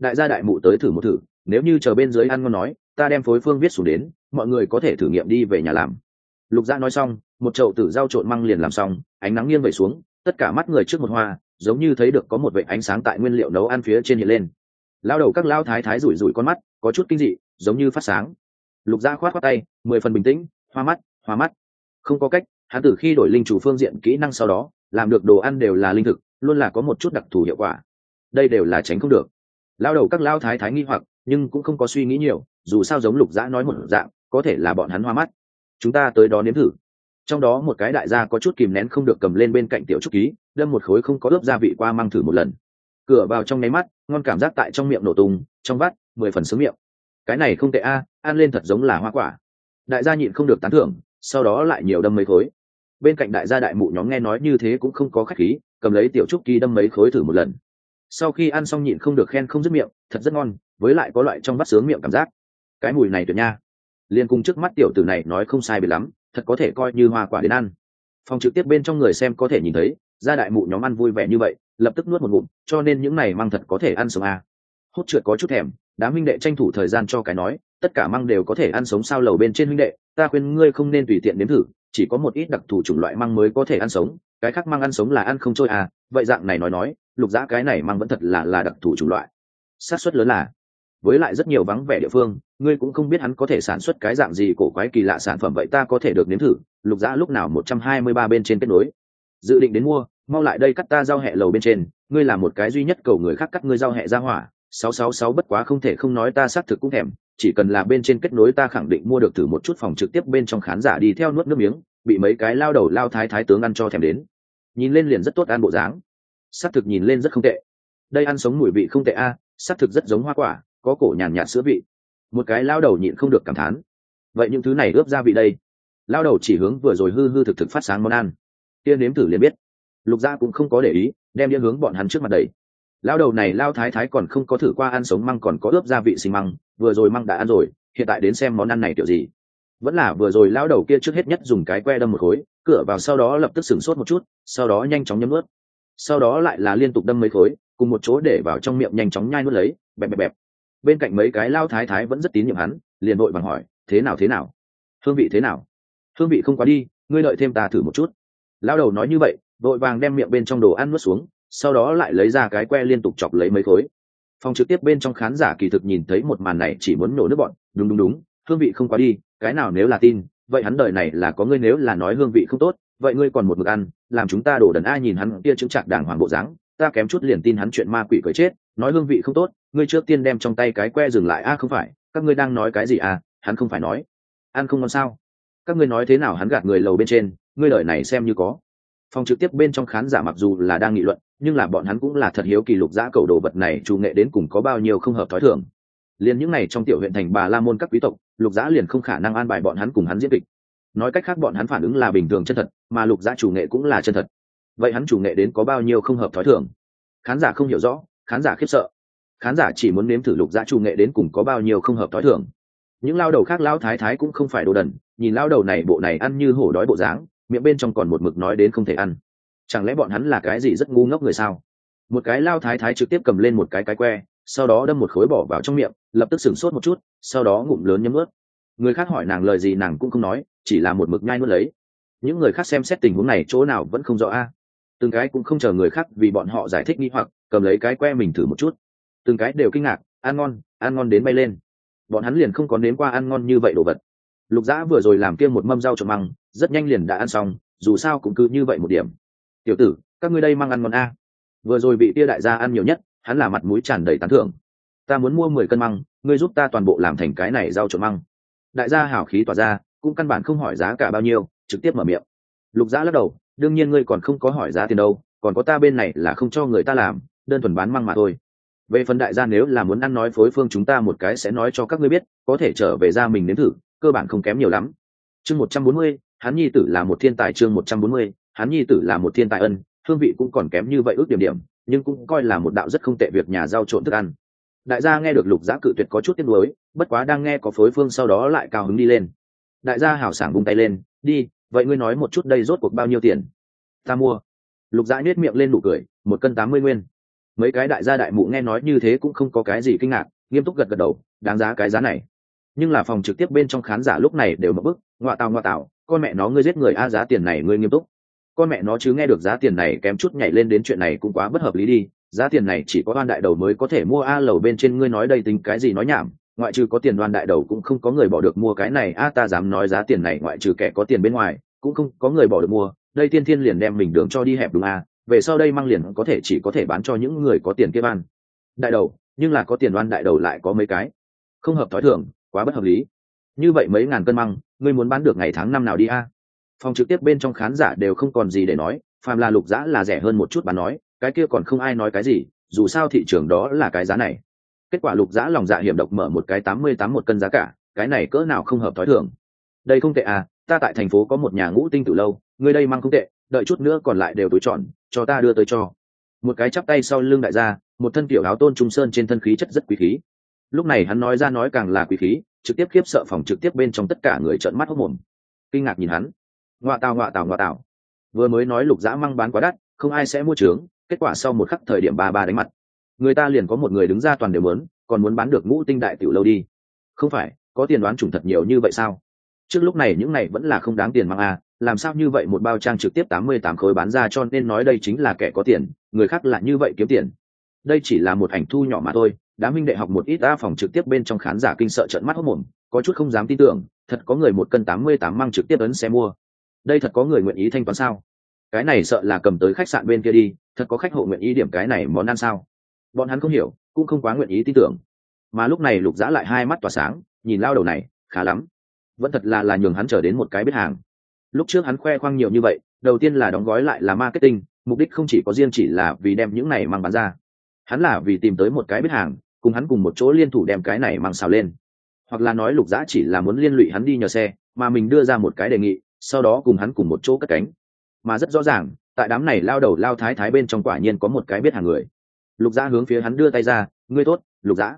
Đại gia đại mụ tới thử một thử, nếu như chờ bên dưới ăn ngon nói, ta đem phối phương viết xuống đến, mọi người có thể thử nghiệm đi về nhà làm. Lục gia nói xong, một chậu tử dao trộn măng liền làm xong, ánh nắng nghiêng về xuống, tất cả mắt người trước một hoa, giống như thấy được có một vệ ánh sáng tại nguyên liệu nấu ăn phía trên hiện lên lao đầu các lao thái thái rủi rủi con mắt, có chút kinh dị, giống như phát sáng. Lục gia khoát khoát tay, mười phần bình tĩnh, hoa mắt hoa mắt. Không có cách, hắn từ khi đổi linh chủ phương diện kỹ năng sau đó, làm được đồ ăn đều là linh thực, luôn là có một chút đặc thù hiệu quả. Đây đều là tránh không được. Lao đầu các lao thái thái nghi hoặc, nhưng cũng không có suy nghĩ nhiều, dù sao giống lục dã nói một dạng, có thể là bọn hắn hoa mắt. Chúng ta tới đó nếm thử. Trong đó một cái đại gia có chút kìm nén không được cầm lên bên cạnh tiểu trúc ký, đâm một khối không có ướp gia vị qua mang thử một lần cửa vào trong nháy mắt, ngon cảm giác tại trong miệng nổ tung, trong vắt, mười phần sướng miệng. Cái này không tệ a, ăn lên thật giống là hoa quả. Đại gia nhịn không được tán thưởng, sau đó lại nhiều đâm mấy khối. Bên cạnh đại gia đại mụ nhóm nghe nói như thế cũng không có khách khí, cầm lấy tiểu trúc kỳ đâm mấy khối thử một lần. Sau khi ăn xong nhịn không được khen không dứt miệng, thật rất ngon, với lại có loại trong vắt sướng miệng cảm giác. Cái mùi này tuyệt nha. Liên cùng trước mắt tiểu tử này nói không sai biệt lắm, thật có thể coi như hoa quả đến ăn. Phòng trực tiếp bên trong người xem có thể nhìn thấy gia đại mụ nhóm ăn vui vẻ như vậy, lập tức nuốt một ngụm, cho nên những này mang thật có thể ăn sống à. hốt trượt có chút thèm, đám minh đệ tranh thủ thời gian cho cái nói, tất cả măng đều có thể ăn sống sao lầu bên trên minh đệ, ta khuyên ngươi không nên tùy tiện nếm thử, chỉ có một ít đặc thù chủng loại măng mới có thể ăn sống, cái khác măng ăn sống là ăn không trôi à vậy dạng này nói nói, lục dã cái này măng vẫn thật là là đặc thù chủng loại xác suất lớn là, với lại rất nhiều vắng vẻ địa phương, ngươi cũng không biết hắn có thể sản xuất cái dạng gì cổ quái kỳ lạ sản phẩm, vậy ta có thể được nếm thử, lục dã lúc nào một trăm hai mươi ba bên trên kết nối dự định đến mua mau lại đây cắt ta giao hẹ lầu bên trên ngươi là một cái duy nhất cầu người khác cắt ngươi giao hẹ ra hỏa. Sáu sáu sáu bất quá không thể không nói ta xác thực cũng thèm chỉ cần là bên trên kết nối ta khẳng định mua được thử một chút phòng trực tiếp bên trong khán giả đi theo nuốt nước miếng bị mấy cái lao đầu lao thái thái tướng ăn cho thèm đến. Nhìn lên liền rất tốt ăn bộ dáng. Xác thực nhìn lên rất không tệ. Đây ăn sống mùi vị không tệ a à, xác thực rất giống hoa quả có cổ nhàn nhạt sữa vị. Một cái lao đầu nhịn không được cảm thán. Vậy những thứ này ướp gia vị đây. Lao đầu chỉ hướng vừa rồi hư hư thực thực phát sáng món ăn tiên nếm thử liền biết. Lục gia cũng không có để ý, đem đĩa hướng bọn hắn trước mặt đầy lao đầu này lao thái thái còn không có thử qua ăn sống măng còn có ướp gia vị xì măng, vừa rồi măng đã ăn rồi, hiện tại đến xem món ăn này kiểu gì. Vẫn là vừa rồi lao đầu kia trước hết nhất dùng cái que đâm một khối, cửa vào sau đó lập tức sửng sốt một chút, sau đó nhanh chóng nhấm ướt sau đó lại là liên tục đâm mấy khối, cùng một chỗ để vào trong miệng nhanh chóng nhai nuốt lấy, bẹp bẹp bẹp. Bên cạnh mấy cái lao thái thái vẫn rất tín nhiệm hắn, liền vội vàng hỏi, thế nào thế nào? Hương vị thế nào? Hương vị không quá đi, ngươi đợi thêm ta thử một chút lao đầu nói như vậy, vội vàng đem miệng bên trong đồ ăn nuốt xuống, sau đó lại lấy ra cái que liên tục chọc lấy mấy khối. Phòng trực tiếp bên trong khán giả kỳ thực nhìn thấy một màn này chỉ muốn nổ nước bọn. Đúng đúng đúng, hương vị không quá đi, cái nào nếu là tin, vậy hắn đời này là có ngươi nếu là nói hương vị không tốt, vậy ngươi còn một mực ăn, làm chúng ta đổ đần ai nhìn hắn kia chứng chặt đàng hoàng bộ dáng, ta kém chút liền tin hắn chuyện ma quỷ cởi chết, nói hương vị không tốt, ngươi trước tiên đem trong tay cái que dừng lại. A, không phải, các ngươi đang nói cái gì à hắn không phải nói. Ăn không ngon sao? Các ngươi nói thế nào hắn gạt người lầu bên trên ngươi lời này xem như có. Phòng trực tiếp bên trong khán giả mặc dù là đang nghị luận, nhưng là bọn hắn cũng là thật hiếu kỳ lục giã cầu đồ vật này chủ nghệ đến cùng có bao nhiêu không hợp thói thường. Liền những này trong tiểu huyện thành bà la môn các quý tộc, lục giã liền không khả năng an bài bọn hắn cùng hắn diễn kịch. Nói cách khác bọn hắn phản ứng là bình thường chân thật, mà lục giã chủ nghệ cũng là chân thật. Vậy hắn chủ nghệ đến có bao nhiêu không hợp thói thường? Khán giả không hiểu rõ, khán giả khiếp sợ. Khán giả chỉ muốn nếm thử lục giã chủ nghệ đến cùng có bao nhiêu không hợp thói thường. Những lao đầu khác lao thái thái cũng không phải đồ đần, nhìn lao đầu này bộ này ăn như hổ đói bộ dáng miệng bên trong còn một mực nói đến không thể ăn. Chẳng lẽ bọn hắn là cái gì rất ngu ngốc người sao? Một cái lao thái thái trực tiếp cầm lên một cái cái que, sau đó đâm một khối bỏ vào trong miệng, lập tức sửng sốt một chút, sau đó ngụm lớn nhấm ướt. Người khác hỏi nàng lời gì nàng cũng không nói, chỉ là một mực nhai nuốt lấy. Những người khác xem xét tình huống này chỗ nào vẫn không rõ a. Từng cái cũng không chờ người khác vì bọn họ giải thích nghi hoặc, cầm lấy cái que mình thử một chút. Từng cái đều kinh ngạc, ăn ngon ăn ngon đến bay lên. Bọn hắn liền không có nếm qua ăn ngon như vậy đồ vật. Lục dã vừa rồi làm kia một mâm rau trộn măng rất nhanh liền đã ăn xong, dù sao cũng cứ như vậy một điểm. Tiểu tử, các ngươi đây mang ăn món a. Vừa rồi bị tia đại gia ăn nhiều nhất, hắn là mặt mũi tràn đầy tán thưởng. Ta muốn mua mười cân măng, ngươi giúp ta toàn bộ làm thành cái này rau trộn măng. Đại gia hào khí tỏa ra, cũng căn bản không hỏi giá cả bao nhiêu, trực tiếp mở miệng. Lục giã lắc đầu, đương nhiên ngươi còn không có hỏi giá tiền đâu, còn có ta bên này là không cho người ta làm, đơn thuần bán măng mà thôi. Về phần đại gia nếu là muốn ăn nói phối phương chúng ta một cái sẽ nói cho các ngươi biết, có thể trở về ra mình nếm thử, cơ bản không kém nhiều lắm. Chương một trăm bốn mươi hắn nhi tử là một thiên tài chương một trăm bốn mươi hắn nhi tử là một thiên tài ân, hương vị cũng còn kém như vậy ước điểm điểm, nhưng cũng coi là một đạo rất không tệ việc nhà giao trộn thức ăn. Đại gia nghe được lục giã cự tuyệt có chút tiếc nuối, bất quá đang nghe có phối phương sau đó lại cao hứng đi lên. Đại gia hào sảng bung tay lên, đi, vậy ngươi nói một chút đây rốt cuộc bao nhiêu tiền? Ta mua. Lục giã nhếch miệng lên nụ cười, một cân tám mươi nguyên. Mấy cái đại gia đại mụ nghe nói như thế cũng không có cái gì kinh ngạc, nghiêm túc gật gật đầu, đáng giá cái giá này. Nhưng là phòng trực tiếp bên trong khán giả lúc này đều mất bức ngoạ tào ngoạ tào, con mẹ nó ngươi giết người a, giá tiền này ngươi nghiêm túc. Con mẹ nó chứ nghe được giá tiền này kém chút nhảy lên đến chuyện này cũng quá bất hợp lý đi. Giá tiền này chỉ có đoan đại đầu mới có thể mua a, lầu bên trên ngươi nói đây tính cái gì nói nhảm. Ngoại trừ có tiền đoan đại đầu cũng không có người bỏ được mua cái này a, ta dám nói giá tiền này ngoại trừ kẻ có tiền bên ngoài, cũng không có người bỏ được mua. Đây tiên thiên liền đem mình đường cho đi hẹp đúng a, về sau đây mang liền có thể chỉ có thể bán cho những người có tiền kia ban. Đại đầu, nhưng là có tiền đoan đại đầu lại có mấy cái. Không hợp thói thường, quá bất hợp lý. Như vậy mấy ngàn cân măng ngươi muốn bán được ngày tháng năm nào đi a? Phòng trực tiếp bên trong khán giả đều không còn gì để nói phàm là lục giã là rẻ hơn một chút bán nói, cái kia còn không ai nói cái gì, dù sao thị trường đó là cái giá này. Kết quả lục giã lòng dạ hiểm độc mở một cái tám mươi tám một cân giá cả, cái này cỡ nào không hợp thói thường. Đây không tệ à ta tại thành phố có một nhà ngũ tinh từ lâu ngươi đây mang không tệ, đợi chút nữa còn lại đều tối chọn, cho ta đưa tới cho. Một cái chắp tay sau lưng đại gia, một thân kiểu áo tôn trung sơn trên thân khí chất rất quý khí. Lúc này hắn nói ra nói càng là quý khí trực tiếp khiếp sợ phòng trực tiếp bên trong tất cả người trợn mắt hốc mồm. Kinh ngạc nhìn hắn. Ngoạ tào ngoạ tào ngoạ tào. Vừa mới nói lục dã măng bán quá đắt, không ai sẽ mua trướng, kết quả sau một khắc thời điểm ba ba đánh mặt. Người ta liền có một người đứng ra toàn đều muốn, còn muốn bán được ngũ tinh đại tiểu lâu đi. Không phải, có tiền đoán chủng thật nhiều như vậy sao? Trước lúc này những này vẫn là không đáng tiền mang a làm sao như vậy một bao trang trực tiếp tám mươi tám khối bán ra cho nên nói đây chính là kẻ có tiền, người khác là như vậy kiếm tiền. Đây chỉ là một ảnh thu nhỏ mà thôi đám minh đệ học một ít a phòng trực tiếp bên trong khán giả kinh sợ trận mắt hốc mồm, có chút không dám tin tưởng, thật có người một cân tám mươi tám mang trực tiếp ấn xe mua. Đây thật có người nguyện ý thanh toán sao? Cái này sợ là cầm tới khách sạn bên kia đi, thật có khách hộ nguyện ý điểm cái này món ăn sao? Bọn hắn không hiểu, cũng không quá nguyện ý tin tưởng. Mà lúc này lục giã lại hai mắt tỏa sáng, nhìn lao đầu này, khá lắm. Vẫn thật là là nhường hắn trở đến một cái biết hàng. Lúc trước hắn khoe khoang nhiều như vậy, đầu tiên là đóng gói lại là marketing, mục đích không chỉ có riêng chỉ là vì đem những này mang bán ra. Hắn là vì tìm tới một cái biết hàng cùng hắn cùng một chỗ liên thủ đem cái này mang xào lên. Hoặc là nói lục giã chỉ là muốn liên lụy hắn đi nhờ xe, mà mình đưa ra một cái đề nghị, sau đó cùng hắn cùng một chỗ cất cánh. Mà rất rõ ràng, tại đám này lao đầu lao thái thái bên trong quả nhiên có một cái biết hàng người. Lục giã hướng phía hắn đưa tay ra, ngươi tốt, lục giã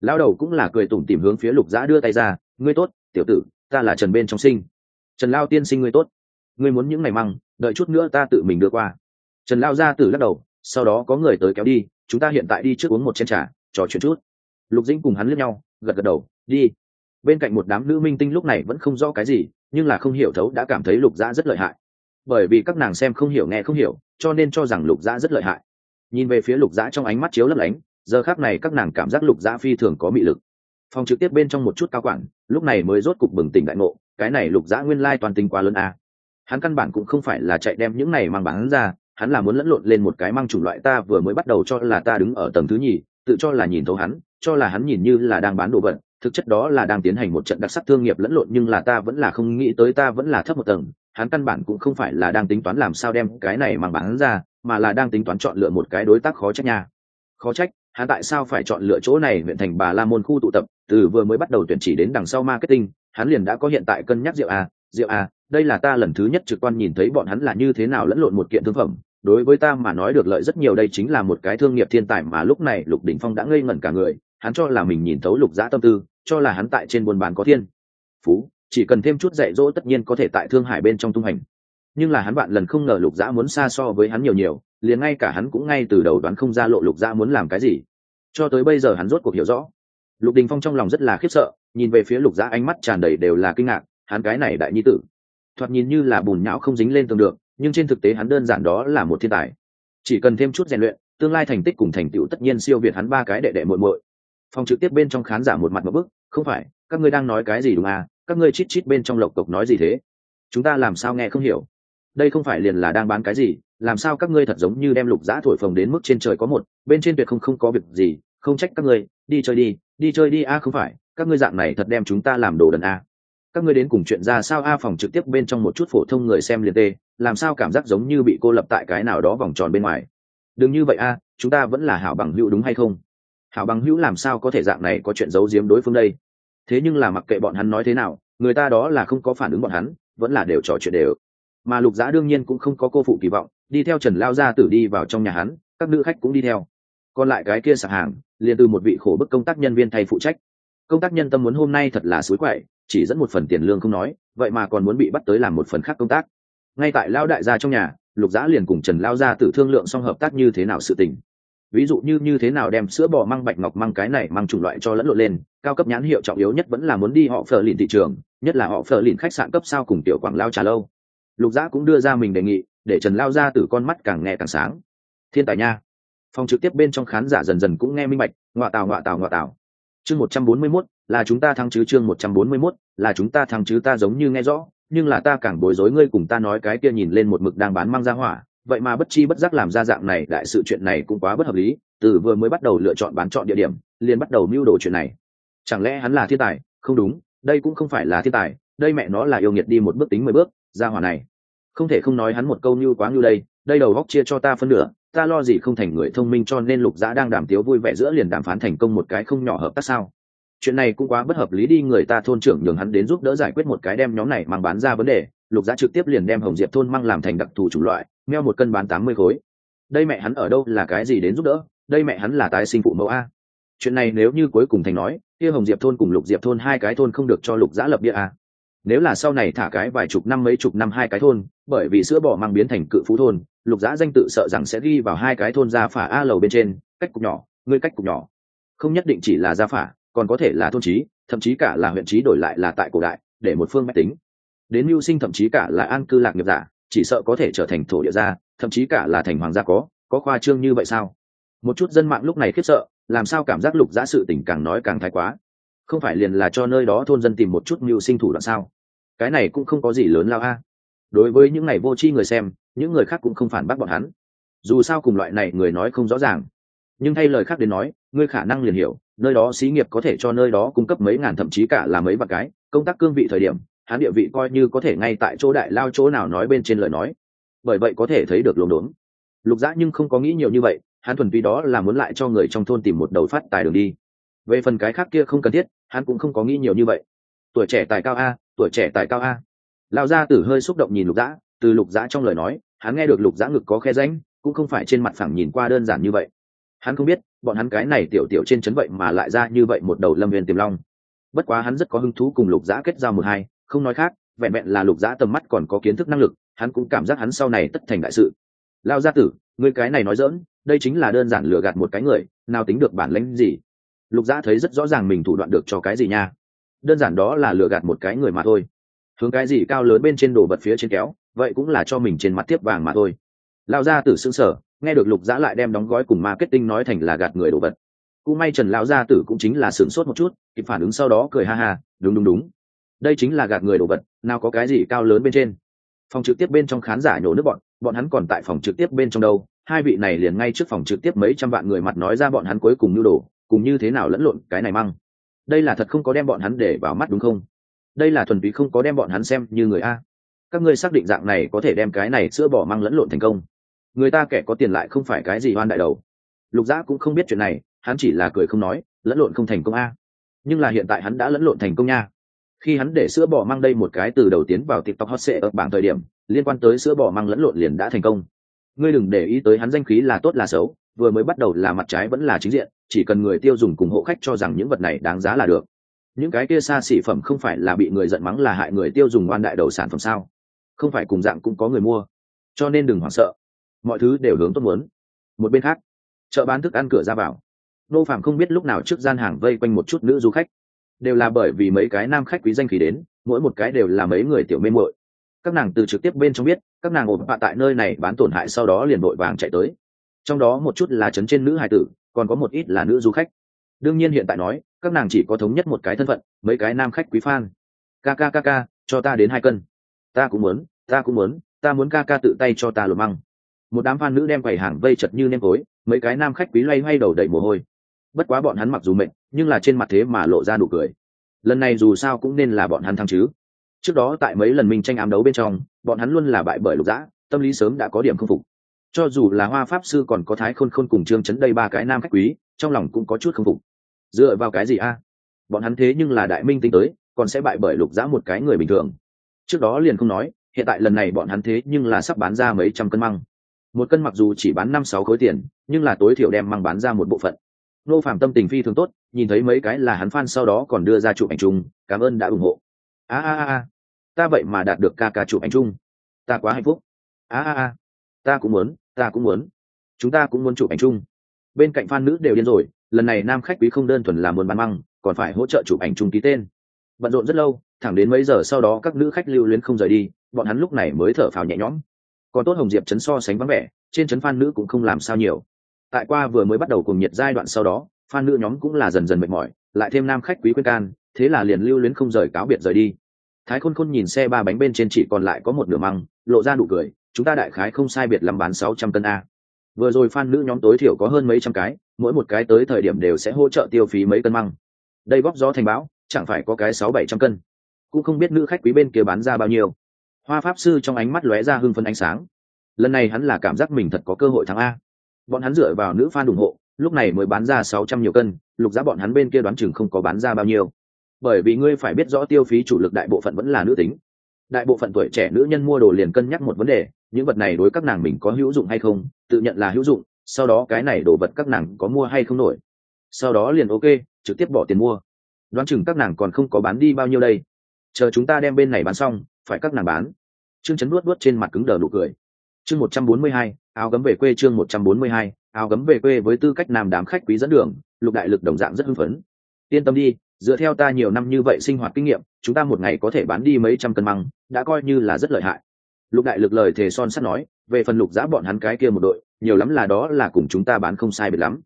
lao đầu cũng là cười tủm tìm hướng phía lục giã đưa tay ra, ngươi tốt, tiểu tử, ta là trần bên trong sinh. Trần lao tiên sinh ngươi tốt. Ngươi muốn những ngày măng, đợi chút nữa ta tự mình đưa qua. Trần lao ra từ lắc đầu, sau đó có người tới kéo đi, chúng ta hiện tại đi trước uống một chén t r à trò chuyện chút. Lục dĩnh cùng hắn lướt nhau, gật gật đầu, đi. Bên cạnh một đám nữ minh tinh lúc này vẫn không rõ cái gì, nhưng là không hiểu thấu đã cảm thấy lục dã rất lợi hại. Bởi vì các nàng xem không hiểu nghe không hiểu, cho nên cho rằng lục dã rất lợi hại. Nhìn về phía lục dã trong ánh mắt chiếu lấp lánh, giờ khác này các nàng cảm giác lục dã phi thường có mị lực. Phòng trực tiếp bên trong một chút cao quản, lúc này mới rốt cục bừng tỉnh đại ngộ, cái này lục dã nguyên lai toàn tình quá lớn a hắn căn bản cũng không phải là chạy đem những này mang bán ra, hắn là muốn lẫn lộn lên một cái mang chủng loại ta vừa mới bắt đầu cho là ta đứng ở tầng thứ nhì tự cho là nhìn thấu hắn, cho là hắn nhìn như là đang bán đồ vật, thực chất đó là đang tiến hành một trận đặc sắc thương nghiệp lẫn lộn nhưng là ta vẫn là không nghĩ tới ta vẫn là thấp một tầng, hắn căn bản cũng không phải là đang tính toán làm sao đem cái này mang bán ra, mà là đang tính toán chọn lựa một cái đối tác khó trách nha. Khó trách, hắn tại sao phải chọn lựa chỗ này, huyện thành bà la môn khu tụ tập, từ vừa mới bắt đầu tuyển chỉ đến đằng sau marketing, hắn liền đã có hiện tại cân nhắc rượu a rượu a, đây là ta lần thứ nhất trực quan nhìn thấy bọn hắn là như thế nào lẫn lộn một kiện thương phẩm đối với ta mà nói được lợi rất nhiều đây chính là một cái thương nghiệp thiên tài mà lúc này lục đỉnh phong đã ngây ngẩn cả người, hắn cho là mình nhìn thấu lục giã tâm tư, cho là hắn tại trên buôn bán có thiên phú, chỉ cần thêm chút dạy dỗ tất nhiên có thể tại thương hải bên trong tung hành. Nhưng là hắn bạn lần không ngờ lục giã muốn xa so với hắn nhiều nhiều, liền ngay cả hắn cũng ngay từ đầu đoán không ra lộ lục giã muốn làm cái gì. Cho tới bây giờ hắn rốt cuộc hiểu rõ. Lục đình phong trong lòng rất là khiếp sợ, nhìn về phía lục giã ánh mắt tràn đầy đều là kinh ngạc, hắn cái này đại nhi tử, thoạt nhìn như là bùn nhão không dính lên tường được nhưng trên thực tế hắn đơn giản đó là một thiên tài. Chỉ cần thêm chút rèn luyện, tương lai thành tích cùng thành tựu tất nhiên siêu việt hắn ba cái đệ đệ muội muội. Phòng trực tiếp bên trong khán giả một mặt một bức, không phải, các ngươi đang nói cái gì đúng à? Các ngươi chít chít bên trong lộc cộc nói gì thế? Chúng ta làm sao nghe không hiểu? Đây không phải liền là đang bán cái gì, làm sao các ngươi thật giống như đem lục giã thổi phồng đến mức trên trời có một, bên trên tuyệt không không có việc gì, không trách các ngươi, đi chơi đi đi chơi đi, a, không phải, các ngươi dạng này thật đem chúng ta làm đồ đần a các ngươi đến cùng chuyện ra sao? A phòng trực tiếp bên trong một chút phổ thông người xem liền tê, làm sao cảm giác giống như bị cô lập tại cái nào đó vòng tròn bên ngoài? Đừng như vậy a, chúng ta vẫn là hảo bằng hữu đúng hay không? Hảo bằng hữu làm sao có thể dạng này có chuyện giấu giếm đối phương đây? Thế nhưng là mặc kệ bọn hắn nói thế nào, người ta đó là không có phản ứng bọn hắn, vẫn là đều trò chuyện đều. Mà lục giã đương nhiên cũng không có cô phụ kỳ vọng, đi theo trần lao gia tử đi vào trong nhà hắn, các nữ khách cũng đi theo. Còn lại cái kia sạc hàng, liền từ một vị khổ bức công tác nhân viên thay phụ trách. Công tác nhân tâm muốn hôm nay thật là suối quậy chỉ dẫn một phần tiền lương không nói, vậy mà còn muốn bị bắt tới làm một phần khác công tác. Ngay tại lao đại gia trong nhà, lục giã liền cùng trần lao gia tử thương lượng xong hợp tác như thế nào sự tình. Ví dụ như như thế nào đem sữa bò măng bạch ngọc măng cái này mang chủng loại cho lẫn lộn lên, cao cấp nhãn hiệu trọng yếu nhất vẫn là muốn đi họ phờ lìn thị trường, nhất là họ phờ lìn khách sạn cấp sao cùng tiểu quảng lao trà lâu. Lục giã cũng đưa ra mình đề nghị, để trần lao ra từ con mắt càng nghe càng sáng. Thiên tài nha. Phòng trực tiếp bên trong khán giả dần dần cũng nghe minh bạch ngoạ tào ngoạ tào ngoạ tào chương một trăm bốn mươi mốt, là chúng ta thắng chứ chương một trăm bốn mươi mốt, là chúng ta thắng chứ ta giống như nghe rõ, nhưng là ta càng bối rối ngươi cùng ta nói cái kia nhìn lên một mực đang bán mang ra hỏa, vậy mà bất chi bất giác làm ra dạng này, đại sự chuyện này cũng quá bất hợp lý, từ vừa mới bắt đầu lựa chọn bán chọn địa điểm, liền bắt đầu mưu đồ chuyện này. Chẳng lẽ hắn là thiên tài? Không đúng, đây cũng không phải là thiên tài, đây mẹ nó là yêu nghiệt đi một bước tính mười bước, ra hỏa này. Không thể không nói hắn một câu như quá như đây đây đầu góc chia cho ta phân nửa ta lo gì không thành người thông minh cho nên lục giã đang đàm tiếu vui vẻ giữa liền đàm phán thành công một cái không nhỏ hợp tác sao? Chuyện này cũng quá bất hợp lý đi, người ta thôn trưởng nhường hắn đến giúp đỡ giải quyết một cái đem nhóm này mang bán ra vấn đề, lục giã trực tiếp liền đem hồng diệp thôn mang làm thành đặc thù chủng loại, meo một cân bán tám mươi khối. Đây mẹ hắn ở đâu, là cái gì đến giúp đỡ? Đây mẹ hắn là tái sinh phụ mẫu a. Chuyện này nếu như cuối cùng thành nói, kia hồng diệp thôn cùng lục diệp thôn hai cái thôn không được cho lục giã lập địa a nếu là sau này thả cái vài chục năm mấy chục năm hai cái thôn, bởi vì sữa bò mang biến thành cự phú thôn, lục giã danh tự sợ rằng sẽ ghi vào hai cái thôn gia phả a lầu bên trên, cách cục nhỏ, ngươi cách cục nhỏ. Không nhất định chỉ là gia phả, còn có thể là thôn trí, thậm chí cả là huyện trí đổi lại là tại cổ đại, để một phương mách tính. Đến mưu sinh thậm chí cả là an cư lạc nghiệp giả, chỉ sợ có thể trở thành thổ địa gia, thậm chí cả là thành hoàng gia có có khoa trương như vậy sao? Một chút dân mạng lúc này khiếp sợ, làm sao cảm giác lục giã sự tình càng nói càng thái quá? Không phải liền là cho nơi đó thôn dân tìm một chút mưu sinh thủ đoạn sao? Cái này cũng không có gì lớn lao a. Đối với những ngày vô tri người xem, những người khác cũng không phản bác bọn hắn. Dù sao cùng loại này người nói không rõ ràng. Nhưng thay lời khác đến nói, ngươi khả năng liền hiểu, nơi đó xí nghiệp có thể cho nơi đó cung cấp mấy ngàn thậm chí cả là mấy bạc cái, công tác cương vị thời điểm, hắn địa vị coi như có thể ngay tại chỗ đại lao chỗ nào nói bên trên lời nói. Bởi vậy có thể thấy được lồn đốn. Lục dã nhưng không có nghĩ nhiều như vậy, hắn thuần túy đó là muốn lại cho người trong thôn tìm một đầu phát tài đường đi. Về phần cái khác kia không cần thiết, hắn cũng không có nghĩ nhiều như vậy. Tuổi trẻ tài cao a tuổi trẻ tài cao a. Lao gia tử hơi xúc động nhìn lục dã, từ lục dã trong lời nói, hắn nghe được lục dã ngực có khe ránh cũng không phải trên mặt phẳng nhìn qua đơn giản như vậy. Hắn không biết, bọn hắn cái này tiểu tiểu trên chấn vậy mà lại ra như vậy một đầu lâm viên tiềm long. Bất quá hắn rất có hứng thú cùng lục dã kết giao một hai, không nói khác, vẹn vẹn là lục dã tầm mắt còn có kiến thức năng lực, hắn cũng cảm giác hắn sau này tất thành đại sự. Lao gia tử người cái này nói dỡn đây chính là đơn giản lừa gạt một cái người, nào tính được bản lãnh gì? Lục dã thấy rất rõ ràng mình thủ đoạn được cho cái gì nha đơn giản đó là lừa gạt một cái người mà thôi. Hướng cái gì cao lớn bên trên đồ vật phía trên kéo, vậy cũng là cho mình trên mặt tiếp vàng mà thôi. Lao gia tử xương sở nghe được lục giã lại đem đóng gói cùng marketing nói thành là gạt người đồ vật. Cũng may trần lão gia tử cũng chính là sửng sốt một chút, kịp phản ứng sau đó cười ha ha, đúng đúng đúng. Đây chính là gạt người đồ vật, nào có cái gì cao lớn bên trên. Phòng trực tiếp bên trong khán giả nhổ nước bọn bọn hắn còn tại phòng trực tiếp bên trong đâu. Hai vị này liền ngay trước phòng trực tiếp mấy trăm vạn người mặt nói ra bọn hắn cuối cùng nhu đồ, cùng như thế nào lẫn lộn cái này măng đây là thật không có đem bọn hắn để vào mắt đúng không? Đây là thuần túy không có đem bọn hắn xem như người a. Các ngươi xác định dạng này có thể đem cái này sữa bỏ mang lẫn lộn thành công. Người ta kẻ có tiền lại không phải cái gì oan đại đầu. Lục giã cũng không biết chuyện này, hắn chỉ là cười không nói, lẫn lộn không thành công a. Nhưng là hiện tại hắn đã lẫn lộn thành công nha. Khi hắn để sữa bò mang đây một cái từ đầu tiến vào tiktok hot sệ ở bảng thời điểm, liên quan tới sữa bò mang lẫn lộn liền đã thành công. Ngươi đừng để ý tới hắn danh khí là tốt là xấu, vừa mới bắt đầu là mặt trái vẫn là chính diện chỉ cần người tiêu dùng cùng hộ khách cho rằng những vật này đáng giá là được. Những cái kia xa xỉ phẩm không phải là bị người giận mắng là hại người tiêu dùng oan đại đầu sản phẩm sao? Không phải cùng dạng cũng có người mua. Cho nên đừng hoảng sợ. Mọi thứ đều hướng tốt muốn. Một bên khác, chợ bán thức ăn cửa ra vào. Nô phạm không biết lúc nào trước gian hàng vây quanh một chút nữ du khách. Đều là bởi vì mấy cái nam khách quý danh khí đến, mỗi một cái đều là mấy người tiểu mê muội. Các nàng từ trực tiếp bên trong biết, các nàng ổn bạ tại nơi này bán tổn hại sau đó liền vội vàng chạy tới. Trong đó một chút là chấn trên nữ hài tử còn có một ít là nữ du khách. Đương nhiên hiện tại nói, các nàng chỉ có thống nhất một cái thân phận, mấy cái nam khách quý phan ca ca ca ca, cho ta đến hai cân. Ta cũng muốn, ta cũng muốn, ta muốn ca ca tự tay cho ta lột măng. Một đám phan nữ đem quầy hàng vây chật như nêm tối, mấy cái nam khách quý loay hoay đầu đầy mồ hôi. Bất quá bọn hắn mặc dù mệnh nhưng là trên mặt thế mà lộ ra nụ cười. Lần này dù sao cũng nên là bọn hắn thăng chứ. Trước đó tại mấy lần mình tranh ám đấu bên trong, bọn hắn luôn là bại bởi lục dã, tâm lý sớm đã có điểm không phục cho dù là hoa pháp sư còn có thái khôn khôn cùng trương chấn đây ba cái nam khách quý, trong lòng cũng có chút không phục. Dựa vào cái gì a? Bọn hắn thế nhưng là đại minh tính tới, còn sẽ bại bởi lục giã một cái người bình thường. Trước đó liền không nói, hiện tại lần này bọn hắn thế nhưng là sắp bán ra mấy trăm cân măng. Một cân mặc dù chỉ bán năm sáu khối tiền, nhưng là tối thiểu đem măng bán ra một bộ phận. Nô phạm tâm tình phi thường tốt, nhìn thấy mấy cái là hắn fan sau đó còn đưa ra chụp ảnh chung, cảm ơn đã ủng hộ. A a a. Ta vậy mà đạt được ca ca chụp ảnh chung. Ta quá hạnh phúc. A a a ta cũng muốn, ta cũng muốn. Chúng ta cũng muốn chụp ảnh chung. Bên cạnh fan nữ đều điên rồi, lần này nam khách quý không đơn thuần là muốn bán măng, còn phải hỗ trợ chụp ảnh chung ký tên. Bận rộn rất lâu, thẳng đến mấy giờ sau đó các nữ khách lưu luyến không rời đi, bọn hắn lúc này mới thở phào nhẹ nhõm. Còn tốt hồng diệp chấn so sánh vắng vẻ, trên chấn fan nữ cũng không làm sao nhiều. Tại qua vừa mới bắt đầu cùng nhiệt giai đoạn sau đó, fan nữ nhóm cũng là dần dần mệt mỏi, lại thêm nam khách quý khuyên can, thế là liền lưu luyến không rời cáo biệt rời đi. Thái khôn khôn nhìn xe ba bánh bên trên chỉ còn lại có một nửa măng, lộ ra nụ cười chúng ta đại khái không sai biệt lắm bán sáu trăm cân a. Vừa rồi fan nữ nhóm tối thiểu có hơn mấy trăm cái, mỗi một cái tới thời điểm đều sẽ hỗ trợ tiêu phí mấy cân măng. Đây bóc gió thành bão, chẳng phải có cái sáu bảy trăm cân. Cũng không biết nữ khách quý bên kia bán ra bao nhiêu. Hoa pháp sư trong ánh mắt lóe ra hưng phân ánh sáng. Lần này hắn là cảm giác mình thật có cơ hội thắng a. Bọn hắn dựa vào nữ fan ủng hộ, lúc này mới bán ra sáu trăm nhiều cân, lục giá bọn hắn bên kia đoán chừng không có bán ra bao nhiêu. Bởi vì ngươi phải biết rõ tiêu phí chủ lực đại bộ phận vẫn là nữ tính. Đại bộ phận tuổi trẻ nữ nhân mua đồ liền cân nhắc một vấn đề những vật này đối các nàng mình có hữu dụng hay không, tự nhận là hữu dụng, sau đó cái này đồ vật các nàng có mua hay không nổi. Sau đó liền ok, trực tiếp bỏ tiền mua. Đoán chừng các nàng còn không có bán đi bao nhiêu đây. Chờ chúng ta đem bên này bán xong, phải các nàng bán. Trương chấn nuốt nuốt trên mặt cứng đờ nụ cười. Chương một trăm bốn mươi hai, áo gấm về quê chương một trăm bốn mươi hai, áo gấm về quê với tư cách nam đám khách quý dẫn đường, lục đại lực đồng dạng rất hưng phấn. Yên tâm đi, dựa theo ta nhiều năm như vậy sinh hoạt kinh nghiệm, chúng ta một ngày có thể bán đi mấy trăm cân măng, đã coi như là rất lợi hại lục đại lực lời thề son sắt nói, về phần lục giã bọn hắn cái kia một đội, nhiều lắm là đó là cùng chúng ta bán không sai biệt lắm.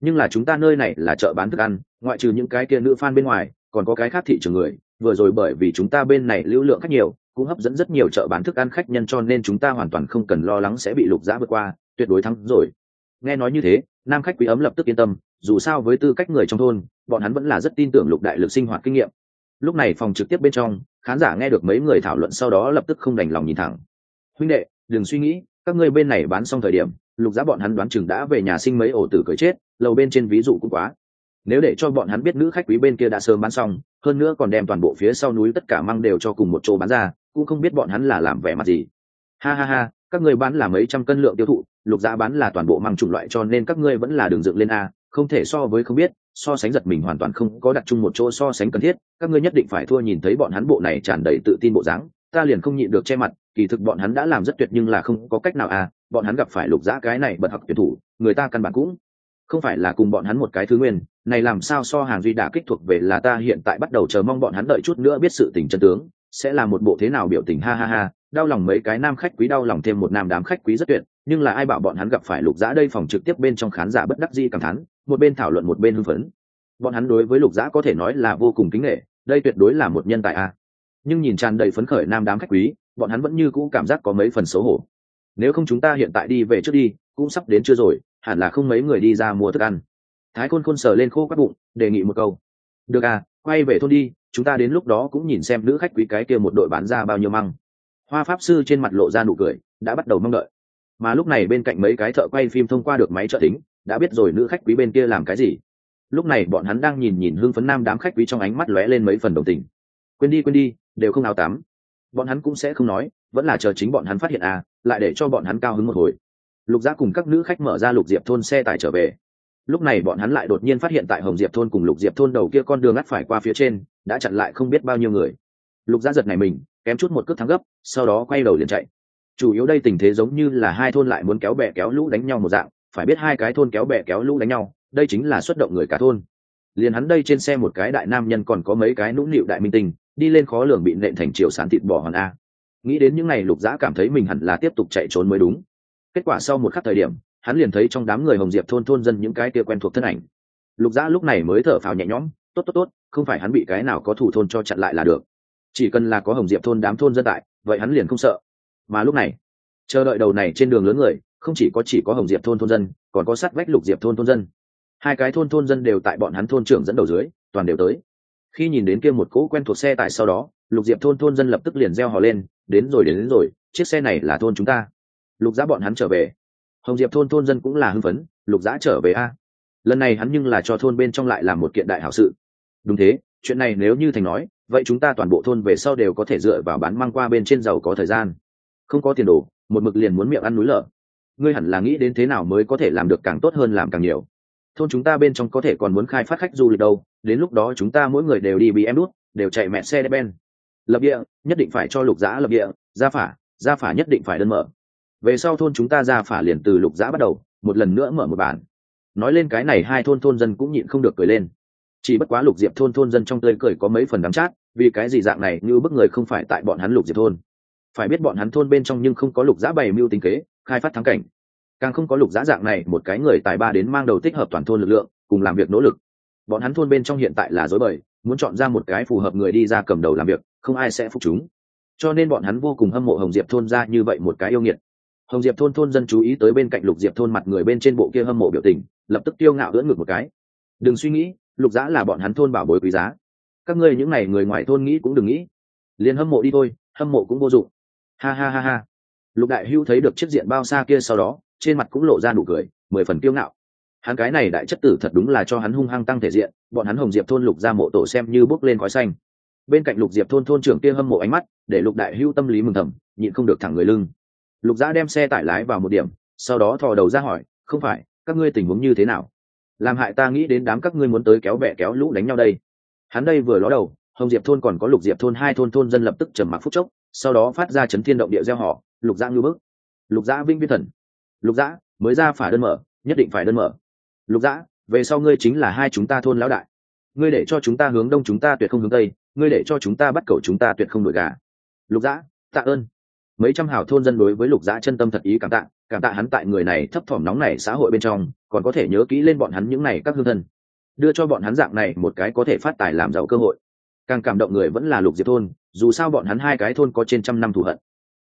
Nhưng là chúng ta nơi này là chợ bán thức ăn, ngoại trừ những cái kia nữ fan bên ngoài, còn có cái khác thị trường người, vừa rồi bởi vì chúng ta bên này lưu lượng khách nhiều, cũng hấp dẫn rất nhiều chợ bán thức ăn khách nhân cho nên chúng ta hoàn toàn không cần lo lắng sẽ bị lục giã vượt qua, tuyệt đối thắng rồi. Nghe nói như thế, nam khách quý ấm lập tức yên tâm, dù sao với tư cách người trong thôn, bọn hắn vẫn là rất tin tưởng lục đại lực sinh hoạt kinh nghiệm. Lúc này phòng trực tiếp bên trong khán giả nghe được mấy người thảo luận sau đó lập tức không đành lòng nhìn thẳng. Huynh đệ, đừng suy nghĩ, các ngươi bên này bán xong thời điểm, lục giá bọn hắn đoán chừng đã về nhà sinh mấy ổ tử cười chết, lầu bên trên ví dụ cũng quá. Nếu để cho bọn hắn biết nữ khách quý bên kia đã sớm bán xong, hơn nữa còn đem toàn bộ phía sau núi tất cả mang đều cho cùng một chỗ bán ra, cũng không biết bọn hắn là làm vẻ mặt gì. Ha ha ha, các ngươi bán là mấy trăm cân lượng tiêu thụ, lục giá bán là toàn bộ mang chủng loại cho nên các ngươi vẫn là đường dựng lên a, không thể so với không biết so sánh giật mình hoàn toàn không có đặt chung một chỗ so sánh cần thiết, các ngươi nhất định phải thua nhìn thấy bọn hắn bộ này tràn đầy tự tin bộ dáng, ta liền không nhịn được che mặt, kỳ thực bọn hắn đã làm rất tuyệt nhưng là không có cách nào à bọn hắn gặp phải lục giã cái này bật học tuyển thủ, người ta căn bản cũng không phải là cùng bọn hắn một cái thứ nguyên, này làm sao so hàng duy đã kích thuộc về là ta hiện tại bắt đầu chờ mong bọn hắn đợi chút nữa biết sự tình chân tướng sẽ là một bộ thế nào biểu tình, ha ha ha, đau lòng mấy cái nam khách quý, đau lòng thêm một nam đám khách quý rất tuyệt, nhưng là ai bảo bọn hắn gặp phải lục giã đây phòng trực tiếp bên trong khán giả bất đắc di cảm thán, một bên thảo luận một bên hưng phấn. Bọn hắn đối với lục giã có thể nói là vô cùng kính nghệ, đây tuyệt đối là một nhân tài a. Nhưng nhìn tràn đầy phấn khởi nam đám khách quý, bọn hắn vẫn như cũ cảm giác có mấy phần xấu hổ. Nếu không chúng ta hiện tại đi về trước đi, cũng sắp đến chưa rồi, hẳn là không mấy người đi ra mua thức ăn. Thái khôn khôn sờ lên khô các bụng, đề nghị một câu. Được à quay về thôn đi, chúng ta đến lúc đó cũng nhìn xem nữ khách quý cái kia một đội bán ra bao nhiêu măng. Hoa pháp sư trên mặt lộ ra nụ cười, đã bắt đầu mong đợi. Mà lúc này bên cạnh mấy cái thợ quay phim thông qua được máy trợ tính, đã biết rồi nữ khách quý bên kia làm cái gì. Lúc này bọn hắn đang nhìn nhìn hương phấn nam đám khách quý trong ánh mắt lóe lên mấy phần đồng tình. Quên đi quên đi, đều không áo tắm. Bọn hắn cũng sẽ không nói, vẫn là chờ chính bọn hắn phát hiện à lại để cho bọn hắn cao hứng một hồi. Lục gia cùng các nữ khách mở ra lục diệp thôn xe tải trở về lúc này bọn hắn lại đột nhiên phát hiện tại hồng diệp thôn cùng lục diệp thôn đầu kia con đường ngắt phải qua phía trên, đã chặn lại không biết bao nhiêu người. Lục gia giật này mình, kém chút một cước thắng gấp, sau đó quay đầu liền chạy. Chủ yếu đây tình thế giống như là hai thôn lại muốn kéo bè kéo lũ đánh nhau một dạng, phải biết hai cái thôn kéo bè kéo lũ đánh nhau, đây chính là xuất động người cả thôn. Liền hắn đây trên xe một cái đại nam nhân còn có mấy cái nũng nịu đại minh tinh, đi lên khó lường bị nện thành triều sán thịt bò hòn a. Nghĩ đến những ngày lục giã cảm thấy mình hẳn là tiếp tục chạy trốn mới đúng. Kết quả sau một khắc thời điểm hắn liền thấy trong đám người hồng diệp thôn thôn dân những cái kia quen thuộc thân ảnh. Lục dã lúc này mới thở phào nhẹ nhõm tốt tốt tốt không phải hắn bị cái nào có thủ thôn cho chặn lại là được. Chỉ cần là có hồng diệp thôn đám thôn dân tại vậy hắn liền không sợ. Mà lúc này chờ đợi đầu này trên đường lớn người không chỉ có chỉ có hồng diệp thôn thôn dân còn có sát vách lục diệp thôn thôn dân. Hai cái thôn thôn dân đều tại bọn hắn thôn trưởng dẫn đầu dưới toàn đều tới. Khi nhìn đến kia một cỗ quen thuộc xe tại sau đó lục diệp thôn thôn dân lập tức liền reo hò lên đến rồi đến, đến rồi chiếc xe này là thôn chúng ta. Lục giã bọn hắn trở về hồng diệp thôn thôn dân cũng là hưng phấn, lục giã trở về a. Lần này hắn nhưng là cho thôn bên trong lại làm một kiện đại hảo sự. Đúng thế, chuyện này nếu như thành nói, vậy chúng ta toàn bộ thôn về sau đều có thể dựa vào bán mang qua bên trên giàu có thời gian. Không có tiền đồ, một mực liền muốn miệng ăn núi lở. Ngươi hẳn là nghĩ đến thế nào mới có thể làm được càng tốt hơn làm càng nhiều. Thôn chúng ta bên trong có thể còn muốn khai phát khách du lịch đâu, đến lúc đó chúng ta mỗi người đều đi bị em đút đều chạy mẹ xe ben lập địa, nhất định phải cho lục giã lập địa, gia phả gia phả nhất định phải đơn mở về sau thôn chúng ta ra phả liền từ lục giã bắt đầu, một lần nữa mở một bản. Nói lên cái này hai thôn thôn dân cũng nhịn không được cười lên. Chỉ bất quá lục diệp thôn thôn dân trong tươi cười có mấy phần đắm chát, vì cái gì dạng này như bức người không phải tại bọn hắn lục diệp thôn. Phải biết bọn hắn thôn bên trong nhưng không có lục giã bày mưu tính kế, khai phát thắng cảnh. Càng không có lục giã dạng này, một cái người tài ba đến mang đầu tích hợp toàn thôn lực lượng, cùng làm việc nỗ lực. Bọn hắn thôn bên trong hiện tại là dối bời, muốn chọn ra một cái phù hợp người đi ra cầm đầu làm việc, không ai sẽ phục chúng. Cho nên bọn hắn vô cùng hâm mộ hồng diệp thôn ra như vậy một cái yêu nghiệt hồng diệp thôn thôn dân chú ý tới bên cạnh lục diệp thôn mặt người bên trên bộ kia hâm mộ biểu tình, lập tức tiêu ngạo ưỡn ngược một cái. Đừng suy nghĩ, lục giã là bọn hắn thôn bảo bối quý giá. Các ngươi những n à y người ngoài thôn nghĩ cũng đừng nghĩ. Liền hâm mộ đi thôi, hâm mộ cũng vô dụng. Ha ha ha ha. Lục đại hưu thấy được chiếc diện bao xa kia sau đó, trên mặt cũng lộ ra nụ cười, mười phần kiêu ngạo. Hắn cái này đại chất tử thật đúng là cho hắn hung hăng tăng thể diện, bọn hắn hồng diệp thôn lục ra mộ tổ xem như bước lên khói xanh. Bên cạnh lục diệp thôn thôn trưởng kia hâm mộ ánh mắt, để lục đại hưu tâm lý mừng thầm, nhịn không được thẳng người lưng lục giã đem xe tải lái vào một điểm, sau đó thò đầu ra hỏi, không phải, các ngươi tình huống như thế nào? Làm hại ta nghĩ đến đám các ngươi muốn tới kéo bẹ kéo lũ đánh nhau đây. Hắn đây vừa ló đầu, hồng diệp thôn còn có lục diệp thôn hai thôn thôn dân lập tức trầm mặc phúc chốc, sau đó phát ra chấn thiên động địa gieo họ lục giã ngư bức. Lục giã vinh viên thần. Lục giã mới ra phải đơn mở, nhất định phải đơn mở. Lục giã về sau ngươi chính là hai chúng ta thôn lão đại. Ngươi để cho chúng ta hướng đông chúng ta tuyệt không hướng tây, ngươi để cho chúng ta bắt cầu chúng ta tuyệt không đổi gà. Lục giã tạ ơn mấy trăm hào thôn dân đối với lục giã chân tâm thật ý cảm tạ cảm tạ hắn tại người này thấp thỏm nóng này xã hội bên trong, còn có thể nhớ kỹ lên bọn hắn những này các hương thân. Đưa cho bọn hắn dạng này một cái có thể phát tài làm giàu cơ hội. Càng cảm động người vẫn là lục diệp thôn, dù sao bọn hắn hai cái thôn có trên trăm năm thù hận.